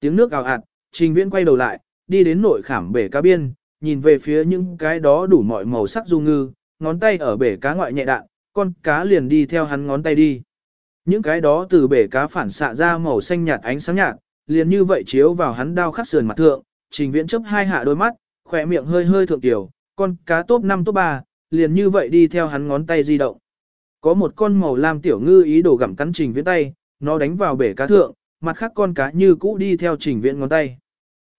Tiếng nước ào ạt, trình viễn quay đầu lại, đi đến nội khảm bể cá biên, nhìn về phía những cái đó đủ mọi màu sắc du ngư, ngón tay ở bể cá ngoại nhẹ đạn, con cá liền đi theo hắn ngón tay đi. Những cái đó từ bể cá phản xạ ra màu xanh nhạt ánh sáng nhạt, liền như vậy chiếu vào hắn đao khắc sườn mặt thượng, trình viễn chấp hai hạ đôi mắt, khỏe miệng hơi hơi thượng tiểu, con cá top 5 top 3, liền như vậy đi theo hắn ngón tay di động. Có một con màu lam tiểu ngư ý đồ gặm cắn trình viễn tay, nó đánh vào bể cá thượng, mặt khác con cá như cũ đi theo trình viễn ngón tay.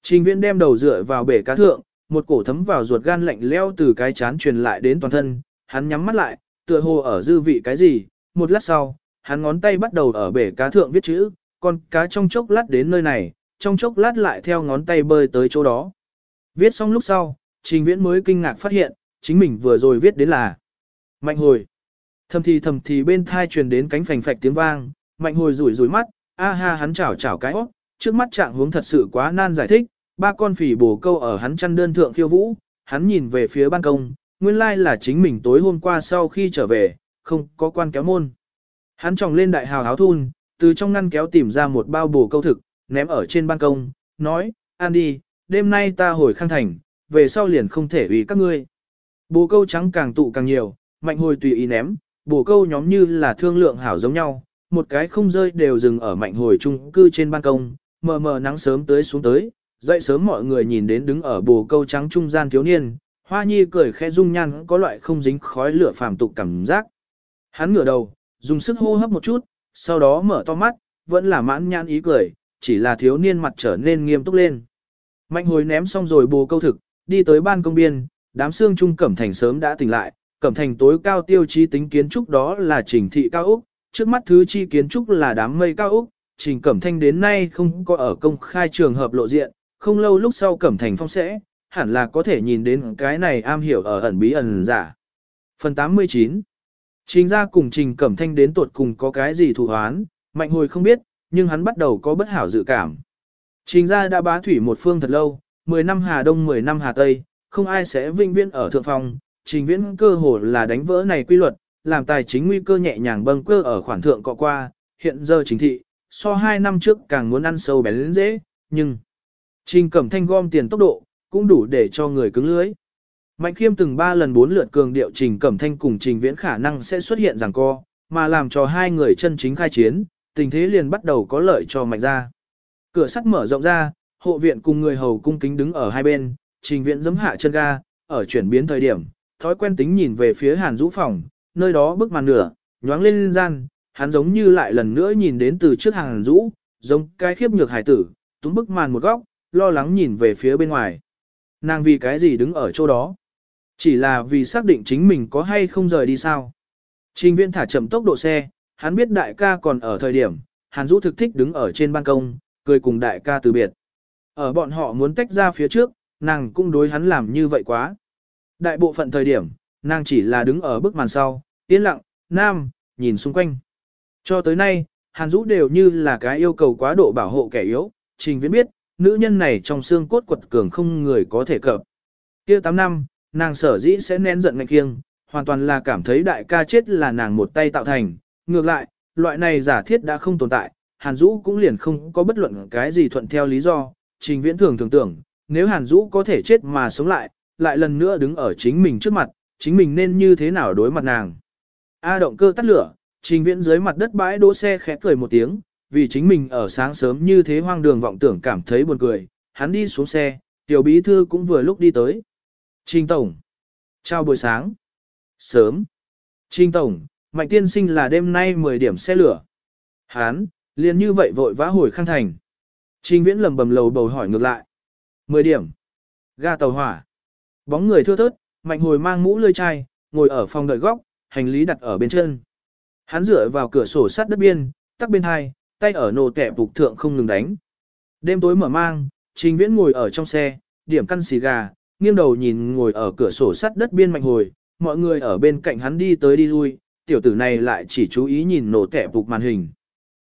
Trình viễn đem đầu dựa vào bể cá thượng, một cổ thấm vào ruột gan lạnh leo từ cái chán truyền lại đến toàn thân, hắn nhắm mắt lại, tựa hồ ở dư vị cái gì, một lát sau, hắn ngón tay bắt đầu ở bể cá thượng viết chữ, con cá trong chốc lát đến nơi này, trong chốc lát lại theo ngón tay bơi tới chỗ đó. Viết xong lúc sau, trình viễn mới kinh ngạc phát hiện, chính mình vừa rồi viết đến là Mạnh hồi. Thầm thì thầm thì bên thai truyền đến cánh phành phạch tiếng vang, mạnh hồi rủi rủi mắt, a ha hắn chảo chảo cái óc, trước mắt trạng hướng thật sự quá nan giải thích, ba con phỉ bổ câu ở hắn chăn đơn thượng khiêu vũ, hắn nhìn về phía ban công, nguyên lai là chính mình tối hôm qua sau khi trở về, không có quan kéo môn. Hắn tròng lên đại hào áo thun, từ trong ngăn kéo tìm ra một bao bổ câu thực, ném ở trên ban công, nói, ăn đi, đêm nay ta hồi khang thành, về sau liền không thể ủy các ngươi. Bồ câu trắng càng tụ càng nhiều, mạnh hồi tùy ý ném, bồ câu nhóm như là thương lượng hảo giống nhau, một cái không rơi đều dừng ở mạnh hồi trung cư trên ban công, mờ mờ nắng sớm tới xuống tới, dậy sớm mọi người nhìn đến đứng ở bồ câu trắng trung gian thiếu niên, hoa nhi cười khẽ dung nhan có loại không dính khói lửa phàm tục cảm giác. Hắn ngửa đầu, dùng sức hô hấp một chút, sau đó mở to mắt, vẫn là mãn nhãn ý cười, chỉ là thiếu niên mặt trở nên nghiêm túc lên. Mạnh hồi ném xong rồi bồ câu thực, đi tới ban công biên, đám xương trung cẩm thành sớm đã tỉnh lại, cẩm thành tối cao tiêu chí tính kiến trúc đó là trình thị cao Úc, trước mắt thứ chi kiến trúc là đám mây cao Úc, trình cẩm thanh đến nay không có ở công khai trường hợp lộ diện, không lâu lúc sau cẩm thành phong sẽ, hẳn là có thể nhìn đến cái này am hiểu ở ẩn bí ẩn giả. Phần 89 Trình ra cùng trình cẩm thanh đến tuột cùng có cái gì thù hoán, mạnh hồi không biết, nhưng hắn bắt đầu có bất hảo dự cảm. Trình ra đã bá thủy một phương thật lâu, 10 năm Hà Đông 10 năm Hà Tây, không ai sẽ vinh viên ở thượng phòng, trình viễn cơ hồ là đánh vỡ này quy luật, làm tài chính nguy cơ nhẹ nhàng bâng cơ ở khoản thượng cọ qua, hiện giờ chính thị, so 2 năm trước càng muốn ăn sâu bén lên dễ, nhưng trình cẩm thanh gom tiền tốc độ, cũng đủ để cho người cứng lưới. Mạnh khiêm từng 3 lần 4 lượt cường điệu trình cẩm thanh cùng trình viễn khả năng sẽ xuất hiện rằng co, mà làm cho hai người chân chính khai chiến, tình thế liền bắt đầu có lợi cho mạnh ra. Cửa sắt mở rộng ra, hộ viện cùng người hầu cung kính đứng ở hai bên, trình viện giấm hạ chân ga, ở chuyển biến thời điểm, thói quen tính nhìn về phía hàn rũ phòng, nơi đó bức màn nửa, nhoáng lên gian, hắn giống như lại lần nữa nhìn đến từ trước hàng rũ, giống cái khiếp nhược hải tử, túm bức màn một góc, lo lắng nhìn về phía bên ngoài. Nàng vì cái gì đứng ở chỗ đó? Chỉ là vì xác định chính mình có hay không rời đi sao? Trình viện thả chậm tốc độ xe, hắn biết đại ca còn ở thời điểm, hàn rũ thực thích đứng ở trên ban công, cười cùng đại ca từ biệt. Ở bọn họ muốn tách ra phía trước, nàng cũng đối hắn làm như vậy quá. Đại bộ phận thời điểm, nàng chỉ là đứng ở bức màn sau, yên lặng, nam, nhìn xung quanh. Cho tới nay, Hàn Dũ đều như là cái yêu cầu quá độ bảo hộ kẻ yếu, trình viễn biết, nữ nhân này trong xương cốt quật cường không người có thể cập. kia 8 năm, nàng sở dĩ sẽ nén giận ngạch kiêng, hoàn toàn là cảm thấy đại ca chết là nàng một tay tạo thành. Ngược lại, loại này giả thiết đã không tồn tại, Hàn Dũ cũng liền không có bất luận cái gì thuận theo lý do, trình viễn thường thường tưởng, nếu Hàn Dũ có thể chết mà sống lại, lại lần nữa đứng ở chính mình trước mặt, chính mình nên như thế nào đối mặt nàng. A động cơ tắt lửa, trình viễn dưới mặt đất bãi đỗ xe khẽ cười một tiếng, vì chính mình ở sáng sớm như thế hoang đường vọng tưởng cảm thấy buồn cười, hắn đi xuống xe, tiểu bí thư cũng vừa lúc đi tới. Trình Tổng. Chào buổi sáng. Sớm. Trình Tổng, Mạnh Tiên Sinh là đêm nay 10 điểm xe lửa. Hán, liền như vậy vội vã hồi khang thành. Trình viễn lầm bầm lầu bầu hỏi ngược lại. 10 điểm. Ga tàu hỏa. Bóng người thưa thớt, mạnh hồi mang mũ lươi chai, ngồi ở phòng đợi góc, hành lý đặt ở bên chân. Hắn dựa vào cửa sổ sắt đất biên, tắc bên hai, tay ở nổ tẻ phục thượng không ngừng đánh. Đêm tối mở mang, trình viễn ngồi ở trong xe, điểm căn xì gà, nghiêng đầu nhìn ngồi ở cửa sổ sắt đất biên mạnh hồi, mọi người ở bên cạnh hắn đi tới đi lui, tiểu tử này lại chỉ chú ý nhìn nổ tẻ phục màn hình.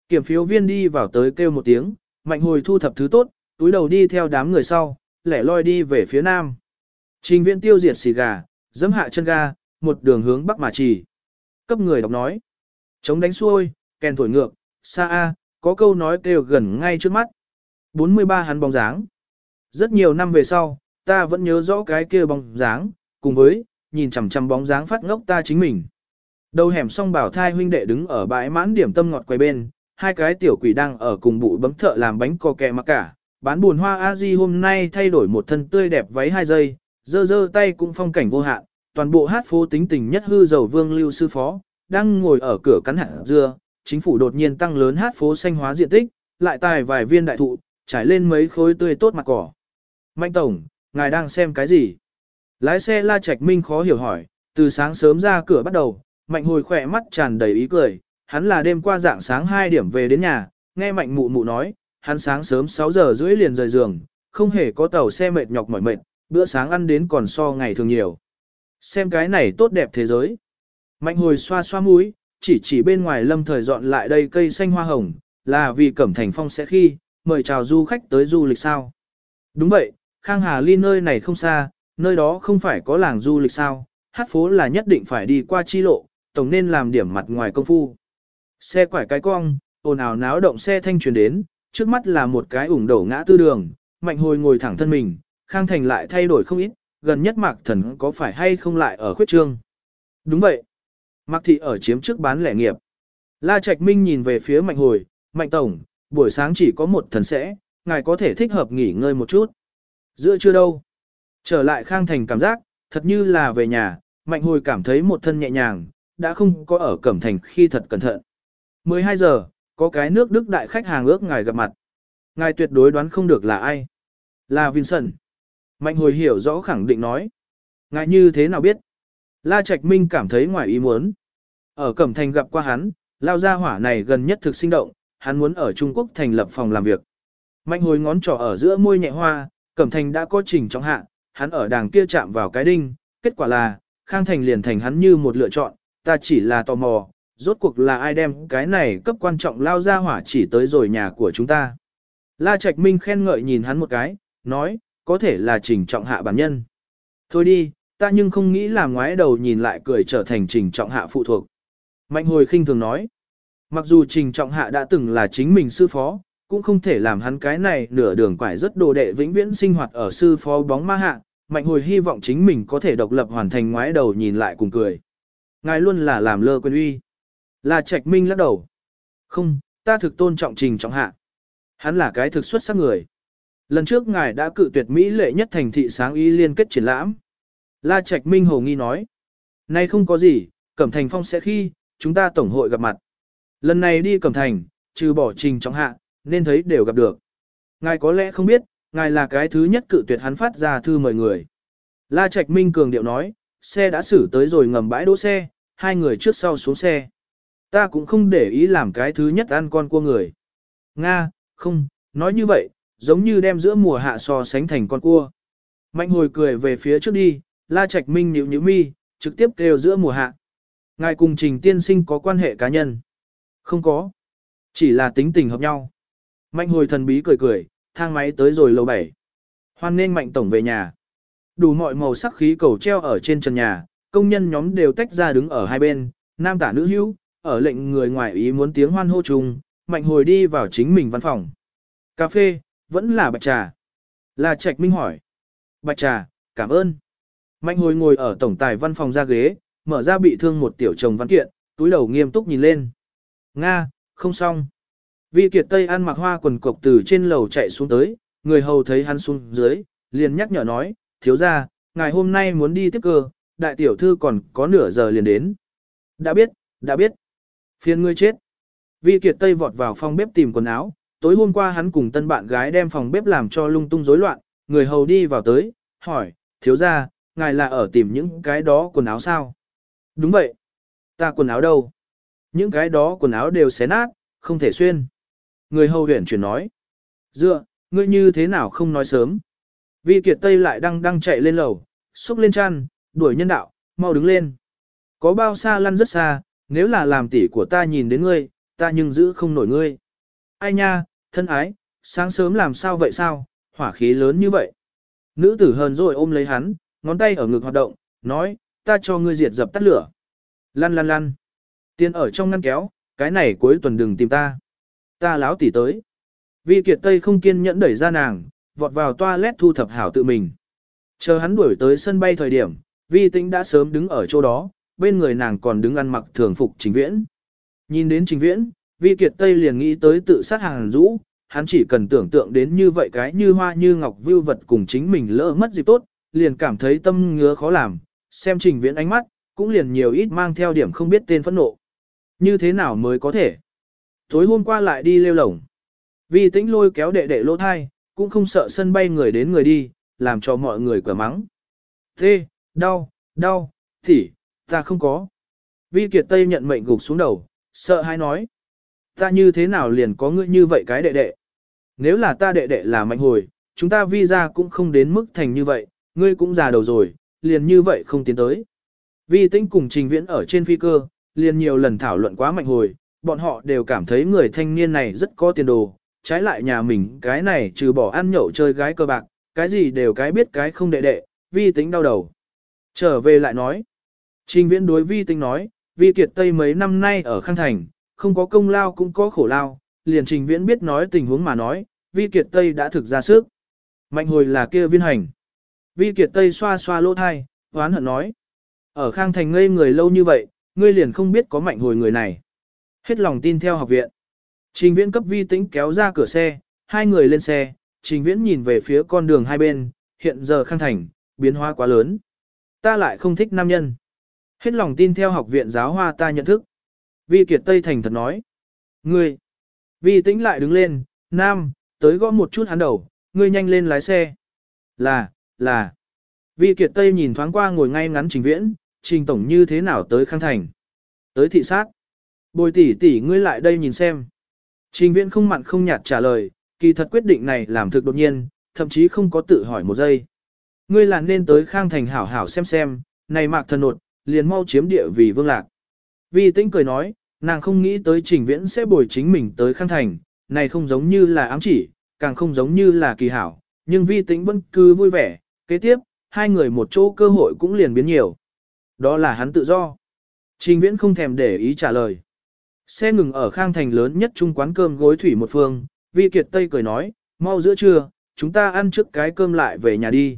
Kiểm phiếu viên đi vào tới kêu một tiếng, mạnh hồi thu thập thứ tốt, túi đầu đi theo đám người sau, lẻ loi đi về phía nam. Trình viện tiêu diệt xì gà, dẫm hạ chân ga, một đường hướng bắc mà chỉ. Cấp người đọc nói. Chống đánh xuôi, kèn thổi ngược, xa A, có câu nói kêu gần ngay trước mắt. 43 hắn bóng dáng. Rất nhiều năm về sau, ta vẫn nhớ rõ cái kia bóng dáng, cùng với, nhìn chằm chằm bóng dáng phát ngốc ta chính mình. Đầu hẻm song bảo thai huynh đệ đứng ở bãi mãn điểm tâm ngọt quay bên, hai cái tiểu quỷ đang ở cùng bụi bấm thợ làm bánh co kẹ mặc cả. Bán buồn hoa a di hôm nay thay đổi một thân tươi đẹp váy hai giây, dơ dơ tay cũng phong cảnh vô hạn, toàn bộ hát phố tính tình nhất hư dầu vương lưu sư phó, đang ngồi ở cửa cắn hạt dưa, chính phủ đột nhiên tăng lớn hát phố xanh hóa diện tích, lại tài vài viên đại thụ, trải lên mấy khối tươi tốt mặt cỏ. Mạnh tổng, ngài đang xem cái gì? Lái xe La Trạch Minh khó hiểu hỏi, từ sáng sớm ra cửa bắt đầu, mạnh hồi khỏe mắt tràn đầy ý cười, hắn là đêm qua dạng sáng 2 điểm về đến nhà, nghe mạnh mụ mụ nói, hắn sáng sớm 6 giờ rưỡi liền rời giường, không hề có tàu xe mệt nhọc mỏi mệt, bữa sáng ăn đến còn so ngày thường nhiều. Xem cái này tốt đẹp thế giới. Mạnh hồi xoa xoa mũi, chỉ chỉ bên ngoài lâm thời dọn lại đây cây xanh hoa hồng, là vì Cẩm Thành Phong sẽ khi, mời chào du khách tới du lịch sao. Đúng vậy, Khang Hà ly nơi này không xa, nơi đó không phải có làng du lịch sao, hát phố là nhất định phải đi qua chi lộ, tổng nên làm điểm mặt ngoài công phu. Xe quải cái cong, ồn ào náo động xe thanh truyền đến, trước mắt là một cái ủng đổ ngã tư đường, mạnh hồi ngồi thẳng thân mình, Khang Thành lại thay đổi không ít, gần nhất Mạc Thần có phải hay không lại ở khuyết trương. Đúng vậy. Mạc Thị ở chiếm trước bán lẻ nghiệp. La Trạch Minh nhìn về phía mạnh hồi, mạnh tổng, buổi sáng chỉ có một thần sẽ, ngài có thể thích hợp nghỉ ngơi một chút. Giữa chưa đâu. Trở lại Khang Thành cảm giác, thật như là về nhà, mạnh hồi cảm thấy một thân nhẹ nhàng, đã không có ở Cẩm Thành khi thật cẩn thận. 12 giờ, có cái nước Đức đại khách hàng ước ngài gặp mặt. Ngài tuyệt đối đoán không được là ai. Là Vincent. Mạnh hồi hiểu rõ khẳng định nói. Ngài như thế nào biết? La Trạch Minh cảm thấy ngoài ý muốn. Ở Cẩm Thành gặp qua hắn, lao gia hỏa này gần nhất thực sinh động, hắn muốn ở Trung Quốc thành lập phòng làm việc. Mạnh hồi ngón trỏ ở giữa môi nhẹ hoa, Cẩm Thành đã có trình trong hạ, hắn ở đàng kia chạm vào cái đinh, kết quả là, Khang Thành liền thành hắn như một lựa chọn, ta chỉ là tò mò, rốt cuộc là ai đem cái này cấp quan trọng lao Gia hỏa chỉ tới rồi nhà của chúng ta. La Trạch Minh khen ngợi nhìn hắn một cái, nói, có thể là trình trọng hạ bản nhân. Thôi đi, ta nhưng không nghĩ là ngoái đầu nhìn lại cười trở thành trình trọng hạ phụ thuộc. Mạnh hồi khinh thường nói, mặc dù trình trọng hạ đã từng là chính mình sư phó, cũng không thể làm hắn cái này nửa đường quải rất đồ đệ vĩnh viễn sinh hoạt ở sư phó bóng ma hạ, mạnh hồi hy vọng chính mình có thể độc lập hoàn thành ngoái đầu nhìn lại cùng cười. Ngài luôn là làm lơ quyền uy. Là trạch minh lắc đầu. Không, ta thực tôn trọng trình trọng hạ. Hắn là cái thực xuất sắc người. Lần trước ngài đã cự tuyệt Mỹ lệ nhất thành thị sáng ý liên kết triển lãm. La Trạch Minh hồ nghi nói. Nay không có gì, Cẩm Thành Phong sẽ khi, chúng ta tổng hội gặp mặt. Lần này đi Cẩm Thành, trừ bỏ trình trọng hạ, nên thấy đều gặp được. Ngài có lẽ không biết, ngài là cái thứ nhất cự tuyệt hắn phát ra thư mời người. La Trạch Minh cường điệu nói, xe đã xử tới rồi ngầm bãi đỗ xe, hai người trước sau xuống xe. Ta cũng không để ý làm cái thứ nhất ăn con cua người. Nga, không, nói như vậy, giống như đem giữa mùa hạ so sánh thành con cua. Mạnh hồi cười về phía trước đi, La Trạch Minh nhíu nhíu mi, trực tiếp kêu giữa mùa hạ. Ngài cùng Trình Tiên Sinh có quan hệ cá nhân? Không có. Chỉ là tính tình hợp nhau. Mạnh hồi thần bí cười cười, thang máy tới rồi lầu 7. Hoan nên mạnh tổng về nhà. Đủ mọi màu sắc khí cầu treo ở trên trần nhà, công nhân nhóm đều tách ra đứng ở hai bên, nam tả nữ hữu, ở lệnh người ngoài ý muốn tiếng hoan hô chung, mạnh hồi đi vào chính mình văn phòng. Cà phê, vẫn là bạch trà. Là Trạch Minh hỏi. Bạch trà, cảm ơn. Mạnh hồi ngồi ở tổng tài văn phòng ra ghế, mở ra bị thương một tiểu chồng văn kiện, túi đầu nghiêm túc nhìn lên. Nga, không xong. Vi Kiệt Tây ăn mặc hoa quần cộc từ trên lầu chạy xuống tới, người hầu thấy hắn xuống dưới, liền nhắc nhở nói, thiếu ra, ngày hôm nay muốn đi tiếp cơ, đại tiểu thư còn có nửa giờ liền đến. Đã biết, đã biết. Phiền ngươi chết. Vi Kiệt Tây vọt vào phòng bếp tìm quần áo, tối hôm qua hắn cùng tân bạn gái đem phòng bếp làm cho lung tung rối loạn, người hầu đi vào tới, hỏi, thiếu ra, ngài là ở tìm những cái đó quần áo sao? Đúng vậy. Ta quần áo đâu? Những cái đó quần áo đều xé nát, không thể xuyên. Người hầu huyển chuyển nói. Dựa, ngươi như thế nào không nói sớm? Vi Kiệt Tây lại đang đang chạy lên lầu, xúc lên chăn, đuổi nhân đạo, mau đứng lên. Có bao xa lăn rất xa, nếu là làm tỷ của ta nhìn đến ngươi, ta nhưng giữ không nổi ngươi. Ai nha, thân ái, sáng sớm làm sao vậy sao, hỏa khí lớn như vậy. Nữ tử hờn rồi ôm lấy hắn, ngón tay ở ngực hoạt động, nói, ta cho ngươi diệt dập tắt lửa. Lăn lăn lăn. Tiên ở trong ngăn kéo, cái này cuối tuần đừng tìm ta. Ta láo tỉ tới. Vi Kiệt Tây không kiên nhẫn đẩy ra nàng, vọt vào toilet thu thập hảo tự mình. Chờ hắn đuổi tới sân bay thời điểm, Vi Tĩnh đã sớm đứng ở chỗ đó, bên người nàng còn đứng ăn mặc thường phục Trình Viễn. Nhìn đến Trình Viễn, Vi Kiệt Tây liền nghĩ tới tự sát hàng rũ, hắn chỉ cần tưởng tượng đến như vậy cái như hoa như ngọc vưu vật cùng chính mình lỡ mất dịp tốt, liền cảm thấy tâm ngứa khó làm, xem Trình Viễn ánh mắt, cũng liền nhiều ít mang theo điểm không biết tên phẫn nộ. Như thế nào mới có thể? Tối hôm qua lại đi lêu lổng. Vi Tĩnh lôi kéo đệ đệ lỗ thai, cũng không sợ sân bay người đến người đi, làm cho mọi người quả mắng. Thê, đau, đau, thỉ, ta không có. Vi Kiệt Tây nhận mệnh gục xuống đầu, sợ hãi nói. Ta như thế nào liền có ngươi như vậy cái đệ đệ? Nếu là ta đệ đệ là mạnh hồi, chúng ta vi ra cũng không đến mức thành như vậy, ngươi cũng già đầu rồi, liền như vậy không tiến tới. Vi tĩnh cùng trình viễn ở trên phi cơ, liền nhiều lần thảo luận quá mạnh hồi, bọn họ đều cảm thấy người thanh niên này rất có tiền đồ, trái lại nhà mình cái này trừ bỏ ăn nhậu chơi gái cơ bạc, cái gì đều cái biết cái không đệ đệ, vi tính đau đầu. Trở về lại nói, trình viễn đối vi tính nói, vi kiệt tây mấy năm nay ở Khang Thành, không có công lao cũng có khổ lao, liền trình viễn biết nói tình huống mà nói, vi kiệt tây đã thực ra sức. Mạnh hồi là kia viên hành. Vi kiệt tây xoa xoa lỗ thai, hoán hận nói. Ở Khang Thành ngây người lâu như vậy, ngươi liền không biết có mạnh hồi người này. Hết lòng tin theo học viện. Trình viễn cấp vi tĩnh kéo ra cửa xe, hai người lên xe, trình viễn nhìn về phía con đường hai bên, hiện giờ Khang Thành, biến hóa quá lớn. Ta lại không thích nam nhân. Hết lòng tin theo học viện giáo hoa ta nhận thức. Vi Kiệt Tây Thành thật nói. Ngươi. Vi tĩnh lại đứng lên, nam, tới gõ một chút hắn đầu, ngươi nhanh lên lái xe. Là, là. Vi Kiệt Tây nhìn thoáng qua ngồi ngay ngắn trình viễn, trình tổng như thế nào tới Khang Thành. Tới thị sát. Bồi tỷ tỷ ngươi lại đây nhìn xem. Trình viễn không mặn không nhạt trả lời, kỳ thật quyết định này làm thực đột nhiên, thậm chí không có tự hỏi một giây. Ngươi là nên tới Khang Thành hảo hảo xem xem, này mạc thần nột, liền mau chiếm địa vì vương lạc. Vi tĩnh cười nói, nàng không nghĩ tới trình viễn sẽ bồi chính mình tới Khang Thành, này không giống như là ám chỉ, càng không giống như là kỳ hảo, nhưng vi tĩnh vẫn cứ vui vẻ, kế tiếp, hai người một chỗ cơ hội cũng liền biến nhiều. Đó là hắn tự do. Trình viễn không thèm để ý trả lời. Xe ngừng ở khang thành lớn nhất trung quán cơm gối thủy một phương, vi kiệt tây cười nói, mau giữa trưa, chúng ta ăn trước cái cơm lại về nhà đi.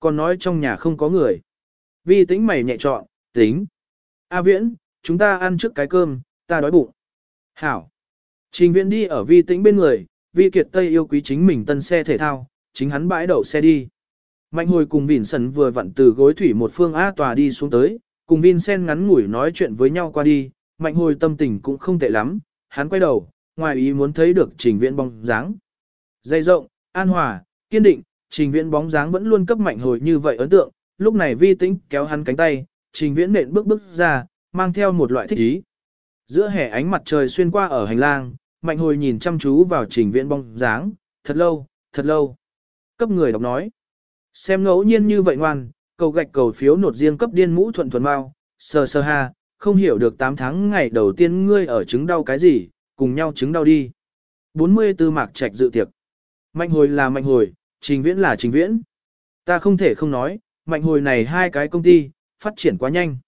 Còn nói trong nhà không có người. Vi tĩnh mày nhẹ trọn, tính. A viễn, chúng ta ăn trước cái cơm, ta đói bụng. Hảo. Trình viễn đi ở vi tĩnh bên người, vi kiệt tây yêu quý chính mình tân xe thể thao, chính hắn bãi đậu xe đi. Mạnh hồi cùng Vịn Sần vừa vặn từ gối thủy một phương A tòa đi xuống tới, cùng Vincent ngắn ngủi nói chuyện với nhau qua đi, mạnh hồi tâm tình cũng không tệ lắm, hắn quay đầu, ngoài ý muốn thấy được trình viễn bóng dáng. Dây rộng, an hòa, kiên định, trình viễn bóng dáng vẫn luôn cấp mạnh hồi như vậy ấn tượng, lúc này vi tĩnh kéo hắn cánh tay, trình viễn nện bước bước ra, mang theo một loại thích ý. Giữa hè ánh mặt trời xuyên qua ở hành lang, mạnh hồi nhìn chăm chú vào trình viễn bóng dáng, thật lâu, thật lâu. Cấp người đọc nói. Xem ngẫu nhiên như vậy ngoan, cầu gạch cầu phiếu nột riêng cấp điên mũ thuận thuần mau, sờ sờ ha, không hiểu được 8 tháng ngày đầu tiên ngươi ở chứng đau cái gì, cùng nhau chứng đau đi. 44 mạc trạch dự tiệc. Mạnh hồi là mạnh hồi, trình viễn là trình viễn. Ta không thể không nói, mạnh hồi này hai cái công ty, phát triển quá nhanh.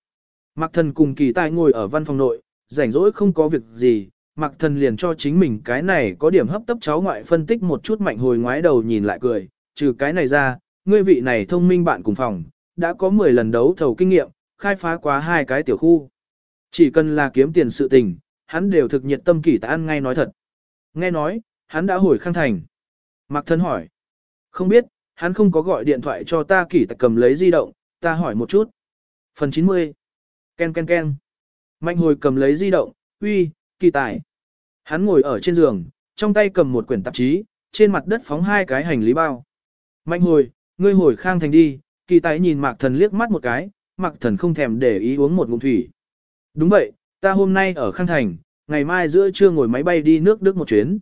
Mạc thần cùng kỳ tài ngồi ở văn phòng nội, rảnh rỗi không có việc gì, Mạc thần liền cho chính mình cái này có điểm hấp tấp cháu ngoại phân tích một chút mạnh hồi ngoái đầu nhìn lại cười, trừ cái này ra, ngươi vị này thông minh bạn cùng phòng, đã có 10 lần đấu thầu kinh nghiệm, khai phá quá hai cái tiểu khu. Chỉ cần là kiếm tiền sự tình, hắn đều thực nhiệt tâm kỳ tài ăn ngay nói thật. Nghe nói, hắn đã hồi khang thành. Mạc Thần hỏi. Không biết, hắn không có gọi điện thoại cho ta kỳ tài cầm lấy di động, ta hỏi một chút. Phần 90. Ken ken ken. Mạnh hồi cầm lấy di động, uy, kỳ tài. Hắn ngồi ở trên giường, trong tay cầm một quyển tạp chí, trên mặt đất phóng hai cái hành lý bao. Mạnh hồi, Ngươi hồi khang thành đi, kỳ tài nhìn mạc thần liếc mắt một cái, mạc thần không thèm để ý uống một ngụm thủy. Đúng vậy, ta hôm nay ở khang thành, ngày mai giữa trưa ngồi máy bay đi nước Đức một chuyến.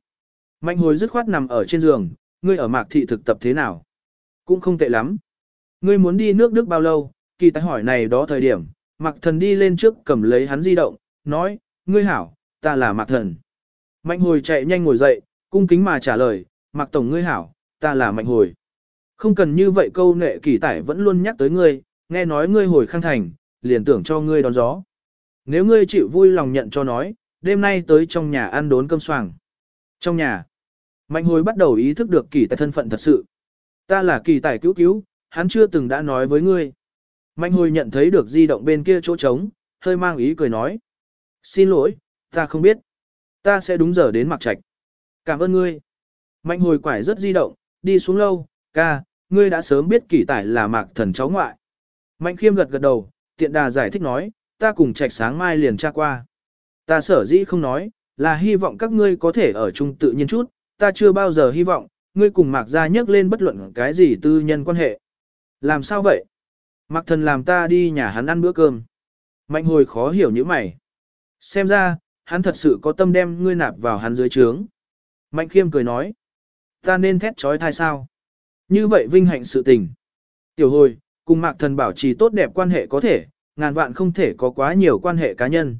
Mạnh hồi dứt khoát nằm ở trên giường, ngươi ở mạc thị thực tập thế nào? Cũng không tệ lắm. Ngươi muốn đi nước Đức bao lâu? Kỳ tài hỏi này đó thời điểm, mạc thần đi lên trước cầm lấy hắn di động, nói, ngươi hảo, ta là mạc thần. Mạnh hồi chạy nhanh ngồi dậy, cung kính mà trả lời, mạc tổng ngươi hảo, ta là mạnh hồi. Không cần như vậy câu nệ kỳ tải vẫn luôn nhắc tới ngươi, nghe nói ngươi hồi khang thành, liền tưởng cho ngươi đón gió. Nếu ngươi chịu vui lòng nhận cho nói, đêm nay tới trong nhà ăn đốn cơm soảng. Trong nhà, Mạnh hồi bắt đầu ý thức được kỳ tài thân phận thật sự. Ta là kỳ tài cứu cứu, hắn chưa từng đã nói với ngươi. Mạnh hồi nhận thấy được di động bên kia chỗ trống, hơi mang ý cười nói. Xin lỗi, ta không biết. Ta sẽ đúng giờ đến mặc trạch. Cảm ơn ngươi. Mạnh hồi quải rất di động, đi xuống lâu, ca, ngươi đã sớm biết kỳ tài là mạc thần cháu ngoại. Mạnh khiêm gật gật đầu, tiện đà giải thích nói, ta cùng trạch sáng mai liền tra qua. Ta sở dĩ không nói, là hy vọng các ngươi có thể ở chung tự nhiên chút, ta chưa bao giờ hy vọng, ngươi cùng mạc gia nhắc lên bất luận cái gì tư nhân quan hệ. Làm sao vậy? Mạc thần làm ta đi nhà hắn ăn bữa cơm. Mạnh hồi khó hiểu như mày. Xem ra, hắn thật sự có tâm đem ngươi nạp vào hắn dưới trướng. Mạnh khiêm cười nói. Ta nên thét trói thai sao? Như vậy vinh hạnh sự tình. Tiểu hồi, cùng mạc thần bảo trì tốt đẹp quan hệ có thể, ngàn vạn không thể có quá nhiều quan hệ cá nhân.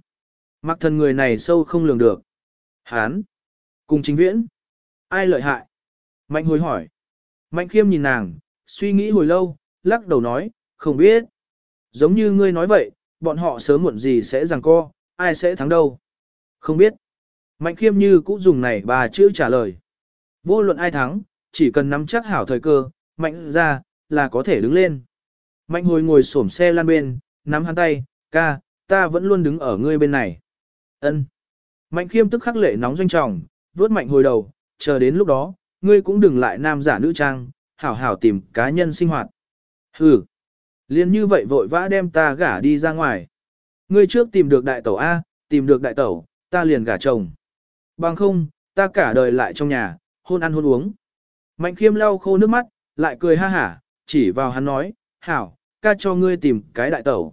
Mạc thần người này sâu không lường được. Hán. Cùng chính viễn. Ai lợi hại? Mạnh hồi hỏi. Mạnh khiêm nhìn nàng, suy nghĩ hồi lâu, lắc đầu nói, không biết. Giống như ngươi nói vậy, bọn họ sớm muộn gì sẽ giằng co, ai sẽ thắng đâu. Không biết. Mạnh khiêm như cũng dùng này bà chữ trả lời. Vô luận ai thắng, chỉ cần nắm chắc hảo thời cơ, mạnh ra, là có thể đứng lên. Mạnh hồi ngồi xổm xe lan bên, nắm hắn tay, ca, ta vẫn luôn đứng ở ngươi bên này. ân Mạnh khiêm tức khắc lệ nóng doanh trọng, vuốt mạnh hồi đầu, chờ đến lúc đó, ngươi cũng đừng lại nam giả nữ trang, hảo hảo tìm cá nhân sinh hoạt. Hừ, liền như vậy vội vã đem ta gả đi ra ngoài. Ngươi trước tìm được đại tẩu A, tìm được đại tẩu, ta liền gả chồng. Bằng không, ta cả đời lại trong nhà, hôn ăn hôn uống. Mạnh khiêm lau khô nước mắt, lại cười ha hả, chỉ vào hắn nói, hảo, ca cho ngươi tìm cái đại tẩu.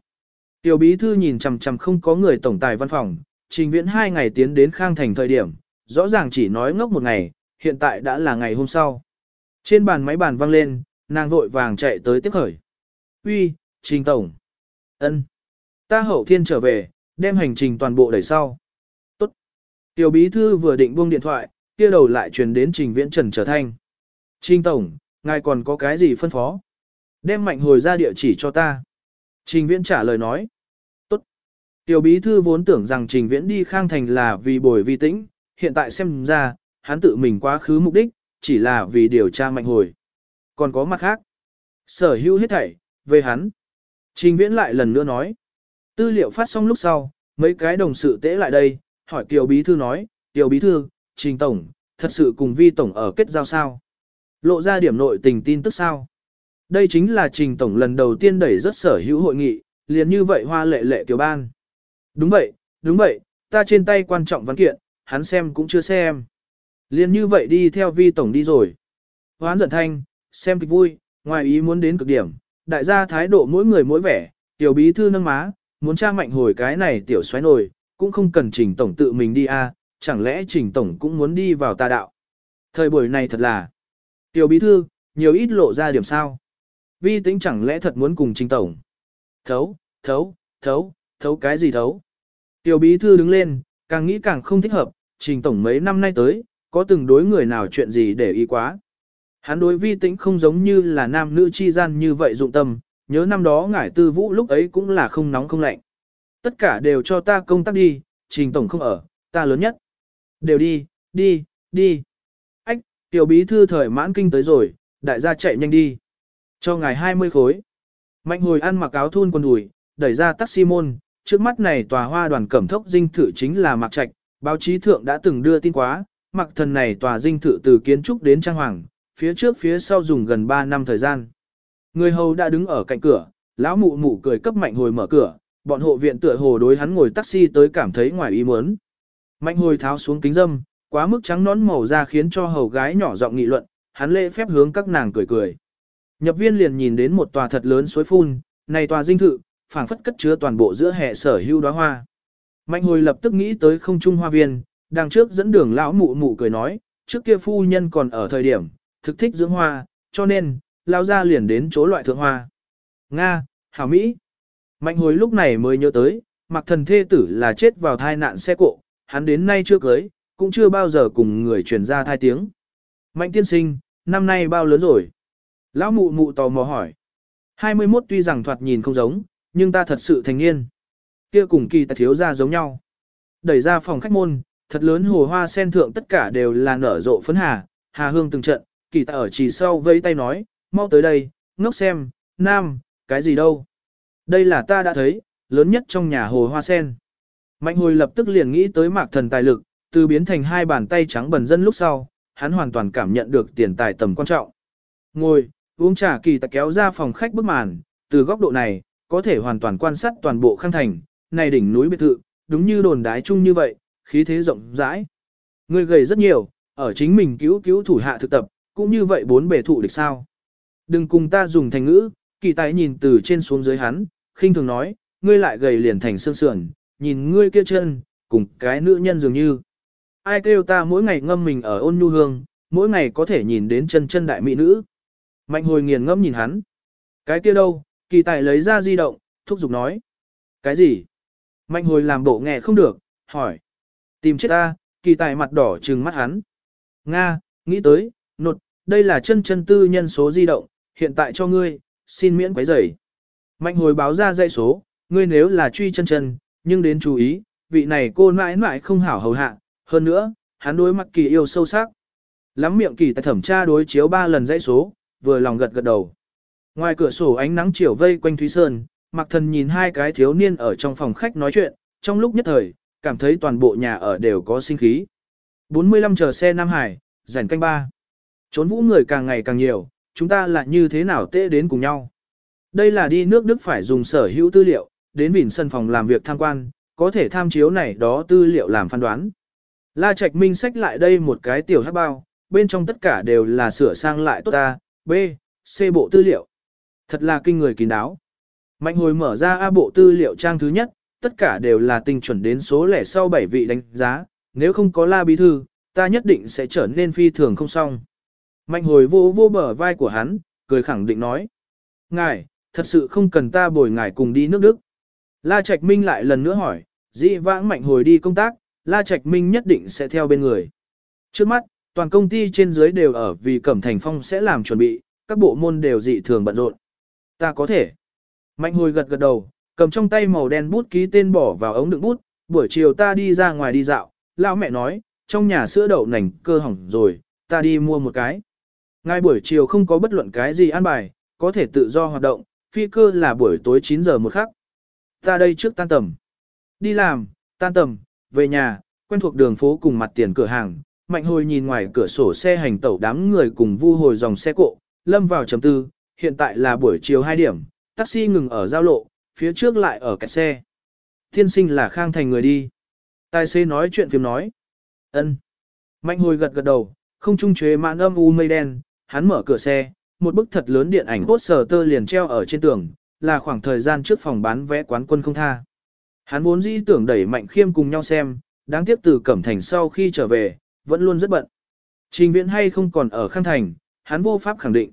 Tiểu bí thư nhìn chằm chằm không có người tổng tài văn phòng, trình viễn hai ngày tiến đến khang thành thời điểm, rõ ràng chỉ nói ngốc một ngày, hiện tại đã là ngày hôm sau. Trên bàn máy bàn văng lên, nàng vội vàng chạy tới tiếp khởi. Uy, trình tổng. ân, Ta hậu thiên trở về, đem hành trình toàn bộ đẩy sau. Tốt. Tiểu bí thư vừa định buông điện thoại, kia đầu lại truyền đến trình viễn trần trở thành. Trình tổng, ngài còn có cái gì phân phó? Đem mạnh hồi ra địa chỉ cho ta. Trình viễn trả lời nói. Tốt. Tiểu bí thư vốn tưởng rằng trình viễn đi khang thành là vì bồi vi tĩnh, hiện tại xem ra, hắn tự mình quá khứ mục đích, chỉ là vì điều tra mạnh hồi. Còn có mặt khác. Sở hữu hết thảy, về hắn. Trình viễn lại lần nữa nói. Tư liệu phát xong lúc sau, mấy cái đồng sự tễ lại đây, hỏi Kiều Bí Thư nói, Kiều Bí Thư, Trình Tổng, thật sự cùng Vi Tổng ở kết giao sao? Lộ ra điểm nội tình tin tức sao? Đây chính là Trình Tổng lần đầu tiên đẩy rất sở hữu hội nghị, liền như vậy hoa lệ lệ Kiều Ban. Đúng vậy, đúng vậy, ta trên tay quan trọng văn kiện, hắn xem cũng chưa xem. Liền như vậy đi theo Vi Tổng đi rồi. Hoán giận thanh, xem kịch vui, ngoài ý muốn đến cực điểm, đại gia thái độ mỗi người mỗi vẻ, tiểu bí thư nâng má, muốn tra mạnh hồi cái này tiểu xoáy nổi, cũng không cần trình tổng tự mình đi a, chẳng lẽ trình tổng cũng muốn đi vào tà đạo. Thời buổi này thật là, tiểu bí thư, nhiều ít lộ ra điểm sao. Vi tính chẳng lẽ thật muốn cùng trình tổng. Thấu, thấu, thấu, thấu cái gì thấu. Tiểu bí thư đứng lên, càng nghĩ càng không thích hợp, trình tổng mấy năm nay tới, có từng đối người nào chuyện gì để ý quá. Hắn đối vi tĩnh không giống như là nam nữ chi gian như vậy dụng tâm, nhớ năm đó ngải tư vũ lúc ấy cũng là không nóng không lạnh. Tất cả đều cho ta công tác đi, trình tổng không ở, ta lớn nhất. Đều đi, đi, đi. Ách, tiểu bí thư thời mãn kinh tới rồi, đại gia chạy nhanh đi. Cho ngài 20 khối. Mạnh hồi ăn mặc áo thun quần đùi, đẩy ra taxi môn, trước mắt này tòa hoa đoàn cẩm thốc dinh thự chính là Mạc Trạch, báo chí thượng đã từng đưa tin quá, Mạc thần này tòa dinh thự từ kiến trúc đến trang hoàng, phía trước phía sau dùng gần 3 năm thời gian. Người hầu đã đứng ở cạnh cửa, lão mụ mụ cười cấp mạnh hồi mở cửa, bọn hộ viện tựa hồ đối hắn ngồi taxi tới cảm thấy ngoài ý muốn. Mạnh hồi tháo xuống kính dâm, quá mức trắng nón màu da khiến cho hầu gái nhỏ giọng nghị luận, hắn lễ phép hướng các nàng cười cười. Nhập viên liền nhìn đến một tòa thật lớn suối phun, này tòa dinh thự, phảng phất cất chứa toàn bộ giữa hệ sở hưu đóa hoa. Mạnh hồi lập tức nghĩ tới không trung hoa viên, đằng trước dẫn đường lão mụ mụ cười nói, trước kia phu nhân còn ở thời điểm, thực thích dưỡng hoa, cho nên, lao ra liền đến chỗ loại thượng hoa. Nga, Hảo Mỹ. Mạnh hồi lúc này mới nhớ tới, mặc thần thê tử là chết vào thai nạn xe cộ, hắn đến nay chưa cưới, cũng chưa bao giờ cùng người truyền ra thai tiếng. Mạnh tiên sinh, năm nay bao lớn rồi? Lão mụ mụ tò mò hỏi. 21 tuy rằng thoạt nhìn không giống, nhưng ta thật sự thành niên. Kia cùng kỳ ta thiếu ra giống nhau. Đẩy ra phòng khách môn, thật lớn hồ hoa sen thượng tất cả đều là nở rộ phấn hà, hà hương từng trận, kỳ Tạ ở chỉ sau vẫy tay nói, mau tới đây, ngốc xem, nam, cái gì đâu. Đây là ta đã thấy, lớn nhất trong nhà hồ hoa sen. Mạnh hồi lập tức liền nghĩ tới mạc thần tài lực, từ biến thành hai bàn tay trắng bần dân lúc sau, hắn hoàn toàn cảm nhận được tiền tài tầm quan trọng. Ngồi, uống trà kỳ Tạ kéo ra phòng khách bức màn, từ góc độ này, có thể hoàn toàn quan sát toàn bộ khang thành, này đỉnh núi biệt thự, đúng như đồn đái chung như vậy, khí thế rộng rãi. Người gầy rất nhiều, ở chính mình cứu cứu thủ hạ thực tập, cũng như vậy bốn bề thụ địch sao. Đừng cùng ta dùng thành ngữ, kỳ tài nhìn từ trên xuống dưới hắn, khinh thường nói, ngươi lại gầy liền thành xương sườn, nhìn ngươi kia chân, cùng cái nữ nhân dường như. Ai kêu ta mỗi ngày ngâm mình ở ôn nhu hương, mỗi ngày có thể nhìn đến chân chân đại mỹ nữ. Mạnh hồi nghiền ngâm nhìn hắn. Cái kia đâu, kỳ tài lấy ra di động, thúc giục nói. Cái gì? Mạnh hồi làm bộ nghe không được, hỏi. Tìm chết ta, kỳ tài mặt đỏ trừng mắt hắn. Nga, nghĩ tới, nột, đây là chân chân tư nhân số di động, hiện tại cho ngươi, xin miễn quấy rầy. Mạnh hồi báo ra dây số, ngươi nếu là truy chân chân, nhưng đến chú ý, vị này cô mãi mãi không hảo hầu hạ, hơn nữa, hắn đối mặt kỳ yêu sâu sắc. Lắm miệng kỳ tại thẩm tra đối chiếu ba lần dãy số, vừa lòng gật gật đầu. Ngoài cửa sổ ánh nắng chiều vây quanh Thúy Sơn, Mạc Thần nhìn hai cái thiếu niên ở trong phòng khách nói chuyện, trong lúc nhất thời, cảm thấy toàn bộ nhà ở đều có sinh khí. 45 chờ xe Nam Hải, rảnh canh ba. Trốn vũ người càng ngày càng nhiều, chúng ta lại như thế nào tệ đến cùng nhau. Đây là đi nước Đức phải dùng sở hữu tư liệu, đến vỉn sân phòng làm việc tham quan, có thể tham chiếu này đó tư liệu làm phán đoán. La Trạch Minh sách lại đây một cái tiểu hát bao, bên trong tất cả đều là sửa sang lại tốt A, B, C bộ tư liệu. Thật là kinh người kín đáo. Mạnh hồi mở ra A bộ tư liệu trang thứ nhất, tất cả đều là tinh chuẩn đến số lẻ sau 7 vị đánh giá, nếu không có la bí thư, ta nhất định sẽ trở nên phi thường không xong. Mạnh hồi vô vô bờ vai của hắn, cười khẳng định nói. Ngài, thật sự không cần ta bồi ngài cùng đi nước Đức. La Trạch Minh lại lần nữa hỏi, dĩ vãng mạnh hồi đi công tác, La Trạch Minh nhất định sẽ theo bên người. Trước mắt, toàn công ty trên dưới đều ở vì Cẩm Thành Phong sẽ làm chuẩn bị, các bộ môn đều dị thường bận rộn. Ta có thể. Mạnh hồi gật gật đầu, cầm trong tay màu đen bút ký tên bỏ vào ống đựng bút, buổi chiều ta đi ra ngoài đi dạo, lão mẹ nói, trong nhà sữa đậu nành cơ hỏng rồi, ta đi mua một cái. Ngay buổi chiều không có bất luận cái gì ăn bài, có thể tự do hoạt động, phi cơ là buổi tối 9 giờ một khắc. Ta đây trước tan tầm. Đi làm, tan tầm, về nhà, quen thuộc đường phố cùng mặt tiền cửa hàng. Mạnh hồi nhìn ngoài cửa sổ xe hành tẩu đám người cùng vu hồi dòng xe cộ, lâm vào chấm tư, hiện tại là buổi chiều 2 điểm, taxi ngừng ở giao lộ, phía trước lại ở kẹt xe. Thiên sinh là khang thành người đi. Tài xế nói chuyện phim nói. ân. Mạnh hồi gật gật đầu, không trung chế mãn âm u mây đen, hắn mở cửa xe, một bức thật lớn điện ảnh poster tơ liền treo ở trên tường, là khoảng thời gian trước phòng bán vé quán quân không tha. Hắn vốn dĩ tưởng đẩy mạnh khiêm cùng nhau xem, đáng tiếc từ Cẩm Thành sau khi trở về, vẫn luôn rất bận. Trình viễn hay không còn ở Khang Thành, hắn vô pháp khẳng định.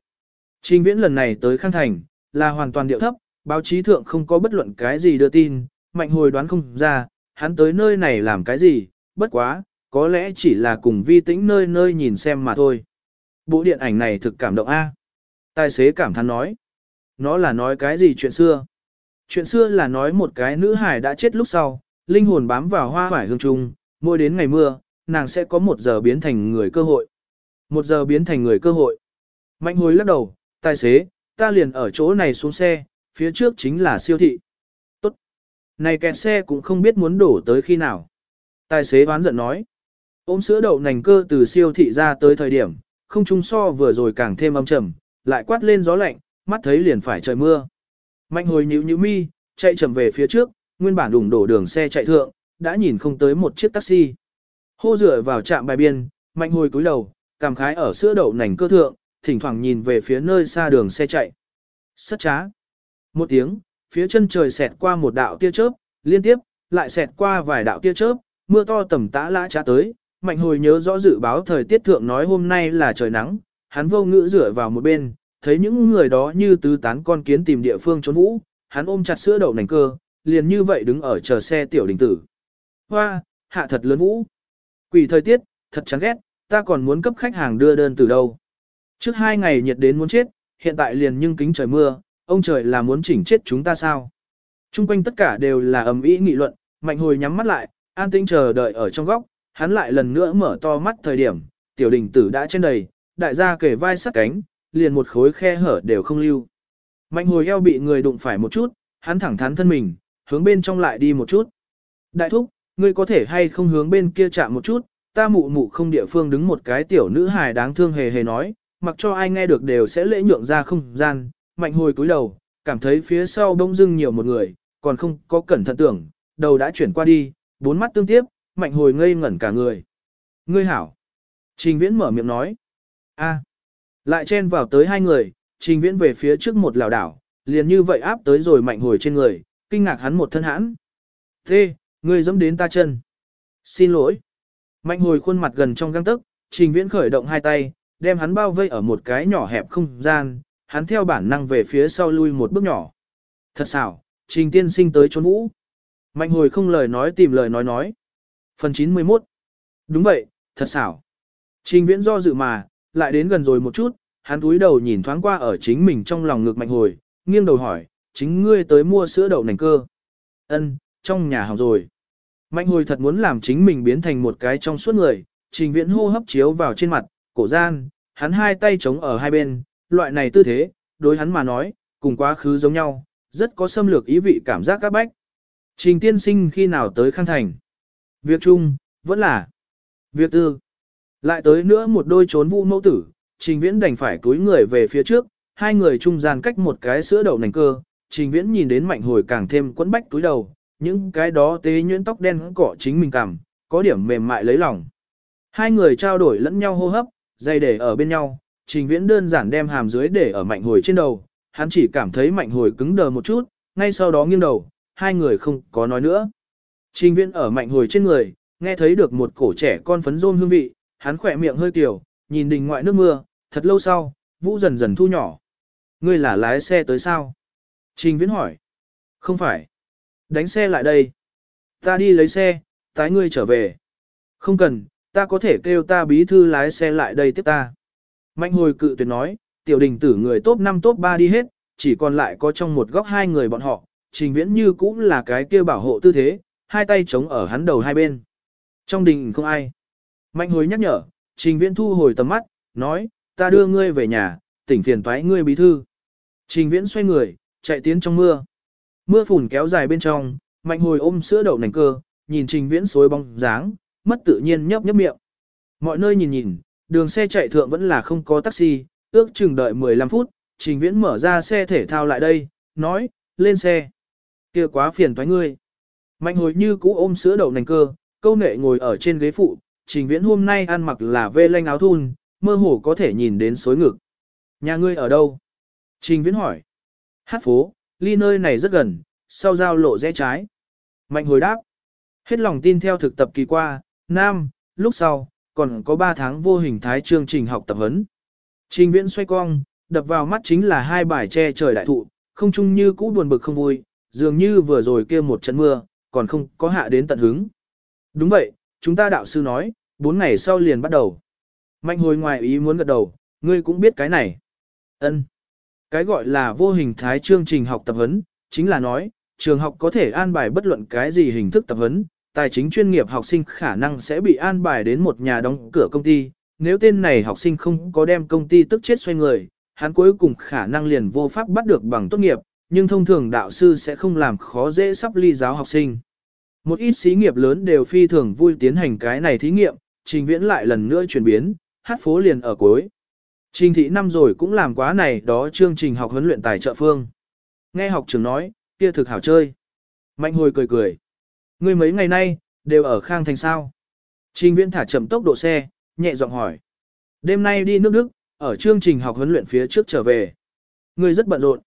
Trình viễn lần này tới Khang Thành, là hoàn toàn điệu thấp, báo chí thượng không có bất luận cái gì đưa tin, mạnh hồi đoán không ra, hắn tới nơi này làm cái gì, bất quá, có lẽ chỉ là cùng vi tĩnh nơi nơi nhìn xem mà thôi. Bộ điện ảnh này thực cảm động a. Tài xế cảm thán nói. Nó là nói cái gì chuyện xưa? Chuyện xưa là nói một cái nữ hải đã chết lúc sau, linh hồn bám vào hoa vải hương trung, mỗi đến ngày mưa, nàng sẽ có một giờ biến thành người cơ hội. Một giờ biến thành người cơ hội. Mạnh hồi lắc đầu, tài xế, ta liền ở chỗ này xuống xe, phía trước chính là siêu thị. Tốt. Này kẹt xe cũng không biết muốn đổ tới khi nào. Tài xế oán giận nói. Ôm sữa đậu nành cơ từ siêu thị ra tới thời điểm, không trung so vừa rồi càng thêm âm trầm, lại quát lên gió lạnh, mắt thấy liền phải trời mưa. Mạnh hồi nhíu nhíu mi, chạy chậm về phía trước, nguyên bản đủng đổ đường xe chạy thượng, đã nhìn không tới một chiếc taxi. Hô rửa vào trạm bài biên, mạnh hồi cúi đầu, cảm khái ở sữa đậu nành cơ thượng, thỉnh thoảng nhìn về phía nơi xa đường xe chạy. Sất trá. Một tiếng, phía chân trời xẹt qua một đạo tia chớp, liên tiếp, lại xẹt qua vài đạo tia chớp, mưa to tầm tã lã trá tới. Mạnh hồi nhớ rõ dự báo thời tiết thượng nói hôm nay là trời nắng, hắn vô ngữ rửa vào một bên, thấy những người đó như tứ tán con kiến tìm địa phương trốn vũ, hắn ôm chặt sữa đậu nành cơ, liền như vậy đứng ở chờ xe tiểu đình tử. Hoa, hạ thật lớn vũ. Quỷ thời tiết, thật chán ghét, ta còn muốn cấp khách hàng đưa đơn từ đâu. Trước hai ngày nhiệt đến muốn chết, hiện tại liền nhưng kính trời mưa, ông trời là muốn chỉnh chết chúng ta sao? Trung quanh tất cả đều là ầm ĩ nghị luận, mạnh hồi nhắm mắt lại, an tĩnh chờ đợi ở trong góc, hắn lại lần nữa mở to mắt thời điểm, tiểu đình tử đã trên đầy, đại gia kể vai sát cánh, liền một khối khe hở đều không lưu. Mạnh hồi eo bị người đụng phải một chút, hắn thẳng thắn thân mình, hướng bên trong lại đi một chút. Đại thúc, ngươi có thể hay không hướng bên kia chạm một chút, ta mụ mụ không địa phương đứng một cái tiểu nữ hài đáng thương hề hề nói, mặc cho ai nghe được đều sẽ lễ nhượng ra không gian, mạnh hồi cúi đầu, cảm thấy phía sau đông dưng nhiều một người, còn không có cẩn thận tưởng, đầu đã chuyển qua đi, bốn mắt tương tiếp, mạnh hồi ngây ngẩn cả người. Ngươi hảo. Trình viễn mở miệng nói. a lại chen vào tới hai người, trình viễn về phía trước một lào đảo, liền như vậy áp tới rồi mạnh hồi trên người, kinh ngạc hắn một thân hãn. Thế, ngươi dẫm đến ta chân. Xin lỗi. Mạnh hồi khuôn mặt gần trong găng tức, trình viễn khởi động hai tay, đem hắn bao vây ở một cái nhỏ hẹp không gian, hắn theo bản năng về phía sau lui một bước nhỏ. Thật xảo, trình tiên sinh tới trốn vũ. Mạnh hồi không lời nói tìm lời nói nói. Phần 91 Đúng vậy, thật xảo. Trình viễn do dự mà, lại đến gần rồi một chút, hắn túi đầu nhìn thoáng qua ở chính mình trong lòng ngực mạnh hồi, nghiêng đầu hỏi, chính ngươi tới mua sữa đậu nành cơ. Ân, trong nhà hỏng rồi. Mạnh hồi thật muốn làm chính mình biến thành một cái trong suốt người, trình viễn hô hấp chiếu vào trên mặt, cổ gian, hắn hai tay chống ở hai bên, loại này tư thế, đối hắn mà nói, cùng quá khứ giống nhau, rất có xâm lược ý vị cảm giác các bách. Trình tiên sinh khi nào tới khang thành? Việc chung, vẫn là việc tư. Lại tới nữa một đôi trốn vũ mẫu tử, trình viễn đành phải túi người về phía trước, hai người trung gian cách một cái sữa đậu nành cơ, trình viễn nhìn đến mạnh hồi càng thêm quấn bách túi đầu, những cái đó tế nhuyễn tóc đen cọ chính mình cảm, có điểm mềm mại lấy lòng. Hai người trao đổi lẫn nhau hô hấp, dây để ở bên nhau, trình viễn đơn giản đem hàm dưới để ở mạnh hồi trên đầu, hắn chỉ cảm thấy mạnh hồi cứng đờ một chút, ngay sau đó nghiêng đầu, hai người không có nói nữa. Trình viễn ở mạnh hồi trên người, nghe thấy được một cổ trẻ con phấn rôm hương vị, hắn khỏe miệng hơi tiểu, nhìn đình ngoại nước mưa, thật lâu sau, vũ dần dần thu nhỏ. Ngươi là lái xe tới sao? Trình viễn hỏi. Không phải. Đánh xe lại đây. Ta đi lấy xe, tái ngươi trở về. Không cần, ta có thể kêu ta bí thư lái xe lại đây tiếp ta. Mạnh hồi cự tuyệt nói, tiểu đình tử người top 5 top 3 đi hết, chỉ còn lại có trong một góc hai người bọn họ, trình viễn như cũng là cái kia bảo hộ tư thế, hai tay chống ở hắn đầu hai bên. Trong đình không ai. Mạnh hồi nhắc nhở, trình viễn thu hồi tầm mắt, nói, ta đưa ngươi về nhà, tỉnh phiền toái ngươi bí thư. Trình viễn xoay người, chạy tiến trong mưa. Mưa phùn kéo dài bên trong, mạnh hồi ôm sữa đậu nành cơ, nhìn trình viễn xối bóng dáng, mất tự nhiên nhấp nhấp miệng. Mọi nơi nhìn nhìn, đường xe chạy thượng vẫn là không có taxi, ước chừng đợi 15 phút, trình viễn mở ra xe thể thao lại đây, nói, lên xe. kia quá phiền toái ngươi. Mạnh hồi như cũ ôm sữa đậu nành cơ, câu nệ ngồi ở trên ghế phụ, trình viễn hôm nay ăn mặc là vê lanh áo thun, mơ hồ có thể nhìn đến suối ngực. Nhà ngươi ở đâu? Trình viễn hỏi. Hát phố, ly nơi này rất gần, sau giao lộ rẽ trái. Mạnh hồi đáp. Hết lòng tin theo thực tập kỳ qua, nam, lúc sau, còn có 3 tháng vô hình thái chương trình học tập huấn. Trình viễn xoay cong, đập vào mắt chính là hai bài che trời đại thụ, không chung như cũ buồn bực không vui, dường như vừa rồi kia một trận mưa, còn không có hạ đến tận hứng. Đúng vậy, chúng ta đạo sư nói, 4 ngày sau liền bắt đầu. Mạnh hồi ngoài ý muốn gật đầu, ngươi cũng biết cái này. Ân. Cái gọi là vô hình thái chương trình học tập huấn, chính là nói, trường học có thể an bài bất luận cái gì hình thức tập huấn, tài chính chuyên nghiệp học sinh khả năng sẽ bị an bài đến một nhà đóng cửa công ty. Nếu tên này học sinh không có đem công ty tức chết xoay người, hắn cuối cùng khả năng liền vô pháp bắt được bằng tốt nghiệp, nhưng thông thường đạo sư sẽ không làm khó dễ sắp ly giáo học sinh. Một ít xí nghiệp lớn đều phi thường vui tiến hành cái này thí nghiệm, trình viễn lại lần nữa chuyển biến, hát phố liền ở cuối. Trình thị năm rồi cũng làm quá này đó chương trình học huấn luyện tài trợ phương. Nghe học trưởng nói, kia thực hảo chơi. Mạnh hồi cười cười. Ngươi mấy ngày nay, đều ở Khang Thành sao? Trình viễn thả chậm tốc độ xe, nhẹ giọng hỏi. Đêm nay đi nước Đức, ở chương trình học huấn luyện phía trước trở về. Ngươi rất bận rộn.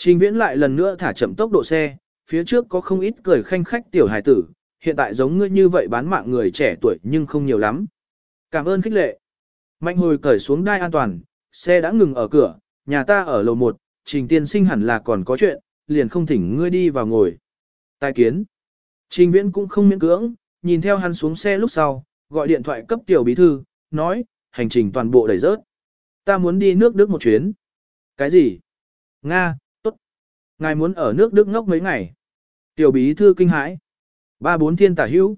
Trình viễn lại lần nữa thả chậm tốc độ xe, phía trước có không ít cười khanh khách tiểu hài tử, hiện tại giống ngươi như vậy bán mạng người trẻ tuổi nhưng không nhiều lắm. Cảm ơn khích lệ. Mạnh hồi cởi xuống đai an toàn, xe đã ngừng ở cửa, nhà ta ở lầu 1, trình tiên sinh hẳn là còn có chuyện, liền không thỉnh ngươi đi vào ngồi. Tài kiến. Trình viễn cũng không miễn cưỡng, nhìn theo hắn xuống xe lúc sau, gọi điện thoại cấp tiểu bí thư, nói, hành trình toàn bộ đẩy rớt. Ta muốn đi nước Đức một chuyến. Cái gì? Nga. Ngài muốn ở nước Đức ngốc mấy ngày. Tiểu bí thư kinh hãi. Ba bốn thiên tả hữu.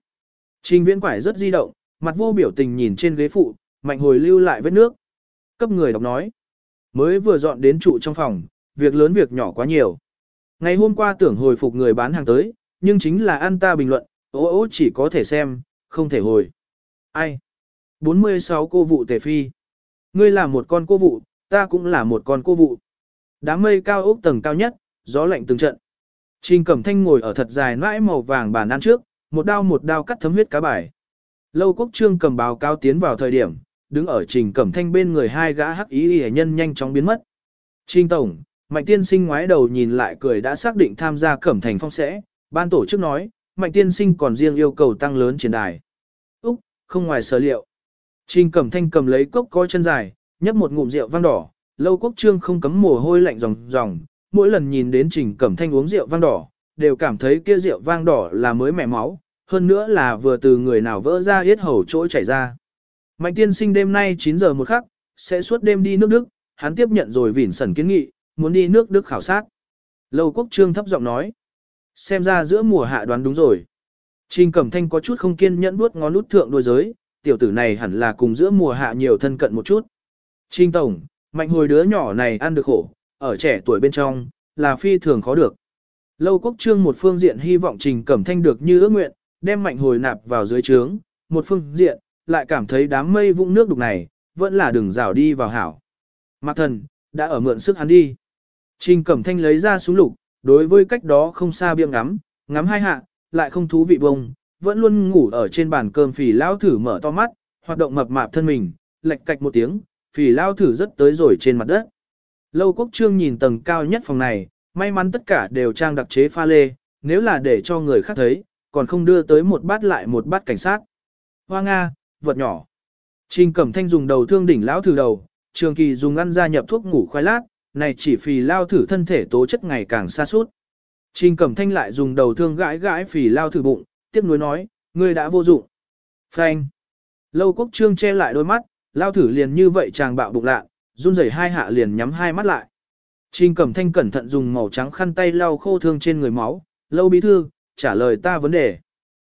Trình viễn quải rất di động, mặt vô biểu tình nhìn trên ghế phụ, mạnh hồi lưu lại vết nước. Cấp người đọc nói. Mới vừa dọn đến trụ trong phòng, việc lớn việc nhỏ quá nhiều. Ngày hôm qua tưởng hồi phục người bán hàng tới, nhưng chính là ăn ta bình luận, ố ố chỉ có thể xem, không thể hồi. Ai? 46 cô vụ tề phi. Ngươi là một con cô vụ, ta cũng là một con cô vụ. Đám mây cao ốc tầng cao nhất, gió lạnh từng trận. Trình Cẩm Thanh ngồi ở thật dài nãi màu vàng bàn ăn trước, một đao một đao cắt thấm huyết cá bài. Lâu Quốc Trương cầm báo cáo tiến vào thời điểm, đứng ở Trình Cẩm Thanh bên người hai gã hắc ý hệ nhân nhanh chóng biến mất. Trình Tổng, Mạnh Tiên Sinh ngoái đầu nhìn lại cười đã xác định tham gia Cẩm Thành phong sẽ, ban tổ chức nói, Mạnh Tiên Sinh còn riêng yêu cầu tăng lớn chiến đài. Úc, không ngoài sở liệu. Trình Cẩm Thanh cầm lấy cốc coi chân dài, nhấp một ngụm rượu vang đỏ, Lâu Quốc Trương không cấm mồ hôi lạnh ròng ròng, mỗi lần nhìn đến Trình Cẩm Thanh uống rượu vang đỏ, đều cảm thấy kia rượu vang đỏ là mới mẻ máu, hơn nữa là vừa từ người nào vỡ ra yết hầu chỗ chảy ra. Mạnh tiên sinh đêm nay 9 giờ một khắc, sẽ suốt đêm đi nước Đức, hắn tiếp nhận rồi vỉn sẩn kiến nghị, muốn đi nước Đức khảo sát. Lâu quốc trương thấp giọng nói, xem ra giữa mùa hạ đoán đúng rồi. Trình Cẩm Thanh có chút không kiên nhẫn buốt ngón nút thượng đôi giới, tiểu tử này hẳn là cùng giữa mùa hạ nhiều thân cận một chút. Trình Tổng, mạnh hồi đứa nhỏ này ăn được khổ, ở trẻ tuổi bên trong, là phi thường khó được. Lâu quốc trương một phương diện hy vọng Trình Cẩm Thanh được như ước nguyện, đem mạnh hồi nạp vào dưới trướng, một phương diện, lại cảm thấy đám mây vũng nước đục này, vẫn là đường rào đi vào hảo. Mạc thần, đã ở mượn sức hắn đi. Trình Cẩm Thanh lấy ra súng lục, đối với cách đó không xa biếng ngắm, ngắm hai hạ, lại không thú vị bông, vẫn luôn ngủ ở trên bàn cơm phì lao thử mở to mắt, hoạt động mập mạp thân mình, lệch cạch một tiếng, phì lao thử rất tới rồi trên mặt đất. Lâu quốc trương nhìn tầng cao nhất phòng này, may mắn tất cả đều trang đặc chế pha lê, nếu là để cho người khác thấy, còn không đưa tới một bát lại một bát cảnh sát. Hoa Nga, vật nhỏ. Trình Cẩm Thanh dùng đầu thương đỉnh lão thử đầu, Trường Kỳ dùng ăn gia nhập thuốc ngủ khoai lát, này chỉ phì lao thử thân thể tố chất ngày càng xa suốt. Trình Cẩm Thanh lại dùng đầu thương gãi gãi phì lao thử bụng, tiếp nối nói, ngươi đã vô dụng. Phanh. Lâu Quốc Trương che lại đôi mắt, lao thử liền như vậy chàng bạo bụng lạ, run rẩy hai hạ liền nhắm hai mắt lại. Trình Cẩm Thanh cẩn thận dùng màu trắng khăn tay lau khô thương trên người máu, lâu bí thư, trả lời ta vấn đề.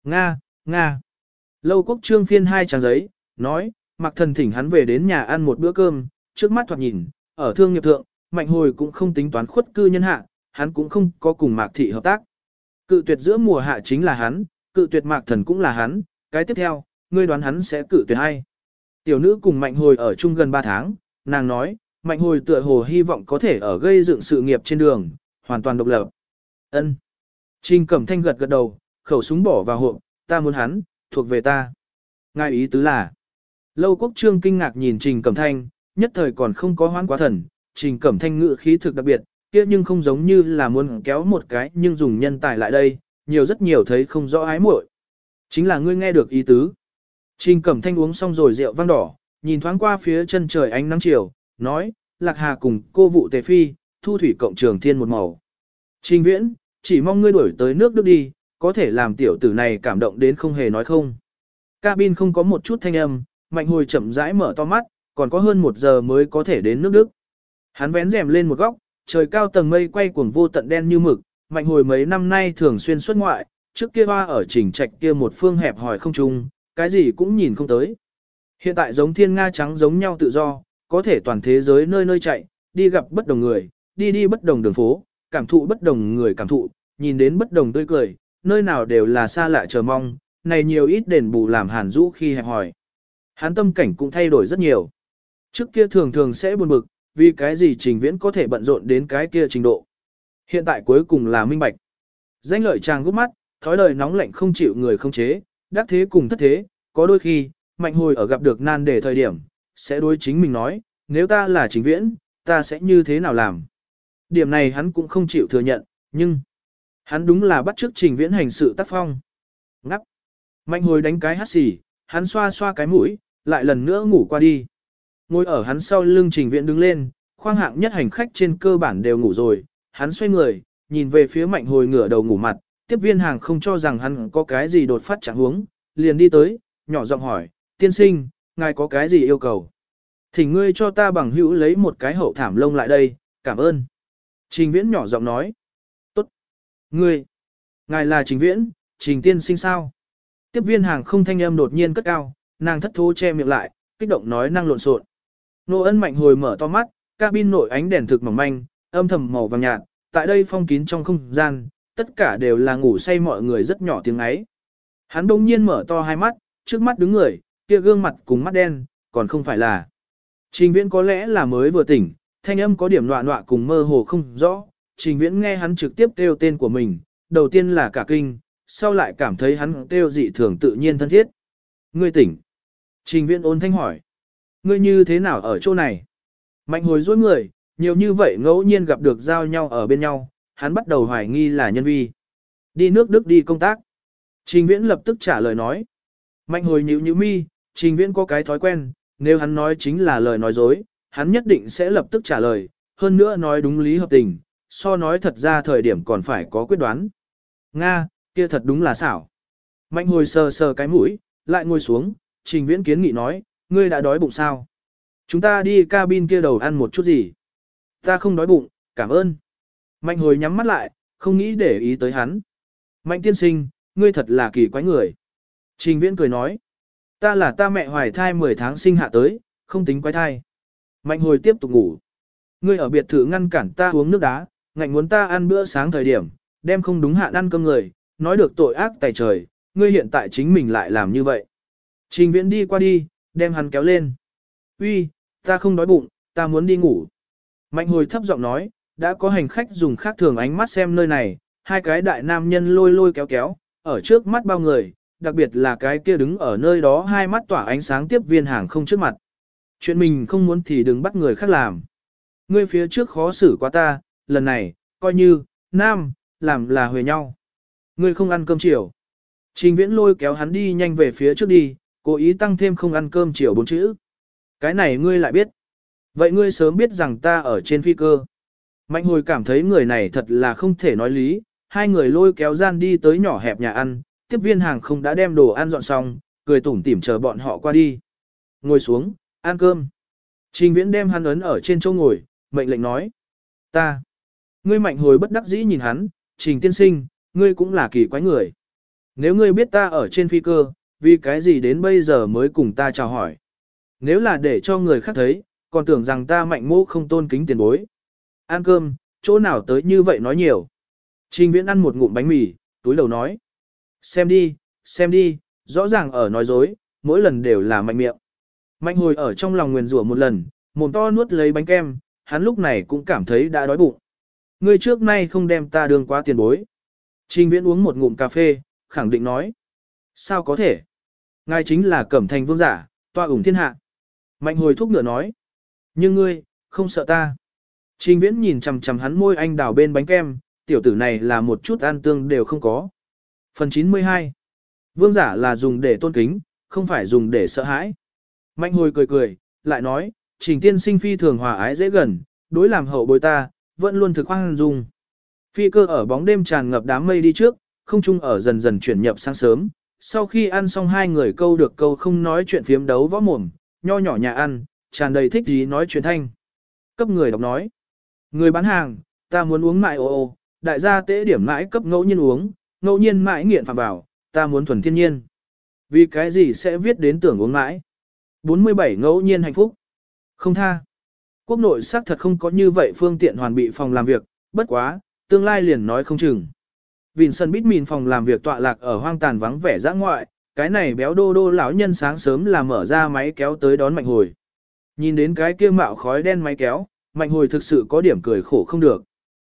Nga, Nga. Lâu quốc trương phiên hai trang giấy, nói, mặc thần thỉnh hắn về đến nhà ăn một bữa cơm, trước mắt thoạt nhìn, ở thương nghiệp thượng, mạnh hồi cũng không tính toán khuất cư nhân hạ, hắn cũng không có cùng mạc thị hợp tác. Cự tuyệt giữa mùa hạ chính là hắn, cự tuyệt mạc thần cũng là hắn, cái tiếp theo, ngươi đoán hắn sẽ cự tuyệt hay. Tiểu nữ cùng mạnh hồi ở chung gần 3 tháng, nàng nói, mạnh hồi tựa hồ hy vọng có thể ở gây dựng sự nghiệp trên đường, hoàn toàn độc lập. Ân. Trình Cẩm Thanh gật gật đầu, khẩu súng bỏ vào hộp, ta muốn hắn, thuộc về ta. Ngài ý tứ là, Lâu Quốc Trương kinh ngạc nhìn Trình Cẩm Thanh, nhất thời còn không có hoãn quá thần, Trình Cẩm Thanh ngự khí thực đặc biệt, kia nhưng không giống như là muốn kéo một cái nhưng dùng nhân tài lại đây, nhiều rất nhiều thấy không rõ ái muội. Chính là ngươi nghe được ý tứ. Trình Cẩm Thanh uống xong rồi rượu vang đỏ, nhìn thoáng qua phía chân trời ánh nắng chiều, nói, Lạc Hà cùng cô vụ tề phi, thu thủy cộng trường thiên một màu. Trình Viễn, chỉ mong ngươi đuổi tới nước Đức đi, có thể làm tiểu tử này cảm động đến không hề nói không. Cabin không có một chút thanh âm, mạnh hồi chậm rãi mở to mắt, còn có hơn một giờ mới có thể đến nước Đức. Hắn vén rèm lên một góc, trời cao tầng mây quay cuồng vô tận đen như mực, mạnh hồi mấy năm nay thường xuyên xuất ngoại, trước kia hoa ở chỉnh trạch kia một phương hẹp hỏi không chung, cái gì cũng nhìn không tới. Hiện tại giống thiên nga trắng giống nhau tự do, có thể toàn thế giới nơi nơi chạy, đi gặp bất đồng người, đi đi bất đồng đường phố, cảm thụ bất đồng người cảm thụ, nhìn đến bất đồng tươi cười, nơi nào đều là xa lạ chờ mong, này nhiều ít đền bù làm hàn rũ khi hẹp hỏi. Hắn tâm cảnh cũng thay đổi rất nhiều. Trước kia thường thường sẽ buồn bực, vì cái gì trình viễn có thể bận rộn đến cái kia trình độ. Hiện tại cuối cùng là minh bạch. Danh lợi chàng gút mắt, thói lời nóng lạnh không chịu người không chế, đắc thế cùng thất thế, có đôi khi, mạnh hồi ở gặp được nan đề thời điểm, sẽ đối chính mình nói, nếu ta là trình viễn, ta sẽ như thế nào làm. Điểm này hắn cũng không chịu thừa nhận, nhưng hắn đúng là bắt chước trình viễn hành sự tác phong. Ngắp. Mạnh hồi đánh cái hát xì, hắn xoa xoa cái mũi, lại lần nữa ngủ qua đi. Ngồi ở hắn sau lưng trình viễn đứng lên, khoang hạng nhất hành khách trên cơ bản đều ngủ rồi, hắn xoay người, nhìn về phía mạnh hồi ngửa đầu ngủ mặt, tiếp viên hàng không cho rằng hắn có cái gì đột phát chẳng huống, liền đi tới, nhỏ giọng hỏi, tiên sinh, ngài có cái gì yêu cầu? Thỉnh ngươi cho ta bằng hữu lấy một cái hậu thảm lông lại đây, cảm ơn. Trình viễn nhỏ giọng nói. Tốt. Ngươi. Ngài là trình viễn, trình tiên sinh sao? Tiếp viên hàng không thanh âm đột nhiên cất cao, nàng thất thố che miệng lại, kích động nói năng lộn xộn. Nô ân mạnh hồi mở to mắt, cabin nội ánh đèn thực mỏng manh, âm thầm màu vàng nhạt, tại đây phong kín trong không gian, tất cả đều là ngủ say mọi người rất nhỏ tiếng ấy. Hắn đông nhiên mở to hai mắt, trước mắt đứng người, kia gương mặt cùng mắt đen, còn không phải là. Trình viễn có lẽ là mới vừa tỉnh, thanh âm có điểm loạn loạn cùng mơ hồ không rõ, trình viễn nghe hắn trực tiếp kêu tên của mình, đầu tiên là cả kinh, sau lại cảm thấy hắn kêu dị thường tự nhiên thân thiết. Ngươi tỉnh. Trình viễn ôn thanh hỏi. Ngươi như thế nào ở chỗ này? Mạnh hồi dối người, nhiều như vậy ngẫu nhiên gặp được giao nhau ở bên nhau, hắn bắt đầu hoài nghi là nhân vi. Đi nước Đức đi công tác. Trình viễn lập tức trả lời nói. Mạnh hồi nhíu nhíu mi, trình viễn có cái thói quen, nếu hắn nói chính là lời nói dối, hắn nhất định sẽ lập tức trả lời, hơn nữa nói đúng lý hợp tình, so nói thật ra thời điểm còn phải có quyết đoán. Nga, kia thật đúng là xảo. Mạnh hồi sờ sờ cái mũi, lại ngồi xuống, trình viễn kiến nghị nói, ngươi đã đói bụng sao? Chúng ta đi cabin kia đầu ăn một chút gì? Ta không đói bụng, cảm ơn. Mạnh hồi nhắm mắt lại, không nghĩ để ý tới hắn. Mạnh tiên sinh, ngươi thật là kỳ quái người. Trình viễn cười nói. Ta là ta mẹ hoài thai 10 tháng sinh hạ tới, không tính quái thai. Mạnh hồi tiếp tục ngủ. Ngươi ở biệt thự ngăn cản ta uống nước đá, ngạnh muốn ta ăn bữa sáng thời điểm, đem không đúng hạn ăn cơm người, nói được tội ác tài trời, ngươi hiện tại chính mình lại làm như vậy. Trình viễn đi qua đi, đem hắn kéo lên. Uy, ta không đói bụng, ta muốn đi ngủ. Mạnh hồi thấp giọng nói, đã có hành khách dùng khác thường ánh mắt xem nơi này, hai cái đại nam nhân lôi lôi kéo kéo, ở trước mắt bao người, đặc biệt là cái kia đứng ở nơi đó hai mắt tỏa ánh sáng tiếp viên hàng không trước mặt. Chuyện mình không muốn thì đừng bắt người khác làm. Ngươi phía trước khó xử quá ta, lần này, coi như, nam, làm là huề nhau. Ngươi không ăn cơm chiều. Trình viễn lôi kéo hắn đi nhanh về phía trước đi, cố ý tăng thêm không ăn cơm chiều bốn chữ. Cái này ngươi lại biết. Vậy ngươi sớm biết rằng ta ở trên phi cơ. Mạnh hồi cảm thấy người này thật là không thể nói lý, hai người lôi kéo gian đi tới nhỏ hẹp nhà ăn, tiếp viên hàng không đã đem đồ ăn dọn xong, cười tủm tỉm chờ bọn họ qua đi. Ngồi xuống, ăn cơm. Trình viễn đem hắn ấn ở trên chỗ ngồi, mệnh lệnh nói. Ta. Ngươi mạnh hồi bất đắc dĩ nhìn hắn, trình tiên sinh, ngươi cũng là kỳ quái người. Nếu ngươi biết ta ở trên phi cơ, vì cái gì đến bây giờ mới cùng ta chào hỏi. Nếu là để cho người khác thấy, còn tưởng rằng ta mạnh mô không tôn kính tiền bối. Ăn cơm, chỗ nào tới như vậy nói nhiều. Trình viễn ăn một ngụm bánh mì, túi đầu nói. Xem đi, xem đi, rõ ràng ở nói dối, mỗi lần đều là mạnh miệng. Mạnh hồi ở trong lòng nguyền rủa một lần, mồm to nuốt lấy bánh kem, hắn lúc này cũng cảm thấy đã đói bụng. Ngươi trước nay không đem ta đường quá tiền bối. Trình viễn uống một ngụm cà phê, khẳng định nói. Sao có thể? Ngài chính là cẩm thành vương giả, toa ủng thiên hạ. Mạnh hồi thúc ngựa nói. Nhưng ngươi, không sợ ta. Trình viễn nhìn chằm chằm hắn môi anh đào bên bánh kem, tiểu tử này là một chút an tương đều không có. Phần 92 Vương giả là dùng để tôn kính, không phải dùng để sợ hãi. Mạnh hồi cười cười, lại nói, trình tiên sinh phi thường hòa ái dễ gần, đối làm hậu bối ta, vẫn luôn thực hoang dung. Phi cơ ở bóng đêm tràn ngập đám mây đi trước, không chung ở dần dần chuyển nhập sáng sớm. Sau khi ăn xong hai người câu được câu không nói chuyện phiếm đấu võ mồm, nho nhỏ nhà ăn, tràn đầy thích gì nói chuyện thanh. Cấp người đọc nói. Người bán hàng, ta muốn uống mại ô ô, đại gia tế điểm mãi cấp ngẫu nhiên uống, ngẫu nhiên mãi nghiện phạm vào, ta muốn thuần thiên nhiên. Vì cái gì sẽ viết đến tưởng uống mãi? 47 ngẫu nhiên hạnh phúc. Không tha. Quốc nội xác thật không có như vậy phương tiện hoàn bị phòng làm việc, bất quá, tương lai liền nói không chừng. Vincent bít mìn phòng làm việc tọa lạc ở hoang tàn vắng vẻ giã ngoại, cái này béo đô đô lão nhân sáng sớm là mở ra máy kéo tới đón mạnh hồi. Nhìn đến cái kia mạo khói đen máy kéo, mạnh hồi thực sự có điểm cười khổ không được.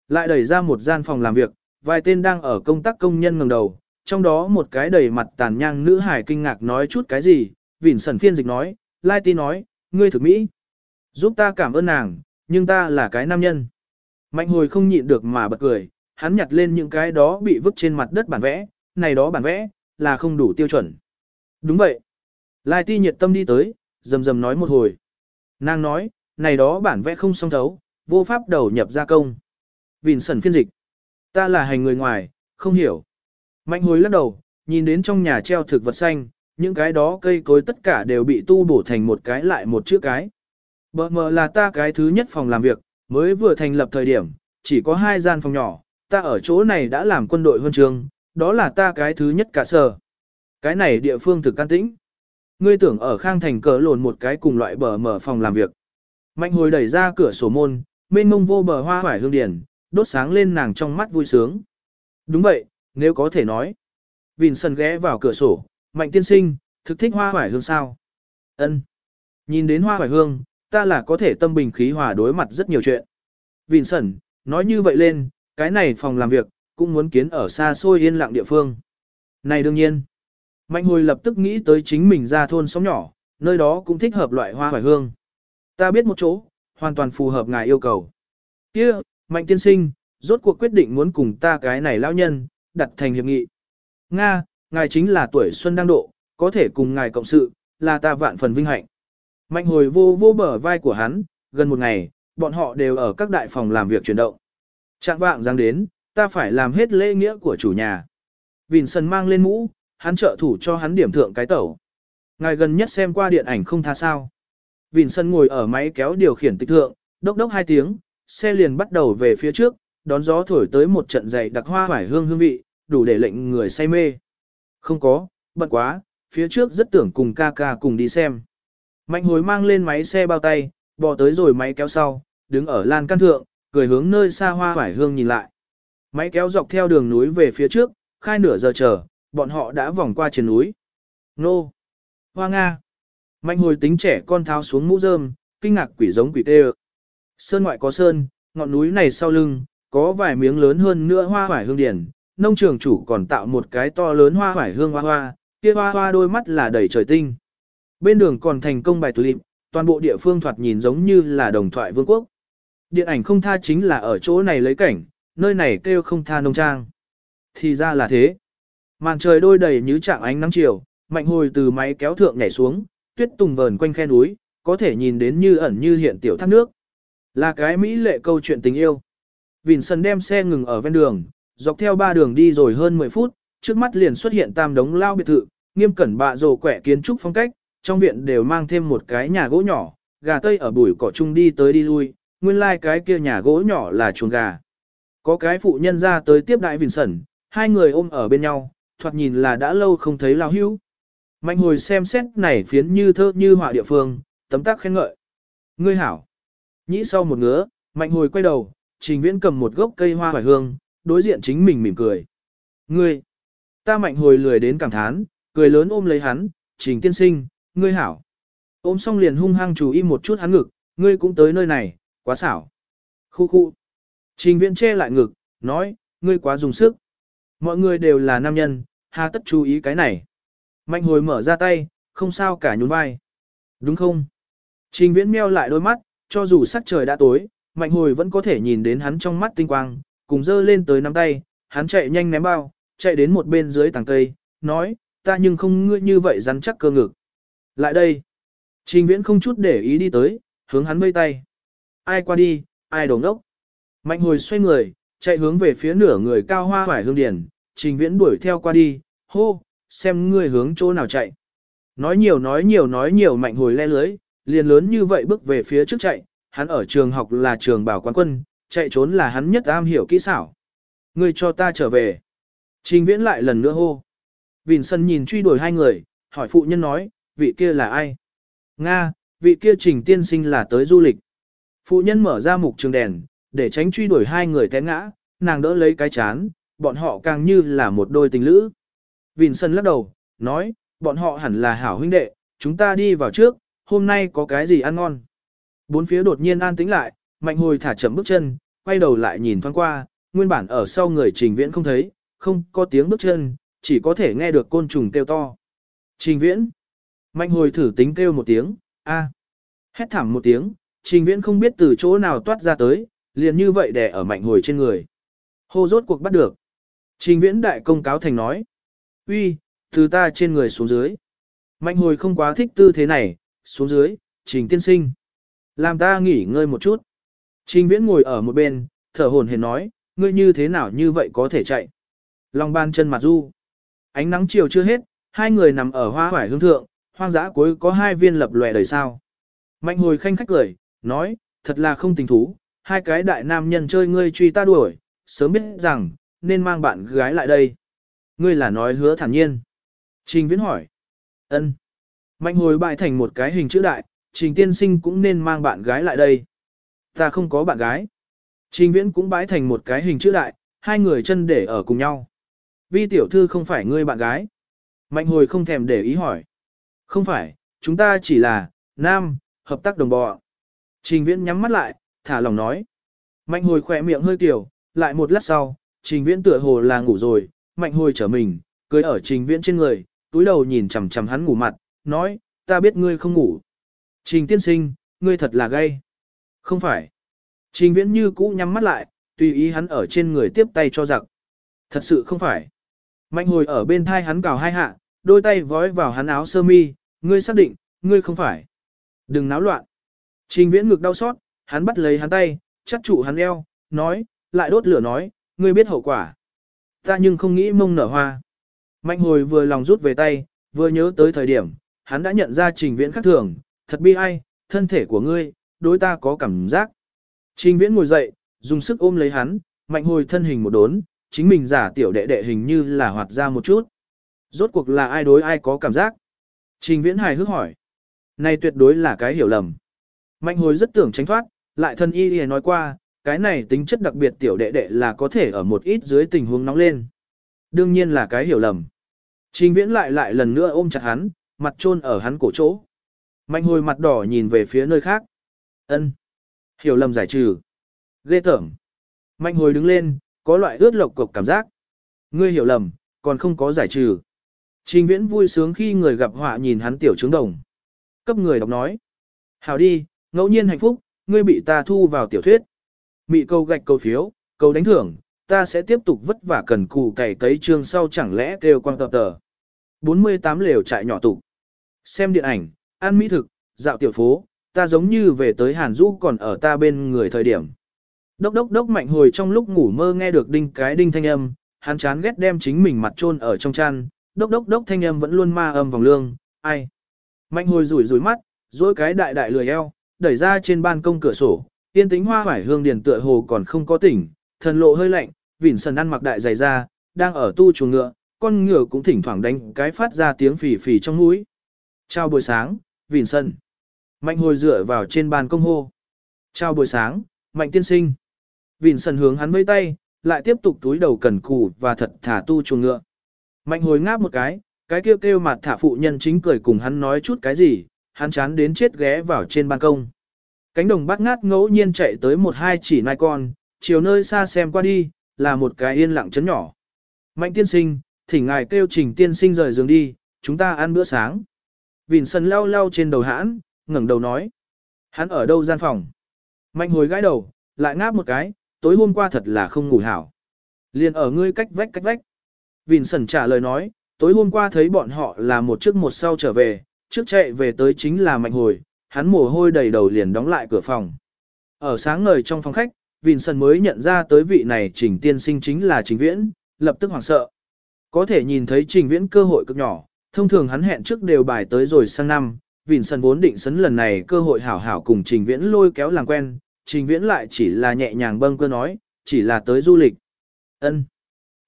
Lại đẩy ra một gian phòng làm việc, vài tên đang ở công tác công nhân ngẩng đầu, trong đó một cái đầy mặt tàn nhang nữ hải kinh ngạc nói chút cái gì, vỉn sẩn phiên dịch nói, Lai Ti nói, ngươi thực mỹ. Giúp ta cảm ơn nàng, nhưng ta là cái nam nhân. Mạnh hồi không nhịn được mà bật cười, hắn nhặt lên những cái đó bị vứt trên mặt đất bản vẽ, này đó bản vẽ, là không đủ tiêu chuẩn. Đúng vậy. Lai Ti nhiệt tâm đi tới, rầm rầm nói một hồi. Nàng nói, này đó bản vẽ không song thấu, vô pháp đầu nhập gia công. Vìn sẩn phiên dịch. Ta là hành người ngoài, không hiểu. Mạnh hồi lắc đầu, nhìn đến trong nhà treo thực vật xanh, những cái đó cây cối tất cả đều bị tu bổ thành một cái lại một chữ cái. Bờ mờ là ta cái thứ nhất phòng làm việc, mới vừa thành lập thời điểm, chỉ có hai gian phòng nhỏ, ta ở chỗ này đã làm quân đội huân trường, đó là ta cái thứ nhất cả sở. Cái này địa phương thực can tĩnh. ngươi tưởng ở khang thành cờ lồn một cái cùng loại bờ mở phòng làm việc. Mạnh hồi đẩy ra cửa sổ môn, mênh mông vô bờ hoa hoải hương điển, đốt sáng lên nàng trong mắt vui sướng. Đúng vậy, nếu có thể nói. Vincent ghé vào cửa sổ, mạnh tiên sinh, thực thích hoa hoải hương sao? Ân. Nhìn đến hoa hoải hương, ta là có thể tâm bình khí hòa đối mặt rất nhiều chuyện. Vincent, nói như vậy lên, cái này phòng làm việc, cũng muốn kiến ở xa xôi yên lặng địa phương. Này đương nhiên. Mạnh hồi lập tức nghĩ tới chính mình ra thôn sống nhỏ, nơi đó cũng thích hợp loại hoa hoài hương. Ta biết một chỗ, hoàn toàn phù hợp ngài yêu cầu. Kia, mạnh tiên sinh, rốt cuộc quyết định muốn cùng ta cái này lão nhân, đặt thành hiệp nghị. Nga, ngài chính là tuổi xuân đang độ, có thể cùng ngài cộng sự, là ta vạn phần vinh hạnh. Mạnh hồi vô vô bờ vai của hắn, gần một ngày, bọn họ đều ở các đại phòng làm việc chuyển động. Trạng vạng giang đến, ta phải làm hết lễ nghĩa của chủ nhà. Vincent mang lên mũ, hắn trợ thủ cho hắn điểm thượng cái tẩu. Ngài gần nhất xem qua điện ảnh không tha sao. Vincent ngồi ở máy kéo điều khiển tích thượng, đốc đốc hai tiếng, xe liền bắt đầu về phía trước, đón gió thổi tới một trận dày đặc hoa vải hương hương vị, đủ để lệnh người say mê. Không có, bận quá, phía trước rất tưởng cùng ca ca cùng đi xem. Mạnh hối mang lên máy xe bao tay, bò tới rồi máy kéo sau, đứng ở lan căn thượng, cười hướng nơi xa hoa vải hương nhìn lại. Máy kéo dọc theo đường núi về phía trước, khai nửa giờ chờ, bọn họ đã vòng qua trên núi. Nô! Hoa Nga! Mạnh hồi tính trẻ con tháo xuống mũ rơm, kinh ngạc quỷ giống quỷ tê Sơn ngoại có sơn, ngọn núi này sau lưng, có vài miếng lớn hơn nữa hoa hoải hương điển. Nông trường chủ còn tạo một cái to lớn hoa hoải hương hoa hoa, kia hoa hoa đôi mắt là đầy trời tinh. Bên đường còn thành công bài tulip, toàn bộ địa phương thoạt nhìn giống như là đồng thoại vương quốc. Điện ảnh không tha chính là ở chỗ này lấy cảnh, nơi này kêu không tha nông trang. Thì ra là thế. Màn trời đôi đầy như trạng ánh nắng chiều, mạnh hồi từ máy kéo thượng nhảy xuống, tuyết tùng vờn quanh khe núi, có thể nhìn đến như ẩn như hiện tiểu thác nước. Là cái mỹ lệ câu chuyện tình yêu. Vincent đem xe ngừng ở ven đường, dọc theo ba đường đi rồi hơn 10 phút, trước mắt liền xuất hiện tam đống lao biệt thự, nghiêm cẩn bạ rồ quẻ kiến trúc phong cách, trong viện đều mang thêm một cái nhà gỗ nhỏ, gà tây ở bụi cỏ chung đi tới đi lui, nguyên lai like cái kia nhà gỗ nhỏ là chuồng gà. Có cái phụ nhân ra tới tiếp đại Vincent, hai người ôm ở bên nhau, thoạt nhìn là đã lâu không thấy lao hữu. Mạnh hồi xem xét này phiến như thơ như họa địa phương, tấm tắc khen ngợi. Ngươi hảo. Nhĩ sau một ngứa, mạnh hồi quay đầu, trình viễn cầm một gốc cây hoa hoài hương, đối diện chính mình mỉm cười. Ngươi. Ta mạnh hồi lười đến cảm thán, cười lớn ôm lấy hắn, trình tiên sinh, ngươi hảo. Ôm xong liền hung hăng chú ý một chút hắn ngực, ngươi cũng tới nơi này, quá xảo. Khu khu. Trình viễn che lại ngực, nói, ngươi quá dùng sức. Mọi người đều là nam nhân, hà tất chú ý cái này. Mạnh hồi mở ra tay, không sao cả nhún vai. Đúng không? Trình viễn meo lại đôi mắt, cho dù sắc trời đã tối, mạnh hồi vẫn có thể nhìn đến hắn trong mắt tinh quang, cùng dơ lên tới nắm tay, hắn chạy nhanh ném bao, chạy đến một bên dưới tàng cây, nói, ta nhưng không ngươi như vậy rắn chắc cơ ngực. Lại đây. Trình viễn không chút để ý đi tới, hướng hắn vây tay. Ai qua đi, ai đồng ngốc. Mạnh hồi xoay người, chạy hướng về phía nửa người cao hoa hoài hương điển, trình viễn đuổi theo qua đi, hô, xem ngươi hướng chỗ nào chạy. Nói nhiều nói nhiều nói nhiều mạnh hồi le lưới, liền lớn như vậy bước về phía trước chạy, hắn ở trường học là trường bảo quán quân, chạy trốn là hắn nhất am hiểu kỹ xảo. Ngươi cho ta trở về. Trình viễn lại lần nữa hô. Vìn sân nhìn truy đuổi hai người, hỏi phụ nhân nói, vị kia là ai? Nga, vị kia trình tiên sinh là tới du lịch. Phụ nhân mở ra mục trường đèn, để tránh truy đuổi hai người té ngã, nàng đỡ lấy cái chán, bọn họ càng như là một đôi tình lữ. Vincent lắc đầu, nói, bọn họ hẳn là hảo huynh đệ, chúng ta đi vào trước, hôm nay có cái gì ăn ngon. Bốn phía đột nhiên an tĩnh lại, mạnh hồi thả chậm bước chân, quay đầu lại nhìn thoáng qua, nguyên bản ở sau người trình viễn không thấy, không có tiếng bước chân, chỉ có thể nghe được côn trùng kêu to. Trình viễn. Mạnh hồi thử tính kêu một tiếng, a, Hét thảm một tiếng, trình viễn không biết từ chỗ nào toát ra tới, liền như vậy đè ở mạnh hồi trên người. Hô rốt cuộc bắt được. Trình viễn đại công cáo thành nói. uy, từ ta trên người xuống dưới. Mạnh hồi không quá thích tư thế này, xuống dưới, trình tiên sinh. Làm ta nghỉ ngơi một chút. Trình viễn ngồi ở một bên, thở hồn hển nói, ngươi như thế nào như vậy có thể chạy. Lòng ban chân mặt du. Ánh nắng chiều chưa hết, hai người nằm ở hoa hoải hương thượng, hoang dã cuối có hai viên lập lòe đời sao. Mạnh hồi khanh khách cười, nói, thật là không tình thú, hai cái đại nam nhân chơi ngươi truy ta đuổi, sớm biết rằng, nên mang bạn gái lại đây. Ngươi là nói hứa thản nhiên. Trình viễn hỏi. ân Mạnh hồi bại thành một cái hình chữ đại, trình tiên sinh cũng nên mang bạn gái lại đây. Ta không có bạn gái. Trình viễn cũng bãi thành một cái hình chữ đại, hai người chân để ở cùng nhau. Vi tiểu thư không phải ngươi bạn gái. Mạnh hồi không thèm để ý hỏi. Không phải, chúng ta chỉ là, nam, hợp tác đồng bò. Trình viễn nhắm mắt lại, thả lòng nói. Mạnh hồi khỏe miệng hơi tiểu, lại một lát sau, trình viễn tựa hồ là ngủ rồi, mạnh hồi trở mình, cưới ở trình viễn trên người, túi đầu nhìn chằm chằm hắn ngủ mặt, nói, ta biết ngươi không ngủ. Trình tiên sinh, ngươi thật là gay. Không phải. Trình viễn như cũ nhắm mắt lại, tùy ý hắn ở trên người tiếp tay cho giặc. Thật sự không phải. Mạnh hồi ở bên thai hắn cào hai hạ, đôi tay vói vào hắn áo sơ mi, ngươi xác định, ngươi không phải. Đừng náo loạn. Trình viễn ngực đau xót, hắn bắt lấy hắn tay, chắc trụ hắn eo, nói, lại đốt lửa nói, ngươi biết hậu quả. Ta nhưng không nghĩ mông nở hoa. Mạnh hồi vừa lòng rút về tay, vừa nhớ tới thời điểm, hắn đã nhận ra trình viễn khác thường, thật bi ai, thân thể của ngươi, đối ta có cảm giác. Trình viễn ngồi dậy, dùng sức ôm lấy hắn, mạnh hồi thân hình một đốn, chính mình giả tiểu đệ đệ hình như là hoạt ra một chút. Rốt cuộc là ai đối ai có cảm giác? Trình viễn hài hước hỏi. Này tuyệt đối là cái hiểu lầm. Mạnh hồi rất tưởng tránh thoát, lại thân y y nói qua, cái này tính chất đặc biệt tiểu đệ đệ là có thể ở một ít dưới tình huống nóng lên. Đương nhiên là cái hiểu lầm. Trình viễn lại lại lần nữa ôm chặt hắn, mặt trôn ở hắn cổ chỗ. Mạnh hồi mặt đỏ nhìn về phía nơi khác. ân Hiểu lầm giải trừ. Ghê tởm. Mạnh hồi đứng lên, có loại ướt lộc cục cảm giác. Ngươi hiểu lầm, còn không có giải trừ. Trình viễn vui sướng khi người gặp họa nhìn hắn tiểu trướng đồng. Cấp người đọc nói. hào đi, ngẫu nhiên hạnh phúc, ngươi bị ta thu vào tiểu thuyết. Mị câu gạch câu phiếu, câu đánh thưởng, ta sẽ tiếp tục vất vả cần cù cày cấy chương sau chẳng lẽ kêu quang tập tờ. 48 lều trại nhỏ tụ. Xem điện ảnh, ăn mỹ thực, dạo tiểu phố, ta giống như về tới Hàn Dũ còn ở ta bên người thời điểm. Đốc đốc đốc mạnh hồi trong lúc ngủ mơ nghe được đinh cái đinh thanh âm, hắn chán ghét đem chính mình mặt chôn ở trong chăn, đốc đốc đốc thanh âm vẫn luôn ma âm vòng lương, ai. Mạnh hồi rủi rủi mắt, dối cái đại đại lười eo, đẩy ra trên ban công cửa sổ, yên tĩnh hoa hoải hương điền tựa hồ còn không có tỉnh, thần lộ hơi lạnh, vỉn sần ăn mặc đại dày ra, đang ở tu chuồng ngựa, con ngựa cũng thỉnh thoảng đánh cái phát ra tiếng phì phì trong mũi. Chào buổi sáng, vỉn sân, Mạnh hồi dựa vào trên bàn công hô. Chào buổi sáng, mạnh tiên sinh. Vỉn sân hướng hắn vẫy tay, lại tiếp tục túi đầu cẩn cù và thật thả tu chuồng ngựa. Mạnh hồi ngáp một cái, cái kêu kêu mặt thả phụ nhân chính cười cùng hắn nói chút cái gì, hắn chán đến chết ghé vào trên ban công. Cánh đồng bắt ngát ngẫu nhiên chạy tới một hai chỉ nai con, chiều nơi xa xem qua đi, là một cái yên lặng chấn nhỏ. Mạnh tiên sinh, thỉnh ngài kêu trình tiên sinh rời giường đi, chúng ta ăn bữa sáng. Vịn sân lau lau trên đầu hãn, ngẩng đầu nói. Hắn ở đâu gian phòng? Mạnh hồi gãi đầu, lại ngáp một cái, tối hôm qua thật là không ngủ hảo. Liền ở ngươi cách vách cách vách. Vịn sần trả lời nói, tối hôm qua thấy bọn họ là một trước một sau trở về, trước chạy về tới chính là mạnh hồi, hắn mồ hôi đầy đầu liền đóng lại cửa phòng. Ở sáng ngời trong phòng khách, Vincent mới nhận ra tới vị này trình tiên sinh chính là trình viễn, lập tức hoảng sợ. Có thể nhìn thấy trình viễn cơ hội cực nhỏ, thông thường hắn hẹn trước đều bài tới rồi sang năm, Vincent vốn định sấn lần này cơ hội hảo hảo cùng trình viễn lôi kéo làm quen, trình viễn lại chỉ là nhẹ nhàng bâng cơ nói, chỉ là tới du lịch. ân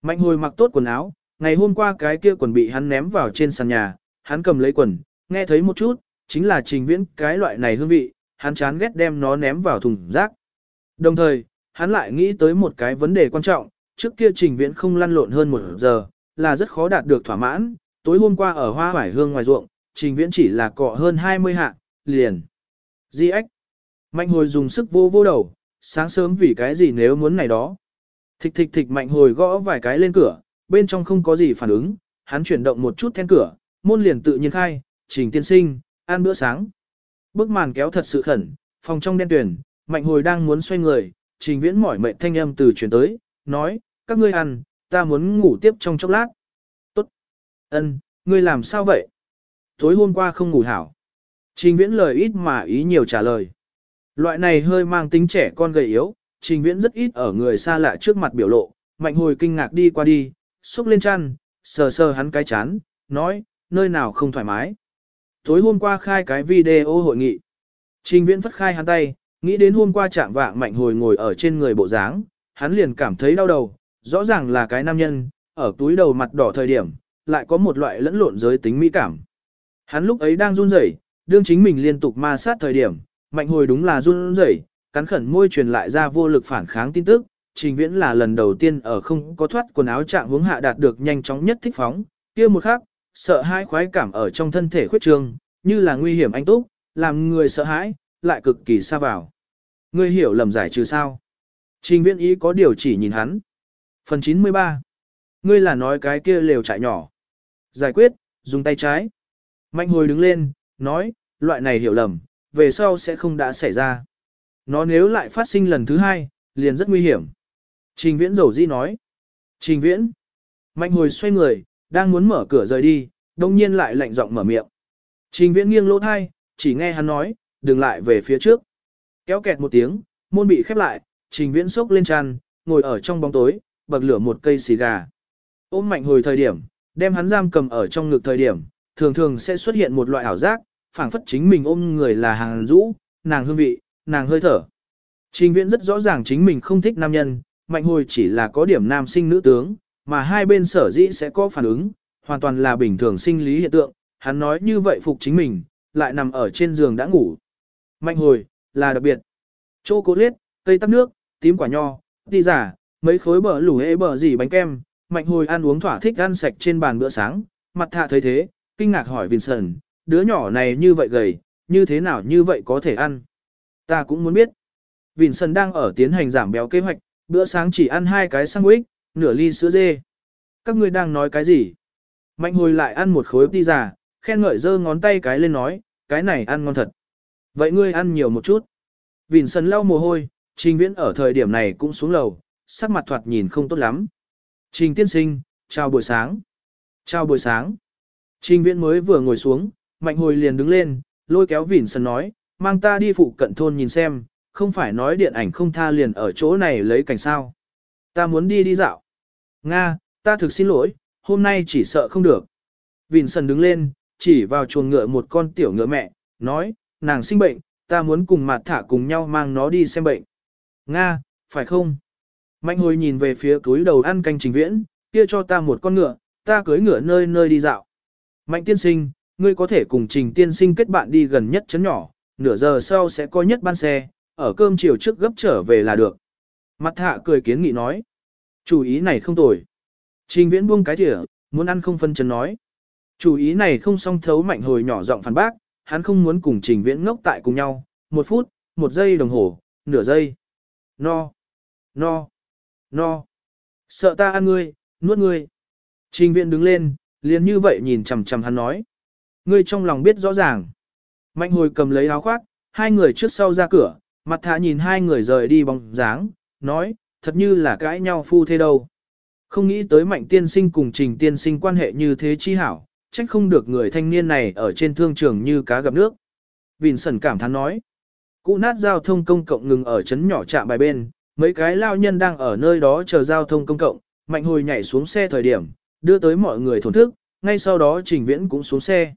Mạnh hồi mặc tốt quần áo, ngày hôm qua cái kia quần bị hắn ném vào trên sàn nhà, hắn cầm lấy quần, nghe thấy một chút, chính là trình viễn cái loại này hương vị, hắn chán ghét đem nó ném vào thùng rác. Đồng thời, hắn lại nghĩ tới một cái vấn đề quan trọng, trước kia trình viễn không lăn lộn hơn một giờ, là rất khó đạt được thỏa mãn, tối hôm qua ở hoa vải hương ngoài ruộng, trình viễn chỉ là cọ hơn 20 hạ, liền. Di ếch. Mạnh hồi dùng sức vô vô đầu, sáng sớm vì cái gì nếu muốn này đó. Thịch thịch thịch mạnh hồi gõ vài cái lên cửa, bên trong không có gì phản ứng, hắn chuyển động một chút then cửa, môn liền tự nhiên khai, trình tiên sinh, ăn bữa sáng. Bức màn kéo thật sự khẩn, phòng trong đen tuyển, mạnh hồi đang muốn xoay người, trình viễn mỏi mệt thanh âm từ chuyển tới, nói, các ngươi ăn, ta muốn ngủ tiếp trong chốc lát. Ân, ngươi làm sao vậy? Tối hôm qua không ngủ hảo. Trình viễn lời ít mà ý nhiều trả lời. Loại này hơi mang tính trẻ con gầy yếu, trình viễn rất ít ở người xa lạ trước mặt biểu lộ, mạnh hồi kinh ngạc đi qua đi, xúc lên chăn, sờ sờ hắn cái chán, nói, nơi nào không thoải mái. Tối hôm qua khai cái video hội nghị. Trình viễn phất khai hắn tay, nghĩ đến hôm qua chạm vạng mạnh hồi ngồi ở trên người bộ dáng, hắn liền cảm thấy đau đầu, rõ ràng là cái nam nhân, ở túi đầu mặt đỏ thời điểm, lại có một loại lẫn lộn giới tính mỹ cảm. Hắn lúc ấy đang run rẩy, đương chính mình liên tục ma sát thời điểm, mạnh hồi đúng là run rẩy, cắn khẩn môi truyền lại ra vô lực phản kháng tin tức, trình viễn là lần đầu tiên ở không có thoát quần áo trạng hướng hạ đạt được nhanh chóng nhất thích phóng, kia một khắc, sợ hãi khoái cảm ở trong thân thể khuyết trương, như là nguy hiểm anh túc, làm người sợ hãi, lại cực kỳ xa vào. Ngươi hiểu lầm giải trừ sao? Trình viễn ý có điều chỉ nhìn hắn. Phần 93 Ngươi là nói cái kia lều trại nhỏ. Giải quyết, dùng tay trái. Mạnh hồi đứng lên, nói, loại này hiểu lầm, về sau sẽ không đã xảy ra. Nó nếu lại phát sinh lần thứ hai, liền rất nguy hiểm. Trình viễn dầu di nói. Trình viễn. Mạnh hồi xoay người, đang muốn mở cửa rời đi, đông nhiên lại lạnh giọng mở miệng. Trình viễn nghiêng lỗ thai, chỉ nghe hắn nói, đừng lại về phía trước. Kéo kẹt một tiếng, môn bị khép lại, trình viễn sốc lên tràn, ngồi ở trong bóng tối, bật lửa một cây xì gà. Ôm mạnh hồi thời điểm, đem hắn giam cầm ở trong ngực thời điểm, thường thường sẽ xuất hiện một loại ảo giác, phảng phất chính mình ôm người là hàng rũ, nàng hương vị, nàng hơi thở. Trình viễn rất rõ ràng chính mình không thích nam nhân, mạnh hồi chỉ là có điểm nam sinh nữ tướng, mà hai bên sở dĩ sẽ có phản ứng, hoàn toàn là bình thường sinh lý hiện tượng, hắn nói như vậy phục chính mình, lại nằm ở trên giường đã ngủ. Mạnh hồi, là đặc biệt. Chô cố liết, cây tắc nước, tím quả nho, đi giả, mấy khối bờ lủ hễ bờ gì bánh kem, mạnh hồi ăn uống thỏa thích ăn sạch trên bàn bữa sáng, mặt thạ thấy thế, kinh ngạc hỏi Vincent, đứa nhỏ này như vậy gầy, như thế nào như vậy có thể ăn. Ta cũng muốn biết. Vincent đang ở tiến hành giảm béo kế hoạch, bữa sáng chỉ ăn hai cái sandwich, nửa ly sữa dê. Các ngươi đang nói cái gì? Mạnh hồi lại ăn một khối pizza, khen ngợi giơ ngón tay cái lên nói, cái này ăn ngon thật. Vậy ngươi ăn nhiều một chút. Vincent lau mồ hôi, trình viễn ở thời điểm này cũng xuống lầu, sắc mặt thoạt nhìn không tốt lắm. Trình tiên sinh, chào buổi sáng. Chào buổi sáng. Trình viễn mới vừa ngồi xuống, mạnh hồi liền đứng lên, lôi kéo Vincent nói, mang ta đi phụ cận thôn nhìn xem, không phải nói điện ảnh không tha liền ở chỗ này lấy cảnh sao. Ta muốn đi đi dạo. Nga, ta thực xin lỗi, hôm nay chỉ sợ không được. Vịn Sần đứng lên, chỉ vào chuồng ngựa một con tiểu ngựa mẹ, nói, nàng sinh bệnh, ta muốn cùng mặt thả cùng nhau mang nó đi xem bệnh. Nga, phải không? Mạnh hồi nhìn về phía túi đầu ăn canh trình viễn, kia cho ta một con ngựa, ta cưới ngựa nơi nơi đi dạo. Mạnh tiên sinh, ngươi có thể cùng trình tiên sinh kết bạn đi gần nhất chấn nhỏ, nửa giờ sau sẽ có nhất ban xe, ở cơm chiều trước gấp trở về là được. Mặt hạ cười kiến nghị nói. Chủ ý này không tồi. Trình viễn buông cái thỉa, muốn ăn không phân chấn nói. Chủ ý này không song thấu mạnh hồi nhỏ giọng phản bác, hắn không muốn cùng trình viễn ngốc tại cùng nhau, một phút, một giây đồng hồ, nửa giây. No, no, no. Sợ ta ăn ngươi, nuốt ngươi. Trình viễn đứng lên, liền như vậy nhìn chằm chằm hắn nói. Ngươi trong lòng biết rõ ràng. Mạnh hồi cầm lấy áo khoác, hai người trước sau ra cửa, mặt thả nhìn hai người rời đi bóng dáng, nói, thật như là cãi nhau phu thế đâu. Không nghĩ tới mạnh tiên sinh cùng trình tiên sinh quan hệ như thế chi hảo, trách không được người thanh niên này ở trên thương trường như cá gặp nước. Vìn sẩn cảm thán nói, cụ nát giao thông công cộng ngừng ở chấn nhỏ trạm bài bên, mấy cái lao nhân đang ở nơi đó chờ giao thông công cộng, mạnh hồi nhảy xuống xe thời điểm, đưa tới mọi người thổn thức, ngay sau đó trình viễn cũng xuống xe.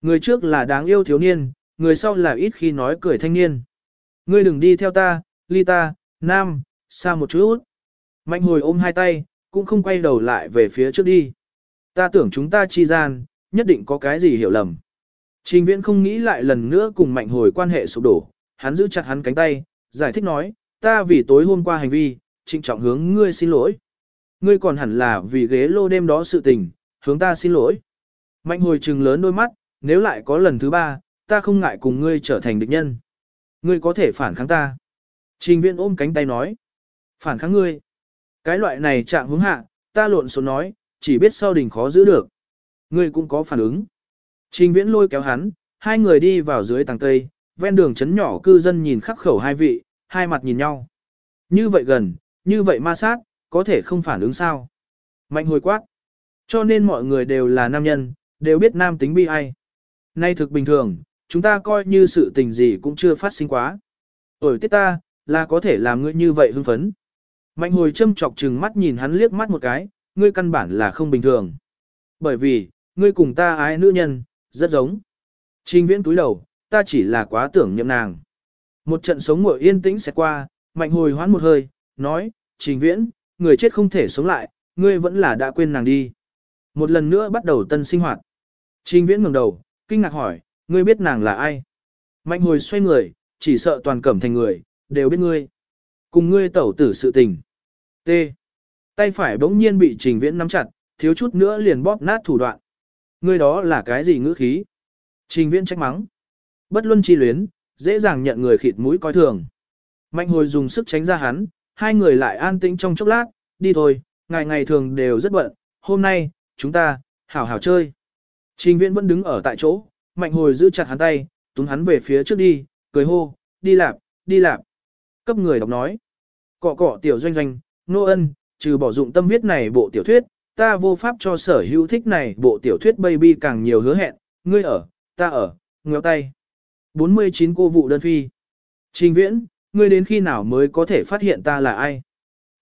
Người trước là đáng yêu thiếu niên, người sau là ít khi nói cười thanh niên. Ngươi đừng đi theo ta, ly ta, nam, xa một chút. Mạnh hồi ôm hai tay, cũng không quay đầu lại về phía trước đi. Ta tưởng chúng ta chi gian, nhất định có cái gì hiểu lầm. Trình viễn không nghĩ lại lần nữa cùng mạnh hồi quan hệ sụp đổ, hắn giữ chặt hắn cánh tay, giải thích nói, ta vì tối hôm qua hành vi, trịnh trọng hướng ngươi xin lỗi. Ngươi còn hẳn là vì ghế lô đêm đó sự tình, hướng ta xin lỗi. Mạnh hồi trừng lớn đôi mắt, nếu lại có lần thứ ba, ta không ngại cùng ngươi trở thành địch nhân. Ngươi có thể phản kháng ta. Trình viện ôm cánh tay nói. Phản kháng ngươi. Cái loại này trạng hướng hạ, ta lộn số nói, chỉ biết sau đình khó giữ được. Ngươi cũng có phản ứng. Trình viễn lôi kéo hắn, hai người đi vào dưới tầng cây, ven đường chấn nhỏ cư dân nhìn khắc khẩu hai vị, hai mặt nhìn nhau. Như vậy gần, như vậy ma sát, có thể không phản ứng sao. Mạnh hồi quát. Cho nên mọi người đều là nam nhân, đều biết nam tính bi ai. Nay thực bình thường, chúng ta coi như sự tình gì cũng chưa phát sinh quá. Ổi tiết ta, là có thể làm ngươi như vậy hưng phấn. Mạnh hồi châm chọc trừng mắt nhìn hắn liếc mắt một cái, ngươi căn bản là không bình thường. Bởi vì, ngươi cùng ta ái nữ nhân, rất giống. Trình viễn túi đầu, ta chỉ là quá tưởng nhậm nàng. Một trận sống ngồi yên tĩnh sẽ qua, mạnh hồi hoán một hơi, nói, trình viễn, người chết không thể sống lại, ngươi vẫn là đã quên nàng đi. Một lần nữa bắt đầu tân sinh hoạt. Trình viễn ngẩng đầu, kinh ngạc hỏi, ngươi biết nàng là ai? Mạnh hồi xoay người, chỉ sợ toàn cẩm thành người, đều biết ngươi. Cùng ngươi tẩu tử sự tình. T. Tay phải bỗng nhiên bị trình viễn nắm chặt, thiếu chút nữa liền bóp nát thủ đoạn. Ngươi đó là cái gì ngữ khí? Trình viễn trách mắng. Bất luân chi luyến, dễ dàng nhận người khịt mũi coi thường. Mạnh hồi dùng sức tránh ra hắn, hai người lại an tĩnh trong chốc lát, đi thôi, ngày ngày thường đều rất bận, hôm nay, chúng ta, hảo hảo chơi. Trình viễn vẫn đứng ở tại chỗ, mạnh hồi giữ chặt hắn tay, túm hắn về phía trước đi, cười hô, đi lạp, đi lạp. Cấp người đọc nói, cọ cọ tiểu doanh doanh, nô ân, trừ bỏ dụng tâm viết này bộ tiểu thuyết, ta vô pháp cho sở hữu thích này bộ tiểu thuyết baby càng nhiều hứa hẹn, ngươi ở, ta ở, ngéo tay. 49 cô vụ đơn phi. Trình viễn, ngươi đến khi nào mới có thể phát hiện ta là ai?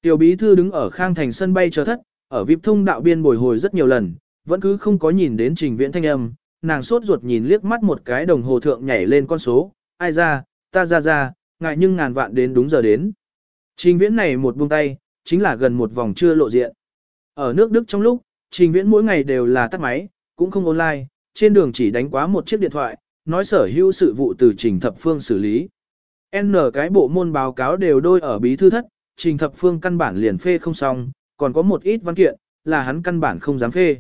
Tiểu bí thư đứng ở khang thành sân bay chờ thất, ở vip thông đạo biên bồi hồi rất nhiều lần, vẫn cứ không có nhìn đến trình viễn thanh âm, nàng sốt ruột nhìn liếc mắt một cái đồng hồ thượng nhảy lên con số, ai ra, ta ra ra, ngại nhưng ngàn vạn đến đúng giờ đến. Trình viễn này một buông tay, chính là gần một vòng chưa lộ diện. Ở nước Đức trong lúc, trình viễn mỗi ngày đều là tắt máy, cũng không online, trên đường chỉ đánh quá một chiếc điện thoại, nói sở hữu sự vụ từ trình thập phương xử lý. N cái bộ môn báo cáo đều đôi ở bí thư thất, trình thập phương căn bản liền phê không xong, còn có một ít văn kiện, là hắn căn bản không dám phê.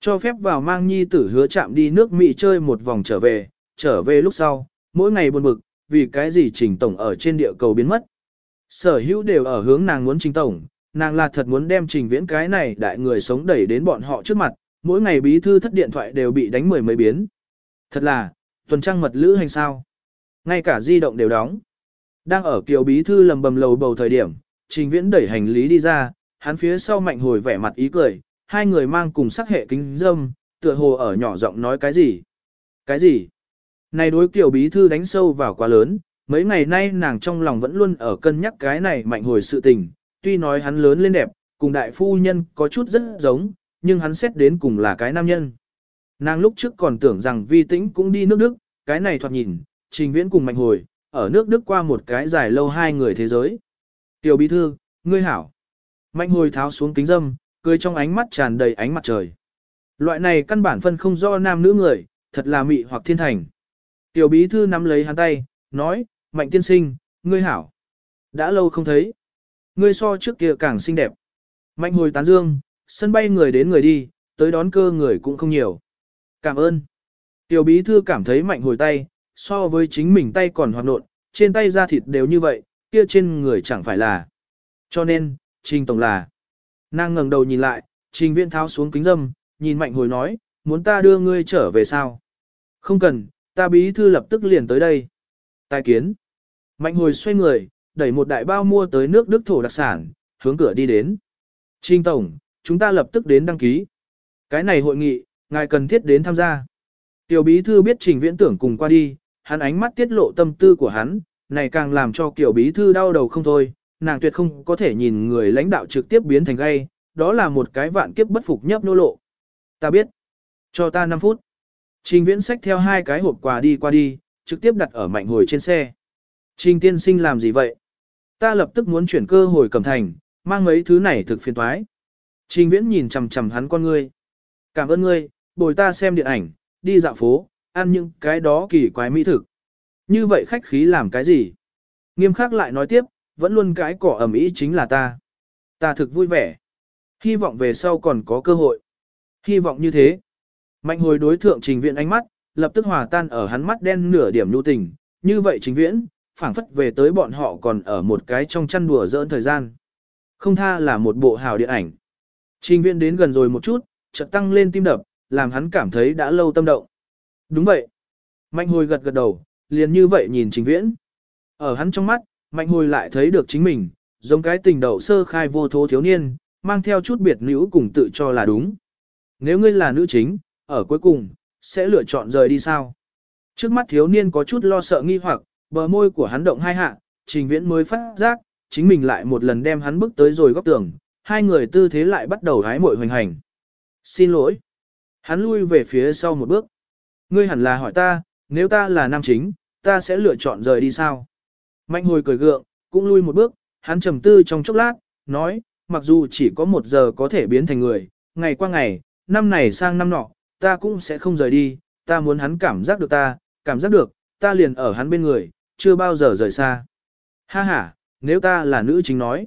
Cho phép vào mang nhi tử hứa chạm đi nước Mỹ chơi một vòng trở về, trở về lúc sau, mỗi ngày buồn bực, vì cái gì trình tổng ở trên địa cầu biến mất. Sở hữu đều ở hướng nàng muốn trình tổng, nàng là thật muốn đem trình viễn cái này đại người sống đẩy đến bọn họ trước mặt, mỗi ngày bí thư thất điện thoại đều bị đánh mười mấy biến. Thật là, tuần trăng mật lữ hành sao. Ngay cả di động đều đóng. Đang ở kiều bí thư lầm bầm lầu bầu thời điểm, trình viễn đẩy hành lý đi ra, hắn phía sau mạnh hồi vẻ mặt ý cười, hai người mang cùng sắc hệ kính dâm, tựa hồ ở nhỏ giọng nói cái gì. Cái gì? Này đối kiều bí thư đánh sâu vào quá lớn, mấy ngày nay nàng trong lòng vẫn luôn ở cân nhắc cái này mạnh hồi sự tình, tuy nói hắn lớn lên đẹp, cùng đại phu nhân có chút rất giống, nhưng hắn xét đến cùng là cái nam nhân. Nàng lúc trước còn tưởng rằng vi tĩnh cũng đi nước Đức, cái này thoạt nhìn, trình viễn cùng mạnh hồi, ở nước Đức qua một cái dài lâu hai người thế giới. Tiểu bí thư, ngươi hảo. Mạnh hồi tháo xuống kính dâm, cười trong ánh mắt tràn đầy ánh mặt trời. Loại này căn bản phân không do nam nữ người, thật là mị hoặc thiên thành. Tiểu bí thư nắm lấy hắn tay, nói, mạnh tiên sinh, ngươi hảo. Đã lâu không thấy. Ngươi so trước kia càng xinh đẹp. Mạnh hồi tán dương, sân bay người đến người đi, tới đón cơ người cũng không nhiều. Cảm ơn. Tiểu bí thư cảm thấy mạnh hồi tay, so với chính mình tay còn hoạt nộn, trên tay da thịt đều như vậy, kia trên người chẳng phải là. Cho nên, trình tổng là. Nàng ngẩng đầu nhìn lại, trình viện tháo xuống kính dâm, nhìn mạnh hồi nói, muốn ta đưa ngươi trở về sao? Không cần, ta bí thư lập tức liền tới đây. Tài kiến. Mạnh hồi xoay người, đẩy một đại bao mua tới nước Đức thổ đặc sản, hướng cửa đi đến. Trình tổng, chúng ta lập tức đến đăng ký. Cái này hội nghị, ngài cần thiết đến tham gia. Tiểu bí thư biết trình viễn tưởng cùng qua đi, hắn ánh mắt tiết lộ tâm tư của hắn, này càng làm cho kiểu bí thư đau đầu không thôi, nàng tuyệt không có thể nhìn người lãnh đạo trực tiếp biến thành gay, đó là một cái vạn kiếp bất phục nhấp nô lộ. Ta biết. Cho ta 5 phút. Trình viễn xách theo hai cái hộp quà đi qua đi, trực tiếp đặt ở mạnh hồi trên xe. Trình tiên sinh làm gì vậy? Ta lập tức muốn chuyển cơ hồi cầm thành, mang mấy thứ này thực phiền toái. Trình viễn nhìn chằm chằm hắn con ngươi. Cảm ơn ngươi, bồi ta xem điện ảnh, đi dạo phố, ăn những cái đó kỳ quái mỹ thực. Như vậy khách khí làm cái gì? Nghiêm khắc lại nói tiếp, vẫn luôn cái cỏ ẩm ý chính là ta. Ta thực vui vẻ. Hy vọng về sau còn có cơ hội. Hy vọng như thế. Mạnh hồi đối thượng trình viện ánh mắt, lập tức hòa tan ở hắn mắt đen nửa điểm nhu tình. Như vậy trình viễn, phảng phất về tới bọn họ còn ở một cái trong chăn đùa dỡn thời gian. Không tha là một bộ hào điện ảnh. Trình viện đến gần rồi một chút, chợt tăng lên tim đập, làm hắn cảm thấy đã lâu tâm động. Đúng vậy. Mạnh hồi gật gật đầu, liền như vậy nhìn trình viễn. Ở hắn trong mắt, mạnh hồi lại thấy được chính mình, giống cái tình đậu sơ khai vô thố thiếu niên, mang theo chút biệt nữ cùng tự cho là đúng. Nếu ngươi là nữ chính, ở cuối cùng, sẽ lựa chọn rời đi sao? Trước mắt thiếu niên có chút lo sợ nghi hoặc, bờ môi của hắn động hai hạ, trình viễn mới phát giác, chính mình lại một lần đem hắn bước tới rồi góc tường, hai người tư thế lại bắt đầu hái mội hoành hành. Xin lỗi. Hắn lui về phía sau một bước. Ngươi hẳn là hỏi ta, nếu ta là nam chính, ta sẽ lựa chọn rời đi sao? Mạnh hồi cười gượng, cũng lui một bước, hắn trầm tư trong chốc lát, nói, mặc dù chỉ có một giờ có thể biến thành người, ngày qua ngày, năm này sang năm nọ, ta cũng sẽ không rời đi, ta muốn hắn cảm giác được ta, cảm giác được, ta liền ở hắn bên người, chưa bao giờ rời xa. Ha ha, nếu ta là nữ chính nói.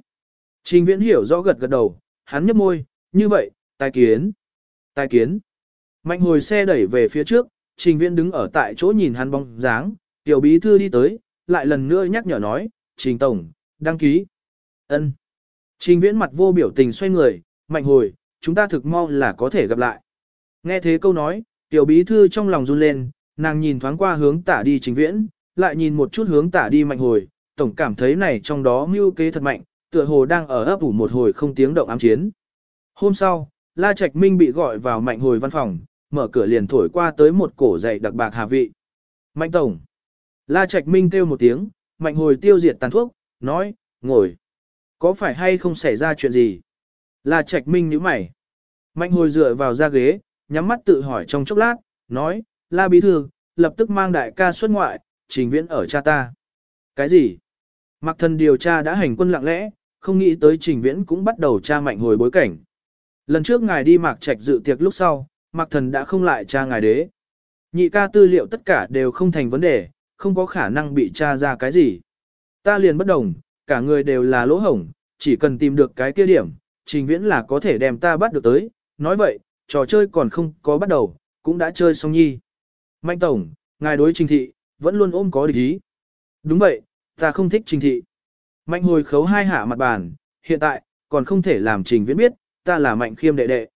Trình viễn hiểu rõ gật gật đầu, hắn nhấp môi, như vậy, tài kiến. Tài kiến. Mạnh hồi xe đẩy về phía trước, trình viễn đứng ở tại chỗ nhìn hắn bóng dáng, tiểu bí thư đi tới, lại lần nữa nhắc nhở nói, trình tổng, đăng ký. ân Trình viễn mặt vô biểu tình xoay người, mạnh hồi, chúng ta thực mau là có thể gặp lại. Nghe thế câu nói, tiểu bí thư trong lòng run lên, nàng nhìn thoáng qua hướng tả đi trình viễn, lại nhìn một chút hướng tả đi mạnh hồi, tổng cảm thấy này trong đó mưu kế thật mạnh, tựa hồ đang ở ấp ủ một hồi không tiếng động ám chiến. Hôm sau, La Trạch Minh bị gọi vào mạnh hồi văn phòng, mở cửa liền thổi qua tới một cổ dày đặc bạc hà vị. Mạnh tổng. La Trạch Minh kêu một tiếng, mạnh hồi tiêu diệt tàn thuốc, nói, ngồi. Có phải hay không xảy ra chuyện gì? La Trạch Minh nhíu mày. Mạnh hồi dựa vào ra ghế, nhắm mắt tự hỏi trong chốc lát, nói, La Bí Thư, lập tức mang đại ca xuất ngoại, trình viễn ở cha ta. Cái gì? Mặc thần điều tra đã hành quân lặng lẽ, không nghĩ tới trình viễn cũng bắt đầu tra mạnh hồi bối cảnh. Lần trước ngài đi mạc trạch dự tiệc lúc sau, mạc thần đã không lại tra ngài đế. Nhị ca tư liệu tất cả đều không thành vấn đề, không có khả năng bị tra ra cái gì. Ta liền bất đồng, cả người đều là lỗ hổng, chỉ cần tìm được cái kia điểm, trình viễn là có thể đem ta bắt được tới. Nói vậy, trò chơi còn không có bắt đầu, cũng đã chơi xong nhi. Mạnh tổng, ngài đối trình thị, vẫn luôn ôm có địch ý. Đúng vậy, ta không thích trình thị. Mạnh hồi khấu hai hạ mặt bàn, hiện tại, còn không thể làm trình viễn biết, ta là mạnh khiêm đệ đệ.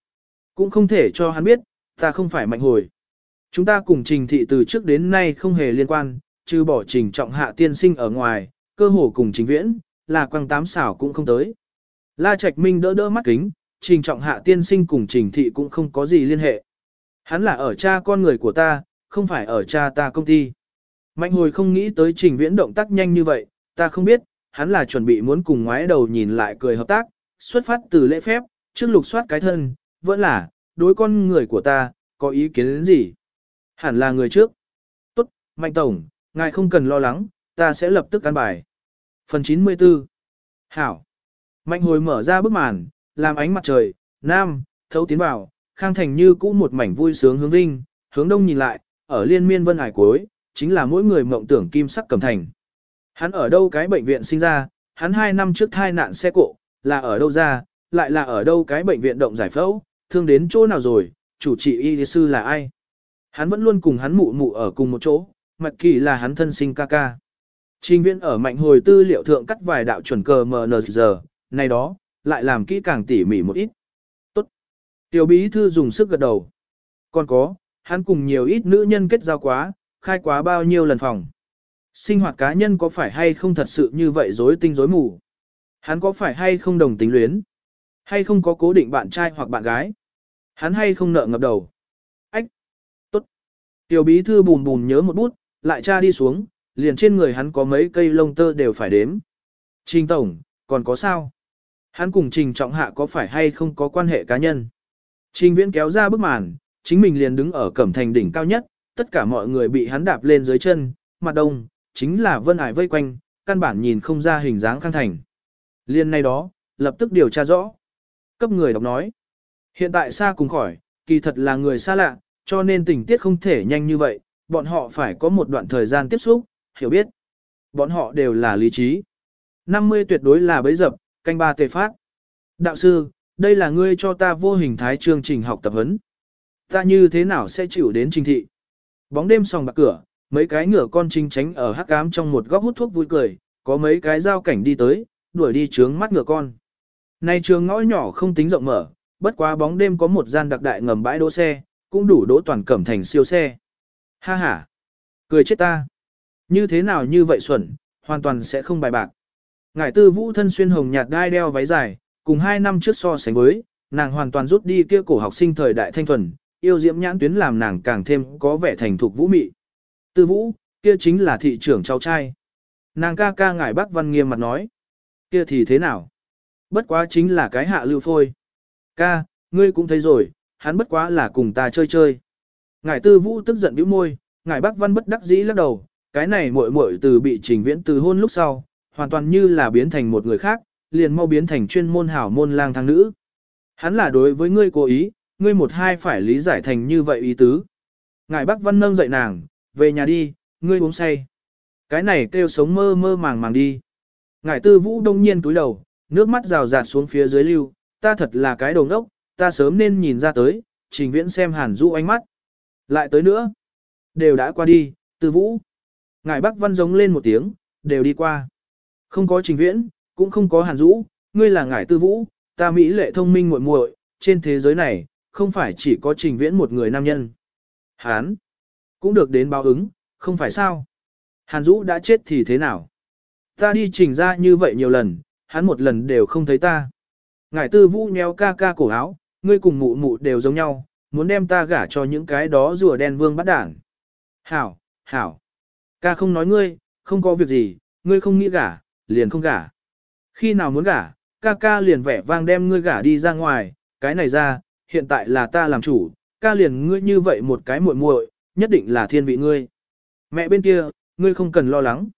Cũng không thể cho hắn biết, ta không phải mạnh hồi. Chúng ta cùng trình thị từ trước đến nay không hề liên quan, trừ bỏ trình trọng hạ tiên sinh ở ngoài, cơ hồ cùng trình viễn, là quăng tám xảo cũng không tới. La Trạch Minh đỡ đỡ mắt kính, trình trọng hạ tiên sinh cùng trình thị cũng không có gì liên hệ. Hắn là ở cha con người của ta, không phải ở cha ta công ty. Mạnh hồi không nghĩ tới trình viễn động tác nhanh như vậy, ta không biết, hắn là chuẩn bị muốn cùng ngoái đầu nhìn lại cười hợp tác, xuất phát từ lễ phép, trước lục soát cái thân, vẫn là, đối con người của ta, có ý kiến đến gì? Hẳn là người trước. Tốt, Mạnh Tổng, ngài không cần lo lắng, ta sẽ lập tức căn bài. Phần 94 Hảo Mạnh hồi mở ra bức màn, làm ánh mặt trời, nam, thấu tiến vào, khang thành như cũ một mảnh vui sướng hướng vinh, hướng đông nhìn lại, ở liên miên vân hải cuối, chính là mỗi người mộng tưởng kim sắc cầm thành. Hắn ở đâu cái bệnh viện sinh ra, hắn hai năm trước thai nạn xe cộ, là ở đâu ra, lại là ở đâu cái bệnh viện động giải phẫu, thương đến chỗ nào rồi, chủ trị y sư là ai. Hắn vẫn luôn cùng hắn mụ mụ ở cùng một chỗ, mạch kỳ là hắn thân sinh ca ca. Trình viện ở mạnh hồi tư liệu thượng cắt vài đạo chuẩn cờ MNZ, này đó, lại làm kỹ càng tỉ mỉ một ít. Tốt. Tiểu bí thư dùng sức gật đầu. Còn có, hắn cùng nhiều ít nữ nhân kết giao quá, khai quá bao nhiêu lần phòng. Sinh hoạt cá nhân có phải hay không thật sự như vậy rối tinh rối mù? Hắn có phải hay không đồng tính luyến? Hay không có cố định bạn trai hoặc bạn gái? Hắn hay không nợ ngập đầu? Ách! Tốt! Tiểu bí thư bùn bùn nhớ một bút, lại tra đi xuống, liền trên người hắn có mấy cây lông tơ đều phải đếm. Trình Tổng, còn có sao? Hắn cùng Trình Trọng Hạ có phải hay không có quan hệ cá nhân? Trình Viễn kéo ra bức màn, chính mình liền đứng ở cẩm thành đỉnh cao nhất, tất cả mọi người bị hắn đạp lên dưới chân, mặt đông, chính là vân ải vây quanh, căn bản nhìn không ra hình dáng khang thành. Liên nay đó, lập tức điều tra rõ. Cấp người đọc nói, hiện tại xa cùng khỏi, kỳ thật là người xa lạ, cho nên tình tiết không thể nhanh như vậy, bọn họ phải có một đoạn thời gian tiếp xúc, hiểu biết. Bọn họ đều là lý trí. 50 tuyệt đối là bấy dập, canh ba tề phát. Đạo sư, đây là ngươi cho ta vô hình thái chương trình học tập huấn. Ta như thế nào sẽ chịu đến trình thị? Bóng đêm sòng bạc cửa, mấy cái ngựa con trinh tránh ở hắc ám trong một góc hút thuốc vui cười, có mấy cái giao cảnh đi tới, đuổi đi trướng mắt ngựa con. này trường ngõ nhỏ không tính rộng mở, bất quá bóng đêm có một gian đặc đại ngầm bãi đỗ xe, cũng đủ đỗ toàn cẩm thành siêu xe. Ha ha! Cười chết ta! Như thế nào như vậy xuẩn, hoàn toàn sẽ không bài bạc. Ngải tư vũ thân xuyên hồng nhạt đai đeo váy dài, cùng hai năm trước so sánh với, nàng hoàn toàn rút đi kia cổ học sinh thời đại thanh thuần, yêu diễm nhãn tuyến làm nàng càng thêm có vẻ thành thục vũ mị. Tư vũ, kia chính là thị trưởng cháu trai. Nàng ca ca ngải bác văn nghiêm mặt nói. Kia thì thế nào? Bất quá chính là cái hạ lưu phôi. Ca, ngươi cũng thấy rồi, hắn bất quá là cùng ta chơi chơi. Ngải tư vũ tức giận bĩu môi, ngải bác văn bất đắc dĩ lắc đầu, cái này muội muội từ bị trình viễn từ hôn lúc sau, hoàn toàn như là biến thành một người khác, liền mau biến thành chuyên môn hảo môn lang thang nữ. Hắn là đối với ngươi cố ý, ngươi một hai phải lý giải thành như vậy ý tứ. Ngài bác văn nâng dậy nàng, về nhà đi, ngươi uống say. Cái này kêu sống mơ mơ màng màng đi. Ngài tư vũ đông nhiên túi đầu, nước mắt rào rạt xuống phía dưới lưu, ta thật là cái đồ ngốc, ta sớm nên nhìn ra tới, trình viễn xem hàn du ánh mắt. Lại tới nữa, đều đã qua đi, tư vũ. Ngài Bắc văn giống lên một tiếng, đều đi qua. Không có trình viễn, cũng không có hàn du, ngươi là ngài tư vũ, ta mỹ lệ thông minh muội muội, trên thế giới này, không phải chỉ có trình viễn một người nam nhân. Hán, cũng được đến báo ứng, không phải sao. Hàn Dũ đã chết thì thế nào? Ta đi trình ra như vậy nhiều lần, hắn một lần đều không thấy ta. Ngải tư vũ nheo ca ca cổ áo, ngươi cùng mụ mụ đều giống nhau, muốn đem ta gả cho những cái đó rùa đen vương bắt đảng. Hảo, hảo. Ca không nói ngươi, không có việc gì, ngươi không nghĩ gả, liền không gả. Khi nào muốn gả, ca ca liền vẻ vang đem ngươi gả đi ra ngoài, cái này ra, hiện tại là ta làm chủ, ca liền ngươi như vậy một cái muội muội, nhất định là thiên vị ngươi. Mẹ bên kia, ngươi không cần lo lắng.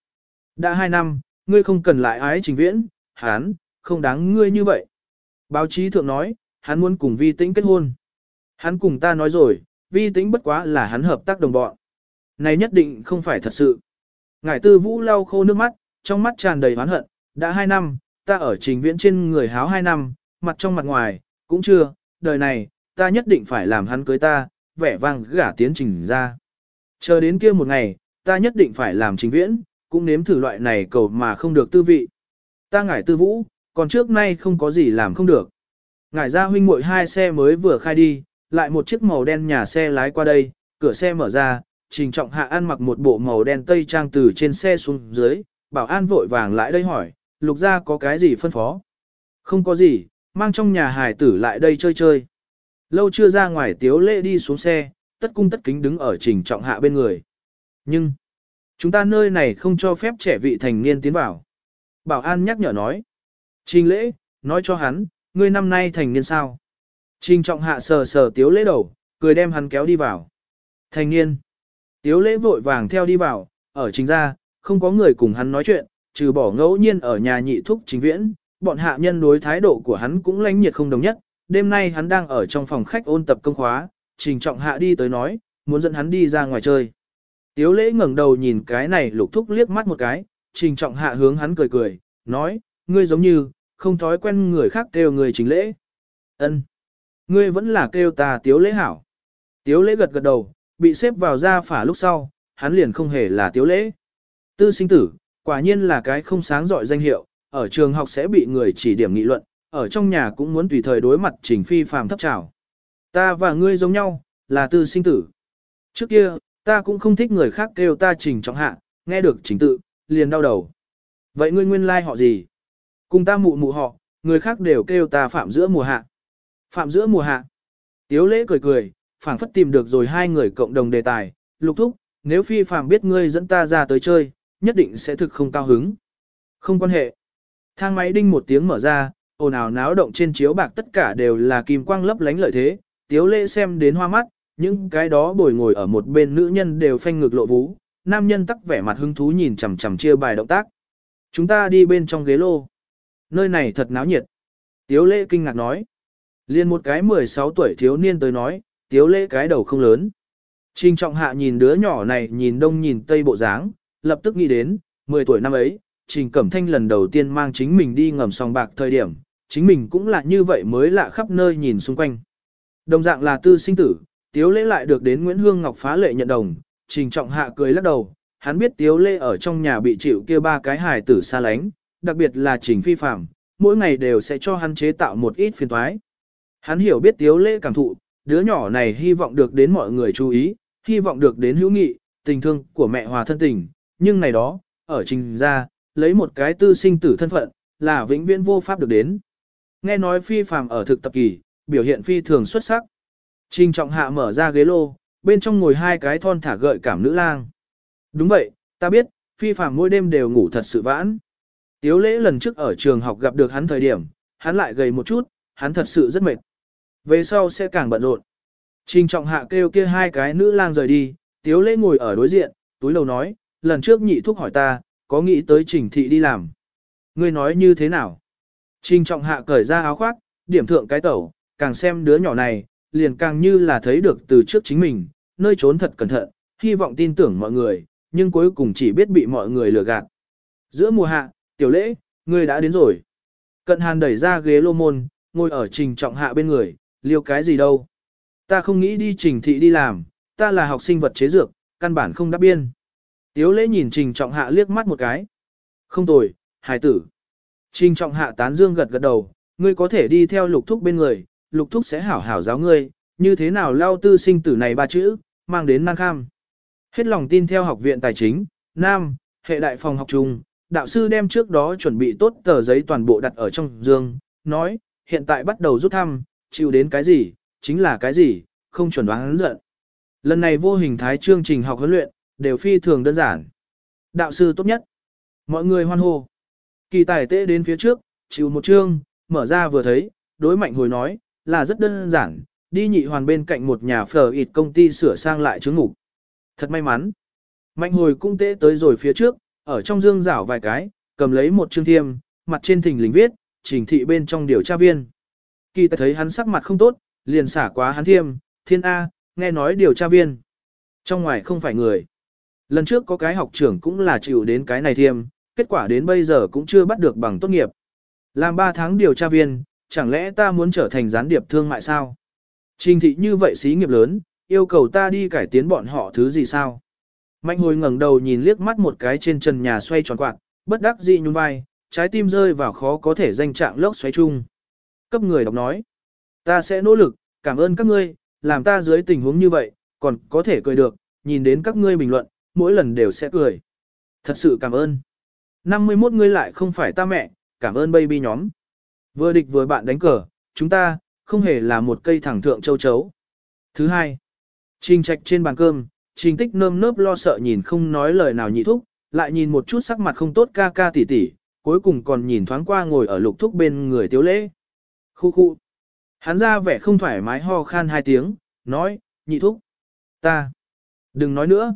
Đã hai năm, ngươi không cần lại ái trình viễn, hán, không đáng ngươi như vậy. Báo chí thượng nói, hắn muốn cùng vi tĩnh kết hôn. Hắn cùng ta nói rồi, vi tĩnh bất quá là hắn hợp tác đồng bọn. Này nhất định không phải thật sự. Ngải tư vũ lau khô nước mắt, trong mắt tràn đầy oán hận, đã hai năm, ta ở trình viễn trên người háo hai năm, mặt trong mặt ngoài, cũng chưa, đời này, ta nhất định phải làm hắn cưới ta, vẻ vang gả tiến trình ra. Chờ đến kia một ngày, ta nhất định phải làm trình viễn, cũng nếm thử loại này cầu mà không được tư vị. Ta ngải tư vũ, còn trước nay không có gì làm không được. Ngải ra huynh muội hai xe mới vừa khai đi, lại một chiếc màu đen nhà xe lái qua đây, cửa xe mở ra, trình trọng hạ an mặc một bộ màu đen tây trang từ trên xe xuống dưới, bảo an vội vàng lại đây hỏi, lục ra có cái gì phân phó? Không có gì, mang trong nhà hải tử lại đây chơi chơi. Lâu chưa ra ngoài tiếu lễ đi xuống xe, tất cung tất kính đứng ở trình trọng hạ bên người. Nhưng, chúng ta nơi này không cho phép trẻ vị thành niên tiến vào. Bảo an nhắc nhở nói. Trình lễ, nói cho hắn, ngươi năm nay thành niên sao? Trình trọng hạ sờ sờ tiếu lễ đầu, cười đem hắn kéo đi vào. Thành niên. Tiếu lễ vội vàng theo đi vào, ở trình ra, không có người cùng hắn nói chuyện, trừ bỏ ngẫu nhiên ở nhà nhị thúc chính viễn, bọn hạ nhân đối thái độ của hắn cũng lãnh nhiệt không đồng nhất. Đêm nay hắn đang ở trong phòng khách ôn tập công khóa, trình trọng hạ đi tới nói, muốn dẫn hắn đi ra ngoài chơi. Tiếu lễ ngẩng đầu nhìn cái này lục thúc liếc mắt một cái, trình trọng hạ hướng hắn cười cười, nói, ngươi giống như, không thói quen người khác kêu người chính lễ. ân Ngươi vẫn là kêu ta tiếu lễ hảo. Tiếu lễ gật gật đầu, bị xếp vào ra phả lúc sau, hắn liền không hề là tiếu lễ. Tư sinh tử, quả nhiên là cái không sáng giỏi danh hiệu, ở trường học sẽ bị người chỉ điểm nghị luận, ở trong nhà cũng muốn tùy thời đối mặt trình phi phàm thấp trào. Ta và ngươi giống nhau, là tư sinh tử. Trước kia, ta cũng không thích người khác kêu ta trình trọng hạ, nghe được trình tự, liền đau đầu. Vậy ngươi nguyên lai like họ gì? Cùng ta mụ mụ họ, người khác đều kêu ta phạm giữa mùa hạ. Phạm giữa mùa hạ. Tiếu lễ cười cười, phảng phất tìm được rồi hai người cộng đồng đề tài, lục thúc, nếu phi phạm biết ngươi dẫn ta ra tới chơi, nhất định sẽ thực không cao hứng. Không quan hệ. Thang máy đinh một tiếng mở ra, ồn ào náo động trên chiếu bạc tất cả đều là kim quang lấp lánh lợi thế, tiếu lễ xem đến hoa mắt, những cái đó bồi ngồi ở một bên nữ nhân đều phanh ngực lộ vú, nam nhân tắc vẻ mặt hứng thú nhìn chằm chằm chia bài động tác. Chúng ta đi bên trong ghế lô. Nơi này thật náo nhiệt. Tiếu lễ kinh ngạc nói. Liên một cái 16 tuổi thiếu niên tới nói, tiếu lễ cái đầu không lớn. Trình trọng hạ nhìn đứa nhỏ này nhìn đông nhìn tây bộ dáng, lập tức nghĩ đến, 10 tuổi năm ấy, Trình Cẩm Thanh lần đầu tiên mang chính mình đi ngầm sòng bạc thời điểm, chính mình cũng là như vậy mới lạ khắp nơi nhìn xung quanh. Đồng dạng là tư sinh tử, Tiếu Lễ lại được đến Nguyễn Hương Ngọc phá lệ nhận đồng, Trình Trọng Hạ cười lắc đầu, hắn biết Tiếu Lễ ở trong nhà bị chịu kia ba cái hài tử xa lánh, đặc biệt là Trình Phi Phạm, mỗi ngày đều sẽ cho hắn chế tạo một ít phiền toái. Hắn hiểu biết Tiếu Lễ cảm thụ, đứa nhỏ này hy vọng được đến mọi người chú ý, hy vọng được đến hữu nghị, tình thương của mẹ hòa thân tình, nhưng này đó, ở trình ra, lấy một cái tư sinh tử thân phận, là vĩnh viễn vô pháp được đến. Nghe nói phi phàm ở thực tập kỳ, biểu hiện phi thường xuất sắc. Trình trọng hạ mở ra ghế lô, bên trong ngồi hai cái thon thả gợi cảm nữ lang. Đúng vậy, ta biết, phi phàm mỗi đêm đều ngủ thật sự vãn. Tiếu lễ lần trước ở trường học gặp được hắn thời điểm, hắn lại gầy một chút, hắn thật sự rất mệt. Về sau sẽ càng bận rộn. Trình trọng hạ kêu kia hai cái nữ lang rời đi, tiếu lễ ngồi ở đối diện, túi lầu nói, lần trước nhị thúc hỏi ta, có nghĩ tới trình thị đi làm. Ngươi nói như thế nào? Trình trọng hạ cởi ra áo khoác, điểm thượng cái tẩu, càng xem đứa nhỏ này, liền càng như là thấy được từ trước chính mình, nơi trốn thật cẩn thận, hy vọng tin tưởng mọi người, nhưng cuối cùng chỉ biết bị mọi người lừa gạt. Giữa mùa hạ, tiểu lễ, ngươi đã đến rồi. Cận hàn đẩy ra ghế lô môn, ngồi ở trình trọng hạ bên người, liêu cái gì đâu. Ta không nghĩ đi trình thị đi làm, ta là học sinh vật chế dược, căn bản không đáp biên. Tiếu lễ nhìn trình trọng hạ liếc mắt một cái. Không tồi, hài tử. Trình trọng hạ tán dương gật gật đầu, ngươi có thể đi theo lục thúc bên người, lục thúc sẽ hảo hảo giáo ngươi, như thế nào lao tư sinh tử này ba chữ, mang đến năng kham. Hết lòng tin theo học viện tài chính, Nam, hệ đại phòng học trung, đạo sư đem trước đó chuẩn bị tốt tờ giấy toàn bộ đặt ở trong dương, nói, hiện tại bắt đầu rút thăm, chịu đến cái gì, chính là cái gì, không chuẩn đoán hắn giận. Lần này vô hình thái chương trình học huấn luyện, đều phi thường đơn giản. Đạo sư tốt nhất. Mọi người hoan hô. Kỳ tài tế đến phía trước, chịu một chương, mở ra vừa thấy, đối mạnh hồi nói, là rất đơn giản, đi nhị hoàn bên cạnh một nhà phở ịt công ty sửa sang lại chứng ngục. Thật may mắn. Mạnh hồi cũng tế tới rồi phía trước, ở trong dương rảo vài cái, cầm lấy một chương thiêm, mặt trên thình lình viết, trình thị bên trong điều tra viên. Kỳ ta thấy hắn sắc mặt không tốt, liền xả quá hắn thiêm, thiên A, nghe nói điều tra viên. Trong ngoài không phải người. Lần trước có cái học trưởng cũng là chịu đến cái này thiêm, kết quả đến bây giờ cũng chưa bắt được bằng tốt nghiệp. Làm 3 tháng điều tra viên, chẳng lẽ ta muốn trở thành gián điệp thương mại sao? Trình thị như vậy xí nghiệp lớn, yêu cầu ta đi cải tiến bọn họ thứ gì sao? Mạnh hồi ngẩng đầu nhìn liếc mắt một cái trên trần nhà xoay tròn quạt, bất đắc dĩ nhún vai, trái tim rơi vào khó có thể danh trạng lốc xoáy chung. Cấp người đọc nói, ta sẽ nỗ lực, cảm ơn các ngươi, làm ta dưới tình huống như vậy, còn có thể cười được, nhìn đến các ngươi bình luận, mỗi lần đều sẽ cười. Thật sự cảm ơn. 51 ngươi lại không phải ta mẹ, cảm ơn baby nhóm. Vừa địch vừa bạn đánh cờ, chúng ta, không hề là một cây thẳng thượng châu chấu. Thứ hai, trình trạch trên bàn cơm, trình tích nơm nớp lo sợ nhìn không nói lời nào nhị thúc, lại nhìn một chút sắc mặt không tốt ca ca tỉ tỉ, cuối cùng còn nhìn thoáng qua ngồi ở lục thúc bên người tiếu lễ. Khu khu. Hắn ra vẻ không thoải mái ho khan hai tiếng, nói, nhị thúc. Ta. Đừng nói nữa.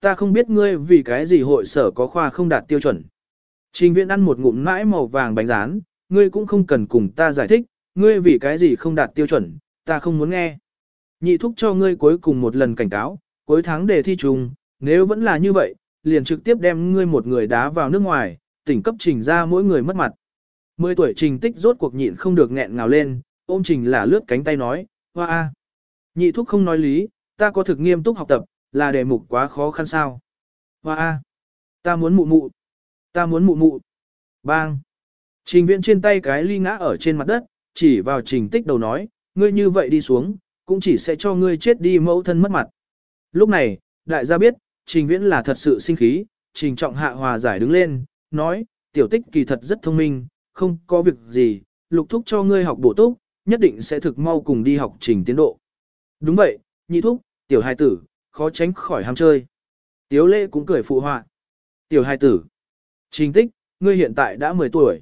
Ta không biết ngươi vì cái gì hội sở có khoa không đạt tiêu chuẩn. Trình viện ăn một ngụm nãi màu vàng bánh rán, ngươi cũng không cần cùng ta giải thích, ngươi vì cái gì không đạt tiêu chuẩn, ta không muốn nghe. Nhị thúc cho ngươi cuối cùng một lần cảnh cáo, cuối tháng đề thi trùng, nếu vẫn là như vậy, liền trực tiếp đem ngươi một người đá vào nước ngoài, tỉnh cấp trình ra mỗi người mất mặt. Mười tuổi trình tích rốt cuộc nhịn không được nghẹn ngào lên, ôm trình là lướt cánh tay nói, hoa a. Nhị thúc không nói lý, ta có thực nghiêm túc học tập, là đề mục quá khó khăn sao. Hoa a. Ta muốn mụ mụ. Ta muốn mụ mụ. Bang. Trình viện trên tay cái ly ngã ở trên mặt đất, chỉ vào trình tích đầu nói, ngươi như vậy đi xuống, cũng chỉ sẽ cho ngươi chết đi mẫu thân mất mặt. Lúc này, đại gia biết, trình viễn là thật sự sinh khí, trình trọng hạ hòa giải đứng lên, nói, tiểu tích kỳ thật rất thông minh, không có việc gì, lục thúc cho ngươi học bổ túc, nhất định sẽ thực mau cùng đi học trình tiến độ. Đúng vậy, nhị thúc, tiểu hài tử, khó tránh khỏi ham chơi. Tiếu lệ cũng cười phụ họa. Tiểu hài tử. Trình tích, ngươi hiện tại đã 10 tuổi.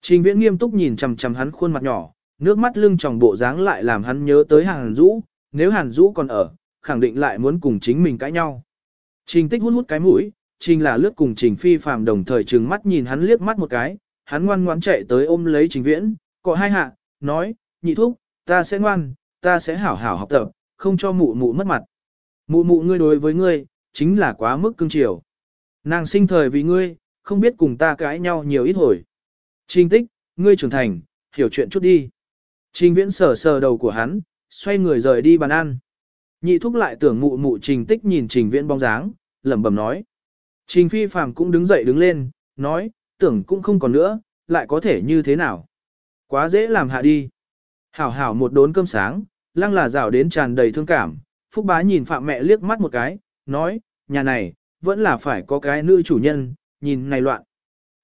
Trình viễn nghiêm túc nhìn chằm chằm hắn khuôn mặt nhỏ, nước mắt lưng tròng bộ dáng lại làm hắn nhớ tới Hàn rũ, nếu Hàn rũ còn ở, khẳng định lại muốn cùng chính mình cãi nhau. Trình tích hút hút cái mũi, trình là lướt cùng trình phi phàm đồng thời trừng mắt nhìn hắn liếc mắt một cái, hắn ngoan ngoãn chạy tới ôm lấy trình viễn, cọ hai hạ, nói, nhị thúc, ta sẽ ngoan, ta sẽ hảo hảo học tập, không cho mụ mụ mất mặt. Mụ mụ ngươi đối với ngươi, chính là quá mức cưng chiều. Nàng sinh thời vì ngươi, không biết cùng ta cãi nhau nhiều ít hồi. Trình tích, ngươi trưởng thành, hiểu chuyện chút đi. Trình viễn sờ sờ đầu của hắn, xoay người rời đi bàn ăn. Nhị thúc lại tưởng mụ mụ trình tích nhìn trình viễn bóng dáng, lẩm bẩm nói. Trình phi phàm cũng đứng dậy đứng lên, nói, tưởng cũng không còn nữa, lại có thể như thế nào. Quá dễ làm hạ đi. Hảo hảo một đốn cơm sáng, lăng là rào đến tràn đầy thương cảm. Phúc bá nhìn phạm mẹ liếc mắt một cái, nói, nhà này, vẫn là phải có cái nữ chủ nhân, nhìn này loạn.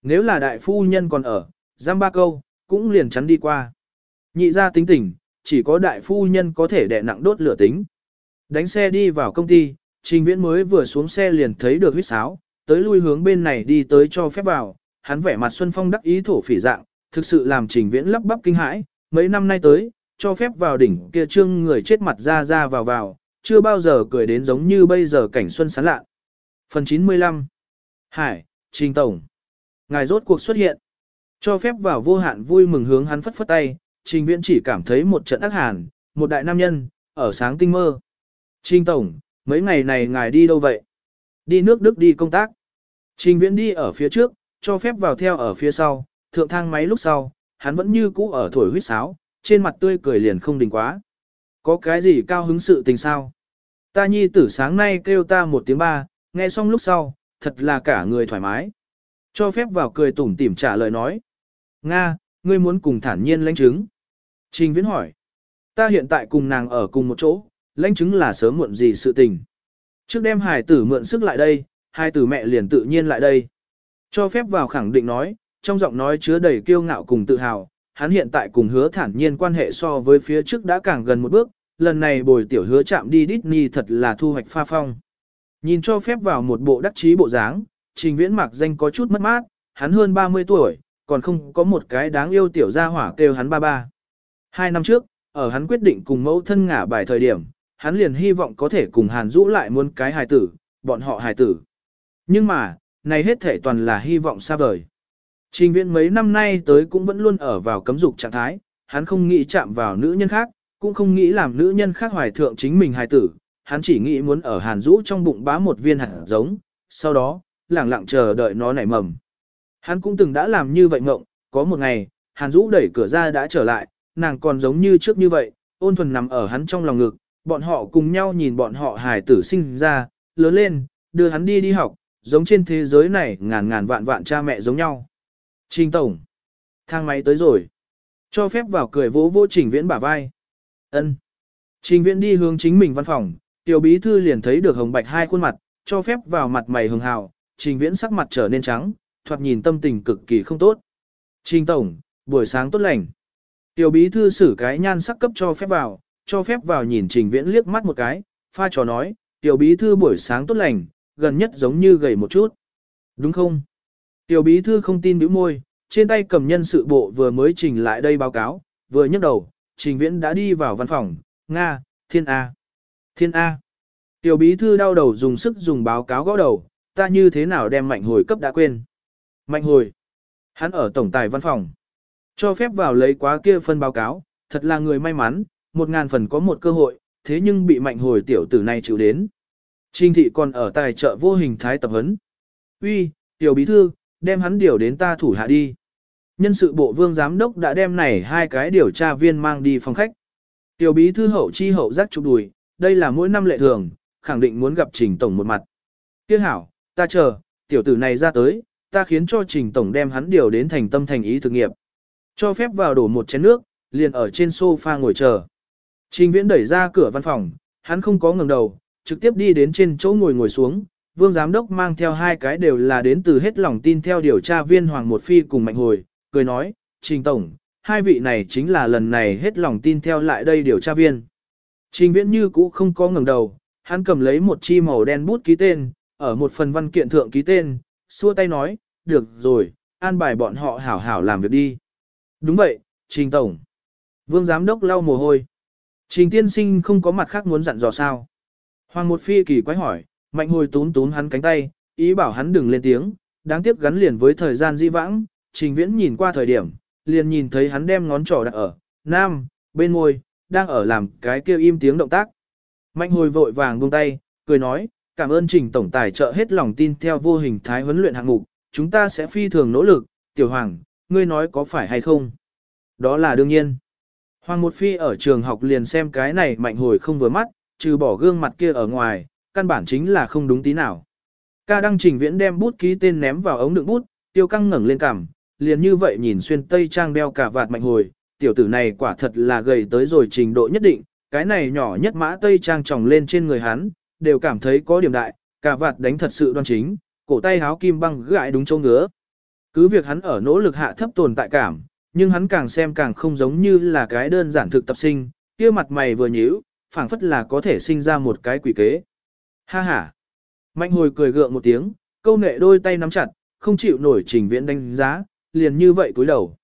Nếu là đại phu nhân còn ở, giam ba câu, cũng liền chắn đi qua. Nhị ra tính tình, chỉ có đại phu nhân có thể đè nặng đốt lửa tính. Đánh xe đi vào công ty, trình viễn mới vừa xuống xe liền thấy được huyết sáo, tới lui hướng bên này đi tới cho phép vào, hắn vẻ mặt Xuân Phong đắc ý thổ phỉ dạng, thực sự làm trình viễn lắp bắp kinh hãi, mấy năm nay tới, cho phép vào đỉnh kia trương người chết mặt ra ra vào vào, chưa bao giờ cười đến giống như bây giờ cảnh xuân sán lạ. Phần 95 Hải, Trình Tổng Ngài rốt cuộc xuất hiện. Cho phép vào vô hạn vui mừng hướng hắn phất phất tay, Trình Viễn chỉ cảm thấy một trận ác hàn, một đại nam nhân, ở sáng tinh mơ. Trình Tổng, mấy ngày này ngài đi đâu vậy? Đi nước Đức đi công tác. Trình Viễn đi ở phía trước, cho phép vào theo ở phía sau, thượng thang máy lúc sau, hắn vẫn như cũ ở thổi huýt sáo, trên mặt tươi cười liền không đình quá. Có cái gì cao hứng sự tình sao? Ta nhi tử sáng nay kêu ta một tiếng ba, nghe xong lúc sau, thật là cả người thoải mái. Cho phép vào cười tủm tỉm trả lời nói. Nga, ngươi muốn cùng thản nhiên lãnh chứng. Trình Viễn hỏi. Ta hiện tại cùng nàng ở cùng một chỗ, lãnh chứng là sớm muộn gì sự tình. Trước đêm hài tử mượn sức lại đây, hai tử mẹ liền tự nhiên lại đây. Cho phép vào khẳng định nói, trong giọng nói chứa đầy kiêu ngạo cùng tự hào, hắn hiện tại cùng hứa thản nhiên quan hệ so với phía trước đã càng gần một bước, lần này bồi tiểu hứa chạm đi Disney thật là thu hoạch pha phong. Nhìn cho phép vào một bộ đắc chí bộ dáng, trình viễn mạc danh có chút mất mát, hắn hơn 30 tuổi, còn không có một cái đáng yêu tiểu gia hỏa kêu hắn ba ba. Hai năm trước, ở hắn quyết định cùng mẫu thân ngả bài thời điểm, hắn liền hy vọng có thể cùng Hàn Dũ lại muốn cái hài tử, bọn họ hài tử. Nhưng mà, này hết thể toàn là hy vọng xa vời. Trình viện mấy năm nay tới cũng vẫn luôn ở vào cấm dục trạng thái, hắn không nghĩ chạm vào nữ nhân khác, cũng không nghĩ làm nữ nhân khác hoài thượng chính mình hài tử, hắn chỉ nghĩ muốn ở hàn Dũ trong bụng bá một viên hạt giống, sau đó, lẳng lặng chờ đợi nó nảy mầm. Hắn cũng từng đã làm như vậy ngộng, có một ngày, hàn Dũ đẩy cửa ra đã trở lại, nàng còn giống như trước như vậy, ôn thuần nằm ở hắn trong lòng ngực, bọn họ cùng nhau nhìn bọn họ hài tử sinh ra, lớn lên, đưa hắn đi đi học, giống trên thế giới này ngàn ngàn vạn vạn cha mẹ giống nhau. Trình Tổng. Thang máy tới rồi. Cho phép vào cười vỗ vỗ Trình Viễn bả vai. ân Trình Viễn đi hướng chính mình văn phòng, tiểu bí thư liền thấy được hồng bạch hai khuôn mặt, cho phép vào mặt mày hường hào, Trình Viễn sắc mặt trở nên trắng, thoạt nhìn tâm tình cực kỳ không tốt. Trình Tổng, buổi sáng tốt lành. Tiểu bí thư xử cái nhan sắc cấp cho phép vào, cho phép vào nhìn Trình Viễn liếc mắt một cái, pha trò nói, tiểu bí thư buổi sáng tốt lành, gần nhất giống như gầy một chút. Đúng không? Tiểu bí thư không tin bĩu môi, trên tay cầm nhân sự bộ vừa mới trình lại đây báo cáo, vừa nhấc đầu, trình viễn đã đi vào văn phòng, Nga, Thiên A. Thiên A. Tiểu bí thư đau đầu dùng sức dùng báo cáo gõ đầu, ta như thế nào đem mạnh hồi cấp đã quên. Mạnh hồi. Hắn ở tổng tài văn phòng. Cho phép vào lấy quá kia phân báo cáo, thật là người may mắn, một ngàn phần có một cơ hội, thế nhưng bị mạnh hồi tiểu tử này chịu đến. Trình thị còn ở tài trợ vô hình thái tập huấn. Uy, tiểu bí thư, đem hắn điều đến ta thủ hạ đi. Nhân sự bộ vương giám đốc đã đem này hai cái điều tra viên mang đi phòng khách. Tiểu bí thư hậu chi hậu giác chụp đùi, đây là mỗi năm lệ thường, khẳng định muốn gặp trình tổng một mặt. Tiếc hảo, ta chờ, tiểu tử này ra tới, ta khiến cho trình tổng đem hắn điều đến thành tâm thành ý thực nghiệp. Cho phép vào đổ một chén nước, liền ở trên sofa ngồi chờ. Trình viễn đẩy ra cửa văn phòng, hắn không có ngừng đầu, trực tiếp đi đến trên chỗ ngồi ngồi xuống, vương giám đốc mang theo hai cái đều là đến từ hết lòng tin theo điều tra viên Hoàng Một Phi cùng Mạnh Hồi, cười nói, Trình Tổng, hai vị này chính là lần này hết lòng tin theo lại đây điều tra viên. Trình Viễn như cũ không có ngẩng đầu, hắn cầm lấy một chi màu đen bút ký tên, ở một phần văn kiện thượng ký tên, xua tay nói, được rồi, an bài bọn họ hảo hảo làm việc đi. Đúng vậy, Trình Tổng. Vương Giám Đốc lau mồ hôi. Trình Tiên Sinh không có mặt khác muốn dặn dò sao. Hoàng một phi kỳ quái hỏi, mạnh hồi tún tún hắn cánh tay, ý bảo hắn đừng lên tiếng, đáng tiếc gắn liền với thời gian di vãng, trình viễn nhìn qua thời điểm, liền nhìn thấy hắn đem ngón trỏ đặt ở, nam, bên môi, đang ở làm cái kêu im tiếng động tác. Mạnh hồi vội vàng buông tay, cười nói, cảm ơn trình tổng tài trợ hết lòng tin theo vô hình thái huấn luyện hạng mục, chúng ta sẽ phi thường nỗ lực, tiểu hoàng, ngươi nói có phải hay không? Đó là đương nhiên. Hoàng một phi ở trường học liền xem cái này mạnh hồi không vừa mắt, trừ bỏ gương mặt kia ở ngoài, căn bản chính là không đúng tí nào. Ca đăng trình viễn đem bút ký tên ném vào ống đựng bút, tiêu căng ngẩng lên cằm, liền như vậy nhìn xuyên tây trang đeo cả vạt mạnh hồi, tiểu tử này quả thật là gầy tới rồi trình độ nhất định, cái này nhỏ nhất mã tây trang tròng lên trên người hắn, đều cảm thấy có điểm đại, cả vạt đánh thật sự đoan chính, cổ tay háo kim băng gãi đúng châu ngứa. Cứ việc hắn ở nỗ lực hạ thấp tồn tại cảm, nhưng hắn càng xem càng không giống như là cái đơn giản thực tập sinh, kia mặt mày vừa nhíu, phảng phất là có thể sinh ra một cái quỷ kế. Ha ha. Mạnh hồi cười gượng một tiếng, câu nệ đôi tay nắm chặt, không chịu nổi trình viễn đánh giá, liền như vậy cúi đầu.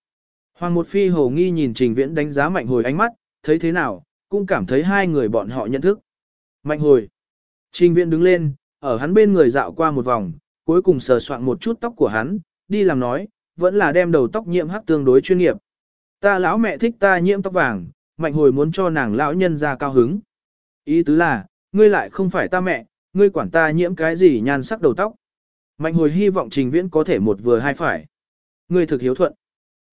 Hoàng một phi hồ nghi nhìn trình viễn đánh giá mạnh hồi ánh mắt, thấy thế nào, cũng cảm thấy hai người bọn họ nhận thức. Mạnh hồi. Trình viễn đứng lên, ở hắn bên người dạo qua một vòng, cuối cùng sờ soạn một chút tóc của hắn, đi làm nói, vẫn là đem đầu tóc nhiễm hắc tương đối chuyên nghiệp. Ta lão mẹ thích ta nhiễm tóc vàng, mạnh hồi muốn cho nàng lão nhân ra cao hứng. Ý tứ là, ngươi lại không phải ta mẹ, ngươi quản ta nhiễm cái gì nhan sắc đầu tóc. Mạnh hồi hy vọng trình viễn có thể một vừa hai phải. Ngươi thực hiếu thuận.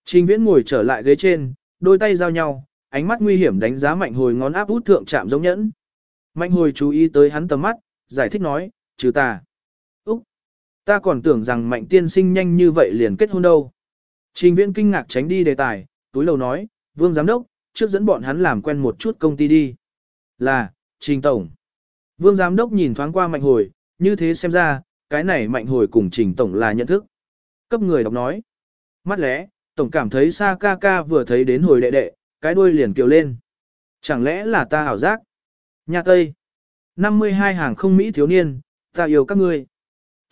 Trình viễn ngồi trở lại ghế trên, đôi tay giao nhau, ánh mắt nguy hiểm đánh giá mạnh hồi ngón áp út thượng chạm giống nhẫn. Mạnh hồi chú ý tới hắn tầm mắt, giải thích nói, trừ ta. Ta còn tưởng rằng mạnh tiên sinh nhanh như vậy liền kết hôn đâu. Trình viễn kinh ngạc tránh đi đề tài, túi lầu nói, vương giám đốc, trước dẫn bọn hắn làm quen một chút công ty đi. Là, trình tổng. Vương giám đốc nhìn thoáng qua mạnh hồi, như thế xem ra, cái này mạnh hồi cùng trình tổng là nhận thức. Cấp người đọc nói. Mắt lẽ, tổng cảm thấy xa ca ca vừa thấy đến hồi đệ đệ, cái đuôi liền kiều lên. Chẳng lẽ là ta hảo giác? Nhà Tây. 52 hàng không Mỹ thiếu niên, ta yêu các ngươi.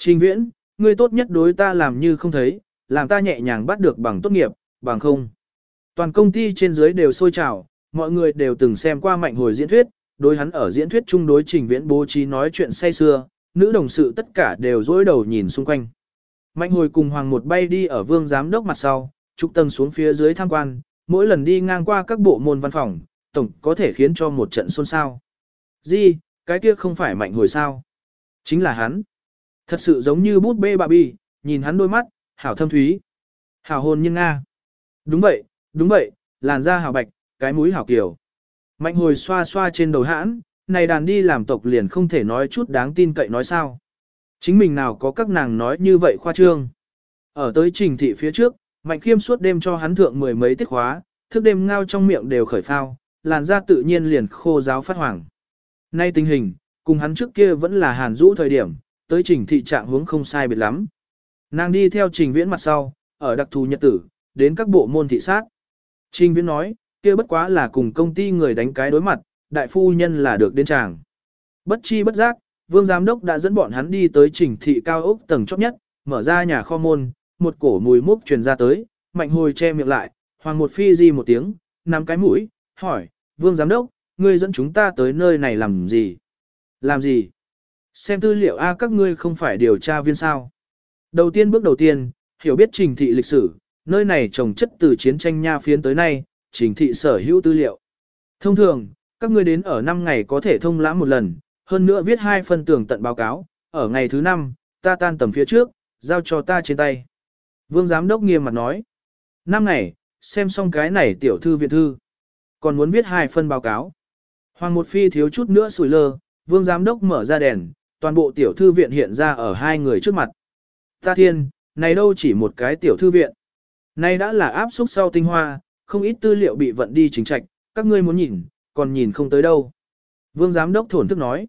Trình viễn, ngươi tốt nhất đối ta làm như không thấy, làm ta nhẹ nhàng bắt được bằng tốt nghiệp, bằng không. Toàn công ty trên dưới đều sôi trào, mọi người đều từng xem qua mạnh hồi diễn thuyết, đối hắn ở diễn thuyết chung đối trình viễn bố trí nói chuyện say xưa, nữ đồng sự tất cả đều dối đầu nhìn xung quanh. Mạnh hồi cùng hoàng một bay đi ở vương giám đốc mặt sau, trục tầng xuống phía dưới tham quan, mỗi lần đi ngang qua các bộ môn văn phòng, tổng có thể khiến cho một trận xôn xao. Di, cái kia không phải mạnh hồi sao? Chính là hắn. Thật sự giống như bút bê bà bi, nhìn hắn đôi mắt, hảo thâm thúy. Hảo hồn nhưng Nga. Đúng vậy, đúng vậy, làn da hảo bạch, cái mũi hảo kiều. Mạnh hồi xoa xoa trên đầu hãn, này đàn đi làm tộc liền không thể nói chút đáng tin cậy nói sao. Chính mình nào có các nàng nói như vậy khoa trương. Ở tới trình thị phía trước, Mạnh khiêm suốt đêm cho hắn thượng mười mấy tiết khóa, thức đêm ngao trong miệng đều khởi phao, làn da tự nhiên liền khô giáo phát hoàng. Nay tình hình, cùng hắn trước kia vẫn là hàn rũ thời điểm, tới trình thị trạng hướng không sai biệt lắm. Nàng đi theo trình viễn mặt sau, ở đặc thù nhật tử, đến các bộ môn thị sát. Trình viễn nói, kia bất quá là cùng công ty người đánh cái đối mặt, đại phu nhân là được đến tràng. Bất chi bất giác, vương giám đốc đã dẫn bọn hắn đi tới trình thị cao ốc tầng chóp nhất, mở ra nhà kho môn, một cổ mùi mốc truyền ra tới, mạnh hồi che miệng lại, hoàng một phi di một tiếng, nắm cái mũi, hỏi, vương giám đốc, ngươi dẫn chúng ta tới nơi này làm gì? Làm gì? Xem tư liệu A các ngươi không phải điều tra viên sao? Đầu tiên bước đầu tiên, hiểu biết trình thị lịch sử, nơi này trồng chất từ chiến tranh nha phiến tới nay, trình thị sở hữu tư liệu. Thông thường, các ngươi đến ở 5 ngày có thể thông lãm một lần, hơn nữa viết hai phần tường tận báo cáo, ở ngày thứ 5, ta tan tầm phía trước, giao cho ta trên tay. Vương giám đốc nghiêm mặt nói. Năm ngày, xem xong cái này tiểu thư viện thư. Còn muốn viết hai phần báo cáo. Hoàng một phi thiếu chút nữa sủi lơ, vương giám đốc mở ra đèn, toàn bộ tiểu thư viện hiện ra ở hai người trước mặt. Ta thiên, này đâu chỉ một cái tiểu thư viện. Này đã là áp xúc sau tinh hoa, không ít tư liệu bị vận đi chính trạch, các ngươi muốn nhìn, còn nhìn không tới đâu. Vương giám đốc thổn thức nói.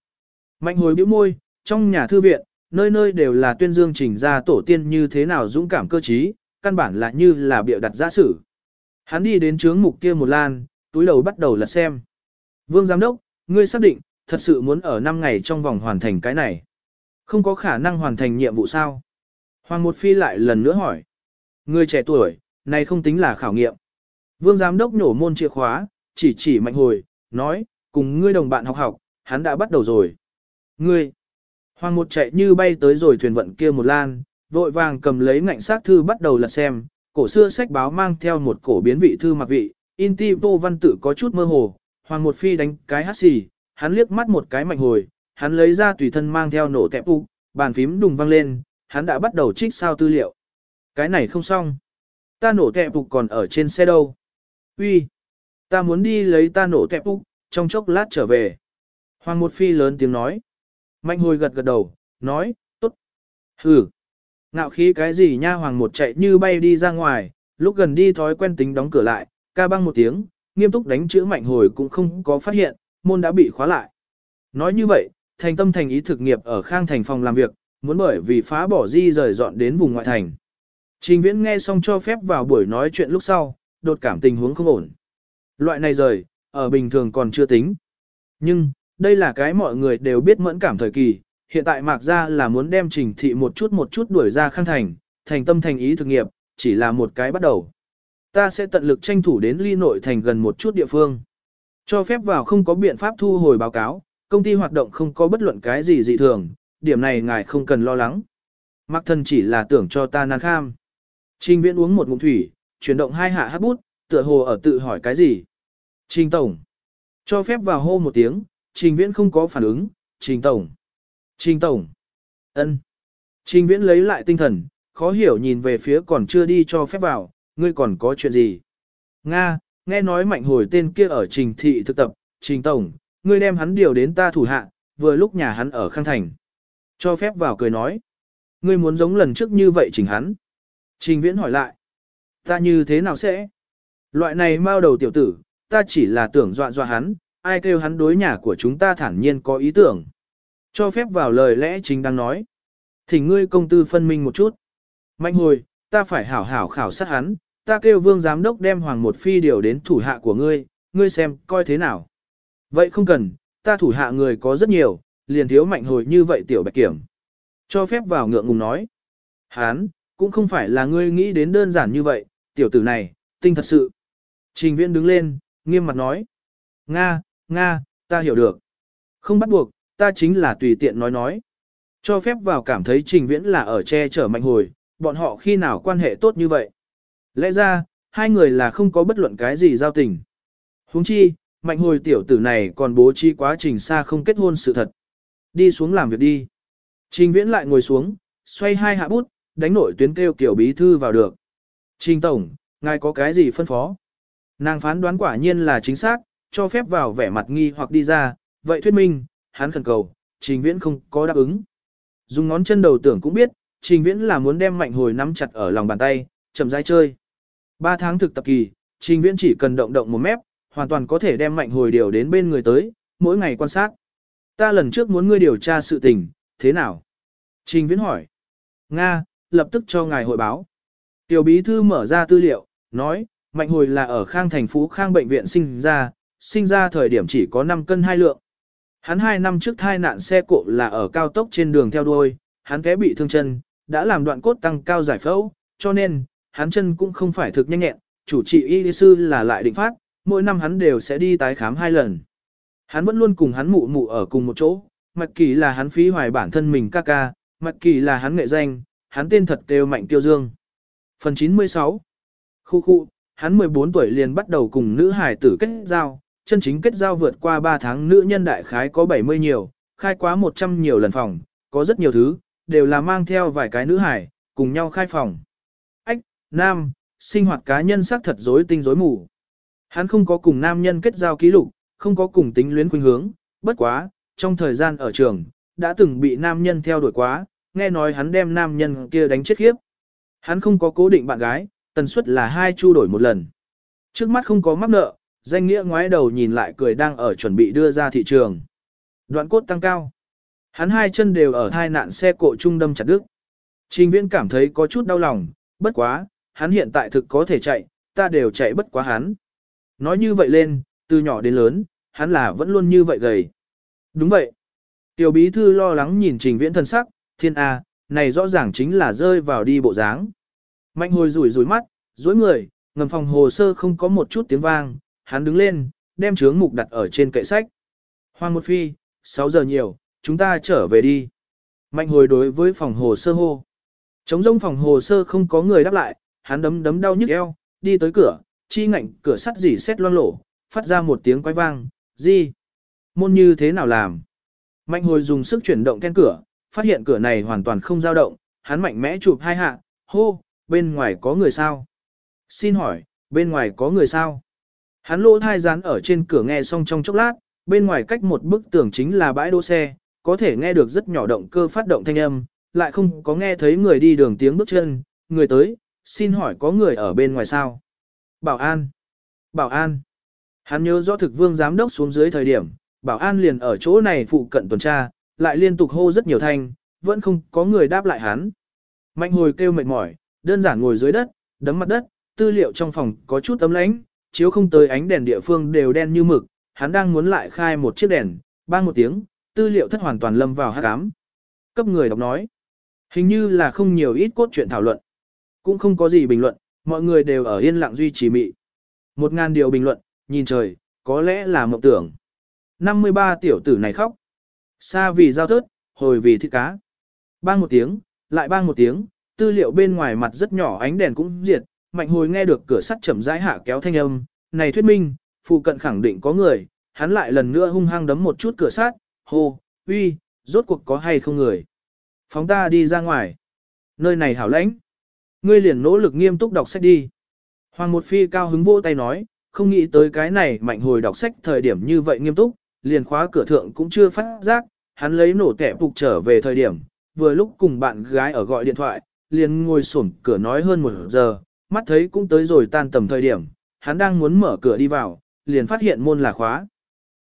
Mạnh hồi bĩu môi, trong nhà thư viện, nơi nơi đều là tuyên dương trình ra tổ tiên như thế nào dũng cảm cơ trí, căn bản là như là bịa đặt giả sử. Hắn đi đến trướng mục kia một lan, túi đầu bắt đầu lật xem. Vương Giám Đốc, ngươi xác định, thật sự muốn ở 5 ngày trong vòng hoàn thành cái này. Không có khả năng hoàn thành nhiệm vụ sao? Hoàng Một Phi lại lần nữa hỏi. người trẻ tuổi, này không tính là khảo nghiệm. Vương Giám Đốc nhổ môn chìa khóa, chỉ chỉ mạnh hồi, nói, cùng ngươi đồng bạn học học, hắn đã bắt đầu rồi. Ngươi, Hoàng một chạy như bay tới rồi thuyền vận kia một lan, vội vàng cầm lấy ngạnh sát thư bắt đầu lật xem, cổ xưa sách báo mang theo một cổ biến vị thư mặc vị, in ti vô văn tự có chút mơ hồ, hoàng một phi đánh cái hát xì, hắn liếc mắt một cái mạnh hồi, hắn lấy ra tùy thân mang theo nổ tẹp ụ, bàn phím đùng vang lên, hắn đã bắt đầu trích sao tư liệu. Cái này không xong. Ta nổ tẹp ụ còn ở trên xe đâu. Uy, ta muốn đi lấy ta nổ tẹp ụ, trong chốc lát trở về. Hoàng một phi lớn tiếng nói. Mạnh hồi gật gật đầu, nói, tốt. Hừ. Ngạo khí cái gì nha hoàng một chạy như bay đi ra ngoài, lúc gần đi thói quen tính đóng cửa lại, ca băng một tiếng, nghiêm túc đánh chữ mạnh hồi cũng không có phát hiện, môn đã bị khóa lại. Nói như vậy, thành tâm thành ý thực nghiệp ở khang thành phòng làm việc, muốn bởi vì phá bỏ di rời dọn đến vùng ngoại thành. Trình viễn nghe xong cho phép vào buổi nói chuyện lúc sau, đột cảm tình huống không ổn. Loại này rời, ở bình thường còn chưa tính. Nhưng, đây là cái mọi người đều biết mẫn cảm thời kỳ, hiện tại mạc ra là muốn đem trình thị một chút một chút đuổi ra khang thành, thành tâm thành ý thực nghiệp, chỉ là một cái bắt đầu. Ta sẽ tận lực tranh thủ đến ly nội thành gần một chút địa phương. Cho phép vào không có biện pháp thu hồi báo cáo, công ty hoạt động không có bất luận cái gì dị thường, điểm này ngài không cần lo lắng. Mạc thân chỉ là tưởng cho ta nan kham. Trình viễn uống một ngụm thủy, chuyển động hai hạ hát bút, tựa hồ ở tự hỏi cái gì. Trình tổng. Cho phép vào hô một tiếng, Trình Viễn không có phản ứng, Trình Tổng. Trình Tổng. ân. Trình Viễn lấy lại tinh thần, khó hiểu nhìn về phía còn chưa đi cho phép vào, ngươi còn có chuyện gì? Nga, nghe nói mạnh hồi tên kia ở Trình Thị thực tập, Trình Tổng, ngươi đem hắn điều đến ta thủ hạ, vừa lúc nhà hắn ở Khang Thành. Cho phép vào cười nói. Ngươi muốn giống lần trước như vậy chỉnh hắn. Trình Viễn hỏi lại. Ta như thế nào sẽ? Loại này mau đầu tiểu tử, ta chỉ là tưởng dọa dọa hắn, ai kêu hắn đối nhà của chúng ta thản nhiên có ý tưởng. Cho phép vào lời lẽ chính đang nói. Thỉnh ngươi công tư phân minh một chút. Mạnh hồi, ta phải hảo hảo khảo sát hắn, ta kêu vương giám đốc đem hoàng một phi điều đến thủ hạ của ngươi, ngươi xem, coi thế nào. Vậy không cần, ta thủ hạ người có rất nhiều, liền thiếu mạnh hồi như vậy tiểu bạch kiểm. Cho phép vào ngượng ngùng nói. Hán, cũng không phải là ngươi nghĩ đến đơn giản như vậy, tiểu tử này, tinh thật sự. Trình viễn đứng lên, nghiêm mặt nói. Nga, Nga, ta hiểu được. Không bắt buộc, ta chính là tùy tiện nói nói. Cho phép vào cảm thấy trình viễn là ở che chở mạnh hồi, bọn họ khi nào quan hệ tốt như vậy. Lẽ ra, hai người là không có bất luận cái gì giao tình. huống chi, mạnh hồi tiểu tử này còn bố trí quá trình xa không kết hôn sự thật. Đi xuống làm việc đi. Trình viễn lại ngồi xuống, xoay hai hạ bút, đánh nổi tuyến kêu kiểu bí thư vào được. Trình tổng, ngài có cái gì phân phó? Nàng phán đoán quả nhiên là chính xác, cho phép vào vẻ mặt nghi hoặc đi ra, vậy thuyết minh, hắn khẩn cầu, trình viễn không có đáp ứng. Dùng ngón chân đầu tưởng cũng biết, trình viễn là muốn đem mạnh hồi nắm chặt ở lòng bàn tay, chậm rãi chơi. Ba tháng thực tập kỳ, trình viễn chỉ cần động động một mép, hoàn toàn có thể đem mạnh hồi điều đến bên người tới, mỗi ngày quan sát. Ta lần trước muốn ngươi điều tra sự tình, thế nào? Trình viễn hỏi. Nga, lập tức cho ngài hội báo. Tiểu bí thư mở ra tư liệu, nói, mạnh hồi là ở khang thành phú khang bệnh viện sinh ra, sinh ra thời điểm chỉ có 5 cân 2 lượng. Hắn 2 năm trước thai nạn xe cộ là ở cao tốc trên đường theo đuôi, hắn té bị thương chân, đã làm đoạn cốt tăng cao giải phẫu, cho nên, hắn chân cũng không phải thực nhanh nhẹn, chủ trị y sư là lại định phát, mỗi năm hắn đều sẽ đi tái khám hai lần. Hắn vẫn luôn cùng hắn mụ mụ ở cùng một chỗ, Mạch Kỳ là hắn phí hoài bản thân mình ca ca, Mạch Kỳ là hắn nghệ danh, hắn tên thật kêu Mạnh Tiêu Dương. Phần 96 Khu khu, hắn 14 tuổi liền bắt đầu cùng nữ hải tử kết giao, chân chính kết giao vượt qua 3 tháng nữ nhân đại khái có 70 nhiều, khai quá 100 nhiều lần phòng, có rất nhiều thứ, đều là mang theo vài cái nữ hải, cùng nhau khai phòng. Nam, sinh hoạt cá nhân xác thật rối tinh rối mù. Hắn không có cùng nam nhân kết giao ký lục, không có cùng tính luyến khuynh hướng, bất quá, trong thời gian ở trường, đã từng bị nam nhân theo đuổi quá, nghe nói hắn đem nam nhân kia đánh chết khiếp. Hắn không có cố định bạn gái, tần suất là hai chu đổi một lần. Trước mắt không có mắc nợ, danh nghĩa ngoái đầu nhìn lại cười đang ở chuẩn bị đưa ra thị trường. Đoạn cốt tăng cao. Hắn hai chân đều ở thai nạn xe cộ trung đâm chặt đứt. Trình viễn cảm thấy có chút đau lòng, bất quá, hắn hiện tại thực có thể chạy, ta đều chạy bất quá hắn. Nói như vậy lên, từ nhỏ đến lớn, hắn là vẫn luôn như vậy gầy. Đúng vậy. Tiểu bí thư lo lắng nhìn trình viễn thân sắc, thiên A, này rõ ràng chính là rơi vào đi bộ dáng. Mạnh hồi rủi rủi mắt, dối người, ngầm phòng hồ sơ không có một chút tiếng vang, hắn đứng lên, đem chướng mục đặt ở trên kệ sách. Hoàng một phi, 6 giờ nhiều, chúng ta trở về đi. Mạnh hồi đối với phòng hồ sơ hô. Chống rông phòng hồ sơ không có người đáp lại, hắn đấm đấm đau nhức eo, đi tới cửa, chi ngạnh cửa sắt dỉ xét loang lổ, phát ra một tiếng quái vang, gì? Môn như thế nào làm? Mạnh hồi dùng sức chuyển động then cửa, phát hiện cửa này hoàn toàn không dao động, hắn mạnh mẽ chụp hai hạ, hô, bên ngoài có người sao? Xin hỏi, bên ngoài có người sao? Hắn lỗ thai rán ở trên cửa nghe xong trong chốc lát, bên ngoài cách một bức tường chính là bãi đỗ xe, có thể nghe được rất nhỏ động cơ phát động thanh âm, lại không có nghe thấy người đi đường tiếng bước chân, người tới, xin hỏi có người ở bên ngoài sao? Bảo an! Bảo an! Hắn nhớ rõ thực vương giám đốc xuống dưới thời điểm, bảo an liền ở chỗ này phụ cận tuần tra, lại liên tục hô rất nhiều thanh, vẫn không có người đáp lại hắn. Mạnh hồi kêu mệt mỏi, đơn giản ngồi dưới đất, đấm mặt đất, tư liệu trong phòng có chút ấm lánh, chiếu không tới ánh đèn địa phương đều đen như mực, hắn đang muốn lại khai một chiếc đèn, bang một tiếng, tư liệu thất hoàn toàn lâm vào hát cám. Cấp người đọc nói, hình như là không nhiều ít cốt truyện thảo luận, cũng không có gì bình luận, mọi người đều ở yên lặng duy trì mị. Một ngàn điều bình luận, nhìn trời, có lẽ là mộng tưởng. 53 tiểu tử này khóc. Xa vì giao thớt, hồi vì thịt cá. Bang một tiếng, lại bang một tiếng, tư liệu bên ngoài mặt rất nhỏ ánh đèn cũng diệt, mạnh hồi nghe được cửa sắt chậm rãi hạ kéo thanh âm, này thuyết minh, phụ cận khẳng định có người, hắn lại lần nữa hung hăng đấm một chút cửa sắt. hô, uy, rốt cuộc có hay không người. Phóng ta đi ra ngoài. Nơi này hảo lãnh. Ngươi liền nỗ lực nghiêm túc đọc sách đi. Hoàng một phi cao hứng vỗ tay nói, không nghĩ tới cái này mạnh hồi đọc sách thời điểm như vậy nghiêm túc, liền khóa cửa thượng cũng chưa phát giác, hắn lấy nổ tẻ phục trở về thời điểm, vừa lúc cùng bạn gái ở gọi điện thoại, liền ngồi sổm cửa nói hơn một giờ, mắt thấy cũng tới rồi tan tầm thời điểm, hắn đang muốn mở cửa đi vào, liền phát hiện môn là khóa.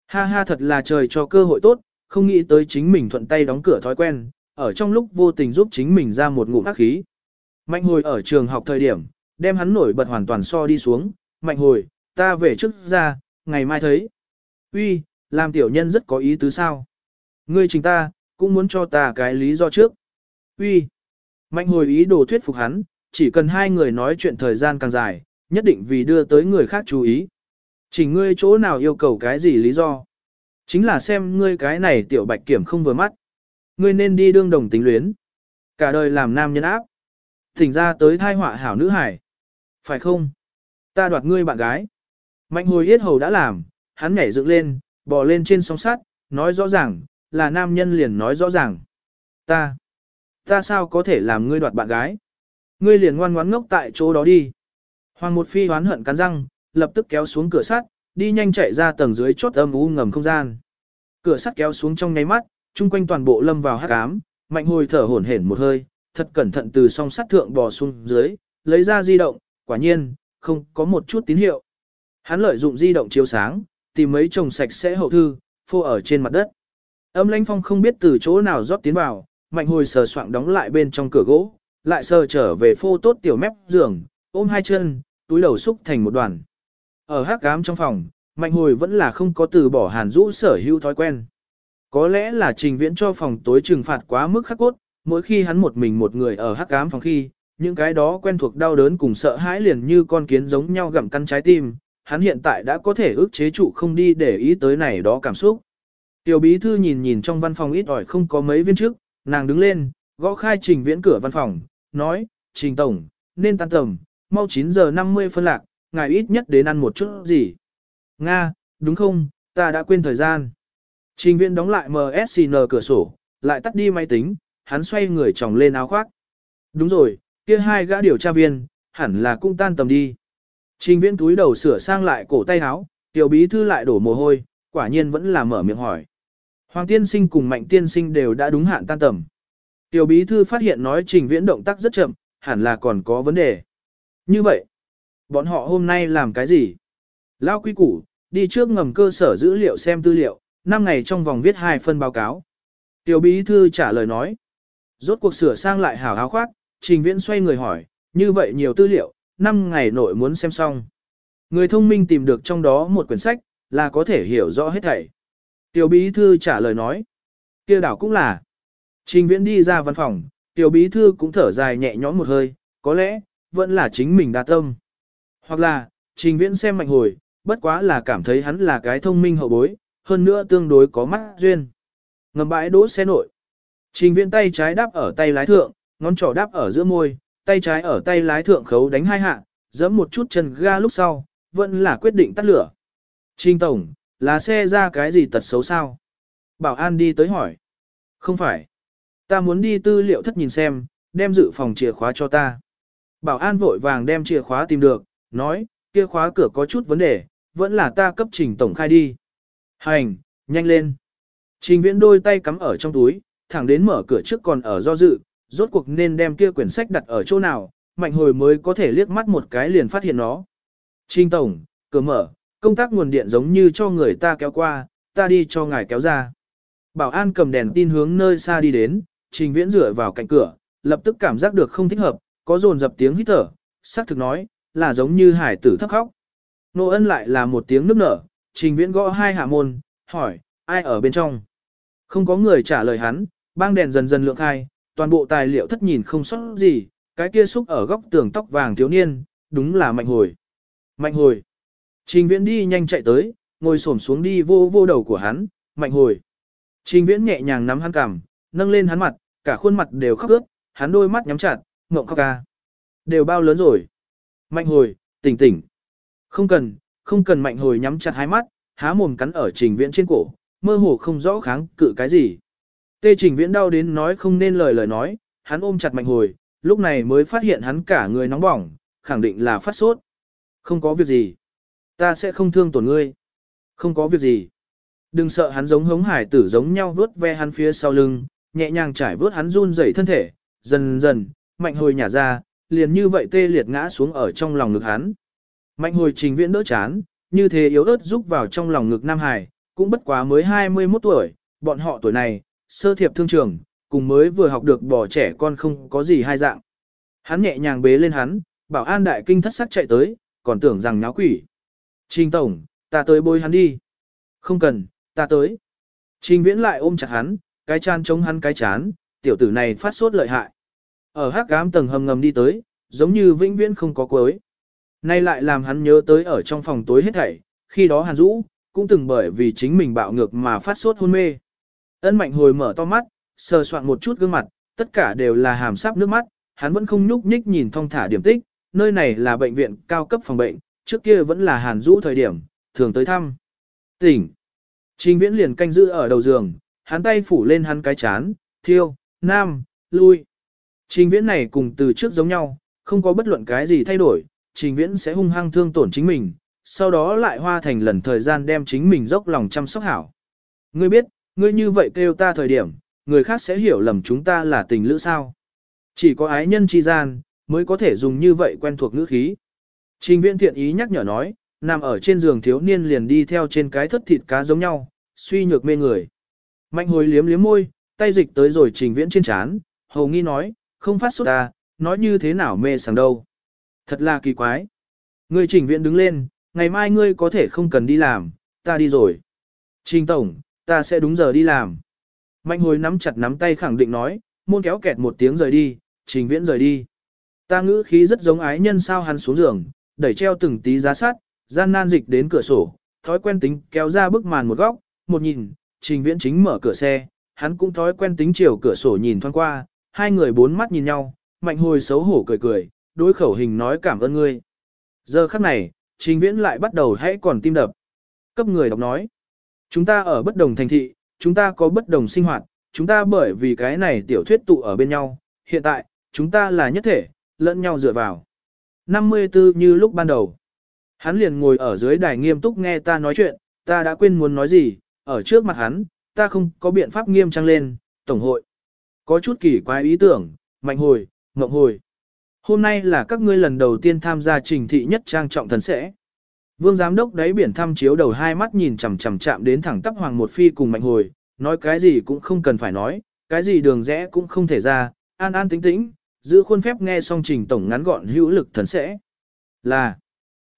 Ha ha thật là trời cho cơ hội tốt, không nghĩ tới chính mình thuận tay đóng cửa thói quen, ở trong lúc vô tình giúp chính mình ra một ngụm ác khí. Mạnh hồi ở trường học thời điểm, đem hắn nổi bật hoàn toàn so đi xuống, mạnh hồi, ta về trước ra, ngày mai thấy. Uy, làm tiểu nhân rất có ý tứ sao. Ngươi trình ta, cũng muốn cho ta cái lý do trước. Uy, mạnh hồi ý đồ thuyết phục hắn, chỉ cần hai người nói chuyện thời gian càng dài, nhất định vì đưa tới người khác chú ý. Chỉ ngươi chỗ nào yêu cầu cái gì lý do. Chính là xem ngươi cái này tiểu bạch kiểm không vừa mắt. Ngươi nên đi đương đồng tính luyến. Cả đời làm nam nhân áp. Thỉnh ra tới thai họa hảo nữ hải. Phải không? Ta đoạt ngươi bạn gái. Mạnh hồi yết hầu đã làm, hắn nhảy dựng lên, bò lên trên song sắt, nói rõ ràng, là nam nhân liền nói rõ ràng. Ta, ta sao có thể làm ngươi đoạt bạn gái? Ngươi liền ngoan ngoãn ngốc tại chỗ đó đi. Hoàng một phi hoán hận cắn răng, lập tức kéo xuống cửa sắt, đi nhanh chạy ra tầng dưới chốt âm u ngầm không gian. Cửa sắt kéo xuống trong nháy mắt, chung quanh toàn bộ lâm vào hắc ám, mạnh hồi thở hổn hển một hơi, thật cẩn thận từ song sắt thượng bò xuống dưới, lấy ra di động, quả nhiên, không có một chút tín hiệu. Hắn lợi dụng di động chiếu sáng, tìm mấy chồng sạch sẽ hậu thư, phô ở trên mặt đất. Âm lãnh phong không biết từ chỗ nào rót tiến vào, mạnh hồi sờ soạng đóng lại bên trong cửa gỗ, lại sờ trở về phô tốt tiểu mép giường, ôm hai chân, túi đầu xúc thành một đoàn. Ở hát cám trong phòng, mạnh hồi vẫn là không có từ bỏ hàn rũ sở hữu thói quen. Có lẽ là trình viễn cho phòng tối trừng phạt quá mức khắc cốt, mỗi khi hắn một mình một người ở hắc ám phòng khi, những cái đó quen thuộc đau đớn cùng sợ hãi liền như con kiến giống nhau gặm căn trái tim, hắn hiện tại đã có thể ước chế trụ không đi để ý tới này đó cảm xúc. Tiểu bí thư nhìn nhìn trong văn phòng ít ỏi không có mấy viên chức nàng đứng lên, gõ khai trình viễn cửa văn phòng, nói, trình tổng, nên tan tầm, mau 9 giờ 50 phân lạc, ngài ít nhất đến ăn một chút gì. Nga, đúng không, ta đã quên thời gian. Trình viễn đóng lại msn cửa sổ, lại tắt đi máy tính, hắn xoay người tròng lên áo khoác. Đúng rồi, kia hai gã điều tra viên, hẳn là cũng tan tầm đi. Trình viễn túi đầu sửa sang lại cổ tay áo, tiểu bí thư lại đổ mồ hôi, quả nhiên vẫn là mở miệng hỏi. Hoàng tiên sinh cùng mạnh tiên sinh đều đã đúng hạn tan tầm. Tiểu bí thư phát hiện nói trình viễn động tác rất chậm, hẳn là còn có vấn đề. Như vậy, bọn họ hôm nay làm cái gì? Lao quy củ, đi trước ngầm cơ sở dữ liệu xem tư liệu, 5 ngày trong vòng viết hai phân báo cáo. Tiểu bí thư trả lời nói. Rốt cuộc sửa sang lại hảo háo khoác, trình viễn xoay người hỏi, như vậy nhiều tư liệu, 5 ngày nội muốn xem xong. Người thông minh tìm được trong đó một quyển sách, là có thể hiểu rõ hết thảy. Tiểu bí thư trả lời nói, kia đảo cũng là. Trình viễn đi ra văn phòng, tiểu bí thư cũng thở dài nhẹ nhõm một hơi, có lẽ, vẫn là chính mình đa tâm. Hoặc là, trình viễn xem mạnh hồi, bất quá là cảm thấy hắn là cái thông minh hậu bối, hơn nữa tương đối có mắt duyên. Ngầm bãi đỗ xe nội. Trình viễn tay trái đáp ở tay lái thượng, ngón trỏ đáp ở giữa môi, tay trái ở tay lái thượng khấu đánh hai hạ, giẫm một chút chân ga lúc sau, vẫn là quyết định tắt lửa. Trình tổng, là xe ra cái gì tật xấu sao? Bảo an đi tới hỏi. Không phải. Ta muốn đi tư liệu thất nhìn xem, đem dự phòng chìa khóa cho ta. Bảo an vội vàng đem chìa khóa tìm được, nói, kia khóa cửa có chút vấn đề, vẫn là ta cấp trình tổng khai đi. Hành, nhanh lên. Trình viễn đôi tay cắm ở trong túi, thẳng đến mở cửa trước còn ở do dự, rốt cuộc nên đem kia quyển sách đặt ở chỗ nào, mạnh hồi mới có thể liếc mắt một cái liền phát hiện nó. Trình tổng, cửa mở, công tác nguồn điện giống như cho người ta kéo qua, ta đi cho ngài kéo ra. Bảo an cầm đèn tin hướng nơi xa đi đến, trình viễn rửa vào cạnh cửa, lập tức cảm giác được không thích hợp, có dồn dập tiếng hít thở, xác thực nói, là giống như hải tử thấp khóc. Nô ân lại là một tiếng nước nở, trình viễn gõ hai hạ môn, hỏi, ai ở bên trong? Không có người trả lời hắn, Bang đèn dần dần lượng khai, toàn bộ tài liệu thất nhìn không sót gì, cái kia xúc ở góc tường tóc vàng thiếu niên, đúng là mạnh hồi. Mạnh hồi. Trình viễn đi nhanh chạy tới, ngồi xổm xuống đi vô vô đầu của hắn, mạnh hồi. Trình viễn nhẹ nhàng nắm hắn cằm, nâng lên hắn mặt, cả khuôn mặt đều khóc ướt, hắn đôi mắt nhắm chặt, ngộng khóc ca. Đều bao lớn rồi. Mạnh hồi, tỉnh tỉnh. Không cần, không cần mạnh hồi nhắm chặt hai mắt, há mồm cắn ở trình viễn trên cổ, mơ hồ không rõ kháng cự cái gì. Tê trình viễn đau đến nói không nên lời lời nói, hắn ôm chặt mạnh hồi, lúc này mới phát hiện hắn cả người nóng bỏng, khẳng định là phát sốt. Không có việc gì. Ta sẽ không thương tổn ngươi. Không có việc gì. Đừng sợ hắn giống hống hải tử giống nhau vớt ve hắn phía sau lưng, nhẹ nhàng trải vớt hắn run rẩy thân thể, dần dần, mạnh hồi nhả ra, liền như vậy tê liệt ngã xuống ở trong lòng ngực hắn. Mạnh hồi trình viễn đỡ chán, như thế yếu ớt rúc vào trong lòng ngực Nam Hải, cũng bất quá mới 21 tuổi, bọn họ tuổi này, sơ thiệp thương trường, cùng mới vừa học được bỏ trẻ con không có gì hai dạng. Hắn nhẹ nhàng bế lên hắn, bảo an đại kinh thất sắc chạy tới, còn tưởng rằng nháo quỷ. Trình tổng, ta tới bôi hắn đi. Không cần, ta tới. Trình viễn lại ôm chặt hắn, cái chán chống hắn cái chán, tiểu tử này phát sốt lợi hại. Ở hắc ám tầng hầm ngầm đi tới, giống như vĩnh viễn không có cuối. Nay lại làm hắn nhớ tới ở trong phòng tối hết thảy, khi đó hàn rũ, cũng từng bởi vì chính mình bạo ngược mà phát sốt hôn mê. Ân mạnh hồi mở to mắt, sờ soạn một chút gương mặt, tất cả đều là hàm sáp nước mắt, hắn vẫn không nhúc nhích nhìn thong thả điểm tích, nơi này là bệnh viện cao cấp phòng bệnh, trước kia vẫn là hàn rũ thời điểm, thường tới thăm. Tỉnh. Trình viễn liền canh giữ ở đầu giường, hắn tay phủ lên hắn cái chán, thiêu, nam, lui. Trình viễn này cùng từ trước giống nhau, không có bất luận cái gì thay đổi, trình viễn sẽ hung hăng thương tổn chính mình, sau đó lại hoa thành lần thời gian đem chính mình dốc lòng chăm sóc hảo. Ngươi biết, ngươi như vậy kêu ta thời điểm, người khác sẽ hiểu lầm chúng ta là tình lữ sao. Chỉ có ái nhân chi gian, mới có thể dùng như vậy quen thuộc ngữ khí. Trình viện thiện ý nhắc nhở nói, nằm ở trên giường thiếu niên liền đi theo trên cái thất thịt cá giống nhau, suy nhược mê người. Mạnh hồi liếm liếm môi, tay dịch tới rồi trình viễn trên chán, hầu nghi nói, không phát xuất ta, nói như thế nào mê sảng đâu. Thật là kỳ quái. Người trình viễn đứng lên, ngày mai ngươi có thể không cần đi làm, ta đi rồi. Trình tổng, ta sẽ đúng giờ đi làm. Mạnh hồi nắm chặt nắm tay khẳng định nói, môn kéo kẹt một tiếng rời đi, trình viễn rời đi. Ta ngữ khí rất giống ái nhân sao hắn xuống giường, đẩy treo từng tí giá sắt, gian nan dịch đến cửa sổ, thói quen tính kéo ra bức màn một góc, một nhìn, trình viễn chính mở cửa xe, hắn cũng thói quen tính chiều cửa sổ nhìn thoáng qua, hai người bốn mắt nhìn nhau, mạnh hồi xấu hổ cười cười, đối khẩu hình nói cảm ơn ngươi. Giờ khắc này, trình viễn lại bắt đầu hãy còn tim đập. Cấp người đọc nói, chúng ta ở bất đồng thành thị, chúng ta có bất đồng sinh hoạt, chúng ta bởi vì cái này tiểu thuyết tụ ở bên nhau, hiện tại, chúng ta là nhất thể, lẫn nhau dựa vào. 54 như lúc ban đầu. Hắn liền ngồi ở dưới đài nghiêm túc nghe ta nói chuyện, ta đã quên muốn nói gì, ở trước mặt hắn, ta không có biện pháp nghiêm trang lên, tổng hội. Có chút kỳ quái ý tưởng, mạnh hồi, ngộng hồi. Hôm nay là các ngươi lần đầu tiên tham gia trình thị nhất trang trọng thần sẽ. Vương giám đốc đáy biển thăm chiếu đầu hai mắt nhìn chằm chằm chạm đến thẳng tắp hoàng một phi cùng mạnh hồi, nói cái gì cũng không cần phải nói, cái gì đường rẽ cũng không thể ra, an an tĩnh tĩnh, giữ khuôn phép nghe xong trình tổng ngắn gọn hữu lực thần sẽ. Là,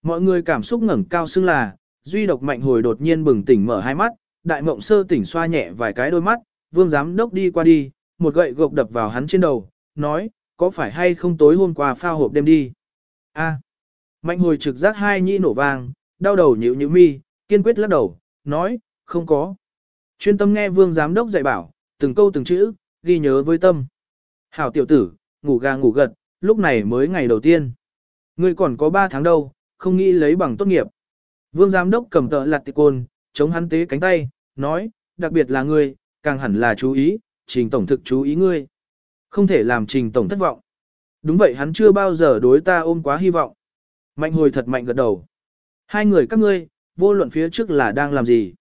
mọi người cảm xúc ngẩng cao xưng là, duy độc mạnh hồi đột nhiên bừng tỉnh mở hai mắt, đại mộng sơ tỉnh xoa nhẹ vài cái đôi mắt, vương giám đốc đi qua đi, một gậy gộc đập vào hắn trên đầu, nói, có phải hay không tối hôm qua pha hộp đêm đi? A. Mạnh hồi trực giác hai nhĩ nổ vang, đau đầu nhíu nhíu mi, kiên quyết lắc đầu, nói, không có. Chuyên tâm nghe vương giám đốc dạy bảo, từng câu từng chữ, ghi nhớ với tâm. Hảo tiểu tử, ngủ gà ngủ gật, lúc này mới ngày đầu tiên. Ngươi còn có 3 tháng đâu, không nghĩ lấy bằng tốt nghiệp. Vương giám đốc cầm tờ lạt tịch côn, chống hắn tế cánh tay, nói, đặc biệt là ngươi, càng hẳn là chú ý, trình tổng thực chú ý ngươi. Không thể làm trình tổng thất vọng. Đúng vậy hắn chưa bao giờ đối ta ôm quá hy vọng. Mạnh hồi thật mạnh gật đầu. Hai người các ngươi, vô luận phía trước là đang làm gì.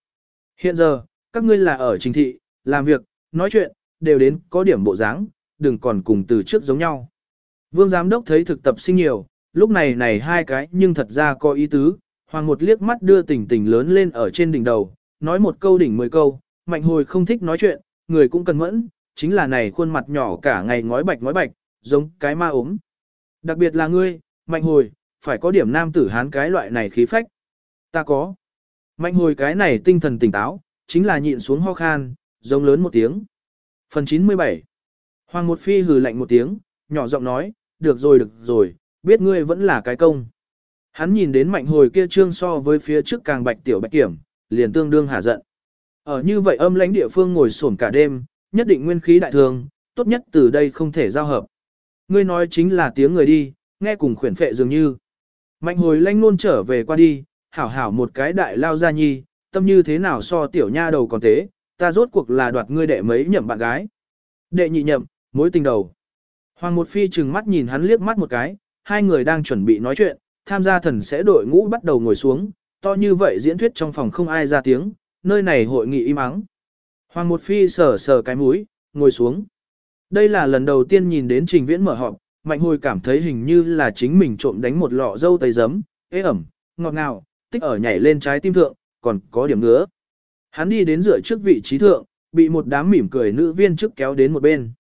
Hiện giờ, các ngươi là ở trình thị, làm việc, nói chuyện, đều đến có điểm bộ dáng, đừng còn cùng từ trước giống nhau. Vương giám đốc thấy thực tập sinh nhiều, lúc này này hai cái nhưng thật ra có ý tứ, hoàng một liếc mắt đưa tỉnh tỉnh lớn lên ở trên đỉnh đầu, nói một câu đỉnh mười câu, mạnh hồi không thích nói chuyện, người cũng cần mẫn, chính là này khuôn mặt nhỏ cả ngày ngói bạch ngói bạch, giống cái ma ốm. Đặc biệt là ngươi, mạnh hồi, phải có điểm nam tử hán cái loại này khí phách. Ta có. Mạnh hồi cái này tinh thần tỉnh táo, chính là nhịn xuống ho khan, giống lớn một tiếng. Phần 97 Hoàng một phi hừ lạnh một tiếng, nhỏ giọng nói, được rồi được rồi, biết ngươi vẫn là cái công. Hắn nhìn đến mạnh hồi kia trương so với phía trước càng bạch tiểu bạch kiểm, liền tương đương hả giận. Ở như vậy âm lãnh địa phương ngồi sổn cả đêm, nhất định nguyên khí đại thường, tốt nhất từ đây không thể giao hợp. Ngươi nói chính là tiếng người đi, nghe cùng khuyển phệ dường như. Mạnh hồi lanh nôn trở về qua đi, hảo hảo một cái đại lao ra nhi, tâm như thế nào so tiểu nha đầu còn thế ta rốt cuộc là đoạt ngươi đệ mấy nhậm bạn gái. Đệ nhị nhậm, mối tình đầu. Hoàng một phi trừng mắt nhìn hắn liếc mắt một cái, hai người đang chuẩn bị nói chuyện, tham gia thần sẽ đội ngũ bắt đầu ngồi xuống, to như vậy diễn thuyết trong phòng không ai ra tiếng, nơi này hội nghị im ắng. Hoàng một phi sờ sờ cái mũi, ngồi xuống. Đây là lần đầu tiên nhìn đến trình viễn mở họp, mạnh hồi cảm thấy hình như là chính mình trộm đánh một lọ dâu tây giấm, ế ẩm, ngọt ngào, tích ở nhảy lên trái tim thượng, còn có điểm ngứa. Hắn đi đến rửa trước vị trí thượng, bị một đám mỉm cười nữ viên trước kéo đến một bên.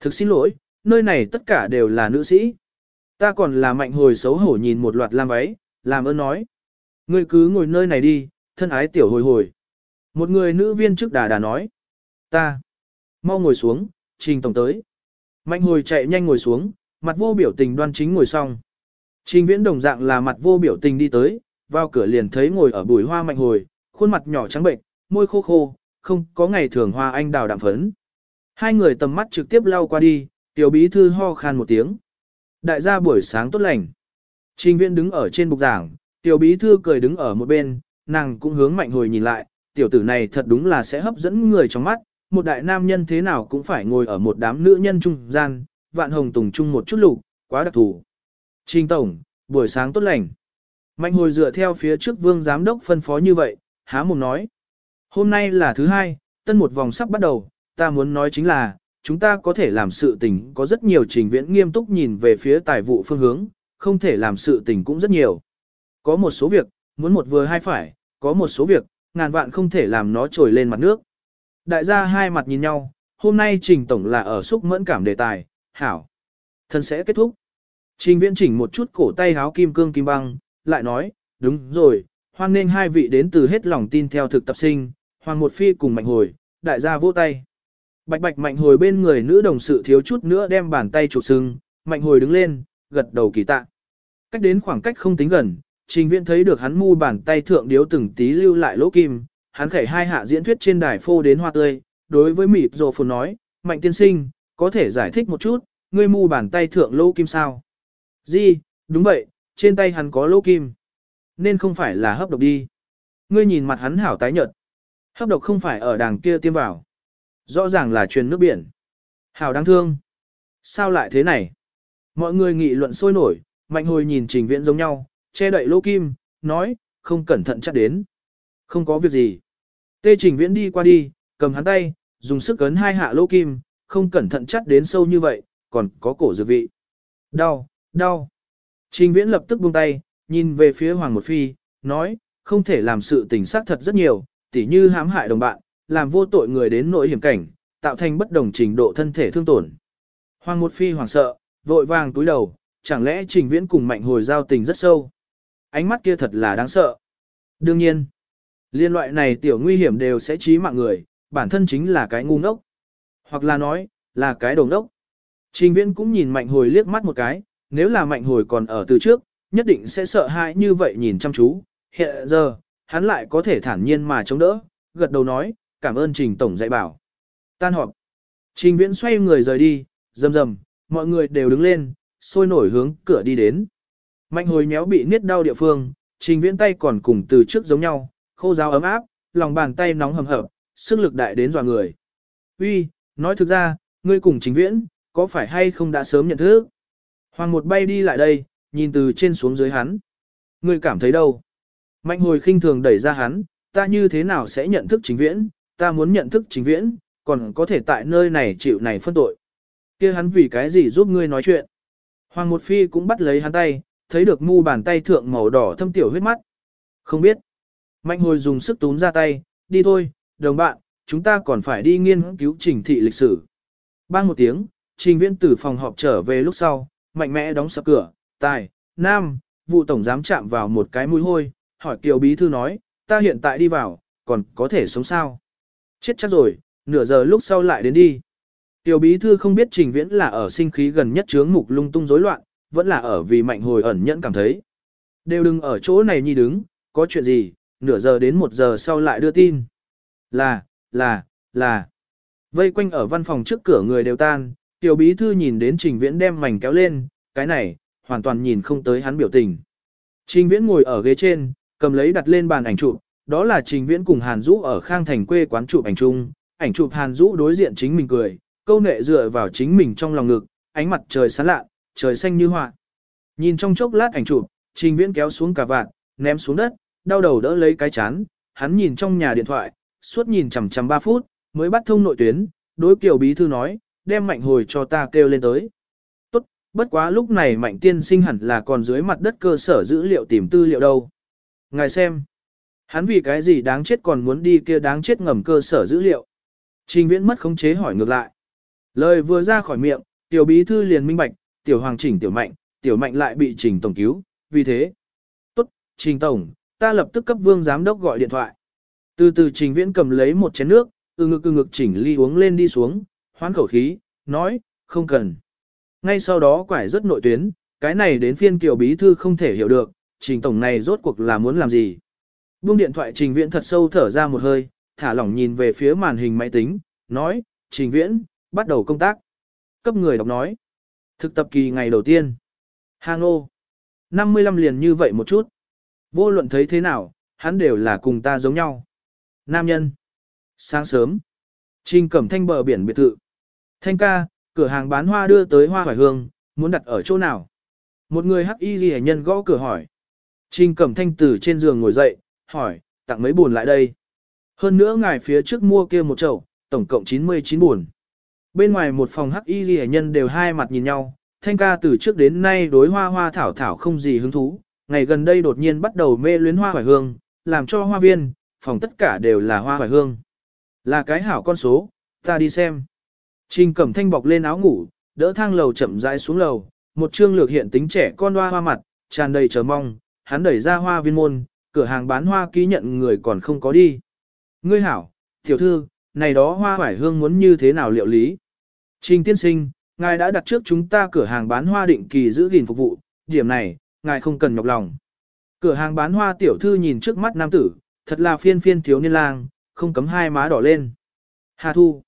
Thực xin lỗi, nơi này tất cả đều là nữ sĩ. Ta còn là mạnh hồi xấu hổ nhìn một loạt lam váy, làm ơn nói. Ngươi cứ ngồi nơi này đi, thân ái tiểu hồi hồi. Một người nữ viên trước đà đà nói. Ta. Mau ngồi xuống, trình tổng tới. Mạnh hồi chạy nhanh ngồi xuống, mặt vô biểu tình đoan chính ngồi xong. Trình viễn đồng dạng là mặt vô biểu tình đi tới, vào cửa liền thấy ngồi ở bùi hoa mạnh hồi, khuôn mặt nhỏ trắng bệnh, môi khô khô, không có ngày thường hoa anh đào đạm phấn. Hai người tầm mắt trực tiếp lau qua đi, tiểu bí thư ho khan một tiếng. Đại gia buổi sáng tốt lành. Trình viễn đứng ở trên bục giảng, tiểu bí thư cười đứng ở một bên, nàng cũng hướng mạnh hồi nhìn lại, tiểu tử này thật đúng là sẽ hấp dẫn người trong mắt, một đại nam nhân thế nào cũng phải ngồi ở một đám nữ nhân trung gian, vạn hồng tùng chung một chút lục, quá đặc thù. Trình tổng, buổi sáng tốt lành. Mạnh hồi dựa theo phía trước vương giám đốc phân phó như vậy, há mồm nói. Hôm nay là thứ hai, tân một vòng sắp bắt đầu, ta muốn nói chính là, chúng ta có thể làm sự tình có rất nhiều trình viễn nghiêm túc nhìn về phía tài vụ phương hướng, không thể làm sự tình cũng rất nhiều. Có một số việc, muốn một vừa hai phải, có một số việc, ngàn vạn không thể làm nó trồi lên mặt nước. Đại gia hai mặt nhìn nhau, hôm nay trình tổng là ở xúc mẫn cảm đề tài, hảo. Thân sẽ kết thúc. Trình viễn chỉnh một chút cổ tay háo kim cương kim băng, lại nói, đúng rồi, hoan nên hai vị đến từ hết lòng tin theo thực tập sinh, Hoàng Một Phi cùng Mạnh Hồi, đại gia vỗ tay. Bạch bạch Mạnh Hồi bên người nữ đồng sự thiếu chút nữa đem bàn tay chụp sưng, Mạnh Hồi đứng lên, gật đầu kỳ tạ. Cách đến khoảng cách không tính gần, Trình Viễn thấy được hắn mu bàn tay thượng điếu từng tí lưu lại lỗ kim, hắn khẩy hai hạ diễn thuyết trên đài phô đến hoa tươi, đối với mịp rồ phồn nói, Mạnh tiên sinh, có thể giải thích một chút, ngươi mu bàn tay thượng lỗ kim sao? Di, đúng vậy, trên tay hắn có lỗ kim. Nên không phải là hấp độc đi. Ngươi nhìn mặt hắn hảo tái nhợt. Hấp độc không phải ở đàng kia tiêm vào. Rõ ràng là truyền nước biển. Hảo đáng thương. Sao lại thế này? Mọi người nghị luận sôi nổi, mạnh hồi nhìn trình viễn giống nhau, che đậy lỗ kim, nói, không cẩn thận chắc đến. Không có việc gì. Tê trình viễn đi qua đi, cầm hắn tay, dùng sức ấn hai hạ lỗ kim, không cẩn thận chắt đến sâu như vậy, còn có cổ dược vị. Đau, đau. Trình viễn lập tức buông tay, nhìn về phía Hoàng Một Phi, nói, không thể làm sự tình xác thật rất nhiều, tỉ như hãm hại đồng bạn, làm vô tội người đến nỗi hiểm cảnh, tạo thành bất đồng trình độ thân thể thương tổn. Hoàng Một Phi hoảng sợ, vội vàng túi đầu, chẳng lẽ trình viễn cùng mạnh hồi giao tình rất sâu. Ánh mắt kia thật là đáng sợ. Đương nhiên, liên loại này tiểu nguy hiểm đều sẽ chí mạng người, bản thân chính là cái ngu ngốc. Hoặc là nói, là cái đồng đốc. Trình viễn cũng nhìn mạnh hồi liếc mắt một cái, nếu là mạnh hồi còn ở từ trước, nhất định sẽ sợ hãi như vậy nhìn chăm chú. Hiện giờ, hắn lại có thể thản nhiên mà chống đỡ, gật đầu nói, cảm ơn Trình Tổng dạy bảo. Tan họp. Trình Viễn xoay người rời đi, rầm rầm, mọi người đều đứng lên, sôi nổi hướng cửa đi đến. Mạnh hồi méo bị niết đau địa phương, Trình Viễn tay còn cùng từ trước giống nhau, khô ráo ấm áp, lòng bàn tay nóng hầm hập, sức lực đại đến dọa người. Uy, nói thực ra, ngươi cùng chính Viễn, có phải hay không đã sớm nhận thức? Hoàng một bay đi lại đây, nhìn từ trên xuống dưới hắn. Ngươi cảm thấy đâu? Mạnh hồi khinh thường đẩy ra hắn, ta như thế nào sẽ nhận thức chính viễn, ta muốn nhận thức chính viễn, còn có thể tại nơi này chịu này phân tội. kia hắn vì cái gì giúp ngươi nói chuyện? Hoàng một phi cũng bắt lấy hắn tay, thấy được mu bàn tay thượng màu đỏ thâm tiểu huyết mắt. Không biết. Mạnh hồi dùng sức túm ra tay, đi thôi, đồng bạn, chúng ta còn phải đi nghiên cứu trình thị lịch sử. Bang một tiếng, trình viễn từ phòng họp trở về lúc sau, mạnh mẽ đóng sập cửa, tài, nam, vụ tổng giám chạm vào một cái mũi hôi, hỏi Kiều Bí Thư nói, ta hiện tại đi vào, còn có thể sống sao? Chết chắc rồi, nửa giờ lúc sau lại đến đi. Tiểu Bí Thư không biết Trình Viễn là ở sinh khí gần nhất chướng mục lung tung rối loạn, vẫn là ở vì mạnh hồi ẩn nhẫn cảm thấy. Đều đừng ở chỗ này nhi đứng, có chuyện gì, nửa giờ đến một giờ sau lại đưa tin. Là, là, là. Vây quanh ở văn phòng trước cửa người đều tan, Tiểu Bí Thư nhìn đến Trình Viễn đem mảnh kéo lên, cái này, hoàn toàn nhìn không tới hắn biểu tình. Trình Viễn ngồi ở ghế trên, cầm lấy đặt lên bàn ảnh chụp, đó là Trình Viễn cùng Hàn Dũ ở Khang Thành quê quán chụp ảnh chung, ảnh chụp Hàn Dũ đối diện chính mình cười, câu nệ dựa vào chính mình trong lòng ngực, ánh mặt trời sáng lạ, trời xanh như họa. Nhìn trong chốc lát ảnh chụp, Trình Viễn kéo xuống cả vạt, ném xuống đất, đau đầu đỡ lấy cái chán, hắn nhìn trong nhà điện thoại, suốt nhìn chằm chằm 3 phút, mới bắt thông nội tuyến, đối kiểu bí thư nói, đem mạnh hồi cho ta kêu lên tới. Tốt, bất quá lúc này mạnh tiên sinh hẳn là còn dưới mặt đất cơ sở dữ liệu tìm tư liệu đâu. Ngài xem, hắn vì cái gì đáng chết còn muốn đi kia đáng chết ngầm cơ sở dữ liệu. Trình viễn mất khống chế hỏi ngược lại. Lời vừa ra khỏi miệng, tiểu bí thư liền minh bạch, tiểu hoàng chỉnh tiểu mạnh, tiểu mạnh lại bị trình tổng cứu, vì thế. Tốt, trình tổng, ta lập tức cấp vương giám đốc gọi điện thoại. Từ từ trình viễn cầm lấy một chén nước, từ ngực từ ngực chỉnh ly uống lên đi xuống, hoán khẩu khí, nói, không cần. Ngay sau đó quải rất nội tuyến, cái này đến phiên kiều bí thư không thể hiểu được, trình tổng này rốt cuộc là muốn làm gì. Buông điện thoại trình viễn thật sâu thở ra một hơi, thả lỏng nhìn về phía màn hình máy tính, nói, trình viễn, bắt đầu công tác. Cấp người đọc nói, thực tập kỳ ngày đầu tiên. Hang ô, 55 liền như vậy một chút. Vô luận thấy thế nào, hắn đều là cùng ta giống nhau. Nam nhân. Sáng sớm. Trình cẩm thanh bờ biển biệt thự. Thanh ca, cửa hàng bán hoa đưa tới hoa hoài hương, muốn đặt ở chỗ nào? Một người hắc y ghi nhân gõ cửa hỏi. Trình cẩm thanh từ trên giường ngồi dậy, hỏi, tặng mấy buồn lại đây. Hơn nữa ngài phía trước mua kia một chậu, tổng cộng 99 buồn. Bên ngoài một phòng hắc y ghi nhân đều hai mặt nhìn nhau, thanh ca từ trước đến nay đối hoa hoa thảo thảo không gì hứng thú, ngày gần đây đột nhiên bắt đầu mê luyến hoa hoài hương, làm cho hoa viên, phòng tất cả đều là hoa hoài hương. Là cái hảo con số, ta đi xem. Trình cẩm thanh bọc lên áo ngủ, đỡ thang lầu chậm rãi xuống lầu, một trương lược hiện tính trẻ con hoa hoa mặt, tràn đầy chờ mong, hắn đẩy ra hoa viên môn, cửa hàng bán hoa ký nhận người còn không có đi. Ngươi hảo, tiểu thư, này đó hoa hoài hương muốn như thế nào liệu lý? Trình tiên sinh, ngài đã đặt trước chúng ta cửa hàng bán hoa định kỳ giữ gìn phục vụ, điểm này, ngài không cần nhọc lòng. Cửa hàng bán hoa tiểu thư nhìn trước mắt nam tử, thật là phiên phiên thiếu niên lang, không cấm hai má đỏ lên. Hà thu.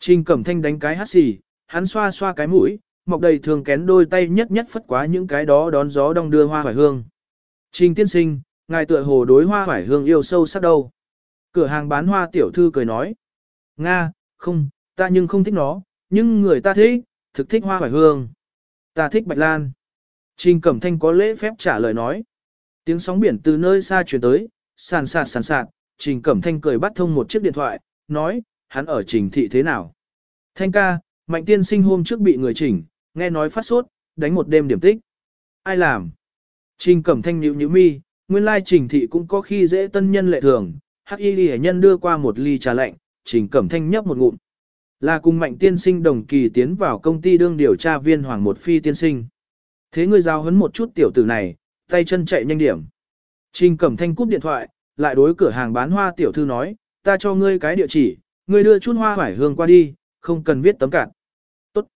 Trình cẩm thanh đánh cái hát xì, hắn xoa xoa cái mũi, mọc đầy thường kén đôi tay nhất nhất phất quá những cái đó đón gió đong đưa hoa hoài hương. Trình tiên sinh, ngài tựa hồ đối hoa hoài hương yêu sâu sắc đâu. Cửa hàng bán hoa tiểu thư cười nói. Nga, không, ta nhưng không thích nó, nhưng người ta thích, thực thích hoa hoài hương. Ta thích bạch lan. Trình Cẩm Thanh có lễ phép trả lời nói. Tiếng sóng biển từ nơi xa truyền tới, sàn sạt sàn sạt, Trình Cẩm Thanh cười bắt thông một chiếc điện thoại, nói, hắn ở trình thị thế nào. Thanh ca, mạnh tiên sinh hôm trước bị người chỉnh, nghe nói phát sốt, đánh một đêm điểm tích. Ai làm? Trình Cẩm Thanh nhíu nhíu mi, nguyên lai trình thị cũng có khi dễ tân nhân lệ thường, hắc y ghi nhân đưa qua một ly trà lạnh, Trình Cẩm Thanh nhấp một ngụm. Là cùng mạnh tiên sinh đồng kỳ tiến vào công ty đương điều tra viên Hoàng Một Phi tiên sinh. Thế ngươi giao hấn một chút tiểu tử này, tay chân chạy nhanh điểm. Trình Cẩm Thanh cúp điện thoại, lại đối cửa hàng bán hoa tiểu thư nói, ta cho ngươi cái địa chỉ, ngươi đưa chút hoa hoải hương qua đi, không cần viết tấm cản. Tốt.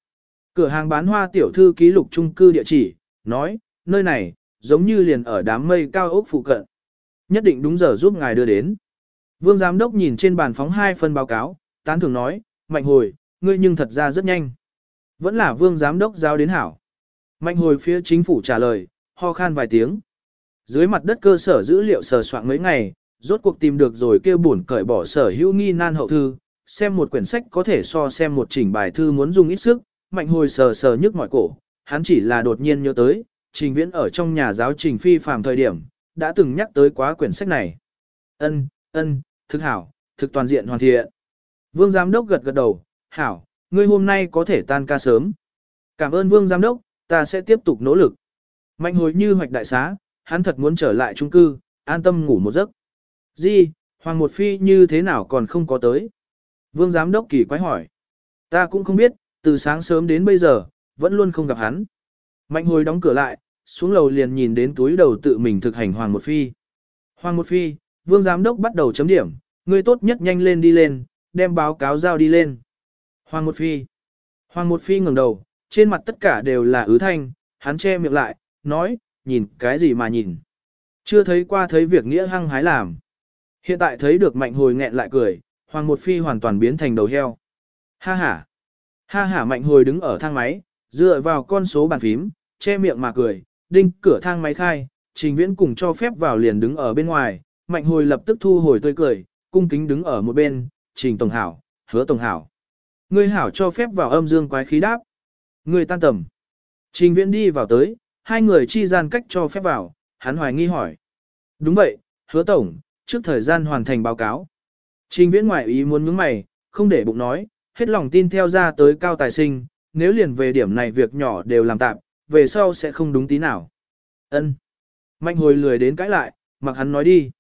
Cửa hàng bán hoa tiểu thư ký lục trung cư địa chỉ, nói, nơi này, giống như liền ở đám mây cao ốc phụ cận. Nhất định đúng giờ giúp ngài đưa đến. Vương giám đốc nhìn trên bàn phóng hai phần báo cáo, tán thường nói, mạnh hồi, ngươi nhưng thật ra rất nhanh. Vẫn là vương giám đốc giao đến hảo. Mạnh hồi phía chính phủ trả lời, ho khan vài tiếng. Dưới mặt đất cơ sở dữ liệu sờ soạn mấy ngày, rốt cuộc tìm được rồi kêu buồn cởi bỏ sở hữu nghi nan hậu thư, xem một quyển sách có thể so xem một chỉnh bài thư muốn dùng ít sức, mạnh hồi sờ sờ nhức mỏi cổ, hắn chỉ là đột nhiên nhớ tới, trình viễn ở trong nhà giáo trình phi phàm thời điểm, đã từng nhắc tới quá quyển sách này. Ân, ân, thực hảo, thực toàn diện hoàn thiện. Vương giám đốc gật gật đầu, hảo, ngươi hôm nay có thể tan ca sớm. Cảm ơn vương giám đốc, ta sẽ tiếp tục nỗ lực. Mạnh hồi như hoạch đại xá, hắn thật muốn trở lại trung cư, an tâm ngủ một giấc. Di, Hoàng Một Phi như thế nào còn không có tới? Vương Giám Đốc kỳ quái hỏi. Ta cũng không biết, từ sáng sớm đến bây giờ, vẫn luôn không gặp hắn. Mạnh hồi đóng cửa lại, xuống lầu liền nhìn đến túi đầu tự mình thực hành Hoàng Một Phi. Hoàng Một Phi, Vương Giám Đốc bắt đầu chấm điểm, người tốt nhất nhanh lên đi lên, đem báo cáo giao đi lên. Hoàng Một Phi. Hoàng Một Phi ngẩng đầu, trên mặt tất cả đều là ứ thanh, hắn che miệng lại, nói, nhìn cái gì mà nhìn. Chưa thấy qua thấy việc nghĩa hăng hái làm. Hiện tại thấy được mạnh hồi nghẹn lại cười, Hoàng Một Phi hoàn toàn biến thành đầu heo. Ha ha. Ha ha mạnh hồi đứng ở thang máy, dựa vào con số bàn phím, che miệng mà cười, đinh cửa thang máy khai, trình viễn cùng cho phép vào liền đứng ở bên ngoài, mạnh hồi lập tức thu hồi tươi cười, cung kính đứng ở một bên, trình tổng hảo, hứa tổng hảo. Ngươi hảo cho phép vào âm dương quái khí đáp. Ngươi tan tầm. Trình viễn đi vào tới, hai người chi gian cách cho phép vào, hắn hoài nghi hỏi. Đúng vậy, hứa tổng, trước thời gian hoàn thành báo cáo. Trình viễn ngoại ý muốn nhướng mày, không để bụng nói, hết lòng tin theo ra tới cao tài sinh, nếu liền về điểm này việc nhỏ đều làm tạm, về sau sẽ không đúng tí nào. Ân. Mạnh hồi lười đến cãi lại, mặc hắn nói đi.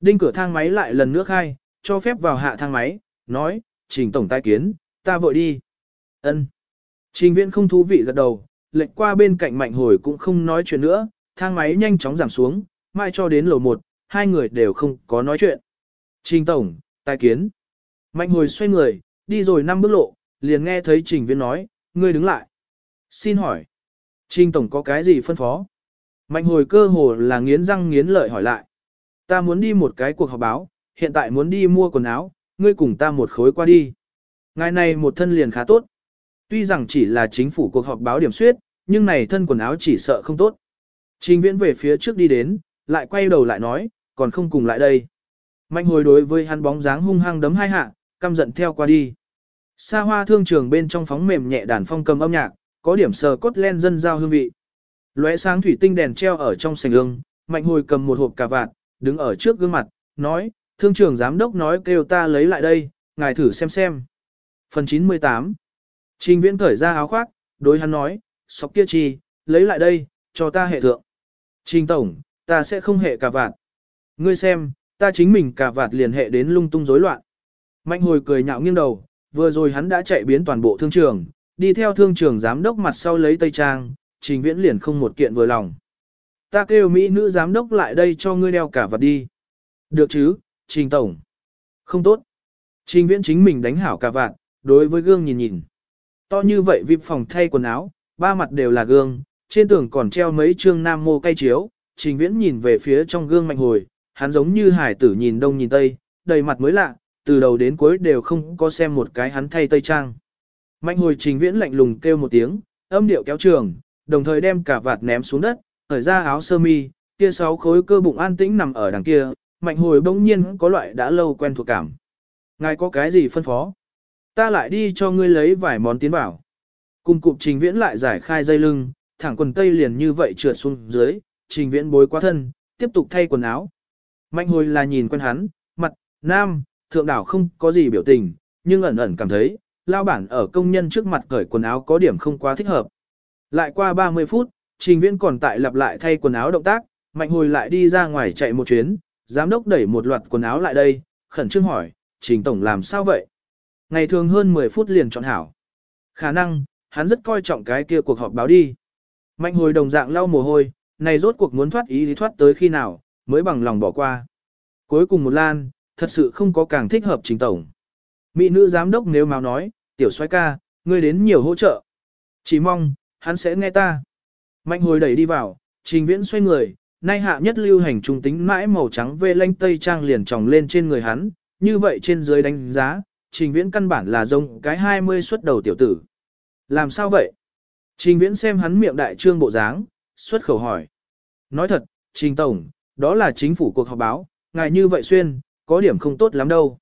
Đinh cửa thang máy lại lần nữa khai, cho phép vào hạ thang máy, nói, trình tổng tai kiến, ta vội đi. Ân. Trình viễn không thú vị gật đầu, lệch qua bên cạnh mạnh hồi cũng không nói chuyện nữa, thang máy nhanh chóng giảm xuống, mai cho đến lầu 1, hai người đều không có nói chuyện. Trình tổng, tài kiến. Mạnh hồi xoay người, đi rồi năm bước lộ, liền nghe thấy trình viễn nói, ngươi đứng lại. Xin hỏi, trình tổng có cái gì phân phó? Mạnh hồi cơ hồ là nghiến răng nghiến lợi hỏi lại. Ta muốn đi một cái cuộc họp báo, hiện tại muốn đi mua quần áo, ngươi cùng ta một khối qua đi. Ngày này một thân liền khá tốt. Tuy rằng chỉ là chính phủ cuộc họp báo điểm suyết, nhưng này thân quần áo chỉ sợ không tốt. Trình viễn về phía trước đi đến, lại quay đầu lại nói, còn không cùng lại đây. Mạnh hồi đối với hắn bóng dáng hung hăng đấm hai hạ, căm giận theo qua đi. Xa hoa thương trường bên trong phóng mềm nhẹ đàn phong cầm âm nhạc, có điểm sờ cốt len dân giao hương vị. Lóe sáng thủy tinh đèn treo ở trong sảnh ương, mạnh hồi cầm một hộp cà vạt, đứng ở trước gương mặt, nói, thương Trường giám đốc nói kêu ta lấy lại đây, ngài thử xem xem. Phần 98 Trình viễn cởi ra áo khoác, đối hắn nói, sọc kia chi, lấy lại đây, cho ta hệ thượng. Trình tổng, ta sẽ không hệ cà vạt. Ngươi xem, ta chính mình cà vạt liền hệ đến lung tung rối loạn. Mạnh hồi cười nhạo nghiêng đầu, vừa rồi hắn đã chạy biến toàn bộ thương trường, đi theo thương trường giám đốc mặt sau lấy tây trang, trình viễn liền không một kiện vừa lòng. Ta kêu Mỹ nữ giám đốc lại đây cho ngươi đeo cả vạt đi. Được chứ, trình tổng. Không tốt. Trình viễn chính mình đánh hảo cả vạt, đối với gương nhìn nhìn. To như vậy vip phòng thay quần áo, ba mặt đều là gương, trên tường còn treo mấy chương nam mô cây chiếu. Trình viễn nhìn về phía trong gương mạnh hồi, hắn giống như hải tử nhìn đông nhìn tây, đầy mặt mới lạ, từ đầu đến cuối đều không có xem một cái hắn thay tây trang. Mạnh hồi trình viễn lạnh lùng kêu một tiếng, âm điệu kéo trường, đồng thời đem cả vạt ném xuống đất, thở ra áo sơ mi, kia sáu khối cơ bụng an tĩnh nằm ở đằng kia, mạnh hồi bỗng nhiên có loại đã lâu quen thuộc cảm. Ngài có cái gì phân phó? Ta lại đi cho ngươi lấy vài món tiến bảo. Cùng cụp trình viễn lại giải khai dây lưng, thẳng quần tây liền như vậy trượt xuống dưới, trình viễn bối quá thân, tiếp tục thay quần áo. Mạnh hồi là nhìn quen hắn, mặt, nam, thượng đảo không có gì biểu tình, nhưng ẩn ẩn cảm thấy, lao bản ở công nhân trước mặt cởi quần áo có điểm không quá thích hợp. Lại qua 30 phút, trình viễn còn tại lặp lại thay quần áo động tác, mạnh hồi lại đi ra ngoài chạy một chuyến, giám đốc đẩy một loạt quần áo lại đây, khẩn trương hỏi, trình tổng làm sao vậy? Ngày thường hơn 10 phút liền chọn hảo. Khả năng, hắn rất coi trọng cái kia cuộc họp báo đi. Mạnh hồi đồng dạng lau mồ hôi, này rốt cuộc muốn thoát ý thì thoát tới khi nào, mới bằng lòng bỏ qua. Cuối cùng một lan, thật sự không có càng thích hợp trình tổng. Mỹ nữ giám đốc nếu máu nói, tiểu soái ca, ngươi đến nhiều hỗ trợ. Chỉ mong, hắn sẽ nghe ta. Mạnh hồi đẩy đi vào, trình viễn xoay người, nay hạ nhất lưu hành trung tính mãi màu trắng vê lanh tây trang liền tròng lên trên người hắn, như vậy trên dưới đánh giá, trình viễn căn bản là giống cái 20 xuất đầu tiểu tử. Làm sao vậy? Trình viễn xem hắn miệng đại trương bộ dáng, xuất khẩu hỏi. Nói thật, trình tổng, đó là chính phủ cuộc họp báo, ngài như vậy xuyên, có điểm không tốt lắm đâu.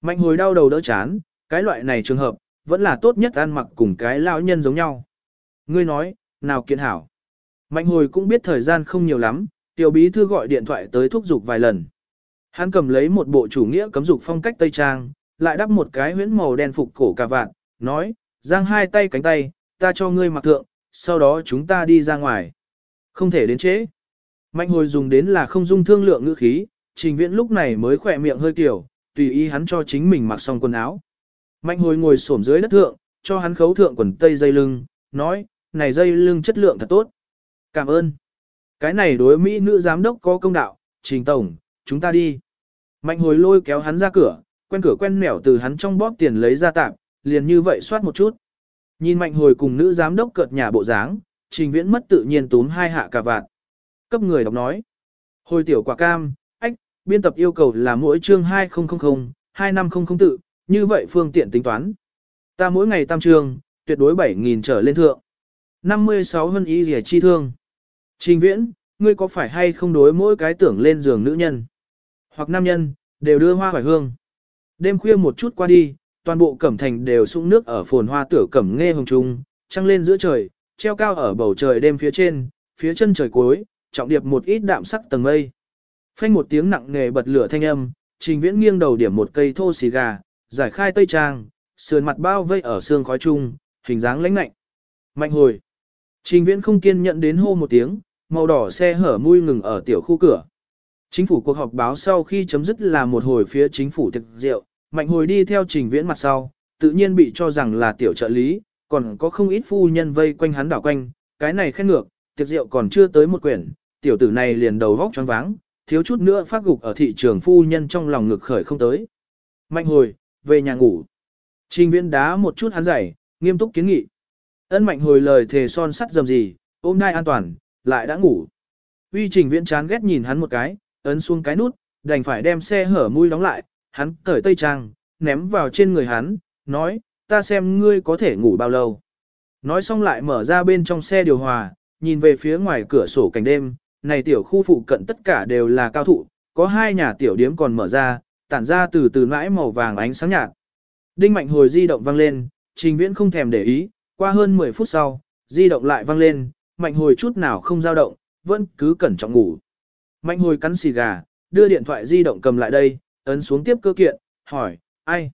Mạnh hồi đau đầu đỡ chán, cái loại này trường hợp, vẫn là tốt nhất ăn mặc cùng cái lão nhân giống nhau. Ngươi nói, nào kiện hảo. Mạnh hồi cũng biết thời gian không nhiều lắm, tiểu bí thư gọi điện thoại tới thúc giục vài lần. Hắn cầm lấy một bộ chủ nghĩa cấm dục phong cách Tây Trang, lại đắp một cái huyễn màu đen phục cổ cà vạt, nói, giang hai tay cánh tay, ta cho ngươi mặc thượng, sau đó chúng ta đi ra ngoài. Không thể đến trễ. Mạnh hồi dùng đến là không dung thương lượng ngữ khí, trình viễn lúc này mới khỏe miệng hơi kiểu, tùy ý hắn cho chính mình mặc xong quần áo. Mạnh hồi ngồi xổm dưới đất thượng, cho hắn khấu thượng quần tây dây lưng, nói, này dây lưng chất lượng thật tốt. Cảm ơn. Cái này đối Mỹ nữ giám đốc có công đạo, trình tổng, chúng ta đi. Mạnh hồi lôi kéo hắn ra cửa, quen cửa quen mẻo từ hắn trong bóp tiền lấy ra tạm, liền như vậy soát một chút. Nhìn mạnh hồi cùng nữ giám đốc cợt nhà bộ dáng, trình viễn mất tự nhiên túm hai hạ cả vạn. Cấp người đọc nói. Hồi tiểu quả cam, ách, biên tập yêu cầu là mỗi chương 2000, 2500 tự, như vậy phương tiện tính toán. Ta mỗi ngày tam chương, tuyệt đối 7.000 trở lên thượng. 56 hân ý rẻ chi thương. Trình viễn, ngươi có phải hay không đối mỗi cái tưởng lên giường nữ nhân? hoặc nam nhân, đều đưa hoa hoài hương. Đêm khuya một chút qua đi, toàn bộ cẩm thành đều sũng nước ở phồn hoa tửa cẩm nghe hồng trung, trăng lên giữa trời, treo cao ở bầu trời đêm phía trên, phía chân trời cuối, trọng điệp một ít đạm sắc tầng mây. Phanh một tiếng nặng nề bật lửa thanh âm, trình viễn nghiêng đầu điểm một cây thô xì gà, giải khai tây trang, sườn mặt bao vây ở xương khói trung hình dáng lãnh lạnh. Mạnh hồi. Trình viễn không kiên nhận đến hô một tiếng, màu đỏ xe hở mui ngừng ở tiểu khu cửa. Chính phủ cuộc họp báo sau khi chấm dứt là một hồi phía chính phủ thực rượu, mạnh hồi đi theo trình viễn mặt sau, tự nhiên bị cho rằng là tiểu trợ lý, còn có không ít phu nhân vây quanh hắn đảo quanh, cái này khen ngược, tiệc rượu còn chưa tới một quyển, tiểu tử này liền đầu vóc choáng váng, thiếu chút nữa phát gục ở thị trường phu nhân trong lòng ngực khởi không tới. Mạnh hồi, về nhà ngủ. Trình viễn đá một chút hắn dậy, nghiêm túc kiến nghị. Ân mạnh hồi lời thề son sắt dầm gì, ôm nay an toàn, lại đã ngủ. Uy trình viễn chán ghét nhìn hắn một cái, ấn xuống cái nút, đành phải đem xe hở mũi đóng lại, hắn cởi tây trang, ném vào trên người hắn, nói, ta xem ngươi có thể ngủ bao lâu. Nói xong lại mở ra bên trong xe điều hòa, nhìn về phía ngoài cửa sổ cảnh đêm, này tiểu khu phụ cận tất cả đều là cao thụ, có hai nhà tiểu điếm còn mở ra, tản ra từ từ mãi màu vàng ánh sáng nhạt. Đinh mạnh hồi di động vang lên, trình viễn không thèm để ý, qua hơn 10 phút sau, di động lại vang lên, mạnh hồi chút nào không dao động, vẫn cứ cẩn trọng ngủ. Mạnh hồi cắn xì gà, đưa điện thoại di động cầm lại đây, ấn xuống tiếp cơ kiện, hỏi, ai?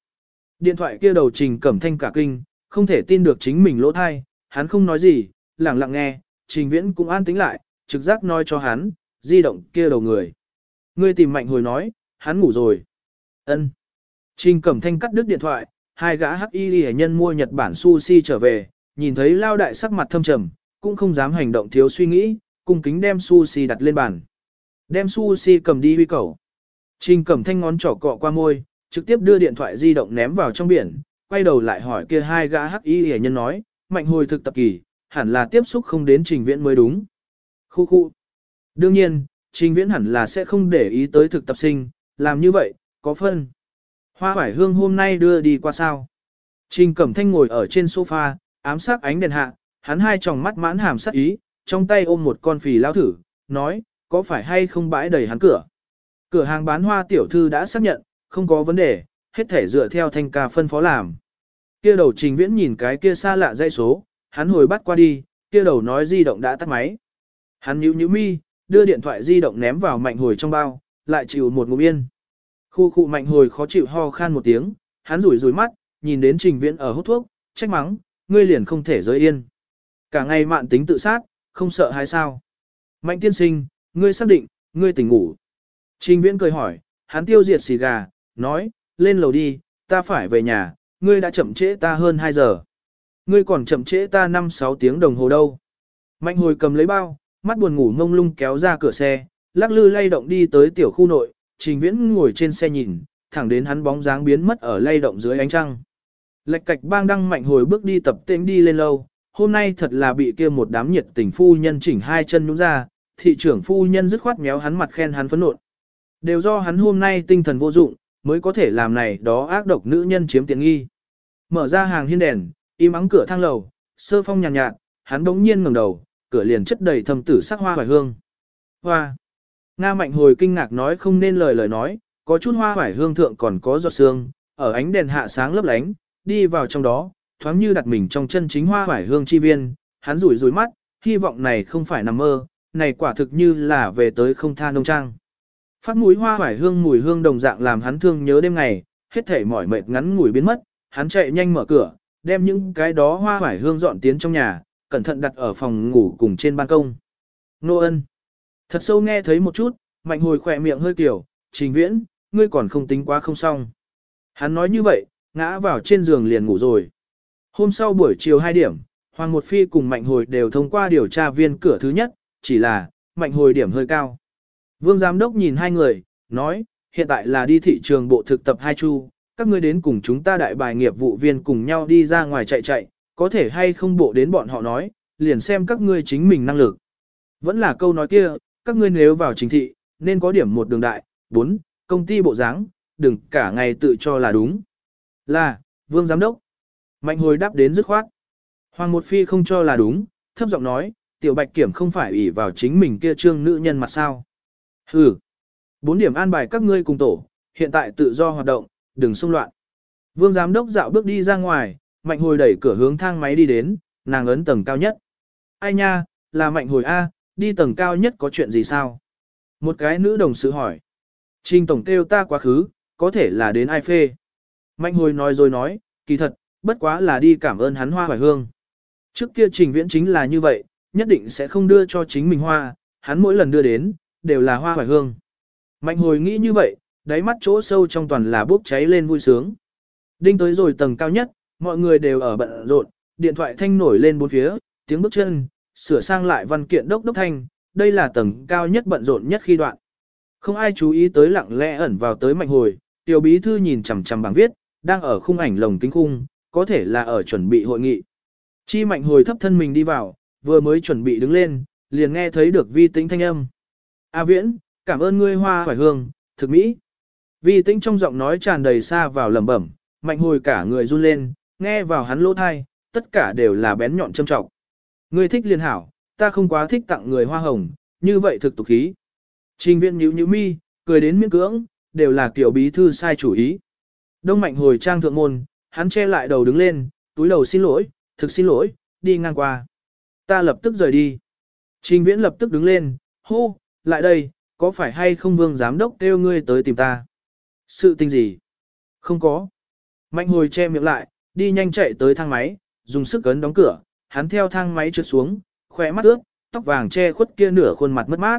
Điện thoại kia đầu trình cẩm thanh cả kinh, không thể tin được chính mình lỗ thai, hắn không nói gì, lặng lặng nghe, trình viễn cũng an tính lại, trực giác nói cho hắn, di động kia đầu người. Ngươi tìm mạnh hồi nói, hắn ngủ rồi. ân Trình cẩm thanh cắt đứt điện thoại, hai gã hắc y hệ nhân mua Nhật Bản sushi trở về, nhìn thấy lao đại sắc mặt thâm trầm, cũng không dám hành động thiếu suy nghĩ, cung kính đem sushi đặt lên bàn. Đem sushi cầm đi huy cầu. Trình cẩm thanh ngón trỏ cọ qua môi, trực tiếp đưa điện thoại di động ném vào trong biển, quay đầu lại hỏi kia hai gã hắc y hề nhân nói, mạnh hồi thực tập kỳ, hẳn là tiếp xúc không đến trình viễn mới đúng. Khu khu. Đương nhiên, trình viễn hẳn là sẽ không để ý tới thực tập sinh, làm như vậy, có phân. Hoa hoải hương hôm nay đưa đi qua sao. Trình cẩm thanh ngồi ở trên sofa, ám sát ánh đèn hạ, hắn hai tròng mắt mãn hàm sắc ý, trong tay ôm một con phì lao thử, nói, có phải hay không bãi đầy hắn cửa. Cửa hàng bán hoa tiểu thư đã xác nhận, không có vấn đề, hết thể dựa theo thanh ca phân phó làm. Kia đầu trình viễn nhìn cái kia xa lạ dây số, hắn hồi bắt qua đi, kia đầu nói di động đã tắt máy. Hắn nhíu nhíu mi, đưa điện thoại di động ném vào mạnh hồi trong bao, lại chịu một ngụm yên. Khu khu mạnh hồi khó chịu ho khan một tiếng, hắn rủi rủi mắt, nhìn đến trình viễn ở hút thuốc, trách mắng, ngươi liền không thể rơi yên. Cả ngày mạn tính tự sát, không sợ hay sao? Mạnh tiên sinh, ngươi xác định, ngươi tỉnh ngủ. Trình viễn cười hỏi, hắn tiêu diệt xì gà, nói, lên lầu đi, ta phải về nhà, ngươi đã chậm trễ ta hơn 2 giờ. Ngươi còn chậm trễ ta 5-6 tiếng đồng hồ đâu. Mạnh hồi cầm lấy bao, mắt buồn ngủ mông lung kéo ra cửa xe, lắc lư lay động đi tới tiểu khu nội, trình viễn ngồi trên xe nhìn, thẳng đến hắn bóng dáng biến mất ở lay động dưới ánh trăng. Lệch cạch bang đăng mạnh hồi bước đi tập tên đi lên lâu, hôm nay thật là bị kia một đám nhiệt tình phu nhân chỉnh hai chân nhúng ra, thị trưởng phu nhân dứt khoát méo hắn mặt khen hắn phấn nộn. Đều do hắn hôm nay tinh thần vô dụng, mới có thể làm này đó ác độc nữ nhân chiếm tiện nghi. Mở ra hàng hiên đèn, im ắng cửa thang lầu, sơ phong nhàn nhạt, nhạt, hắn đống nhiên ngẩng đầu, cửa liền chất đầy thầm tử sắc hoa hoài hương. Hoa! Nga mạnh hồi kinh ngạc nói không nên lời lời nói, có chút hoa hoài hương thượng còn có giọt sương, ở ánh đèn hạ sáng lấp lánh, đi vào trong đó, thoáng như đặt mình trong chân chính hoa hoài hương chi viên, hắn rủi rủi mắt, hy vọng này không phải nằm mơ, này quả thực như là về tới không tha nông trang. Phát mũi hoa hoài hương mùi hương đồng dạng làm hắn thương nhớ đêm ngày, hết thể mỏi mệt ngắn ngủi biến mất, hắn chạy nhanh mở cửa, đem những cái đó hoa hoài hương dọn tiến trong nhà, cẩn thận đặt ở phòng ngủ cùng trên ban công. Nô ân. Thật sâu nghe thấy một chút, mạnh hồi khỏe miệng hơi kiểu, trình viễn, ngươi còn không tính quá không xong. Hắn nói như vậy, ngã vào trên giường liền ngủ rồi. Hôm sau buổi chiều 2 điểm, Hoàng Một Phi cùng Mạnh Hồi đều thông qua điều tra viên cửa thứ nhất, chỉ là, Mạnh Hồi điểm hơi cao. Vương Giám Đốc nhìn hai người, nói, hiện tại là đi thị trường bộ thực tập hai chu, các ngươi đến cùng chúng ta đại bài nghiệp vụ viên cùng nhau đi ra ngoài chạy chạy, có thể hay không bộ đến bọn họ nói, liền xem các ngươi chính mình năng lực. Vẫn là câu nói kia, các ngươi nếu vào chính thị, nên có điểm một đường đại, bốn, công ty bộ dáng, đừng cả ngày tự cho là đúng. Là, Vương Giám Đốc. Mạnh hồi đáp đến dứt khoát. Hoàng Một Phi không cho là đúng, thấp giọng nói, tiểu bạch kiểm không phải ủy vào chính mình kia trương nữ nhân mặt sao. Hừ. Bốn điểm an bài các ngươi cùng tổ, hiện tại tự do hoạt động, đừng xung loạn. Vương giám đốc dạo bước đi ra ngoài, mạnh hồi đẩy cửa hướng thang máy đi đến, nàng ấn tầng cao nhất. Ai nha, là mạnh hồi A, đi tầng cao nhất có chuyện gì sao? Một cái nữ đồng sự hỏi. Trình tổng kêu ta quá khứ, có thể là đến ai phê. Mạnh hồi nói rồi nói, kỳ thật, bất quá là đi cảm ơn hắn hoa hoài hương. Trước kia trình viễn chính là như vậy, nhất định sẽ không đưa cho chính mình hoa, hắn mỗi lần đưa đến, đều là hoa hoài hương. Mạnh hồi nghĩ như vậy, đáy mắt chỗ sâu trong toàn là bốc cháy lên vui sướng. Đinh tới rồi tầng cao nhất, mọi người đều ở bận rộn, điện thoại thanh nổi lên bốn phía, tiếng bước chân, sửa sang lại văn kiện đốc đốc thanh, đây là tầng cao nhất bận rộn nhất khi đoạn. Không ai chú ý tới lặng lẽ ẩn vào tới mạnh hồi, tiểu bí thư nhìn chằm chằm bảng viết, đang ở khung ảnh lồng kính khung, có thể là ở chuẩn bị hội nghị. Chi mạnh hồi thấp thân mình đi vào, vừa mới chuẩn bị đứng lên, liền nghe thấy được vi tĩnh thanh âm. A viễn, cảm ơn ngươi hoa hoài hương, thực mỹ. Vi tĩnh trong giọng nói tràn đầy xa vào lẩm bẩm, mạnh hồi cả người run lên, nghe vào hắn lỗ thai, tất cả đều là bén nhọn châm trọng. Ngươi thích liên hảo, ta không quá thích tặng người hoa hồng, như vậy thực tục khí. Trình viện nhíu nhíu mi, cười đến miễn cưỡng, đều là kiểu bí thư sai chủ ý. Đông mạnh hồi trang thượng môn, hắn che lại đầu đứng lên, túi đầu xin lỗi, thực xin lỗi, đi ngang qua. Ta lập tức rời đi. Trình viễn lập tức đứng lên, hô, lại đây, có phải hay không vương giám đốc kêu ngươi tới tìm ta? Sự tình gì? Không có. Mạnh hồi che miệng lại, đi nhanh chạy tới thang máy, dùng sức ấn đóng cửa, hắn theo thang máy trượt xuống, khỏe mắt ướt, tóc vàng che khuất kia nửa khuôn mặt mất mát.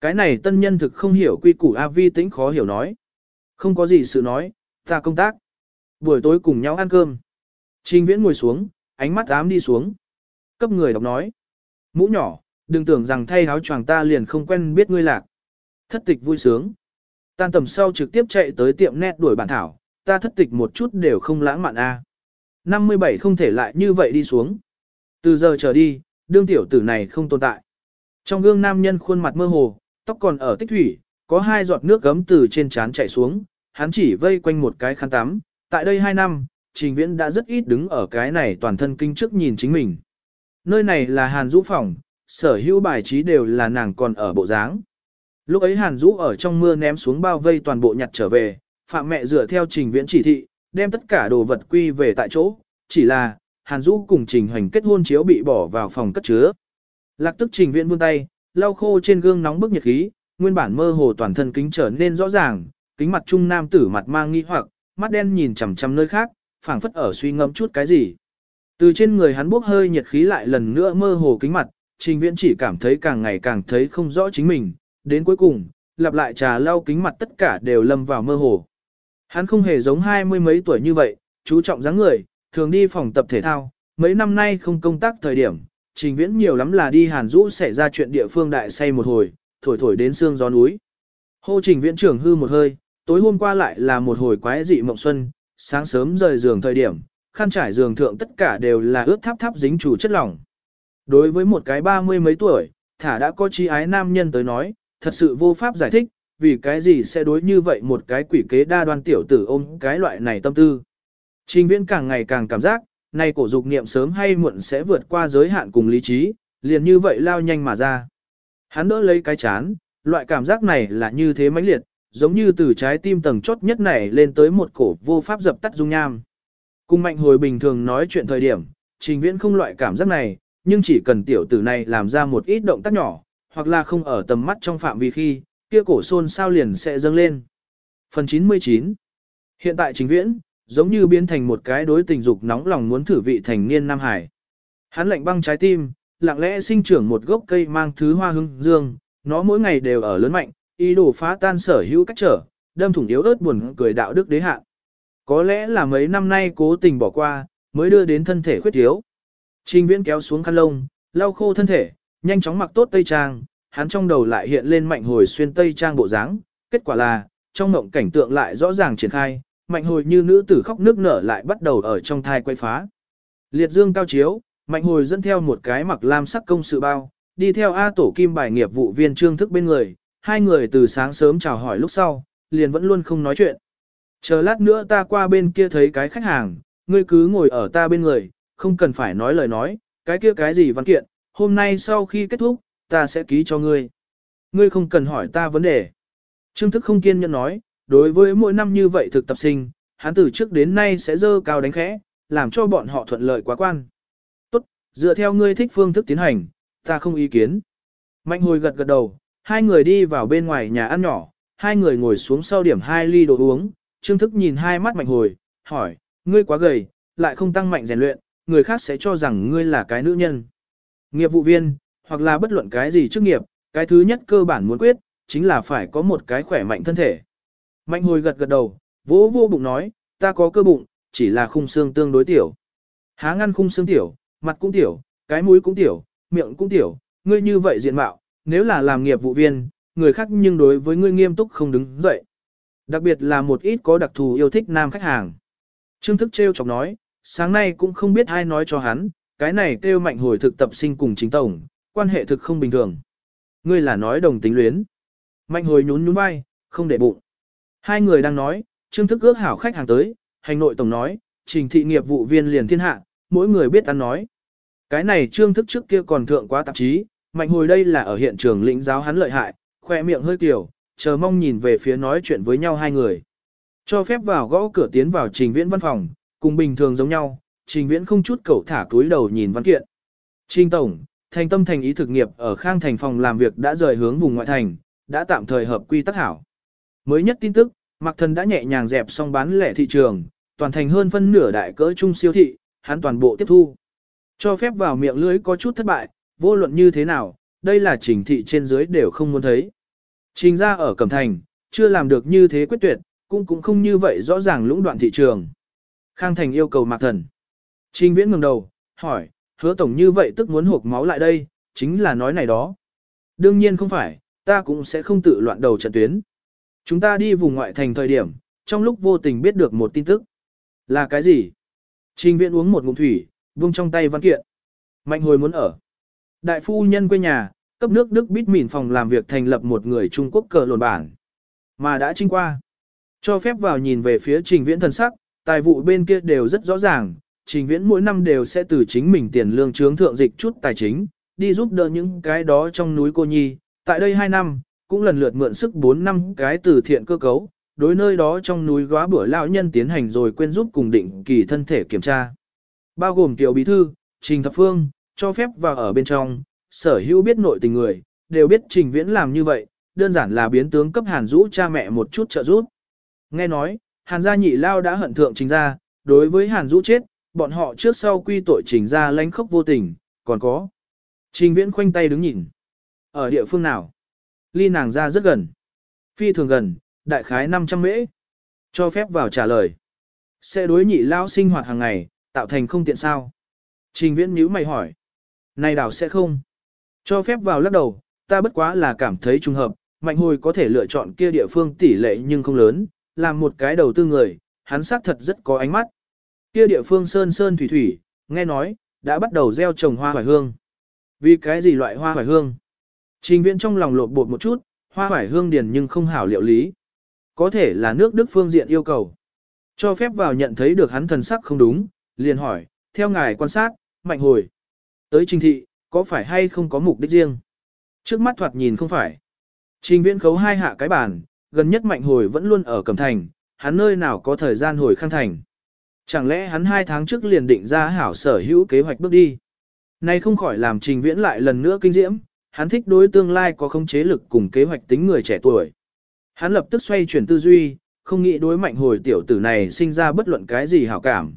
Cái này tân nhân thực không hiểu quy củ A Vi tĩnh khó hiểu nói. Không có gì sự nói, ta công tác. Buổi tối cùng nhau ăn cơm. Trình viễn ngồi xuống, ánh mắt ám đi xuống. Cấp người đọc nói. Mũ nhỏ, đừng tưởng rằng thay áo choàng ta liền không quen biết ngươi lạc. Thất tịch vui sướng. Tan tầm sau trực tiếp chạy tới tiệm nét đuổi bản thảo, ta thất tịch một chút đều không lãng mạn a. 57 không thể lại như vậy đi xuống. Từ giờ trở đi, đương tiểu tử này không tồn tại. Trong gương nam nhân khuôn mặt mơ hồ, tóc còn ở tích thủy, có hai giọt nước gấm từ trên trán chảy xuống, hắn chỉ vây quanh một cái khăn tắm. Tại đây hai năm, Trình Viễn đã rất ít đứng ở cái này toàn thân kinh trước nhìn chính mình. Nơi này là Hàn Dũ phòng, sở hữu bài trí đều là nàng còn ở bộ dáng. Lúc ấy Hàn Dũ ở trong mưa ném xuống bao vây toàn bộ nhặt trở về, phạm mẹ dựa theo Trình Viễn chỉ thị, đem tất cả đồ vật quy về tại chỗ, chỉ là, Hàn Dũ cùng Trình Hoành kết hôn chiếu bị bỏ vào phòng cất chứa. Lạc tức Trình Viễn vươn tay, lau khô trên gương nóng bức nhiệt khí, nguyên bản mơ hồ toàn thân kính trở nên rõ ràng, kính mặt trung nam tử mặt mang nghi hoặc, mắt đen nhìn chằm chằm nơi khác, phảng phất ở suy ngẫm chút cái gì. Từ trên người hắn bốc hơi nhiệt khí lại lần nữa mơ hồ kính mặt, Trình Viễn chỉ cảm thấy càng ngày càng thấy không rõ chính mình, đến cuối cùng, lặp lại trà lau kính mặt tất cả đều lâm vào mơ hồ. Hắn không hề giống hai mươi mấy tuổi như vậy, chú trọng dáng người, thường đi phòng tập thể thao, mấy năm nay không công tác thời điểm, trình viễn nhiều lắm là đi hàn rũ xảy ra chuyện địa phương đại say một hồi, thổi thổi đến xương gió núi. Hô trình viễn trưởng hư một hơi, tối hôm qua lại là một hồi quái dị mộng xuân, sáng sớm rời giường thời điểm, khăn trải giường thượng tất cả đều là ướt tháp tháp dính chủ chất lỏng. Đối với một cái ba mươi mấy tuổi, thả đã có chi ái nam nhân tới nói, thật sự vô pháp giải thích, vì cái gì sẽ đối như vậy một cái quỷ kế đa đoan tiểu tử ôm cái loại này tâm tư. Trình viễn càng ngày càng cảm giác, nay cổ dục niệm sớm hay muộn sẽ vượt qua giới hạn cùng lý trí, liền như vậy lao nhanh mà ra. Hắn đỡ lấy cái chán, loại cảm giác này là như thế mãnh liệt, giống như từ trái tim tầng chốt nhất này lên tới một cổ vô pháp dập tắt dung nham. Cùng mạnh hồi bình thường nói chuyện thời điểm, trình viễn không loại cảm giác này, nhưng chỉ cần tiểu tử này làm ra một ít động tác nhỏ, hoặc là không ở tầm mắt trong phạm vi khi, kia cổ xôn sao liền sẽ dâng lên. Phần 99 Hiện tại chính viễn, giống như biến thành một cái đối tình dục nóng lòng muốn thử vị thành niên Nam Hải. Hắn lạnh băng trái tim, lặng lẽ sinh trưởng một gốc cây mang thứ hoa hương dương, nó mỗi ngày đều ở lớn mạnh, ý đồ phá tan sở hữu cách trở, đâm thủng yếu ớt buồn cười đạo đức đế hạ. Có lẽ là mấy năm nay cố tình bỏ qua, mới đưa đến thân thể khuyết thiếu. Trình viễn kéo xuống khăn lông, lau khô thân thể, nhanh chóng mặc tốt tây trang, hắn trong đầu lại hiện lên mạnh hồi xuyên tây trang bộ dáng, kết quả là, trong mộng cảnh tượng lại rõ ràng triển khai, mạnh hồi như nữ tử khóc nước nở lại bắt đầu ở trong thai quay phá. Liệt dương cao chiếu, mạnh hồi dẫn theo một cái mặc lam sắc công sự bao, đi theo A tổ kim bài nghiệp vụ viên trương thức bên người, hai người từ sáng sớm chào hỏi lúc sau, liền vẫn luôn không nói chuyện. Chờ lát nữa ta qua bên kia thấy cái khách hàng, ngươi cứ ngồi ở ta bên người, không cần phải nói lời nói, cái kia cái gì văn kiện, hôm nay sau khi kết thúc, ta sẽ ký cho ngươi. Ngươi không cần hỏi ta vấn đề. Trương thức không kiên nhẫn nói, đối với mỗi năm như vậy thực tập sinh, hắn từ trước đến nay sẽ dơ cao đánh khẽ, làm cho bọn họ thuận lợi quá quan. Tốt, dựa theo ngươi thích phương thức tiến hành, ta không ý kiến. Mạnh hồi gật gật đầu, hai người đi vào bên ngoài nhà ăn nhỏ, hai người ngồi xuống sau điểm hai ly đồ uống, trương thức nhìn hai mắt mạnh hồi, hỏi, ngươi quá gầy, lại không tăng mạnh rèn luyện, người khác sẽ cho rằng ngươi là cái nữ nhân. Nghiệp vụ viên, hoặc là bất luận cái gì chức nghiệp, cái thứ nhất cơ bản muốn quyết, chính là phải có một cái khỏe mạnh thân thể. Mạnh hồi gật gật đầu, vỗ vô bụng nói, ta có cơ bụng, chỉ là khung xương tương đối tiểu. Há ngăn khung xương tiểu, mặt cũng tiểu, cái mũi cũng tiểu, miệng cũng tiểu, ngươi như vậy diện mạo, nếu là làm nghiệp vụ viên, người khác nhưng đối với ngươi nghiêm túc không đứng dậy. Đặc biệt là một ít có đặc thù yêu thích nam khách hàng. Trương thức treo chọc nói, sáng nay cũng không biết ai nói cho hắn, cái này kêu mạnh hồi thực tập sinh cùng chính tổng, quan hệ thực không bình thường. Ngươi là nói đồng tính luyến. Mạnh hồi nhún nhún vai, không để bụng. Hai người đang nói, trương thức ước hảo khách hàng tới, hành nội tổng nói, trình thị nghiệp vụ viên liền thiên hạ, mỗi người biết ăn nói. Cái này trương thức trước kia còn thượng quá tạp chí, mạnh hồi đây là ở hiện trường lĩnh giáo hắn lợi hại, khoe miệng hơi tiểu, chờ mong nhìn về phía nói chuyện với nhau hai người. Cho phép vào gõ cửa tiến vào trình viễn văn phòng, cùng bình thường giống nhau, trình viễn không chút cầu thả túi đầu nhìn văn kiện. Trình tổng, thành tâm thành ý thực nghiệp ở khang thành phòng làm việc đã rời hướng vùng ngoại thành, đã tạm thời hợp quy tắc hảo. Mới nhất tin tức, Mạc Thần đã nhẹ nhàng dẹp xong bán lẻ thị trường, toàn thành hơn phân nửa đại cỡ trung siêu thị, hắn toàn bộ tiếp thu. Cho phép vào miệng lưới có chút thất bại, vô luận như thế nào, đây là trình thị trên dưới đều không muốn thấy. Trình ra ở Cẩm Thành, chưa làm được như thế quyết tuyệt, cũng cũng không như vậy rõ ràng lũng đoạn thị trường. Khang Thành yêu cầu Mạc Thần. Trình Viễn ngẩng đầu, hỏi, hứa tổng như vậy tức muốn hộp máu lại đây, chính là nói này đó. Đương nhiên không phải, ta cũng sẽ không tự loạn đầu trận tuyến. Chúng ta đi vùng ngoại thành thời điểm, trong lúc vô tình biết được một tin tức. Là cái gì? Trình Viễn uống một ngụm thủy, vung trong tay văn kiện. Mạnh hồi muốn ở. Đại phu nhân quê nhà, cấp nước Đức bít mỉn phòng làm việc thành lập một người Trung Quốc cờ lồn bản. Mà đã trinh qua. Cho phép vào nhìn về phía trình viễn thần sắc, tài vụ bên kia đều rất rõ ràng, trình viễn mỗi năm đều sẽ từ chính mình tiền lương trướng thượng dịch chút tài chính, đi giúp đỡ những cái đó trong núi cô nhi. Tại đây 2 năm, cũng lần lượt mượn sức 4 năm cái từ thiện cơ cấu, đối nơi đó trong núi góa bữa lão nhân tiến hành rồi quên giúp cùng định kỳ thân thể kiểm tra. Bao gồm tiểu bí thư, trình thập phương, cho phép vào ở bên trong, sở hữu biết nội tình người, đều biết trình viễn làm như vậy, đơn giản là biến tướng cấp hàn rũ cha mẹ một chút trợ giúp. Nghe nói, hàn gia nhị lao đã hận thượng trình gia, đối với hàn Dũ chết, bọn họ trước sau quy tội trình gia lánh khốc vô tình, còn có. Trình viễn khoanh tay đứng nhìn. Ở địa phương nào? Ly nàng ra rất gần. Phi thường gần, đại khái 500 mễ. Cho phép vào trả lời. Sẽ đối nhị lao sinh hoạt hàng ngày, tạo thành không tiện sao? Trình viễn nhíu mày hỏi. Này đảo sẽ không. Cho phép vào lắc đầu, ta bất quá là cảm thấy trùng hợp, mạnh hồi có thể lựa chọn kia địa phương tỷ lệ nhưng không lớn, làm một cái đầu tư người, hắn xác thật rất có ánh mắt. Kia địa phương sơn sơn thủy thủy, nghe nói, đã bắt đầu gieo trồng hoa hoài hương. Vì cái gì loại hoa hoài hương? Trình viễn trong lòng lột bột một chút, hoa hoài hương điền nhưng không hảo liệu lý. Có thể là nước Đức phương diện yêu cầu. Cho phép vào nhận thấy được hắn thần sắc không đúng, liền hỏi, theo ngài quan sát, mạnh hồi. Tới trình thị, có phải hay không có mục đích riêng? Trước mắt thoạt nhìn không phải. Trình viễn khấu hai hạ cái bàn, gần nhất mạnh hồi vẫn luôn ở Cẩm Thành, hắn nơi nào có thời gian hồi khang thành. Chẳng lẽ hắn hai tháng trước liền định ra hảo sở hữu kế hoạch bước đi. Nay không khỏi làm trình viễn lại lần nữa kinh diễm, hắn thích đối tương lai có không chế lực cùng kế hoạch tính người trẻ tuổi. Hắn lập tức xoay chuyển tư duy, không nghĩ đối mạnh hồi tiểu tử này sinh ra bất luận cái gì hảo cảm.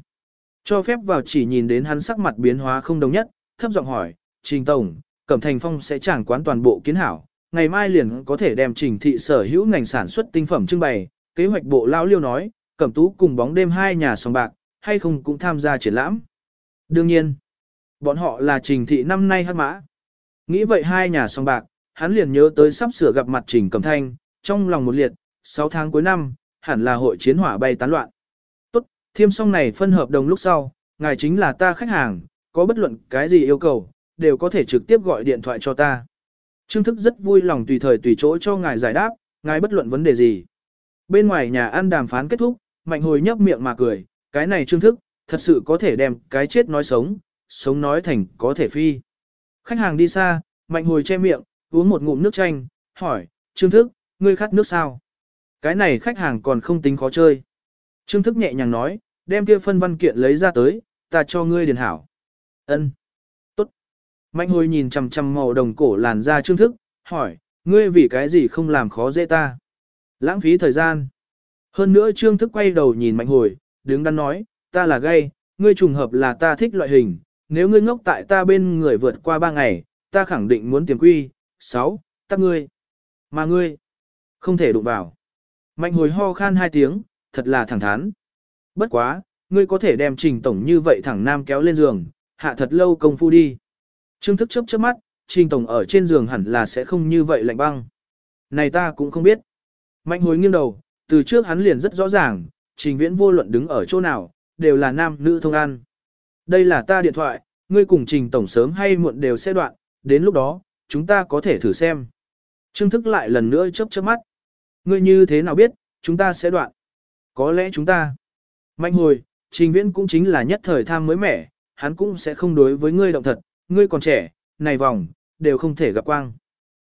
Cho phép vào chỉ nhìn đến hắn sắc mặt biến hóa không đồng nhất, thấp giọng hỏi, Trình Tổng, Cẩm Thành Phong sẽ chẳng quán toàn bộ kiến hảo, ngày mai liền có thể đem trình thị sở hữu ngành sản xuất tinh phẩm trưng bày, kế hoạch bộ lão liêu nói, Cẩm Tú cùng bóng đêm hai nhà sòng bạc, hay không cũng tham gia triển lãm. Đương nhiên, bọn họ là trình thị năm nay hát mã. Nghĩ vậy hai nhà sòng bạc, hắn liền nhớ tới sắp sửa gặp mặt trình Cẩm Thanh, trong lòng một liệt, 6 tháng cuối năm, hẳn là hội chiến hỏa bay tán loạn. Tốt, thiêm xong này phân hợp đồng lúc sau, ngài chính là ta khách hàng, có bất luận cái gì yêu cầu, đều có thể trực tiếp gọi điện thoại cho ta. Trương thức rất vui lòng tùy thời tùy chỗ cho ngài giải đáp, ngài bất luận vấn đề gì. Bên ngoài nhà ăn đàm phán kết thúc, mạnh hồi nhấp miệng mà cười, cái này trương thức, thật sự có thể đem cái chết nói sống, sống nói thành có thể phi. Khách hàng đi xa, mạnh hồi che miệng, uống một ngụm nước chanh, hỏi, trương thức, ngươi khát nước sao? Cái này khách hàng còn không tính khó chơi. Trương thức nhẹ nhàng nói, đem kia phân văn kiện lấy ra tới, ta cho ngươi điền hảo. Ân, Mạnh hồi nhìn chằm chằm màu đồng cổ làn da trương thức, hỏi, ngươi vì cái gì không làm khó dễ ta? Lãng phí thời gian. Hơn nữa trương thức quay đầu nhìn mạnh hồi, đứng đắn nói, ta là gay, ngươi trùng hợp là ta thích loại hình, nếu ngươi ngốc tại ta bên người vượt qua ba ngày, ta khẳng định muốn tiền quy, 6, tắt ngươi. Mà ngươi, không thể đụng vào. Mạnh hồi ho khan hai tiếng, thật là thẳng thắn. Bất quá, ngươi có thể đem trình tổng như vậy thẳng nam kéo lên giường, hạ thật lâu công phu đi. Trương thức chớp chớp mắt, trình tổng ở trên giường hẳn là sẽ không như vậy lạnh băng. Này ta cũng không biết. Mạnh hối nghiêng đầu, từ trước hắn liền rất rõ ràng, trình viễn vô luận đứng ở chỗ nào, đều là nam nữ thông an. Đây là ta điện thoại, ngươi cùng trình tổng sớm hay muộn đều sẽ đoạn, đến lúc đó, chúng ta có thể thử xem. Trương thức lại lần nữa chớp chớp mắt. Ngươi như thế nào biết, chúng ta sẽ đoạn. Có lẽ chúng ta. Mạnh hồi, trình viễn cũng chính là nhất thời tham mới mẻ, hắn cũng sẽ không đối với ngươi động thật, ngươi còn trẻ, này vòng, đều không thể gặp quang.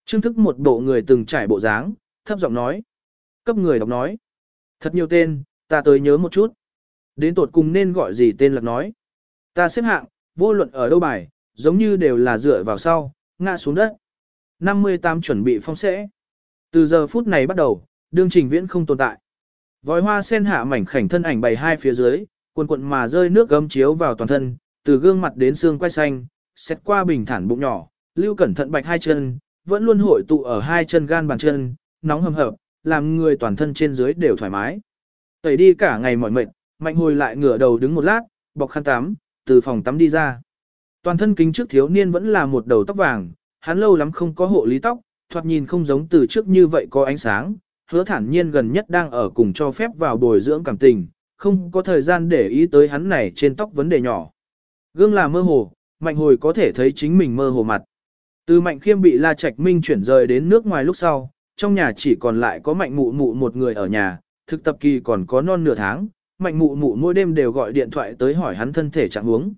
Trương thức một bộ người từng trải bộ dáng, thấp giọng nói. Cấp người đọc nói. Thật nhiều tên, ta tới nhớ một chút. Đến tột cùng nên gọi gì tên lạc nói. Ta xếp hạng, vô luận ở đâu bài, giống như đều là dựa vào sau, ngã xuống đất. 58 chuẩn bị phong sẽ. Từ giờ phút này bắt đầu, đương trình viễn không tồn tại. Vòi hoa sen hạ mảnh khảnh thân ảnh bày hai phía dưới, cuộn cuộn mà rơi nước gấm chiếu vào toàn thân, từ gương mặt đến xương quai xanh, xét qua bình thản bụng nhỏ, lưu cẩn thận bạch hai chân, vẫn luôn hội tụ ở hai chân gan bàn chân, nóng hầm hập, làm người toàn thân trên dưới đều thoải mái. Tẩy đi cả ngày mỏi mệt, mạnh hồi lại ngửa đầu đứng một lát, bọc khăn tắm, từ phòng tắm đi ra. Toàn thân kính trước thiếu niên vẫn là một đầu tóc vàng, hắn lâu lắm không có hộ lý tóc, thoạt nhìn không giống từ trước như vậy có ánh sáng, hứa thản nhiên gần nhất đang ở cùng cho phép vào bồi dưỡng cảm tình, không có thời gian để ý tới hắn này trên tóc vấn đề nhỏ. Gương là mơ hồ, mạnh hồi có thể thấy chính mình mơ hồ mặt. Từ mạnh khiêm bị La Trạch Minh chuyển rời đến nước ngoài lúc sau, trong nhà chỉ còn lại có mạnh mụ mụ một người ở nhà, thực tập kỳ còn có non nửa tháng, mạnh mụ mụ mỗi đêm đều gọi điện thoại tới hỏi hắn thân thể trạng huống.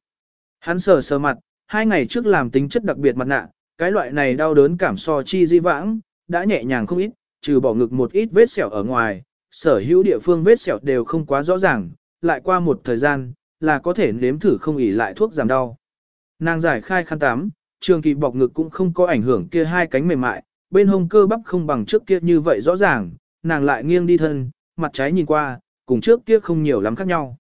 Hắn sờ sờ mặt, hai ngày trước làm tính chất đặc biệt mặt nạ, cái loại này đau đớn cảm so chi di vãng, đã nhẹ nhàng không ít, trừ bỏ ngực một ít vết sẹo ở ngoài, sở hữu địa phương vết sẹo đều không quá rõ ràng, lại qua một thời gian, là có thể nếm thử không ỉ lại thuốc giảm đau. Nàng giải khai khăn tắm, trường kỳ bọc ngực cũng không có ảnh hưởng kia hai cánh mềm mại, bên hông cơ bắp không bằng trước kia như vậy rõ ràng, nàng lại nghiêng đi thân, mặt trái nhìn qua, cùng trước kia không nhiều lắm khác nhau.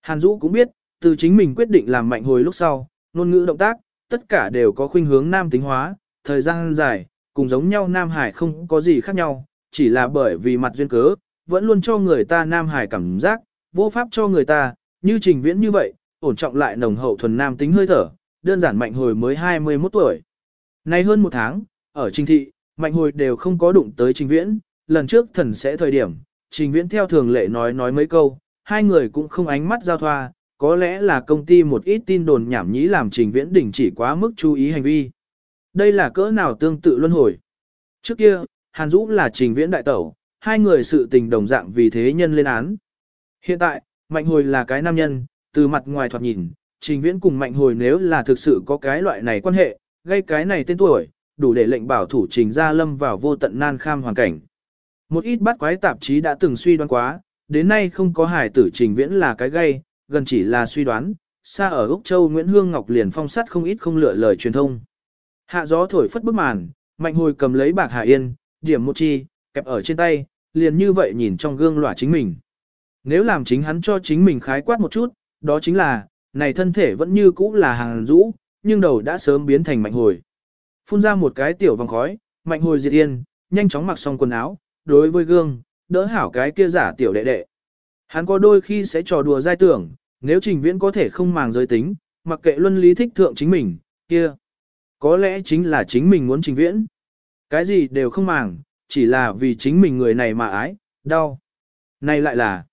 Hàn Dũ cũng biết, từ chính mình quyết định làm mạnh hồi lúc sau, ngôn ngữ động tác, tất cả đều có khuynh hướng nam tính hóa, thời gian dài, cùng giống nhau Nam Hải không có gì khác nhau, chỉ là bởi vì mặt duyên cớ, vẫn luôn cho người ta Nam Hải cảm giác, vô pháp cho người ta, như trình viễn như vậy, ổn trọng lại nồng hậu thuần nam tính hơi thở, đơn giản mạnh hồi mới 21 tuổi. Nay hơn một tháng, ở trình thị, mạnh hồi đều không có đụng tới trình viễn, lần trước thần sẽ thời điểm, trình viễn theo thường lệ nói nói mấy câu, hai người cũng không ánh mắt giao thoa, có lẽ là công ty một ít tin đồn nhảm nhí làm trình viễn đình chỉ quá mức chú ý hành vi. Đây là cỡ nào tương tự luân hồi. Trước kia, Hàn Dũ là trình viễn đại tẩu, hai người sự tình đồng dạng vì thế nhân lên án. Hiện tại, Mạnh Hồi là cái nam nhân, từ mặt ngoài thoạt nhìn, trình viễn cùng Mạnh Hồi nếu là thực sự có cái loại này quan hệ, gây cái này tên tuổi, đủ để lệnh bảo thủ trình gia lâm vào vô tận nan kham hoàn cảnh. Một ít bắt quái tạp chí đã từng suy đoán quá, đến nay không có hải tử trình viễn là cái gây, gần chỉ là suy đoán, xa ở Úc Châu Nguyễn Hương Ngọc liền phong sắt không ít không lựa lời truyền thông. Hạ gió thổi phất bức màn, mạnh hồi cầm lấy bạc Hà Yên, điểm một chi, kẹp ở trên tay, liền như vậy nhìn trong gương lỏa chính mình. Nếu làm chính hắn cho chính mình khái quát một chút, đó chính là, này thân thể vẫn như cũ là hàng rũ, nhưng đầu đã sớm biến thành mạnh hồi. Phun ra một cái tiểu vòng khói, mạnh hồi diệt yên, nhanh chóng mặc xong quần áo, đối với gương, đỡ hảo cái kia giả tiểu đệ đệ. Hắn có đôi khi sẽ trò đùa dai tưởng, nếu trình viễn có thể không màng giới tính, mặc kệ luân lý thích thượng chính mình, kia. Có lẽ chính là chính mình muốn trình viễn. Cái gì đều không màng, chỉ là vì chính mình người này mà ái, đau. Này lại là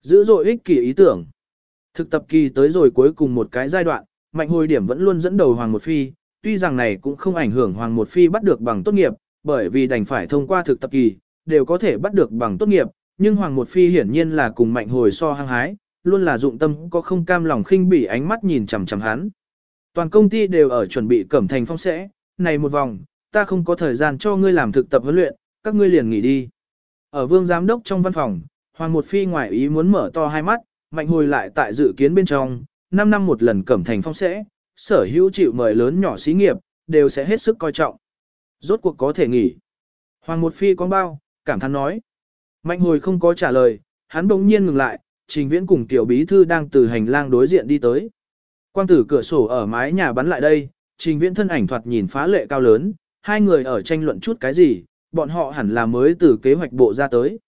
dữ dội ích kỷ ý tưởng. Thực tập kỳ tới rồi cuối cùng một cái giai đoạn, mạnh hồi điểm vẫn luôn dẫn đầu Hoàng Một Phi, tuy rằng này cũng không ảnh hưởng Hoàng Một Phi bắt được bằng tốt nghiệp, bởi vì đành phải thông qua thực tập kỳ, đều có thể bắt được bằng tốt nghiệp, nhưng Hoàng Một Phi hiển nhiên là cùng mạnh hồi so hăng hái, luôn là dụng tâm có không cam lòng khinh bỉ ánh mắt nhìn chằm chằm hắn. Toàn công ty đều ở chuẩn bị cẩm thành phong sẽ, này một vòng, ta không có thời gian cho ngươi làm thực tập huấn luyện, các ngươi liền nghỉ đi. Ở vương giám đốc trong văn phòng, Hoàng Một Phi ngoại ý muốn mở to hai mắt, mạnh hồi lại tại dự kiến bên trong, 5 năm một lần cẩm thành phong sẽ, sở hữu chịu mời lớn nhỏ xí nghiệp, đều sẽ hết sức coi trọng. Rốt cuộc có thể nghỉ. Hoàng Một Phi con bao, cảm thán nói. Mạnh hồi không có trả lời, hắn bỗng nhiên ngừng lại, trình viễn cùng tiểu bí thư đang từ hành lang đối diện đi tới. Quang tử cửa sổ ở mái nhà bắn lại đây, trình viễn thân ảnh thoạt nhìn phá lệ cao lớn, hai người ở tranh luận chút cái gì, bọn họ hẳn là mới từ kế hoạch bộ ra tới.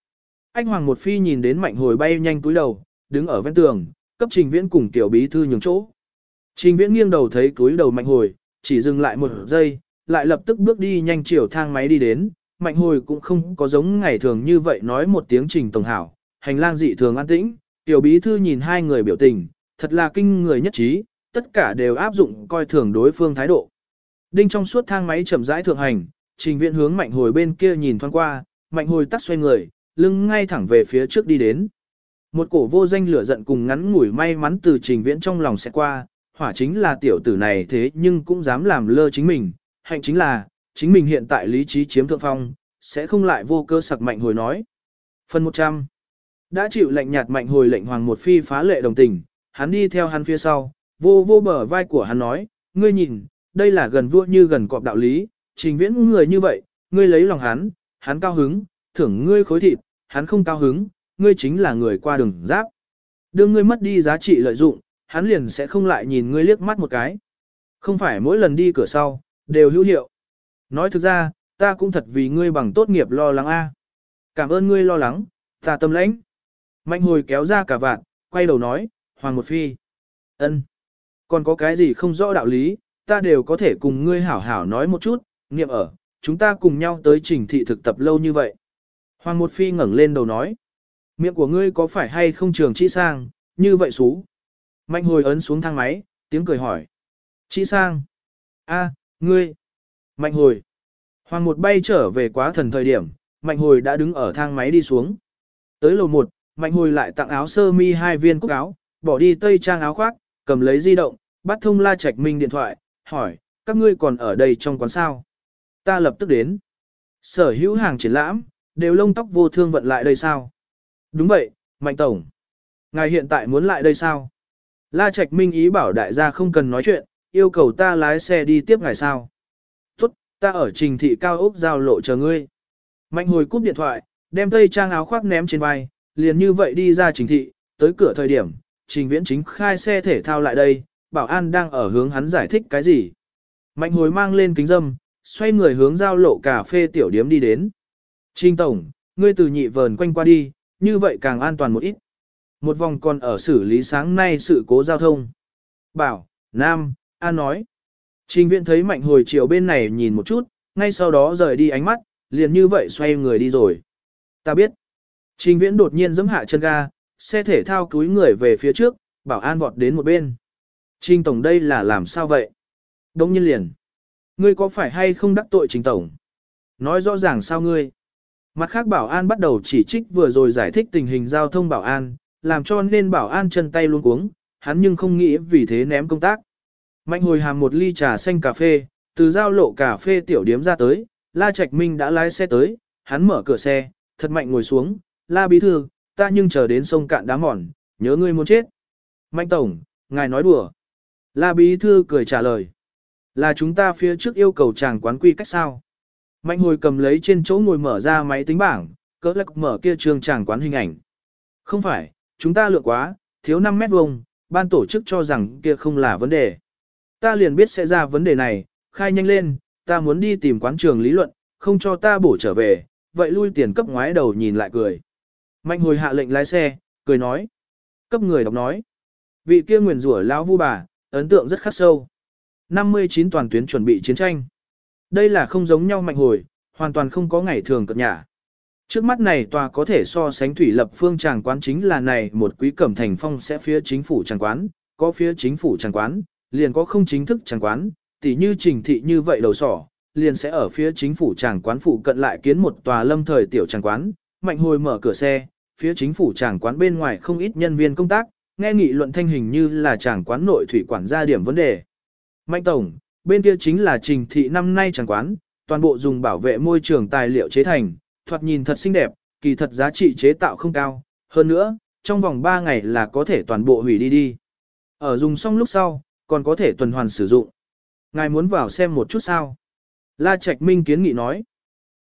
Anh Hoàng một phi nhìn đến mạnh hồi bay nhanh túi đầu, đứng ở ven tường, cấp trình viễn cùng tiểu bí thư nhường chỗ. Trình viễn nghiêng đầu thấy túi đầu mạnh hồi, chỉ dừng lại một giây, lại lập tức bước đi nhanh chiều thang máy đi đến, mạnh hồi cũng không có giống ngày thường như vậy nói một tiếng trình tổng hảo, hành lang dị thường an tĩnh, tiểu bí thư nhìn hai người biểu tình, thật là kinh người nhất trí, tất cả đều áp dụng coi thường đối phương thái độ. Đinh trong suốt thang máy chậm rãi thượng hành, trình viện hướng mạnh hồi bên kia nhìn thoáng qua, mạnh hồi tắt xoay người, lưng ngay thẳng về phía trước đi đến. Một cổ vô danh lửa giận cùng ngắn ngủi may mắn từ trình viễn trong lòng sẽ qua, hỏa chính là tiểu tử này thế nhưng cũng dám làm lơ chính mình, hạnh chính là, chính mình hiện tại lý trí chiếm thượng phong, sẽ không lại vô cơ sặc mạnh hồi nói. Phần 100 Đã chịu lệnh nhạt mạnh hồi lệnh hoàng một phi phá lệ đồng tình, hắn đi theo hắn phía sau, vô vô bờ vai của hắn nói, ngươi nhìn, đây là gần vua như gần cọp đạo lý, trình viễn người như vậy, ngươi lấy lòng hắn, hắn cao hứng, thưởng ngươi khối thịt, hắn không cao hứng, ngươi chính là người qua đường giáp. Đưa ngươi mất đi giá trị lợi dụng, hắn liền sẽ không lại nhìn ngươi liếc mắt một cái. Không phải mỗi lần đi cửa sau, đều hữu hiệu. Nói thực ra, ta cũng thật vì ngươi bằng tốt nghiệp lo lắng a. Cảm ơn ngươi lo lắng, ta tâm lãnh. Mạnh hồi kéo ra cả vạn, quay đầu nói, Hoàng một phi. ân, Còn có cái gì không rõ đạo lý, ta đều có thể cùng ngươi hảo hảo nói một chút, niệm ở, chúng ta cùng nhau tới trình thị thực tập lâu như vậy. Hoàng một phi ngẩng lên đầu nói, miệng của ngươi có phải hay không trường chi sang, như vậy xú. Mạnh hồi ấn xuống thang máy, tiếng cười hỏi. Chi sang. a, ngươi. Mạnh hồi. Hoàng một bay trở về quá thần thời điểm, mạnh hồi đã đứng ở thang máy đi xuống. Tới lầu một, mạnh hồi lại tặng áo sơ mi hai viên cúc áo, bỏ đi tây trang áo khoác, cầm lấy di động, bắt thông la Trạch minh điện thoại, hỏi, các ngươi còn ở đây trong quán sao? Ta lập tức đến. Sở hữu hàng triển lãm, đều lông tóc vô thương vận lại đây sao? Đúng vậy, mạnh tổng. Ngài hiện tại muốn lại đây sao? La Trạch minh ý bảo đại gia không cần nói chuyện, yêu cầu ta lái xe đi tiếp ngài sao? Tốt, ta ở trình thị cao ốc giao lộ chờ ngươi. Mạnh hồi cúp điện thoại, đem tây trang áo khoác ném trên vai, liền như vậy đi ra trình thị, tới cửa thời điểm, trình viễn chính khai xe thể thao lại đây, bảo an đang ở hướng hắn giải thích cái gì. Mạnh hồi mang lên kính dâm, xoay người hướng giao lộ cà phê tiểu điếm đi đến. Trình tổng, ngươi từ nhị vờn quanh qua đi, như vậy càng an toàn một ít. Một vòng còn ở xử lý sáng nay sự cố giao thông. Bảo, Nam, An nói. Trình viện thấy mạnh hồi chiều bên này nhìn một chút, ngay sau đó rời đi ánh mắt, liền như vậy xoay người đi rồi. Ta biết. Trình viễn đột nhiên giẫm hạ chân ga, xe thể thao cúi người về phía trước, bảo an vọt đến một bên. Trình tổng đây là làm sao vậy? Đông nhiên liền. Ngươi có phải hay không đắc tội trình tổng? Nói rõ ràng sao ngươi? Mặt khác bảo an bắt đầu chỉ trích vừa rồi giải thích tình hình giao thông bảo an, làm cho nên bảo an chân tay luôn cuống, hắn nhưng không nghĩ vì thế ném công tác. Mạnh hồi hàm một ly trà xanh cà phê, từ giao lộ cà phê tiểu điếm ra tới, La Trạch Minh đã lái xe tới, hắn mở cửa xe, thật mạnh ngồi xuống, La Bí Thư, ta nhưng chờ đến sông cạn đá mòn, nhớ ngươi muốn chết. Mạnh Tổng, ngài nói đùa. La Bí Thư cười trả lời. Là chúng ta phía trước yêu cầu chàng quán quy cách sao? Mạnh hồi cầm lấy trên chỗ ngồi mở ra máy tính bảng, cỡ lắc mở kia trường tràng quán hình ảnh. Không phải, chúng ta lượng quá, thiếu 5 mét vuông, ban tổ chức cho rằng kia không là vấn đề. Ta liền biết sẽ ra vấn đề này, khai nhanh lên, ta muốn đi tìm quán trường lý luận, không cho ta bổ trở về, vậy lui tiền cấp ngoái đầu nhìn lại cười. Mạnh hồi hạ lệnh lái xe, cười nói. Cấp người đọc nói. Vị kia nguyền rủa lão vu bà, ấn tượng rất khắc sâu. 59 toàn tuyến chuẩn bị chiến tranh. Đây là không giống nhau mạnh hồi, hoàn toàn không có ngày thường cập nhà. Trước mắt này tòa có thể so sánh thủy lập phương tràng quán chính là này một quý cẩm thành phong sẽ phía chính phủ tràng quán, có phía chính phủ tràng quán, liền có không chính thức tràng quán, tỉ như trình thị như vậy đầu sỏ, liền sẽ ở phía chính phủ tràng quán phụ cận lại kiến một tòa lâm thời tiểu tràng quán, mạnh hồi mở cửa xe, phía chính phủ tràng quán bên ngoài không ít nhân viên công tác, nghe nghị luận thanh hình như là tràng quán nội thủy quản gia điểm vấn đề. Mạnh tổng, bên kia chính là trình thị năm nay chẳng quán, toàn bộ dùng bảo vệ môi trường tài liệu chế thành, thoạt nhìn thật xinh đẹp, kỳ thật giá trị chế tạo không cao, hơn nữa, trong vòng 3 ngày là có thể toàn bộ hủy đi đi. Ở dùng xong lúc sau, còn có thể tuần hoàn sử dụng. Ngài muốn vào xem một chút sao? La Trạch Minh kiến nghị nói.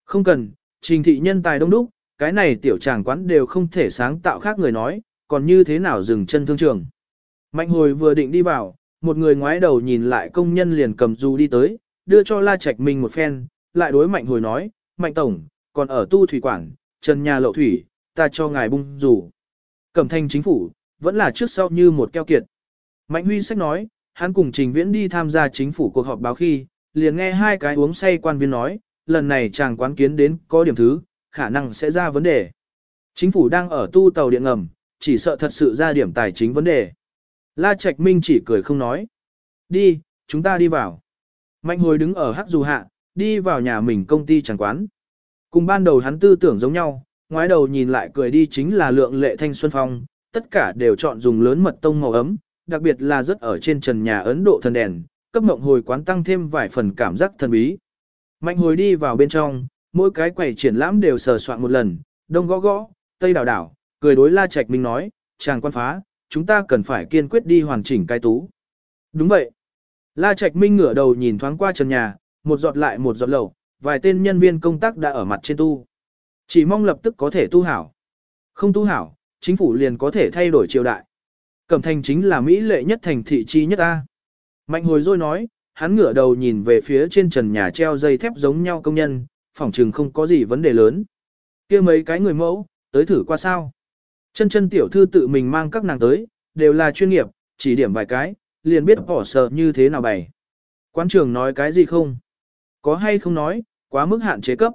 Không cần, trình thị nhân tài đông đúc, cái này tiểu tràng quán đều không thể sáng tạo khác người nói, còn như thế nào dừng chân thương trường. Mạnh hồi vừa định đi vào, một người ngoái đầu nhìn lại công nhân liền cầm dù đi tới, đưa cho La Trạch Minh một phen, lại đối mạnh hồi nói, mạnh tổng, còn ở tu thủy quản, trần nhà lậu thủy, ta cho ngài bung dù. Cẩm thanh chính phủ, vẫn là trước sau như một keo kiệt. Mạnh huy sách nói, hắn cùng trình viễn đi tham gia chính phủ cuộc họp báo khi, liền nghe hai cái uống say quan viên nói, lần này chàng quán kiến đến có điểm thứ, khả năng sẽ ra vấn đề. Chính phủ đang ở tu tàu điện ngầm, chỉ sợ thật sự ra điểm tài chính vấn đề. La Trạch Minh chỉ cười không nói. Đi, chúng ta đi vào. Mạnh hồi đứng ở hắc dù hạ, đi vào nhà mình công ty chẳng quán. Cùng ban đầu hắn tư tưởng giống nhau, ngoái đầu nhìn lại cười đi chính là lượng lệ thanh xuân phong, tất cả đều chọn dùng lớn mật tông màu ấm, đặc biệt là rất ở trên trần nhà Ấn Độ thần đèn, cấp mộng hồi quán tăng thêm vài phần cảm giác thần bí. Mạnh hồi đi vào bên trong, mỗi cái quầy triển lãm đều sờ soạn một lần, đông gõ gõ, tây đảo đảo, cười đối La Trạch Minh nói, chàng quan phá, chúng ta cần phải kiên quyết đi hoàn chỉnh cái tú. Đúng vậy. La Trạch Minh ngửa đầu nhìn thoáng qua trần nhà, một giọt lại một giọt lầu, vài tên nhân viên công tác đã ở mặt trên tu. Chỉ mong lập tức có thể tu hảo. Không tu hảo, chính phủ liền có thể thay đổi triều đại. Cẩm thành chính là Mỹ lệ nhất thành thị chi nhất ta. Mạnh hồi rồi nói, hắn ngửa đầu nhìn về phía trên trần nhà treo dây thép giống nhau công nhân, phỏng chừng không có gì vấn đề lớn. kia mấy cái người mẫu, tới thử qua sao. Chân chân tiểu thư tự mình mang các nàng tới, đều là chuyên nghiệp, chỉ điểm vài cái, liền biết bỏ sợ như thế nào bày. Quán trưởng nói cái gì không? Có hay không nói, quá mức hạn chế cấp.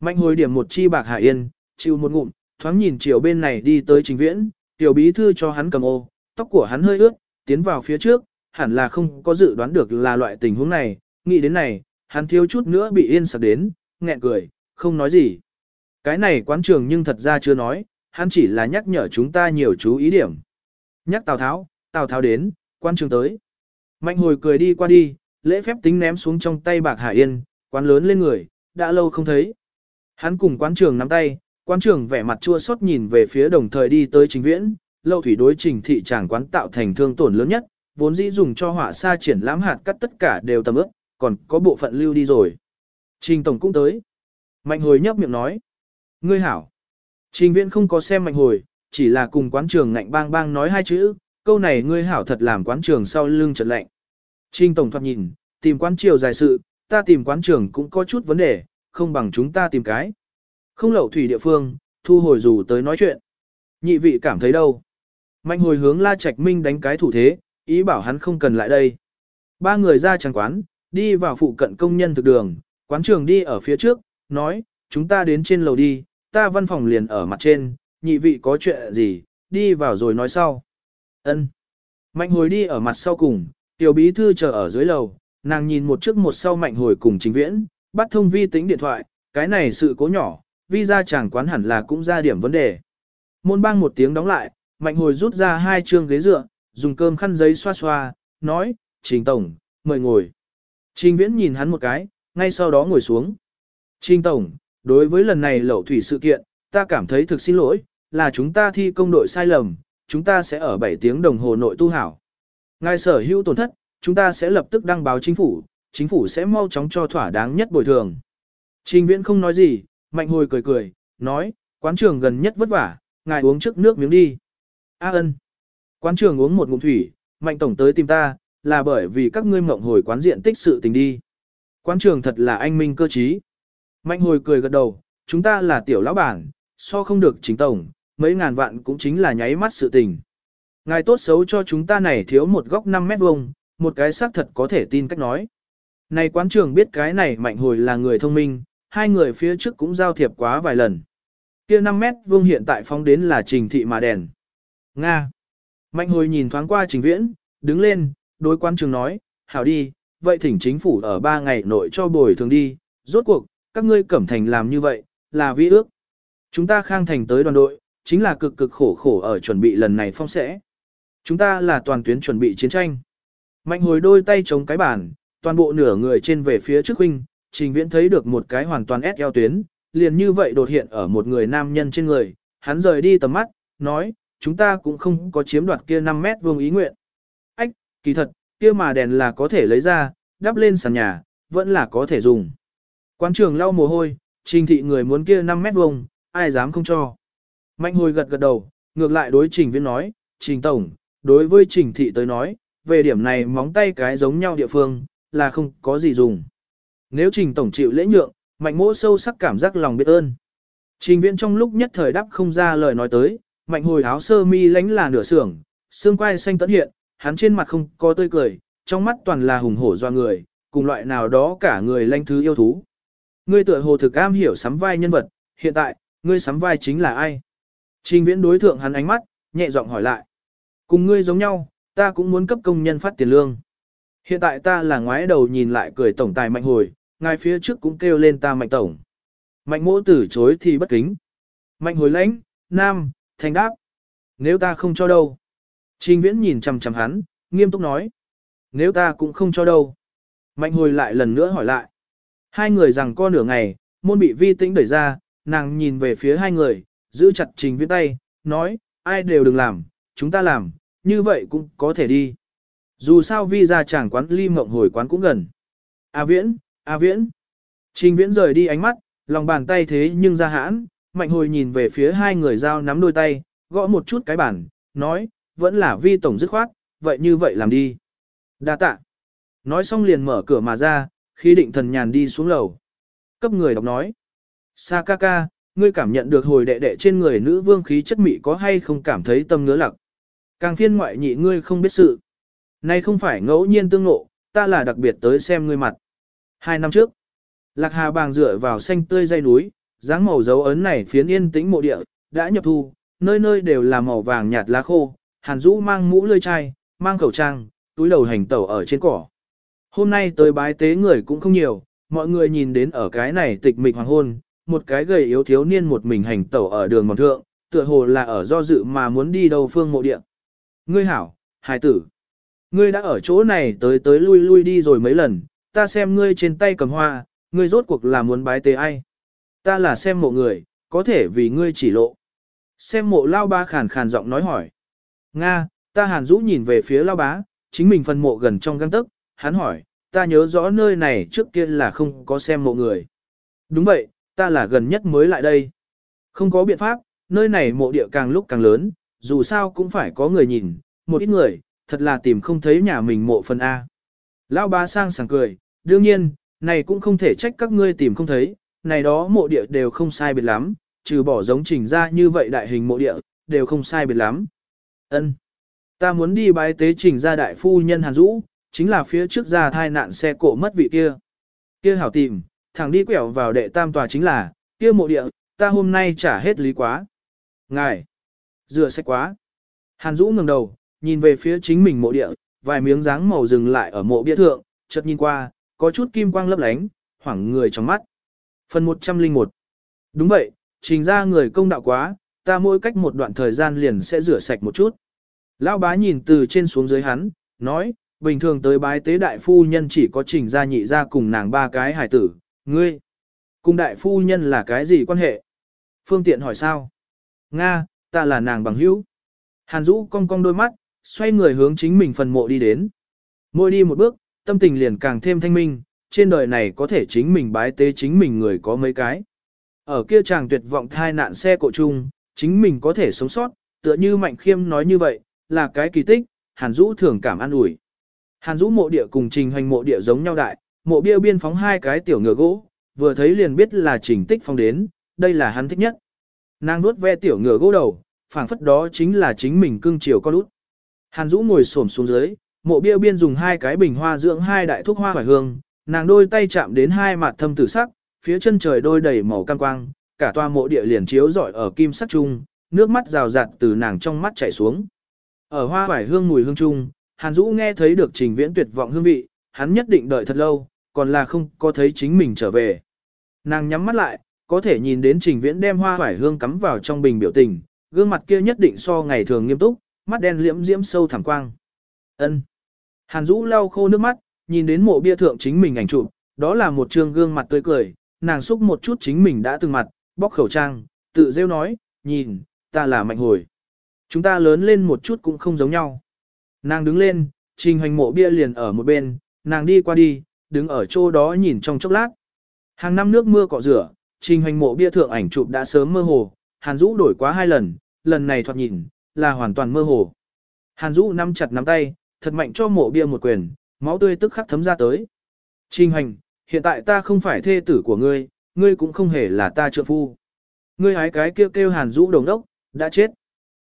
Mạnh hồi điểm một chi bạc hạ yên, chịu một ngụm, thoáng nhìn chiều bên này đi tới trình viễn, tiểu bí thư cho hắn cầm ô, tóc của hắn hơi ướt, tiến vào phía trước, hẳn là không có dự đoán được là loại tình huống này, nghĩ đến này, hắn thiếu chút nữa bị yên sạc đến, nghẹn cười, không nói gì. Cái này quán trường nhưng thật ra chưa nói, hắn chỉ là nhắc nhở chúng ta nhiều chú ý điểm. Nhắc Tào Tháo, Tào Tháo đến, quan trường tới. Mạnh hồi cười đi qua đi, lễ phép tính ném xuống trong tay bạc Hải Yên, quán lớn lên người, đã lâu không thấy. Hắn cùng quán trường nắm tay, quán trường vẻ mặt chua xót nhìn về phía đồng thời đi tới trình viễn, lâu thủy đối trình thị tràng quán tạo thành thương tổn lớn nhất, vốn dĩ dùng cho họa sa triển lãm hạt cắt tất cả đều tầm ước, còn có bộ phận lưu đi rồi. Trình tổng cũng tới. Mạnh hồi nhấp miệng nói. Ngươi hảo. Trình viễn không có xem mạnh hồi, chỉ là cùng quán trường ngạnh bang bang nói hai chữ, câu này ngươi hảo thật làm quán trường sau lưng trật lạnh. Trình tổng thoạt nhìn, tìm quán triều dài sự, ta tìm quán trường cũng có chút vấn đề, không bằng chúng ta tìm cái. Không lậu thủy địa phương, thu hồi dù tới nói chuyện. Nhị vị cảm thấy đâu? Mạnh hồi hướng La Trạch Minh đánh cái thủ thế, ý bảo hắn không cần lại đây. Ba người ra chẳng quán, đi vào phụ cận công nhân thực đường, quán trường đi ở phía trước, nói, chúng ta đến trên lầu đi, ta văn phòng liền ở mặt trên, nhị vị có chuyện gì, đi vào rồi nói sau. Ân. Mạnh hồi đi ở mặt sau cùng, tiểu bí thư chờ ở dưới lầu, nàng nhìn một trước một sau mạnh hồi cùng chính viễn, bắt thông vi tính điện thoại, cái này sự cố nhỏ, vi ra chàng quán hẳn là cũng ra điểm vấn đề. Môn bang một tiếng đóng lại, mạnh hồi rút ra hai chương ghế dựa, dùng cơm khăn giấy xoa xoa, nói, Trình Tổng, mời ngồi. Trình Viễn nhìn hắn một cái, ngay sau đó ngồi xuống. Trình Tổng, đối với lần này lậu thủy sự kiện, ta cảm thấy thực xin lỗi, là chúng ta thi công đội sai lầm, chúng ta sẽ ở 7 tiếng đồng hồ nội tu hảo. Ngài sở hữu tổn thất, chúng ta sẽ lập tức đăng báo chính phủ, chính phủ sẽ mau chóng cho thỏa đáng nhất bồi thường. Trình Viễn không nói gì, mạnh hồi cười cười, nói, quán trường gần nhất vất vả, ngài uống trước nước miếng đi. A ân. Quán trường uống một ngụm thủy, mạnh tổng tới tìm ta, là bởi vì các ngươi mộng hồi quán diện tích sự tình đi. Quán trường thật là anh minh cơ trí. Mạnh hồi cười gật đầu, chúng ta là tiểu lão bản, so không được chính tổng, mấy ngàn vạn cũng chính là nháy mắt sự tình. Ngài tốt xấu cho chúng ta này thiếu một góc 5 mét vuông, một cái xác thật có thể tin cách nói. Này quán trường biết cái này mạnh hồi là người thông minh, hai người phía trước cũng giao thiệp quá vài lần. Kia 5 mét vuông hiện tại phóng đến là trình thị mà đèn. Nga. Mạnh hồi nhìn thoáng qua trình viễn, đứng lên, đối quan trường nói, hảo đi, vậy thỉnh chính phủ ở ba ngày nội cho bồi thường đi, rốt cuộc, các ngươi cẩm thành làm như vậy, là vi ước. Chúng ta khang thành tới đoàn đội, chính là cực cực khổ khổ ở chuẩn bị lần này phong sẽ. Chúng ta là toàn tuyến chuẩn bị chiến tranh. Mạnh hồi đôi tay chống cái bàn, toàn bộ nửa người trên về phía trước huynh, trình viễn thấy được một cái hoàn toàn ép eo tuyến, liền như vậy đột hiện ở một người nam nhân trên người, hắn rời đi tầm mắt, nói, chúng ta cũng không có chiếm đoạt kia 5 mét vuông ý nguyện. Ách, kỳ thật, kia mà đèn là có thể lấy ra, đắp lên sàn nhà, vẫn là có thể dùng. Quán trường lau mồ hôi, trình thị người muốn kia 5 mét vuông, ai dám không cho. Mạnh hồi gật gật đầu, ngược lại đối trình viên nói, trình tổng, đối với trình thị tới nói, về điểm này móng tay cái giống nhau địa phương, là không có gì dùng. Nếu trình tổng chịu lễ nhượng, mạnh mỗ sâu sắc cảm giác lòng biết ơn. Trình viễn trong lúc nhất thời đáp không ra lời nói tới, mạnh hồi áo sơ mi lánh là nửa sưởng, xương quai xanh tấn hiện, hắn trên mặt không có tươi cười, trong mắt toàn là hùng hổ doa người, cùng loại nào đó cả người lanh thứ yêu thú. Ngươi tựa hồ thực am hiểu sắm vai nhân vật, hiện tại, ngươi sắm vai chính là ai? Trình viễn đối thượng hắn ánh mắt, nhẹ giọng hỏi lại. Cùng ngươi giống nhau, ta cũng muốn cấp công nhân phát tiền lương. Hiện tại ta là ngoái đầu nhìn lại cười tổng tài mạnh hồi, ngài phía trước cũng kêu lên ta mạnh tổng. Mạnh mỗ từ chối thì bất kính. Mạnh hồi lãnh, nam, thành đáp. Nếu ta không cho đâu. Trình viễn nhìn chằm chằm hắn, nghiêm túc nói. Nếu ta cũng không cho đâu. Mạnh hồi lại lần nữa hỏi lại. Hai người rằng co nửa ngày, môn bị vi tĩnh đẩy ra, nàng nhìn về phía hai người, giữ chặt trình viễn tay, nói, ai đều đừng làm, chúng ta làm, như vậy cũng có thể đi. Dù sao vi ra chẳng quán ly mộng hồi quán cũng gần. A viễn, A viễn. Trình viễn rời đi ánh mắt, lòng bàn tay thế nhưng ra hãn, mạnh hồi nhìn về phía hai người giao nắm đôi tay, gõ một chút cái bản, nói, vẫn là vi tổng dứt khoát, vậy như vậy làm đi. Đa tạ. Nói xong liền mở cửa mà ra, khi định thần nhàn đi xuống lầu. Cấp người đọc nói. Sa ca ca, ngươi cảm nhận được hồi đệ đệ trên người nữ vương khí chất mị có hay không cảm thấy tâm ngứa lặc. Càng phiên ngoại nhị ngươi không biết sự. Nay không phải ngẫu nhiên tương ngộ, ta là đặc biệt tới xem ngươi mặt. Hai năm trước, Lạc Hà bàng dựa vào xanh tươi dây núi, dáng màu dấu ấn này phiến yên tĩnh mộ địa, đã nhập thu, nơi nơi đều là màu vàng nhạt lá khô, Hàn Dũ mang mũ lươi chai, mang khẩu trang, túi đầu hành tẩu ở trên cỏ. Hôm nay tới bái tế người cũng không nhiều, mọi người nhìn đến ở cái này tịch mịch hoàng hôn, một cái gầy yếu thiếu niên một mình hành tẩu ở đường mòn thượng, tựa hồ là ở do dự mà muốn đi đâu phương mộ địa. Ngươi hảo, hài tử. Ngươi đã ở chỗ này tới tới lui lui đi rồi mấy lần, ta xem ngươi trên tay cầm hoa, ngươi rốt cuộc là muốn bái tế ai. Ta là xem mộ người, có thể vì ngươi chỉ lộ. Xem mộ lao ba khàn khàn giọng nói hỏi. Nga, ta hàn rũ nhìn về phía lao bá, chính mình phân mộ gần trong găng tức, hắn hỏi, ta nhớ rõ nơi này trước kia là không có xem mộ người. Đúng vậy, ta là gần nhất mới lại đây. Không có biện pháp, nơi này mộ địa càng lúc càng lớn, dù sao cũng phải có người nhìn, một ít người, thật là tìm không thấy nhà mình mộ phần A. Lão bá sang sảng cười, đương nhiên, này cũng không thể trách các ngươi tìm không thấy, này đó mộ địa đều không sai biệt lắm, trừ bỏ giống trình ra như vậy đại hình mộ địa, đều không sai biệt lắm. Ân, Ta muốn đi bái tế trình ra đại phu nhân Hàn Dũ, chính là phía trước ra thai nạn xe cộ mất vị kia. Kia hảo tìm, thẳng đi quẹo vào đệ tam tòa chính là, kia mộ địa, ta hôm nay trả hết lý quá. Ngài, rửa sạch quá. Hàn Dũ ngẩng đầu, nhìn về phía chính mình mộ địa, vài miếng dáng màu dừng lại ở mộ bia thượng, chợt nhìn qua, có chút kim quang lấp lánh, hoảng người trong mắt. Phần 101 Đúng vậy, trình ra người công đạo quá, ta mỗi cách một đoạn thời gian liền sẽ rửa sạch một chút. Lão bá nhìn từ trên xuống dưới hắn, nói, bình thường tới bái tế đại phu nhân chỉ có trình ra nhị ra cùng nàng ba cái hải tử, ngươi. Cùng đại phu nhân là cái gì quan hệ? Phương tiện hỏi sao? Nga, ta là nàng bằng hữu. Hàn Dũ cong cong đôi mắt, xoay người hướng chính mình phần mộ đi đến. Mỗi đi một bước, tâm tình liền càng thêm thanh minh, trên đời này có thể chính mình bái tế chính mình người có mấy cái. Ở kia chàng tuyệt vọng thai nạn xe cộ chung, chính mình có thể sống sót, tựa như Mạnh Khiêm nói như vậy, là cái kỳ tích, Hàn Dũ thường cảm an ủi. Hàn Dũ mộ địa cùng Trình Hoành mộ địa giống nhau đại, mộ bia biên phóng hai cái tiểu ngựa gỗ, vừa thấy liền biết là Trình Tích phong đến, đây là hắn thích nhất. Nàng nuốt ve tiểu ngựa gỗ đầu, phảng phất đó chính là chính mình cưng chiều con út. Hàn Dũ ngồi xổm xuống dưới, mộ bia biên dùng hai cái bình hoa dưỡng hai đại thuốc hoa hoài hương, nàng đôi tay chạm đến hai mặt thâm tử sắc, phía chân trời đôi đầy màu cam quang, cả toa mộ địa liền chiếu rọi ở kim sắc trung, nước mắt rào rạt từ nàng trong mắt chảy xuống. Ở hoa hoài hương mùi hương trung, Hàn Dũ nghe thấy được trình viễn tuyệt vọng hương vị, hắn nhất định đợi thật lâu, còn là không có thấy chính mình trở về. Nàng nhắm mắt lại, có thể nhìn đến trình viễn đem hoa hoải hương cắm vào trong bình biểu tình, gương mặt kia nhất định so ngày thường nghiêm túc, mắt đen liễm diễm sâu thẳm quang. Ân. Hàn Dũ lau khô nước mắt, nhìn đến mộ bia thượng chính mình ảnh chụp, đó là một trương gương mặt tươi cười, nàng xúc một chút chính mình đã từng mặt, bóc khẩu trang, tự rêu nói, nhìn, ta là mạnh hồi. Chúng ta lớn lên một chút cũng không giống nhau. Nàng đứng lên, trình hành mộ bia liền ở một bên, nàng đi qua đi, đứng ở chỗ đó nhìn trong chốc lát. Hàng năm nước mưa cọ rửa, trình hành mộ bia thượng ảnh chụp đã sớm mơ hồ, Hàn Dũ đổi quá hai lần, lần này thoạt nhìn, là hoàn toàn mơ hồ. Hàn Dũ nắm chặt nắm tay, thật mạnh cho mộ bia một quyền, máu tươi tức khắc thấm ra tới. Trình hành, hiện tại ta không phải thê tử của ngươi, ngươi cũng không hề là ta trượng phu. Ngươi hái cái kêu kêu Hàn Dũ đồng đốc, đã chết.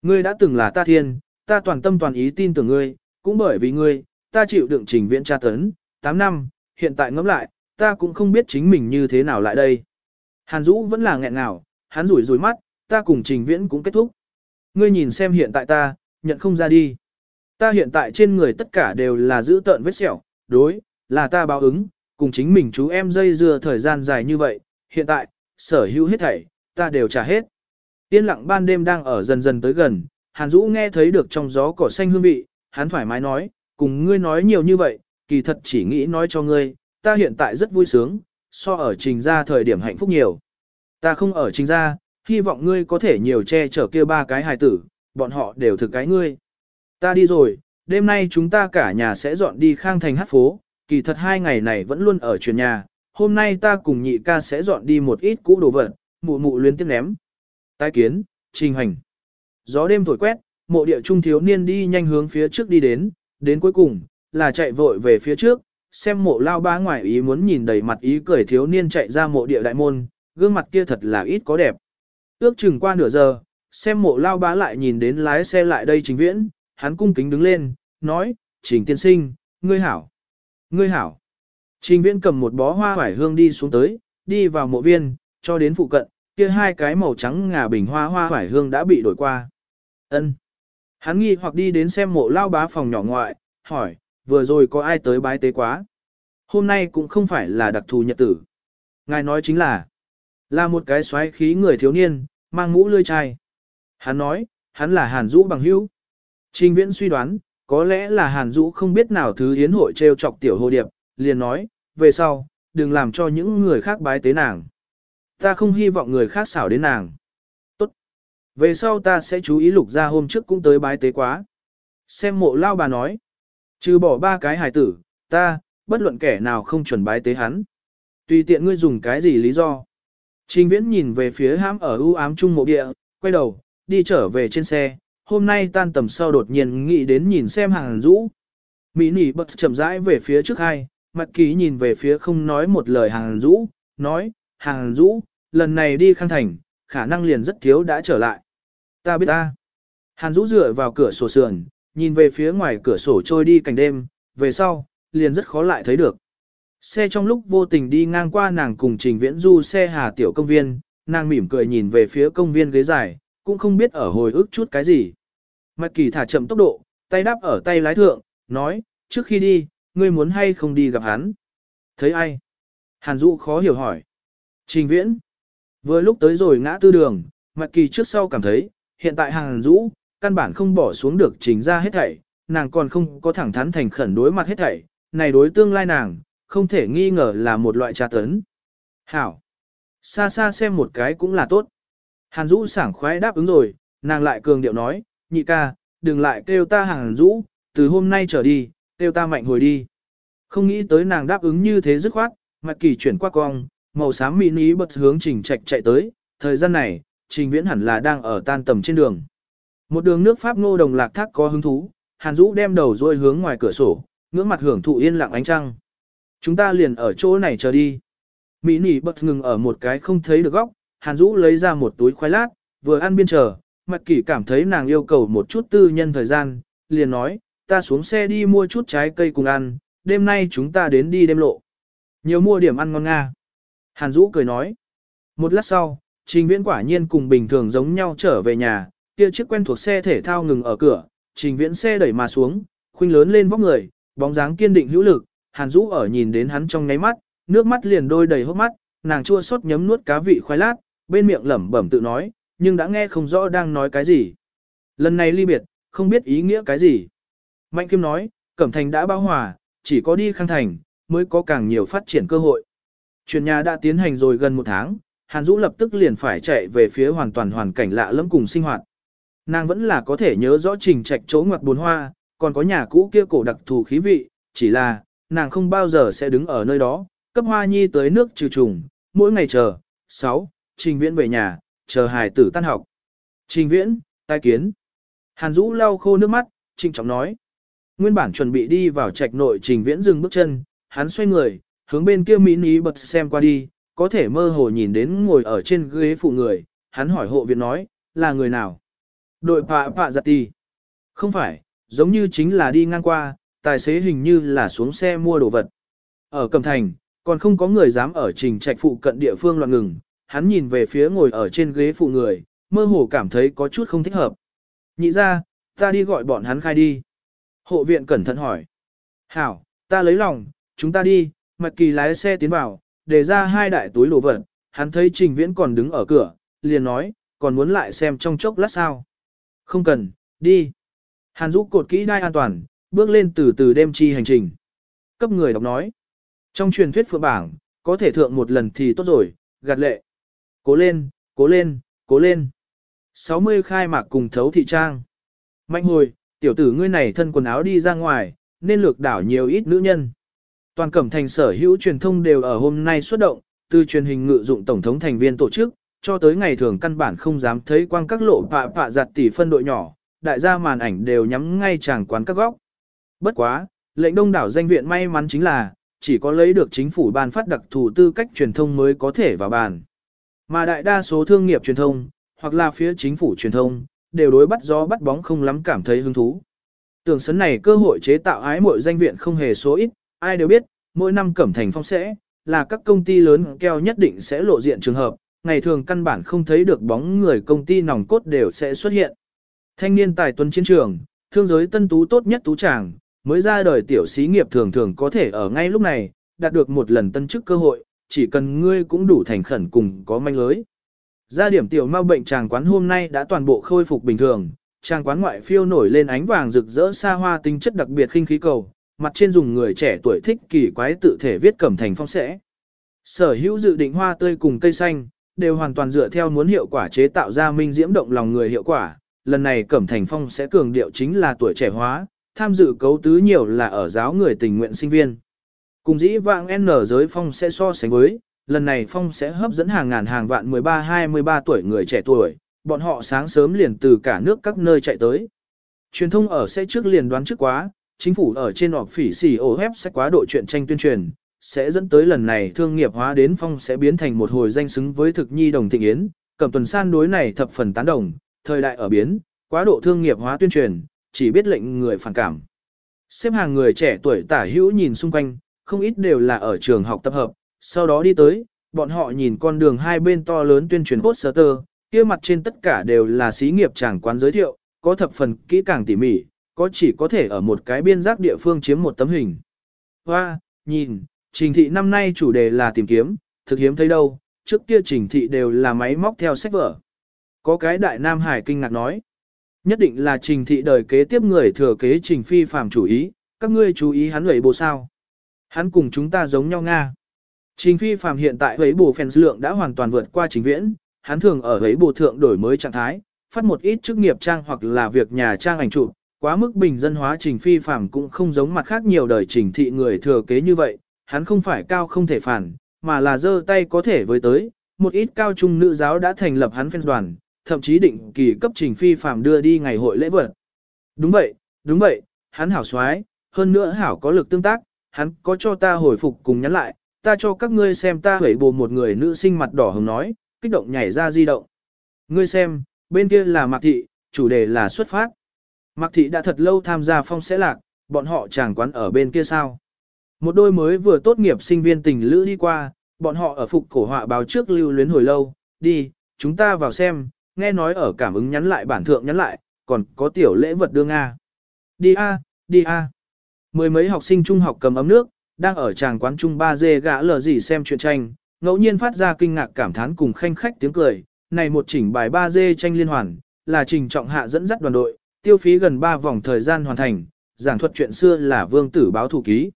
Ngươi đã từng là ta thiên, ta toàn tâm toàn ý tin tưởng ngươi, cũng bởi vì ngươi, ta chịu đựng trình viện tra tấn, 8 năm, hiện tại ngẫm lại, ta cũng không biết chính mình như thế nào lại đây. Hàn Dũ vẫn là nghẹn ngào, hắn rủi rủi mắt, ta cùng trình viễn cũng kết thúc. Ngươi nhìn xem hiện tại ta, nhận không ra đi. Ta hiện tại trên người tất cả đều là giữ tợn vết sẹo, đối, là ta báo ứng, cùng chính mình chú em dây dưa thời gian dài như vậy, hiện tại, sở hữu hết thảy, ta đều trả hết. Yên lặng ban đêm đang ở dần dần tới gần, Hàn Dũ nghe thấy được trong gió cỏ xanh hương vị, hắn thoải mái nói, cùng ngươi nói nhiều như vậy, kỳ thật chỉ nghĩ nói cho ngươi, ta hiện tại rất vui sướng, so ở trình ra thời điểm hạnh phúc nhiều. Ta không ở trình ra, hy vọng ngươi có thể nhiều che chở kia ba cái hài tử, bọn họ đều thực cái ngươi. Ta đi rồi, đêm nay chúng ta cả nhà sẽ dọn đi khang thành hát phố, kỳ thật hai ngày này vẫn luôn ở chuyển nhà, hôm nay ta cùng nhị ca sẽ dọn đi một ít cũ đồ vật, mụ mụ luyến tiếp ném. Tái kiến, trình hành. Gió đêm thổi quét, mộ địa trung thiếu niên đi nhanh hướng phía trước đi đến, đến cuối cùng, là chạy vội về phía trước, xem mộ lao bá ngoài ý muốn nhìn đầy mặt ý cười thiếu niên chạy ra mộ địa đại môn, gương mặt kia thật là ít có đẹp. Ước chừng qua nửa giờ, xem mộ lao bá lại nhìn đến lái xe lại đây trình viễn, hắn cung kính đứng lên, nói, trình tiên sinh, ngươi hảo, ngươi hảo. Trình viễn cầm một bó hoa hoải hương đi xuống tới, đi vào mộ viên, cho đến phụ cận, kia hai cái màu trắng ngà bình hoa hoa hoải hương đã bị đổi qua. Ân. Hắn nghi hoặc đi đến xem mộ lao bá phòng nhỏ ngoại, hỏi, vừa rồi có ai tới bái tế quá? Hôm nay cũng không phải là đặc thù nhật tử. Ngài nói chính là, là một cái xoáy khí người thiếu niên, mang mũ lươi chai. Hắn nói, hắn là Hàn Dũ bằng hữu. Trình viễn suy đoán, có lẽ là Hàn Dũ không biết nào thứ yến hội treo chọc tiểu hồ điệp, liền nói, về sau, đừng làm cho những người khác bái tế nàng. Ta không hy vọng người khác xảo đến nàng. Về sau ta sẽ chú ý lục ra hôm trước cũng tới bái tế quá. Xem mộ lao bà nói. Trừ bỏ ba cái hài tử, ta, bất luận kẻ nào không chuẩn bái tế hắn. Tùy tiện ngươi dùng cái gì lý do. Trình viễn nhìn về phía hãm ở ưu ám trung mộ địa, quay đầu, đi trở về trên xe. Hôm nay tan tầm sau đột nhiên nghĩ đến nhìn xem hàng rũ. Mỹ nỉ bật chậm rãi về phía trước hai, mặt ký nhìn về phía không nói một lời hàng rũ, nói, hàng rũ, lần này đi khang thành, khả năng liền rất thiếu đã trở lại. Ta biết ta. Hàn Dũ dựa vào cửa sổ sườn, nhìn về phía ngoài cửa sổ trôi đi cảnh đêm, về sau, liền rất khó lại thấy được. Xe trong lúc vô tình đi ngang qua nàng cùng trình viễn du xe hà tiểu công viên, nàng mỉm cười nhìn về phía công viên ghế dài, cũng không biết ở hồi ức chút cái gì. Mạch kỳ thả chậm tốc độ, tay đáp ở tay lái thượng, nói, trước khi đi, ngươi muốn hay không đi gặp hắn? Thấy ai? Hàn Dũ khó hiểu hỏi. Trình viễn. Vừa lúc tới rồi ngã tư đường, Mạch kỳ trước sau cảm thấy, hiện tại Hàn Dũ, căn bản không bỏ xuống được trình ra hết thảy, nàng còn không có thẳng thắn thành khẩn đối mặt hết thảy, này đối tương lai nàng, không thể nghi ngờ là một loại tra tấn. Hảo! Xa xa xem một cái cũng là tốt. Hàn Dũ sảng khoái đáp ứng rồi, nàng lại cường điệu nói, nhị ca, đừng lại kêu ta Hàn Dũ, từ hôm nay trở đi, kêu ta mạnh hồi đi. Không nghĩ tới nàng đáp ứng như thế dứt khoát, mặt kỳ chuyển qua cong, màu xám mini bật hướng trình trạch chạy tới, thời gian này, trình viễn hẳn là đang ở tan tầm trên đường. Một đường nước Pháp ngô đồng lạc thác có hứng thú, Hàn Dũ đem đầu dôi hướng ngoài cửa sổ, ngưỡng mặt hưởng thụ yên lặng ánh trăng. Chúng ta liền ở chỗ này chờ đi. Mỹ nỉ bật ngừng ở một cái không thấy được góc, Hàn Dũ lấy ra một túi khoai lát, vừa ăn biên chờ, mặt kỷ cảm thấy nàng yêu cầu một chút tư nhân thời gian, liền nói, ta xuống xe đi mua chút trái cây cùng ăn, đêm nay chúng ta đến đi đêm lộ. Nhiều mua điểm ăn ngon nga. Hàn Dũ cười nói. Một lát sau, Trình Viễn quả nhiên cùng bình thường giống nhau trở về nhà, kia chiếc quen thuộc xe thể thao ngừng ở cửa, Trình Viễn xe đẩy mà xuống, khuynh lớn lên vóc người, bóng dáng kiên định hữu lực, Hàn Dũ ở nhìn đến hắn trong ngáy mắt, nước mắt liền đôi đầy hốc mắt, nàng chua xót nhấm nuốt cá vị khoai lát, bên miệng lẩm bẩm tự nói, nhưng đã nghe không rõ đang nói cái gì. Lần này ly biệt, không biết ý nghĩa cái gì. Mạnh Kim nói, Cẩm Thành đã bao hòa, chỉ có đi khang thành, mới có càng nhiều phát triển cơ hội. Chuyển nhà đã tiến hành rồi gần một tháng, Hàn Dũ lập tức liền phải chạy về phía hoàn toàn hoàn cảnh lạ lẫm cùng sinh hoạt. Nàng vẫn là có thể nhớ rõ trình trạch chỗ ngoặt buồn hoa, còn có nhà cũ kia cổ đặc thù khí vị, chỉ là, nàng không bao giờ sẽ đứng ở nơi đó, cấp hoa nhi tới nước trừ trùng, mỗi ngày chờ. 6. Trình viễn về nhà, chờ hài tử tan học. Trình viễn, tai kiến. Hàn Dũ lau khô nước mắt, trinh trọng nói. Nguyên bản chuẩn bị đi vào trạch nội trình viễn dừng bước chân, hắn xoay người, hướng bên kia mỹ ní bật xem qua đi, có thể mơ hồ nhìn đến ngồi ở trên ghế phụ người, hắn hỏi hộ viện nói, là người nào? Đội pạ pạ giặt tì. Không phải, giống như chính là đi ngang qua, tài xế hình như là xuống xe mua đồ vật. Ở Cẩm Thành, còn không có người dám ở trình trạch phụ cận địa phương loạn ngừng, hắn nhìn về phía ngồi ở trên ghế phụ người, mơ hồ cảm thấy có chút không thích hợp. Nhị ra, ta đi gọi bọn hắn khai đi. Hộ viện cẩn thận hỏi. Hảo, ta lấy lòng, chúng ta đi, mạch kỳ lái xe tiến vào, để ra hai đại túi đồ vật, hắn thấy trình viễn còn đứng ở cửa, liền nói, còn muốn lại xem trong chốc lát sao. Không cần, đi. Hàn Dũ cột kỹ đai an toàn, bước lên từ từ đêm chi hành trình. Cấp người đọc nói. Trong truyền thuyết phượng bảng, có thể thượng một lần thì tốt rồi, gạt lệ. Cố lên, cố lên, cố lên. 60 khai mạc cùng thấu thị trang. Mạnh hồi, tiểu tử ngươi này thân quần áo đi ra ngoài, nên lược đảo nhiều ít nữ nhân. Toàn cẩm thành sở hữu truyền thông đều ở hôm nay xuất động, từ truyền hình ngự dụng tổng thống thành viên tổ chức, cho tới ngày thường căn bản không dám thấy quang các lộ pạ pạ giặt tỷ phân đội nhỏ, đại gia màn ảnh đều nhắm ngay chàng quán các góc. Bất quá, lệnh đông đảo danh viện may mắn chính là, chỉ có lấy được chính phủ ban phát đặc thù tư cách truyền thông mới có thể vào bàn. Mà đại đa số thương nghiệp truyền thông, hoặc là phía chính phủ truyền thông, đều đối bắt gió bắt bóng không lắm cảm thấy hứng thú. Tưởng sấn này cơ hội chế tạo ái mội danh viện không hề số ít, ai đều biết, mỗi năm cẩm thành phong sẽ, là các công ty lớn keo nhất định sẽ lộ diện trường hợp, ngày thường căn bản không thấy được bóng người công ty nòng cốt đều sẽ xuất hiện. Thanh niên tài tuấn chiến trường, thương giới tân tú tốt nhất tú chàng, mới ra đời tiểu sĩ nghiệp thường thường có thể ở ngay lúc này, đạt được một lần tân chức cơ hội, chỉ cần ngươi cũng đủ thành khẩn cùng có manh lưới. Gia điểm tiểu ma bệnh chàng quán hôm nay đã toàn bộ khôi phục bình thường, chàng quán ngoại phiêu nổi lên ánh vàng rực rỡ xa hoa tinh chất đặc biệt khinh khí cầu, mặt trên dùng người trẻ tuổi thích kỳ quái tự thể viết cẩm thành phong sẽ. Sở hữu dự định hoa tươi cùng cây xanh, đều hoàn toàn dựa theo muốn hiệu quả chế tạo ra minh diễm động lòng người hiệu quả. Lần này Cẩm Thành Phong sẽ cường điệu chính là tuổi trẻ hóa, tham dự cấu tứ nhiều là ở giáo người tình nguyện sinh viên. Cùng dĩ vãng N giới phong sẽ so sánh với, lần này phong sẽ hấp dẫn hàng ngàn hàng vạn 13-23 tuổi người trẻ tuổi, bọn họ sáng sớm liền từ cả nước các nơi chạy tới. Truyền thông ở sẽ trước liền đoán trước quá, chính phủ ở trên họp phỉ xỉ ổ hép sẽ quá độ chuyện tranh tuyên truyền, sẽ dẫn tới lần này thương nghiệp hóa đến phong sẽ biến thành một hồi danh xứng với thực nhi đồng thịnh yến, cầm tuần san đối này thập phần tán đồng, thời đại ở biến, quá độ thương nghiệp hóa tuyên truyền, chỉ biết lệnh người phản cảm. Xếp hàng người trẻ tuổi tả hữu nhìn xung quanh, không ít đều là ở trường học tập hợp, sau đó đi tới, bọn họ nhìn con đường hai bên to lớn tuyên truyền poster, kia mặt trên tất cả đều là xí nghiệp chẳng quán giới thiệu, có thập phần kỹ càng tỉ mỉ, có chỉ có thể ở một cái biên giác địa phương chiếm một tấm hình. Hoa, nhìn, trình thị năm nay chủ đề là tìm kiếm, thực hiếm thấy đâu, trước kia trình thị đều là máy móc theo sách vở. Có cái đại Nam Hải kinh ngạc nói, nhất định là trình thị đời kế tiếp người thừa kế trình phi phàm chủ ý, các ngươi chú ý hắn lẩy bộ sao. Hắn cùng chúng ta giống nhau Nga. Trình phi phàm hiện tại ấy bộ phèn lượng đã hoàn toàn vượt qua trình viễn, hắn thường ở ấy bộ thượng đổi mới trạng thái, phát một ít chức nghiệp trang hoặc là việc nhà trang ảnh chụp, quá mức bình dân hóa trình phi phàm cũng không giống mặt khác nhiều đời trình thị người thừa kế như vậy, hắn không phải cao không thể phản, mà là giơ tay có thể với tới, một ít cao trung nữ giáo đã thành lập hắn phen đoàn, thậm chí định kỳ cấp trình phi phàm đưa đi ngày hội lễ vật. Đúng vậy, đúng vậy, hắn hảo xoái, hơn nữa hảo có lực tương tác, hắn có cho ta hồi phục cùng nhắn lại, ta cho các ngươi xem ta hủy bồ một người nữ sinh mặt đỏ hồng nói, kích động nhảy ra di động. Ngươi xem, bên kia là Mạc Thị, chủ đề là xuất phát. Mạc Thị đã thật lâu tham gia phong sẽ lạc, bọn họ chẳng quán ở bên kia sao. Một đôi mới vừa tốt nghiệp sinh viên tình lữ đi qua, bọn họ ở phục cổ họa báo trước lưu luyến hồi lâu, đi, chúng ta vào xem, nghe nói ở cảm ứng nhắn lại bản thượng nhắn lại, còn có tiểu lễ vật đưa Nga. Đi a, đi a. Mười mấy học sinh trung học cầm ấm nước, đang ở tràng quán trung ba dê gã lờ gì xem chuyện tranh, ngẫu nhiên phát ra kinh ngạc cảm thán cùng khanh khách tiếng cười. Này một chỉnh bài ba dê tranh liên hoàn, là trình trọng hạ dẫn dắt đoàn đội, tiêu phí gần 3 vòng thời gian hoàn thành, giảng thuật chuyện xưa là vương tử báo thủ ký.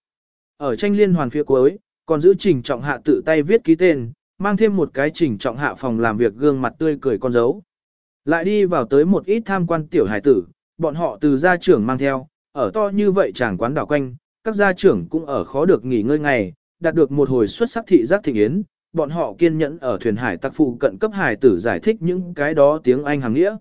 Ở tranh liên hoàn phía cuối, còn giữ trình trọng hạ tự tay viết ký tên, mang thêm một cái trình trọng hạ phòng làm việc gương mặt tươi cười con dấu. Lại đi vào tới một ít tham quan tiểu hải tử, bọn họ từ gia trưởng mang theo, ở to như vậy chẳng quán đảo quanh, các gia trưởng cũng ở khó được nghỉ ngơi ngày, đạt được một hồi xuất sắc thị giác thịnh yến, bọn họ kiên nhẫn ở thuyền hải tặc phụ cận cấp hải tử giải thích những cái đó tiếng Anh hàng nghĩa.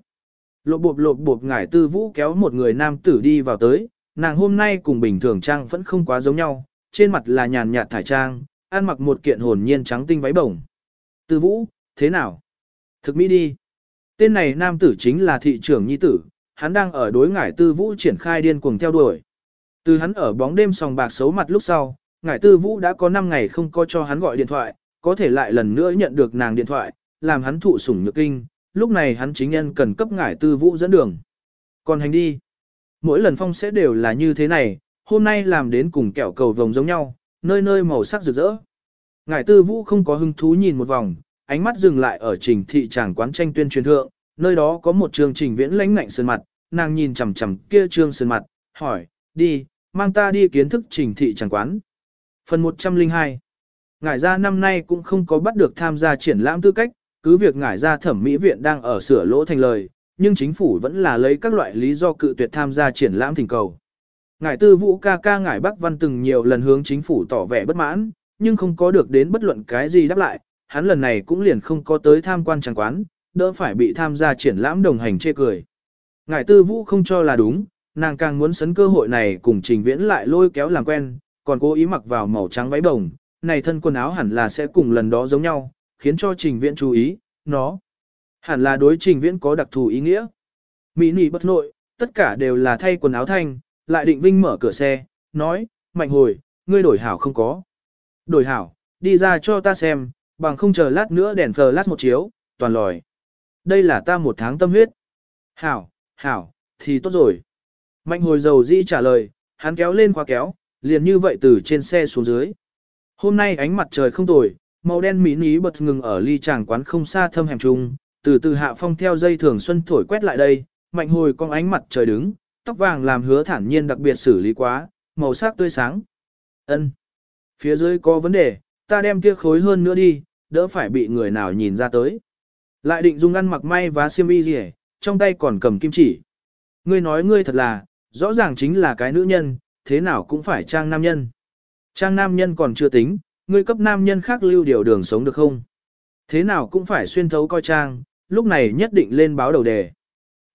Lộp bộp lộp bộp ngải tư vũ kéo một người nam tử đi vào tới, nàng hôm nay cùng bình thường trang vẫn không quá giống nhau, trên mặt là nhàn nhạt thải trang, ăn mặc một kiện hồn nhiên trắng tinh váy bổng. Tư vũ, thế nào? Thực mỹ đi. Tên này nam tử chính là thị trưởng nhi tử, hắn đang ở đối ngải tư vũ triển khai điên cuồng theo đuổi. Từ hắn ở bóng đêm sòng bạc xấu mặt lúc sau, ngải tư vũ đã có 5 ngày không có cho hắn gọi điện thoại, có thể lại lần nữa nhận được nàng điện thoại, làm hắn thụ sủng nhược kinh, lúc này hắn chính nhân cần cấp ngải tư vũ dẫn đường. Còn hành đi. Mỗi lần phong sẽ đều là như thế này, hôm nay làm đến cùng kẹo cầu vồng giống nhau, nơi nơi màu sắc rực rỡ. Ngải tư vũ không có hứng thú nhìn một vòng, ánh mắt dừng lại ở trình thị tràng quán tranh tuyên truyền thượng, nơi đó có một trường trình viễn lãnh ngạnh sơn mặt, nàng nhìn chằm chằm kia trương sơn mặt, hỏi, đi, mang ta đi kiến thức trình thị tràng quán. Phần 102 Ngải gia năm nay cũng không có bắt được tham gia triển lãm tư cách, cứ việc ngải ra thẩm mỹ viện đang ở sửa lỗ thành lời, nhưng chính phủ vẫn là lấy các loại lý do cự tuyệt tham gia triển lãm thỉnh cầu. Ngải tư vũ ca ca ngải Bắc Văn từng nhiều lần hướng chính phủ tỏ vẻ bất mãn, nhưng không có được đến bất luận cái gì đáp lại, hắn lần này cũng liền không có tới tham quan tràng quán, đỡ phải bị tham gia triển lãm đồng hành chê cười. Ngải tư vũ không cho là đúng, nàng càng muốn sấn cơ hội này cùng trình viễn lại lôi kéo làm quen, còn cố ý mặc vào màu trắng váy đồng, này thân quần áo hẳn là sẽ cùng lần đó giống nhau, khiến cho trình viễn chú ý, nó hẳn là đối trình viễn có đặc thù ý nghĩa. Mỹ nỉ bất nội, tất cả đều là thay quần áo thanh, lại định vinh mở cửa xe, nói, mạnh hồi, ngươi đổi hảo không có. Đổi hảo, đi ra cho ta xem, bằng không chờ lát nữa đèn flash một chiếu, toàn lòi. Đây là ta một tháng tâm huyết. Hảo, hảo, thì tốt rồi. Mạnh hồi dầu dĩ trả lời, hắn kéo lên khóa kéo, liền như vậy từ trên xe xuống dưới. Hôm nay ánh mặt trời không tồi, màu đen mỹ ní bật ngừng ở ly tràng quán không xa thâm hẻm trung, từ từ hạ phong theo dây thường xuân thổi quét lại đây, mạnh hồi con ánh mặt trời đứng, tóc vàng làm hứa thản nhiên đặc biệt xử lý quá, màu sắc tươi sáng. Ân, Phía dưới có vấn đề, ta đem kia khối hơn nữa đi, đỡ phải bị người nào nhìn ra tới. Lại định dùng ăn mặc may và xiêm y gì trong tay còn cầm kim chỉ. Ngươi nói ngươi thật là, rõ ràng chính là cái nữ nhân, thế nào cũng phải trang nam nhân. Trang nam nhân còn chưa tính, ngươi cấp nam nhân khác lưu điều đường sống được không? Thế nào cũng phải xuyên thấu coi trang, lúc này nhất định lên báo đầu đề.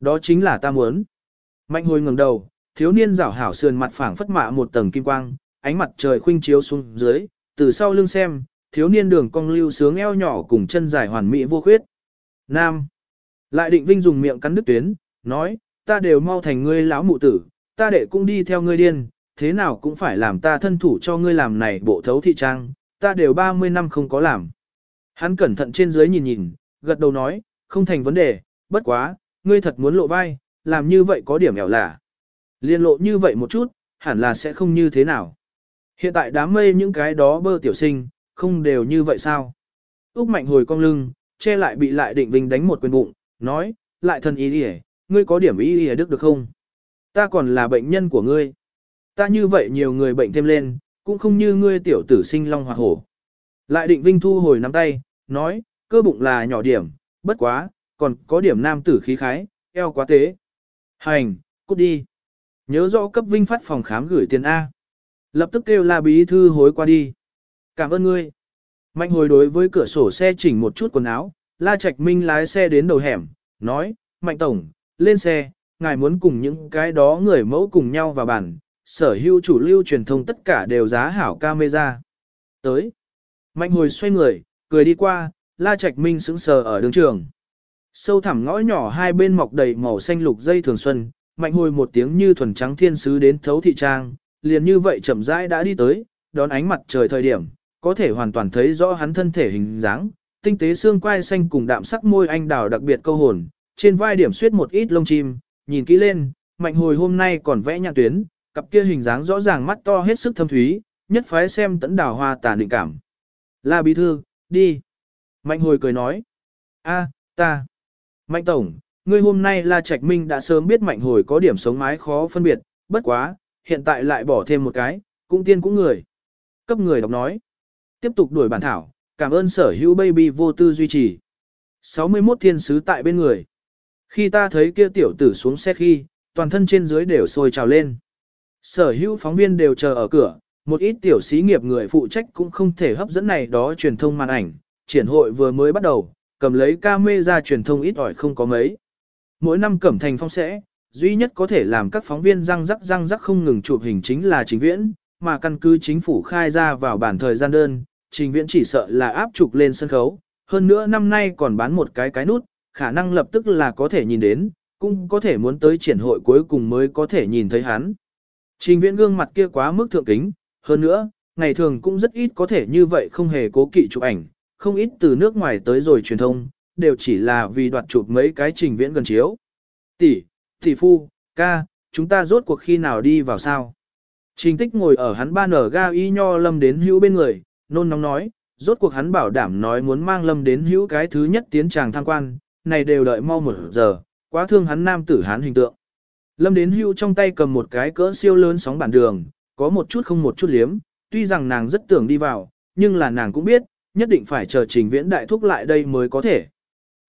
Đó chính là ta muốn. Mạnh hồi ngẩng đầu, thiếu niên rảo hảo sườn mặt phẳng phất mạ một tầng kim quang, ánh mặt trời khuynh chiếu xuống dưới, từ sau lưng xem, thiếu niên đường cong lưu sướng eo nhỏ cùng chân dài hoàn mỹ vô khuyết. Nam. Lại định vinh dùng miệng cắn đứt tuyến, nói, ta đều mau thành ngươi lão mụ tử, ta đệ cũng đi theo ngươi điên, thế nào cũng phải làm ta thân thủ cho ngươi làm này bộ thấu thị trang, ta đều 30 năm không có làm. Hắn cẩn thận trên dưới nhìn nhìn, gật đầu nói, không thành vấn đề, bất quá, ngươi thật muốn lộ vai, làm như vậy có điểm ẻo lả. Liên lộ như vậy một chút, hẳn là sẽ không như thế nào. Hiện tại đám mây những cái đó bơ tiểu sinh, không đều như vậy sao? Úc mạnh hồi cong lưng, che lại bị lại định vinh đánh một quyền bụng, nói, lại thần ý đi ngươi có điểm ý đi đức được không? Ta còn là bệnh nhân của ngươi. Ta như vậy nhiều người bệnh thêm lên, cũng không như ngươi tiểu tử sinh long hoặc hổ. Lại định vinh thu hồi nắm tay, nói, cơ bụng là nhỏ điểm, bất quá, còn có điểm nam tử khí khái, eo quá tế. Hành, cút đi. Nhớ rõ cấp vinh phát phòng khám gửi tiền A. Lập tức kêu la bí thư hối qua đi. Cảm ơn ngươi. Mạnh hồi đối với cửa sổ xe chỉnh một chút quần áo, la trạch minh lái xe đến đầu hẻm, nói, mạnh tổng, lên xe, ngài muốn cùng những cái đó người mẫu cùng nhau vào bàn, sở hữu chủ lưu truyền thông tất cả đều giá hảo camera. Tới. Mạnh hồi xoay người, cười đi qua, la trạch minh sững sờ ở đường trường. Sâu thẳm ngõ nhỏ hai bên mọc đầy màu xanh lục dây thường xuân, mạnh hồi một tiếng như thuần trắng thiên sứ đến thấu thị trang, liền như vậy chậm rãi đã đi tới, đón ánh mặt trời thời điểm, có thể hoàn toàn thấy rõ hắn thân thể hình dáng, tinh tế xương quai xanh cùng đạm sắc môi anh đào đặc biệt câu hồn, trên vai điểm xuyết một ít lông chim, nhìn kỹ lên, mạnh hồi hôm nay còn vẽ nhạc tuyến, cặp kia hình dáng rõ ràng mắt to hết sức thâm thúy, nhất phái xem tấn đào hoa tàn định cảm. La bí thư, đi. Mạnh hồi cười nói. a ta. Mạnh tổng, ngươi hôm nay La Trạch Minh đã sớm biết mạnh hồi có điểm sống mái khó phân biệt, bất quá, hiện tại lại bỏ thêm một cái, cũng tiên cũng người. Cấp người đọc nói. Tiếp tục đuổi bản thảo, cảm ơn sở hữu baby vô tư duy trì. 61 thiên sứ tại bên người. Khi ta thấy kia tiểu tử xuống xe khi, toàn thân trên dưới đều sôi trào lên. Sở hữu phóng viên đều chờ ở cửa, một ít tiểu sĩ nghiệp người phụ trách cũng không thể hấp dẫn này đó truyền thông màn ảnh, triển hội vừa mới bắt đầu, cầm lấy camera truyền thông ít ỏi không có mấy. Mỗi năm cẩm thành phong sẽ, duy nhất có thể làm các phóng viên răng rắc răng rắc không ngừng chụp hình chính là trình viễn, mà căn cứ chính phủ khai ra vào bản thời gian đơn, trình viễn chỉ sợ là áp chụp lên sân khấu, hơn nữa năm nay còn bán một cái cái nút, khả năng lập tức là có thể nhìn đến, cũng có thể muốn tới triển hội cuối cùng mới có thể nhìn thấy hắn. Trình viễn gương mặt kia quá mức thượng kính, hơn nữa, ngày thường cũng rất ít có thể như vậy không hề cố kỵ chụp ảnh, không ít từ nước ngoài tới rồi truyền thông, đều chỉ là vì đoạt chụp mấy cái trình viễn gần chiếu. Tỷ, tỷ phu, ca, chúng ta rốt cuộc khi nào đi vào sao? Trình tích ngồi ở hắn ba nở ga y nho lâm đến hữu bên người, nôn nóng nói, rốt cuộc hắn bảo đảm nói muốn mang lâm đến hữu cái thứ nhất tiến tràng tham quan, này đều đợi mau một giờ, quá thương hắn nam tử hắn hình tượng. Lâm đến hưu trong tay cầm một cái cỡ siêu lớn sóng bản đường, có một chút không một chút liếm, tuy rằng nàng rất tưởng đi vào, nhưng là nàng cũng biết, nhất định phải chờ trình viễn đại thúc lại đây mới có thể.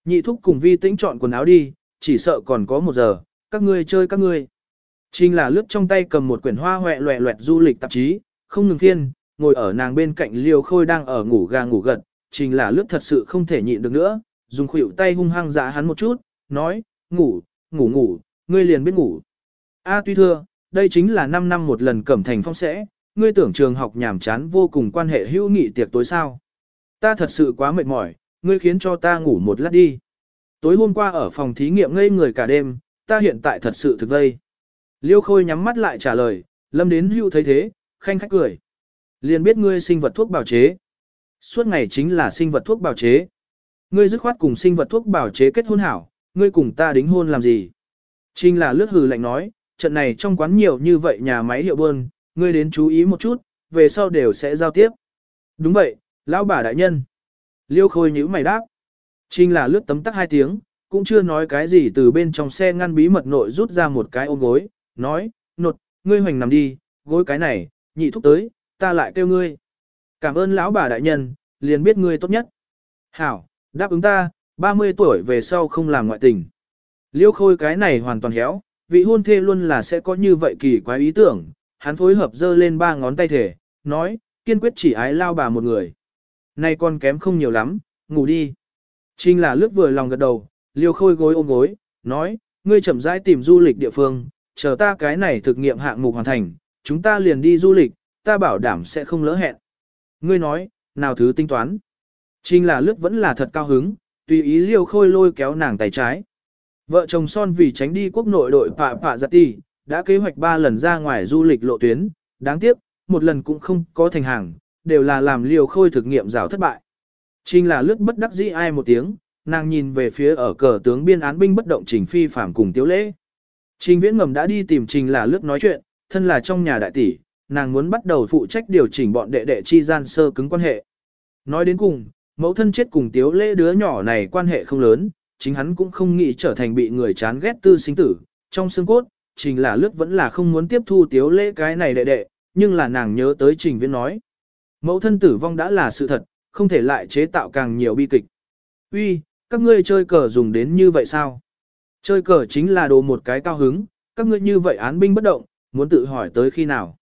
Nhị thúc cùng vi tĩnh chọn quần áo đi, chỉ sợ còn có một giờ, các ngươi chơi các ngươi. Trình là lướt trong tay cầm một quyển hoa hoẹ loẹ loẹt du lịch tạp chí, không ngừng thiên ngồi ở nàng bên cạnh liều khôi đang ở ngủ gà ngủ gật, trình là lướt thật sự không thể nhịn được nữa, dùng khuỷu tay hung hăng dã hắn một chút, nói, ngủ, ngủ ngủ, ngươi liền biết ngủ. A tuy thưa, đây chính là 5 năm một lần cẩm thành phong sẽ, ngươi tưởng trường học nhàm chán vô cùng quan hệ hữu nghị tiệc tối sao. Ta thật sự quá mệt mỏi, ngươi khiến cho ta ngủ một lát đi. Tối hôm qua ở phòng thí nghiệm ngây người cả đêm, ta hiện tại thật sự thực vây. Liêu khôi nhắm mắt lại trả lời, lâm đến hưu thấy thế, khanh khách cười. Liền biết ngươi sinh vật thuốc bào chế. Suốt ngày chính là sinh vật thuốc bào chế. Ngươi dứt khoát cùng sinh vật thuốc bào chế kết hôn hảo, ngươi cùng ta đính hôn làm gì? Trinh là lướt hừ lạnh nói, trận này trong quán nhiều như vậy nhà máy hiệu bơn, ngươi đến chú ý một chút, về sau đều sẽ giao tiếp. Đúng vậy, lão bà đại nhân. Liêu khôi nhíu mày đáp. Trinh là lướt tấm tắc hai tiếng, cũng chưa nói cái gì từ bên trong xe ngăn bí mật nội rút ra một cái ôm gối, nói, nột, ngươi hoành nằm đi, gối cái này, nhị thúc tới, ta lại kêu ngươi. Cảm ơn lão bà đại nhân, liền biết ngươi tốt nhất. Hảo, đáp ứng ta, 30 tuổi về sau không làm ngoại tình. Liêu khôi cái này hoàn toàn héo, vị hôn thê luôn là sẽ có như vậy kỳ quái ý tưởng, hắn phối hợp dơ lên ba ngón tay thể, nói, kiên quyết chỉ ái lao bà một người. Này con kém không nhiều lắm, ngủ đi. Trinh là lướt vừa lòng gật đầu, liêu khôi gối ôm gối, nói, ngươi chậm rãi tìm du lịch địa phương, chờ ta cái này thực nghiệm hạng mục hoàn thành, chúng ta liền đi du lịch, ta bảo đảm sẽ không lỡ hẹn. Ngươi nói, nào thứ tính toán. Trinh là lướt vẫn là thật cao hứng, tùy ý liêu khôi lôi kéo nàng tay trái. Vợ chồng son vì tránh đi quốc nội đội Pạ Pạ Giặt Tì, đã kế hoạch 3 lần ra ngoài du lịch lộ tuyến, đáng tiếc, một lần cũng không có thành hàng, đều là làm liều khôi thực nghiệm rào thất bại. Trình là lướt bất đắc dĩ ai một tiếng, nàng nhìn về phía ở cờ tướng biên án binh bất động trình phi phạm cùng tiếu lễ. Trình viễn ngầm đã đi tìm trình là lướt nói chuyện, thân là trong nhà đại tỷ, nàng muốn bắt đầu phụ trách điều chỉnh bọn đệ đệ chi gian sơ cứng quan hệ. Nói đến cùng, mẫu thân chết cùng tiếu lễ đứa nhỏ này quan hệ không lớn, chính hắn cũng không nghĩ trở thành bị người chán ghét tư sinh tử. Trong xương cốt, trình là lướt vẫn là không muốn tiếp thu tiếu lễ cái này đệ đệ, nhưng là nàng nhớ tới trình viễn nói. Mẫu thân tử vong đã là sự thật, không thể lại chế tạo càng nhiều bi kịch. Uy, các ngươi chơi cờ dùng đến như vậy sao? Chơi cờ chính là đồ một cái cao hứng, các ngươi như vậy án binh bất động, muốn tự hỏi tới khi nào.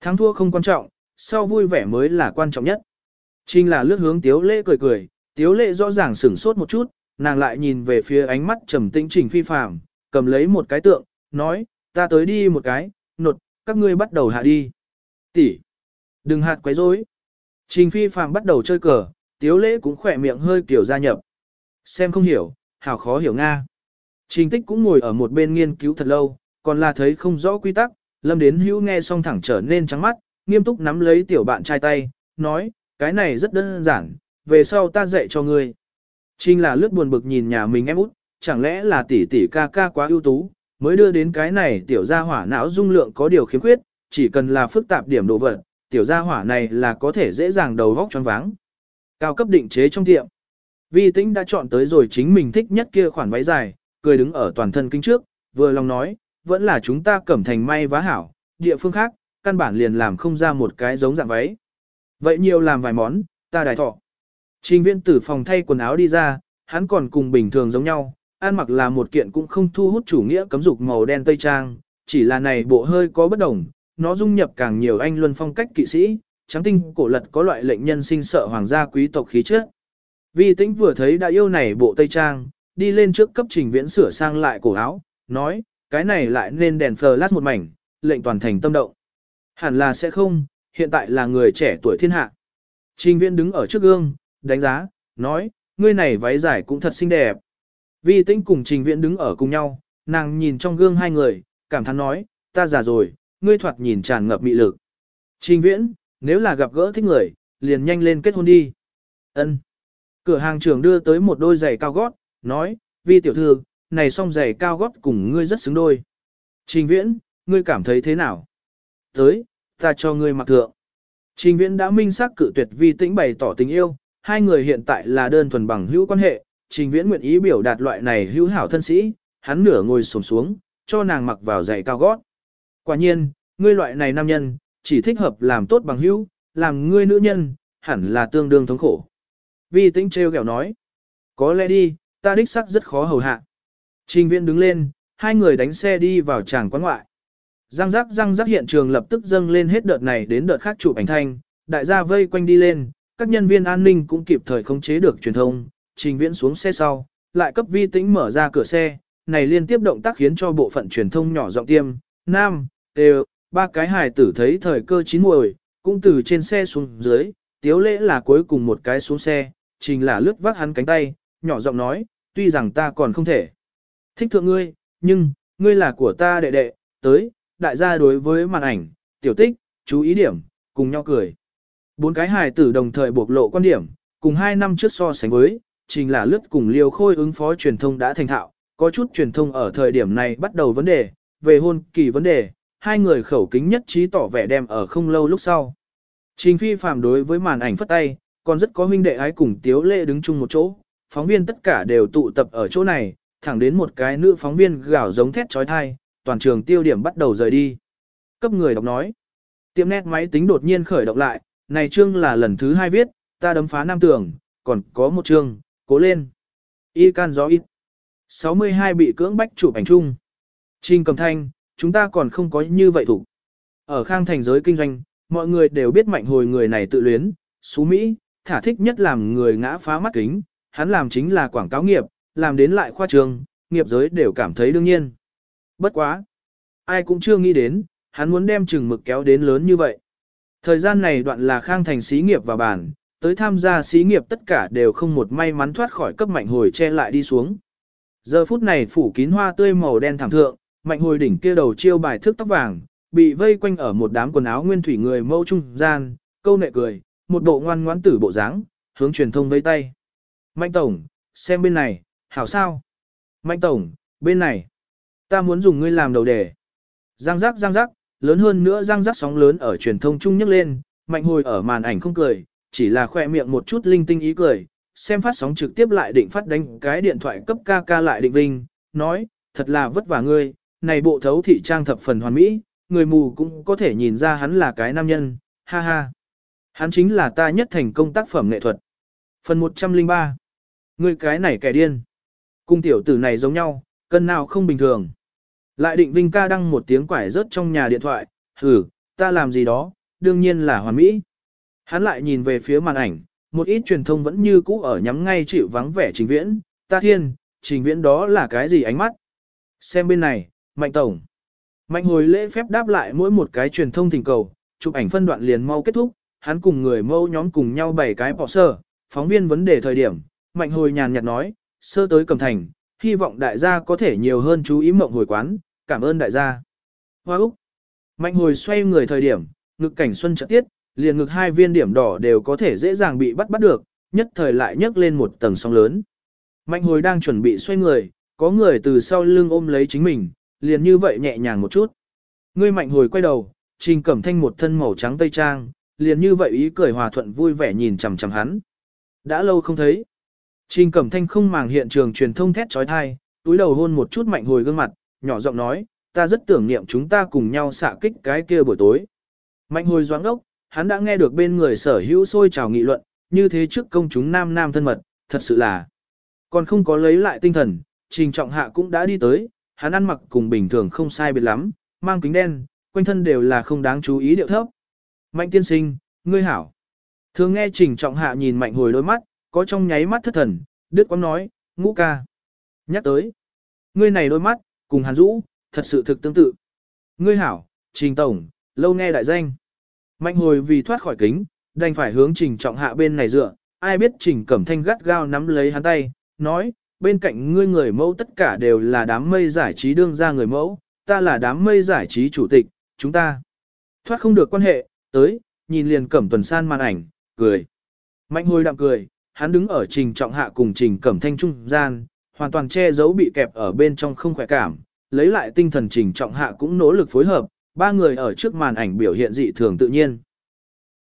Thắng thua không quan trọng, sau vui vẻ mới là quan trọng nhất. Trình là lướt hướng tiếu lễ cười cười, tiếu lễ rõ ràng sửng sốt một chút, nàng lại nhìn về phía ánh mắt trầm tĩnh trình phi phàm, cầm lấy một cái tượng, nói, ta tới đi một cái, nột, các ngươi bắt đầu hạ đi. Tỷ, đừng hạt quấy rối. Trình phi phàm bắt đầu chơi cờ, tiếu lễ cũng khỏe miệng hơi kiểu gia nhập. Xem không hiểu, hảo khó hiểu Nga. Trình tích cũng ngồi ở một bên nghiên cứu thật lâu, còn là thấy không rõ quy tắc, lâm đến hữu nghe xong thẳng trở nên trắng mắt, nghiêm túc nắm lấy tiểu bạn trai tay, nói, cái này rất đơn giản, về sau ta dạy cho ngươi. Trinh là lướt buồn bực nhìn nhà mình em út, chẳng lẽ là tỷ tỷ ca ca quá ưu tú, mới đưa đến cái này tiểu gia hỏa não dung lượng có điều khiếm khuyết, chỉ cần là phức tạp điểm đồ vật, tiểu gia hỏa này là có thể dễ dàng đầu vóc choáng váng. Cao cấp định chế trong tiệm. Vi tĩnh đã chọn tới rồi chính mình thích nhất kia khoản váy dài, cười đứng ở toàn thân kính trước, vừa lòng nói, vẫn là chúng ta cẩm thành may vá hảo, địa phương khác, căn bản liền làm không ra một cái giống dạng váy. Vậy nhiều làm vài món, ta đài thọ. Trình viễn tử phòng thay quần áo đi ra, hắn còn cùng bình thường giống nhau, ăn mặc là một kiện cũng không thu hút chủ nghĩa cấm dục màu đen tây trang, chỉ là này bộ hơi có bất đồng, nó dung nhập càng nhiều anh luân phong cách kỵ sĩ, trắng tinh cổ lật có loại lệnh nhân sinh sợ hoàng gia quý tộc khí chất. Vi tĩnh vừa thấy đã yêu này bộ tây trang, đi lên trước cấp trình viễn sửa sang lại cổ áo, nói, cái này lại nên đèn flash một mảnh, lệnh toàn thành tâm động. Hẳn là sẽ không, hiện tại là người trẻ tuổi thiên hạ. Trình viễn đứng ở trước gương, đánh giá, nói, ngươi này váy dài cũng thật xinh đẹp. Vi tĩnh cùng trình viễn đứng ở cùng nhau, nàng nhìn trong gương hai người, cảm thán nói, ta già rồi, ngươi thoạt nhìn tràn ngập mị lực. Trình viễn, nếu là gặp gỡ thích người, liền nhanh lên kết hôn đi. Ân. Cửa hàng trưởng đưa tới một đôi giày cao gót, nói, vi tiểu thư, này song giày cao gót cùng ngươi rất xứng đôi. Trình viễn, ngươi cảm thấy thế nào? Tới, ta cho ngươi mặc thượng. Trình viễn đã minh xác cự tuyệt vi tĩnh bày tỏ tình yêu, hai người hiện tại là đơn thuần bằng hữu quan hệ, trình viễn nguyện ý biểu đạt loại này hữu hảo thân sĩ, hắn nửa ngồi xổm xuống, cho nàng mặc vào giày cao gót. Quả nhiên, ngươi loại này nam nhân, chỉ thích hợp làm tốt bằng hữu, làm ngươi nữ nhân, hẳn là tương đương thống khổ. Vi tĩnh treo kẹo nói, có lẽ đi, ta đích sắc rất khó hầu hạ. Trình viễn đứng lên, hai người đánh xe đi vào tràng quán ngoại. Răng rắc răng rắc hiện trường lập tức dâng lên hết đợt này đến đợt khác chụp ảnh thanh, đại gia vây quanh đi lên, các nhân viên an ninh cũng kịp thời khống chế được truyền thông, trình viễn xuống xe sau, lại cấp vi tĩnh mở ra cửa xe, này liên tiếp động tác khiến cho bộ phận truyền thông nhỏ giọng tiêm, nam, đều, ba cái hài tử thấy thời cơ chín muồi, cũng từ trên xe xuống dưới, tiếu lễ là cuối cùng một cái xuống xe, trình là lướt vác hắn cánh tay, nhỏ giọng nói, tuy rằng ta còn không thể thích thượng ngươi, nhưng, ngươi là của ta đệ đệ, tới, đại gia đối với màn ảnh, tiểu tích, chú ý điểm, cùng nhau cười. Bốn cái hài tử đồng thời bộc lộ quan điểm, cùng hai năm trước so sánh với, trình là lướt cùng liều khôi ứng phó truyền thông đã thành thạo, có chút truyền thông ở thời điểm này bắt đầu vấn đề, về hôn kỳ vấn đề, hai người khẩu kính nhất trí tỏ vẻ đem ở không lâu lúc sau. Trình phi phàm đối với màn ảnh phất tay, còn rất có huynh đệ ái cùng tiếu lệ đứng chung một chỗ, phóng viên tất cả đều tụ tập ở chỗ này, thẳng đến một cái nữ phóng viên gào giống thét trói thai, toàn trường tiêu điểm bắt đầu rời đi. Cấp người đọc nói, tiệm nét máy tính đột nhiên khởi động lại, này chương là lần thứ hai viết, ta đấm phá nam tường, còn có một chương, cố lên. Y can gió ít. 62 bị cưỡng bách chụp ảnh chung. Trình cầm thanh, chúng ta còn không có như vậy thủ. Ở khang thành giới kinh doanh, mọi người đều biết mạnh hồi người này tự luyến, xú Mỹ, thả thích nhất làm người ngã phá mắt kính, hắn làm chính là quảng cáo nghiệp, làm đến lại khoa trường, nghiệp giới đều cảm thấy đương nhiên. Bất quá. Ai cũng chưa nghĩ đến, hắn muốn đem chừng mực kéo đến lớn như vậy. Thời gian này đoạn là khang thành xí nghiệp và bàn, tới tham gia xí nghiệp tất cả đều không một may mắn thoát khỏi cấp mạnh hồi che lại đi xuống. Giờ phút này phủ kín hoa tươi màu đen thảm thượng, mạnh hồi đỉnh kia đầu chiêu bài thước tóc vàng, bị vây quanh ở một đám quần áo nguyên thủy người mâu trung gian, câu nệ cười, một bộ ngoan ngoãn tử bộ dáng, hướng truyền thông vây tay. Mạnh tổng, xem bên này, hảo sao? Mạnh tổng, bên này, ta muốn dùng ngươi làm đầu đề. Giang giác giang giác, lớn hơn nữa giang rắc sóng lớn ở truyền thông chung nhấc lên, mạnh hồi ở màn ảnh không cười, chỉ là khoe miệng một chút linh tinh ý cười, xem phát sóng trực tiếp lại định phát đánh cái điện thoại cấp ca ca lại định vinh, nói, thật là vất vả ngươi, này bộ thấu thị trang thập phần hoàn mỹ, người mù cũng có thể nhìn ra hắn là cái nam nhân, ha ha. Hắn chính là ta nhất thành công tác phẩm nghệ thuật. Phần 103 Ngươi cái này kẻ điên. Cung tiểu tử này giống nhau, cân nào không bình thường. Lại định Vinh ca đăng một tiếng quải rớt trong nhà điện thoại, hử, ta làm gì đó, đương nhiên là hoàn mỹ. Hắn lại nhìn về phía màn ảnh, một ít truyền thông vẫn như cũ ở nhắm ngay chịu vắng vẻ trình viễn, ta thiên, trình viễn đó là cái gì ánh mắt. Xem bên này, mạnh tổng. Mạnh hồi lễ phép đáp lại mỗi một cái truyền thông thỉnh cầu, chụp ảnh phân đoạn liền mau kết thúc, hắn cùng người mâu nhóm cùng nhau bảy cái bỏ sơ, phóng viên vấn đề thời điểm, mạnh hồi nhàn nhạt nói, sơ tới cầm thành, hy vọng đại gia có thể nhiều hơn chú ý mộng hồi quán, cảm ơn đại gia. Hoa Úc. Mạnh hồi xoay người thời điểm, ngực cảnh xuân trợ tiết, liền ngực hai viên điểm đỏ đều có thể dễ dàng bị bắt bắt được, nhất thời lại nhấc lên một tầng sóng lớn. Mạnh hồi đang chuẩn bị xoay người, có người từ sau lưng ôm lấy chính mình, liền như vậy nhẹ nhàng một chút. Ngươi mạnh hồi quay đầu, trình cẩm thanh một thân màu trắng tây trang, liền như vậy ý cười hòa thuận vui vẻ nhìn chằm chằm hắn. Đã lâu không thấy. Trình cẩm thanh không màng hiện trường truyền thông thét trói thai, túi đầu hôn một chút mạnh hồi gương mặt, nhỏ giọng nói, ta rất tưởng niệm chúng ta cùng nhau xạ kích cái kia buổi tối. Mạnh hồi doáng ốc, hắn đã nghe được bên người sở hữu sôi trào nghị luận, như thế trước công chúng nam nam thân mật, thật sự là. Còn không có lấy lại tinh thần, trình trọng hạ cũng đã đi tới, hắn ăn mặc cùng bình thường không sai biệt lắm, mang kính đen, quanh thân đều là không đáng chú ý điệu thấp. Mạnh tiên sinh, ngươi hảo. Thường nghe trình trọng hạ nhìn mạnh hồi đôi mắt, có trong nháy mắt thất thần, đứt quãng nói, ngũ ca. Nhắc tới, ngươi này đôi mắt, cùng hàn rũ, thật sự thực tương tự. Ngươi hảo, trình tổng, lâu nghe đại danh. Mạnh hồi vì thoát khỏi kính, đành phải hướng trình trọng hạ bên này dựa, ai biết trình cẩm thanh gắt gao nắm lấy hắn tay, nói, bên cạnh ngươi người mẫu tất cả đều là đám mây giải trí đương ra người mẫu, ta là đám mây giải trí chủ tịch, chúng ta thoát không được quan hệ, tới, nhìn liền cẩm tuần san màn ảnh, cười. Mạnh hồi đạm cười, hắn đứng ở trình trọng hạ cùng trình cẩm thanh trung gian, hoàn toàn che giấu bị kẹp ở bên trong không khỏe cảm, lấy lại tinh thần trình trọng hạ cũng nỗ lực phối hợp, ba người ở trước màn ảnh biểu hiện dị thường tự nhiên.